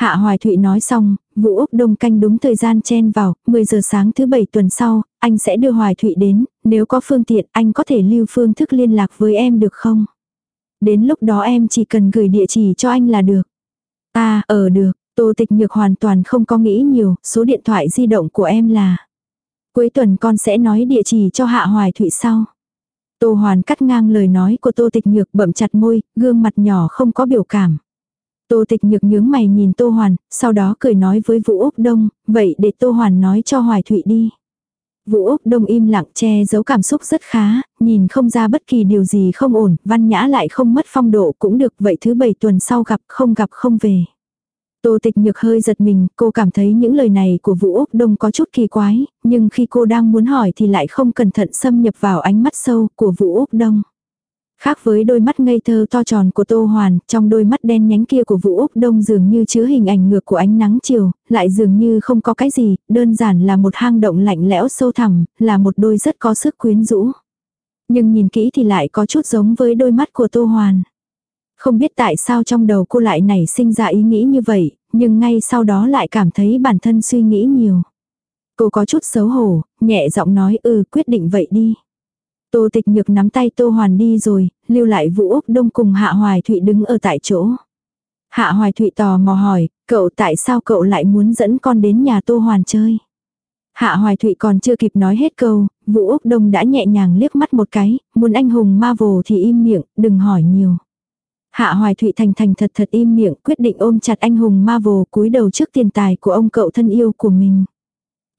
Speaker 1: Hạ Hoài Thụy nói xong, Vũ Úc Đông canh đúng thời gian chen vào, 10 giờ sáng thứ bảy tuần sau, anh sẽ đưa Hoài Thụy đến, nếu có phương tiện anh có thể lưu phương thức liên lạc với em được không? Đến lúc đó em chỉ cần gửi địa chỉ cho anh là được. À, ở được, Tô Tịch Nhược hoàn toàn không có nghĩ nhiều, số điện thoại di động của em là. Cuối tuần con sẽ nói địa chỉ cho Hạ Hoài Thụy sau. Tô Hoàn cắt ngang lời nói của Tô Tịch Nhược bậm chặt môi, gương mặt nhỏ không có biểu cảm. Tô Tịch Nhược nhướng mày nhìn Tô Hoàn, sau đó cười nói với Vũ Úc Đông, vậy để Tô Hoàn nói cho Hoài Thụy đi. Vũ Úc Đông im lặng che giấu cảm xúc rất khá, nhìn không ra bất kỳ điều gì không ổn, văn nhã lại không mất phong độ cũng được, vậy thứ bảy tuần sau gặp không gặp không về. Tô tịch nhược hơi giật mình, cô cảm thấy những lời này của Vũ Úc Đông có chút kỳ quái, nhưng khi cô đang muốn hỏi thì lại không cẩn thận xâm nhập vào ánh mắt sâu của Vũ Úc Đông. Khác với đôi mắt ngây thơ to tròn của Tô Hoàn, trong đôi mắt đen nhánh kia của Vũ Úc Đông dường như chứa hình ảnh ngược của ánh nắng chiều, lại dường như không có cái gì, đơn giản là một hang động lạnh lẽo sâu thẳm, là một đôi rất có sức quyến rũ. Nhưng nhìn kỹ thì lại có chút giống với đôi mắt của Tô Hoàn. Không biết tại sao trong đầu cô lại nảy sinh ra ý nghĩ như vậy, nhưng ngay sau đó lại cảm thấy bản thân suy nghĩ nhiều. Cô có chút xấu hổ, nhẹ giọng nói ừ quyết định vậy đi. Tô tịch nhược nắm tay Tô Hoàn đi rồi, lưu lại Vũ Úc Đông cùng Hạ Hoài Thụy đứng ở tại chỗ. Hạ Hoài Thụy tò mò hỏi, cậu tại sao cậu lại muốn dẫn con đến nhà Tô Hoàn chơi? Hạ Hoài Thụy còn chưa kịp nói hết câu, Vũ Úc Đông đã nhẹ nhàng liếc mắt một cái, muốn anh hùng Marvel thì im miệng, đừng hỏi nhiều. Hạ Hoài Thụy thành thành thật thật im miệng quyết định ôm chặt anh hùng Marvel cúi đầu trước tiền tài của ông cậu thân yêu của mình.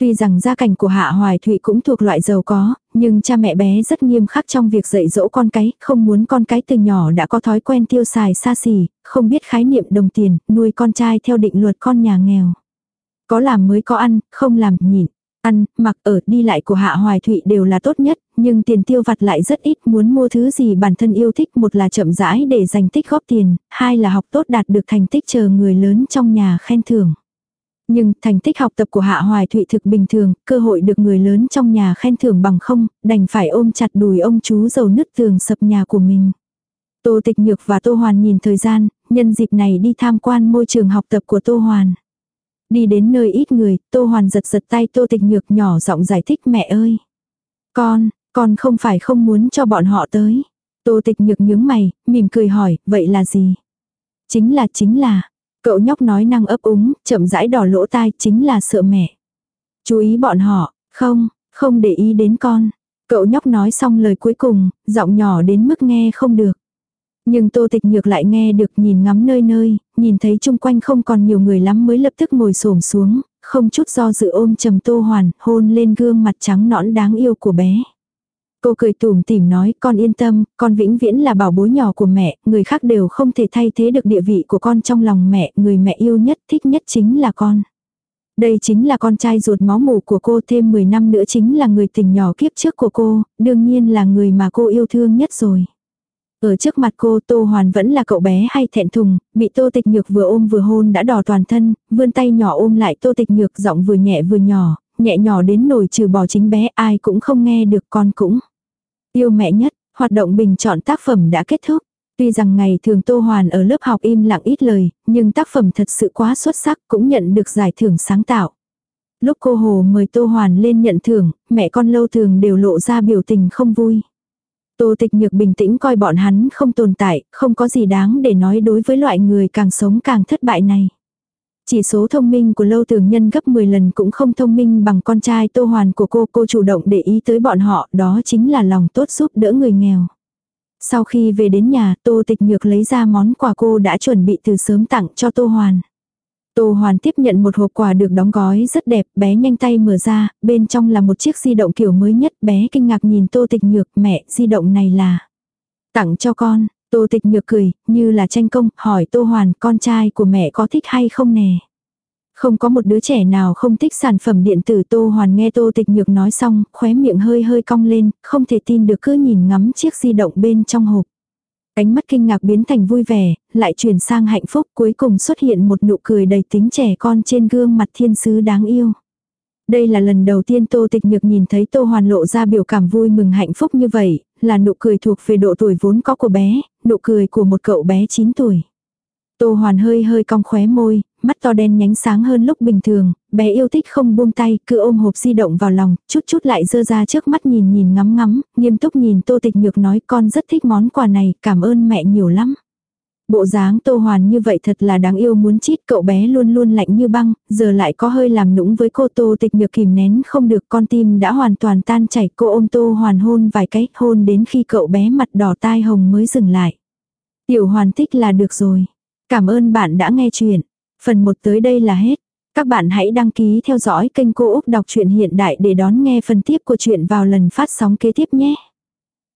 Speaker 1: Tuy rằng gia cảnh của Hạ Hoài Thụy cũng thuộc loại giàu có, nhưng cha mẹ bé rất nghiêm khắc trong việc dạy dỗ con cái, không muốn con cái từ nhỏ đã có thói quen tiêu xài xa xỉ, không biết khái niệm đồng tiền, nuôi con trai theo định luật con nhà nghèo. Có làm mới có ăn, không làm nhịn. Ăn, mặc ở, đi lại của Hạ Hoài Thụy đều là tốt nhất, nhưng tiền tiêu vặt lại rất ít, muốn mua thứ gì bản thân yêu thích, một là chậm rãi để dành tích góp tiền, hai là học tốt đạt được thành tích chờ người lớn trong nhà khen thưởng. Nhưng thành tích học tập của Hạ Hoài Thụy thực bình thường, cơ hội được người lớn trong nhà khen thưởng bằng không, đành phải ôm chặt đùi ông chú giàu nứt tường sập nhà của mình. Tô Tịch Nhược và Tô Hoàn nhìn thời gian, nhân dịp này đi tham quan môi trường học tập của Tô Hoàn. Đi đến nơi ít người, Tô Hoàn giật giật tay Tô Tịch Nhược nhỏ giọng giải thích mẹ ơi. Con, con không phải không muốn cho bọn họ tới. Tô Tịch Nhược nhướng mày, mỉm cười hỏi, vậy là gì? Chính là chính là, cậu nhóc nói năng ấp úng, chậm rãi đỏ lỗ tai, chính là sợ mẹ. Chú ý bọn họ, không, không để ý đến con. Cậu nhóc nói xong lời cuối cùng, giọng nhỏ đến mức nghe không được. Nhưng tô tịch nhược lại nghe được nhìn ngắm nơi nơi, nhìn thấy chung quanh không còn nhiều người lắm mới lập tức ngồi xổm xuống, không chút do dự ôm trầm tô hoàn, hôn lên gương mặt trắng nõn đáng yêu của bé. Cô cười tủm tỉm nói, con yên tâm, con vĩnh viễn là bảo bối nhỏ của mẹ, người khác đều không thể thay thế được địa vị của con trong lòng mẹ, người mẹ yêu nhất, thích nhất chính là con. Đây chính là con trai ruột máu mủ của cô thêm 10 năm nữa chính là người tình nhỏ kiếp trước của cô, đương nhiên là người mà cô yêu thương nhất rồi. Ở trước mặt cô Tô Hoàn vẫn là cậu bé hay thẹn thùng, bị Tô Tịch Nhược vừa ôm vừa hôn đã đỏ toàn thân, vươn tay nhỏ ôm lại Tô Tịch Nhược giọng vừa nhẹ vừa nhỏ, nhẹ nhỏ đến nổi trừ bỏ chính bé ai cũng không nghe được con cũng. Yêu mẹ nhất, hoạt động bình chọn tác phẩm đã kết thúc. Tuy rằng ngày thường Tô Hoàn ở lớp học im lặng ít lời, nhưng tác phẩm thật sự quá xuất sắc cũng nhận được giải thưởng sáng tạo. Lúc cô Hồ mời Tô Hoàn lên nhận thưởng, mẹ con lâu thường đều lộ ra biểu tình không vui. Tô tịch nhược bình tĩnh coi bọn hắn không tồn tại, không có gì đáng để nói đối với loại người càng sống càng thất bại này. Chỉ số thông minh của lâu tường nhân gấp 10 lần cũng không thông minh bằng con trai tô hoàn của cô. Cô chủ động để ý tới bọn họ, đó chính là lòng tốt giúp đỡ người nghèo. Sau khi về đến nhà, tô tịch nhược lấy ra món quà cô đã chuẩn bị từ sớm tặng cho tô hoàn. Tô Hoàn tiếp nhận một hộp quà được đóng gói rất đẹp, bé nhanh tay mở ra, bên trong là một chiếc di động kiểu mới nhất, bé kinh ngạc nhìn Tô Tịch Nhược, mẹ, di động này là tặng cho con. Tô Tịch Nhược cười, như là tranh công, hỏi Tô Hoàn, con trai của mẹ có thích hay không nè. Không có một đứa trẻ nào không thích sản phẩm điện tử Tô Hoàn nghe Tô Tịch Nhược nói xong, khóe miệng hơi hơi cong lên, không thể tin được cứ nhìn ngắm chiếc di động bên trong hộp. Cánh mắt kinh ngạc biến thành vui vẻ, lại chuyển sang hạnh phúc cuối cùng xuất hiện một nụ cười đầy tính trẻ con trên gương mặt thiên sứ đáng yêu. Đây là lần đầu tiên Tô Tịch Nhược nhìn thấy Tô Hoàn lộ ra biểu cảm vui mừng hạnh phúc như vậy, là nụ cười thuộc về độ tuổi vốn có của bé, nụ cười của một cậu bé 9 tuổi. Tô Hoàn hơi hơi cong khóe môi, mắt to đen nhánh sáng hơn lúc bình thường, bé yêu thích không buông tay, cứ ôm hộp di động vào lòng, chút chút lại dơ ra trước mắt nhìn nhìn ngắm ngắm, nghiêm túc nhìn Tô Tịch Nhược nói con rất thích món quà này, cảm ơn mẹ nhiều lắm. Bộ dáng Tô Hoàn như vậy thật là đáng yêu muốn chít cậu bé luôn luôn lạnh như băng, giờ lại có hơi làm nũng với cô Tô Tịch Nhược kìm nén không được con tim đã hoàn toàn tan chảy cô ôm Tô Hoàn hôn vài cái hôn đến khi cậu bé mặt đỏ tai hồng mới dừng lại. Tiểu Hoàn thích là được rồi. Cảm ơn bạn đã nghe chuyện. Phần 1 tới đây là hết. Các bạn hãy đăng ký theo dõi kênh Cô Úc Đọc truyện Hiện Đại để đón nghe phần tiếp của chuyện vào lần phát sóng kế tiếp nhé.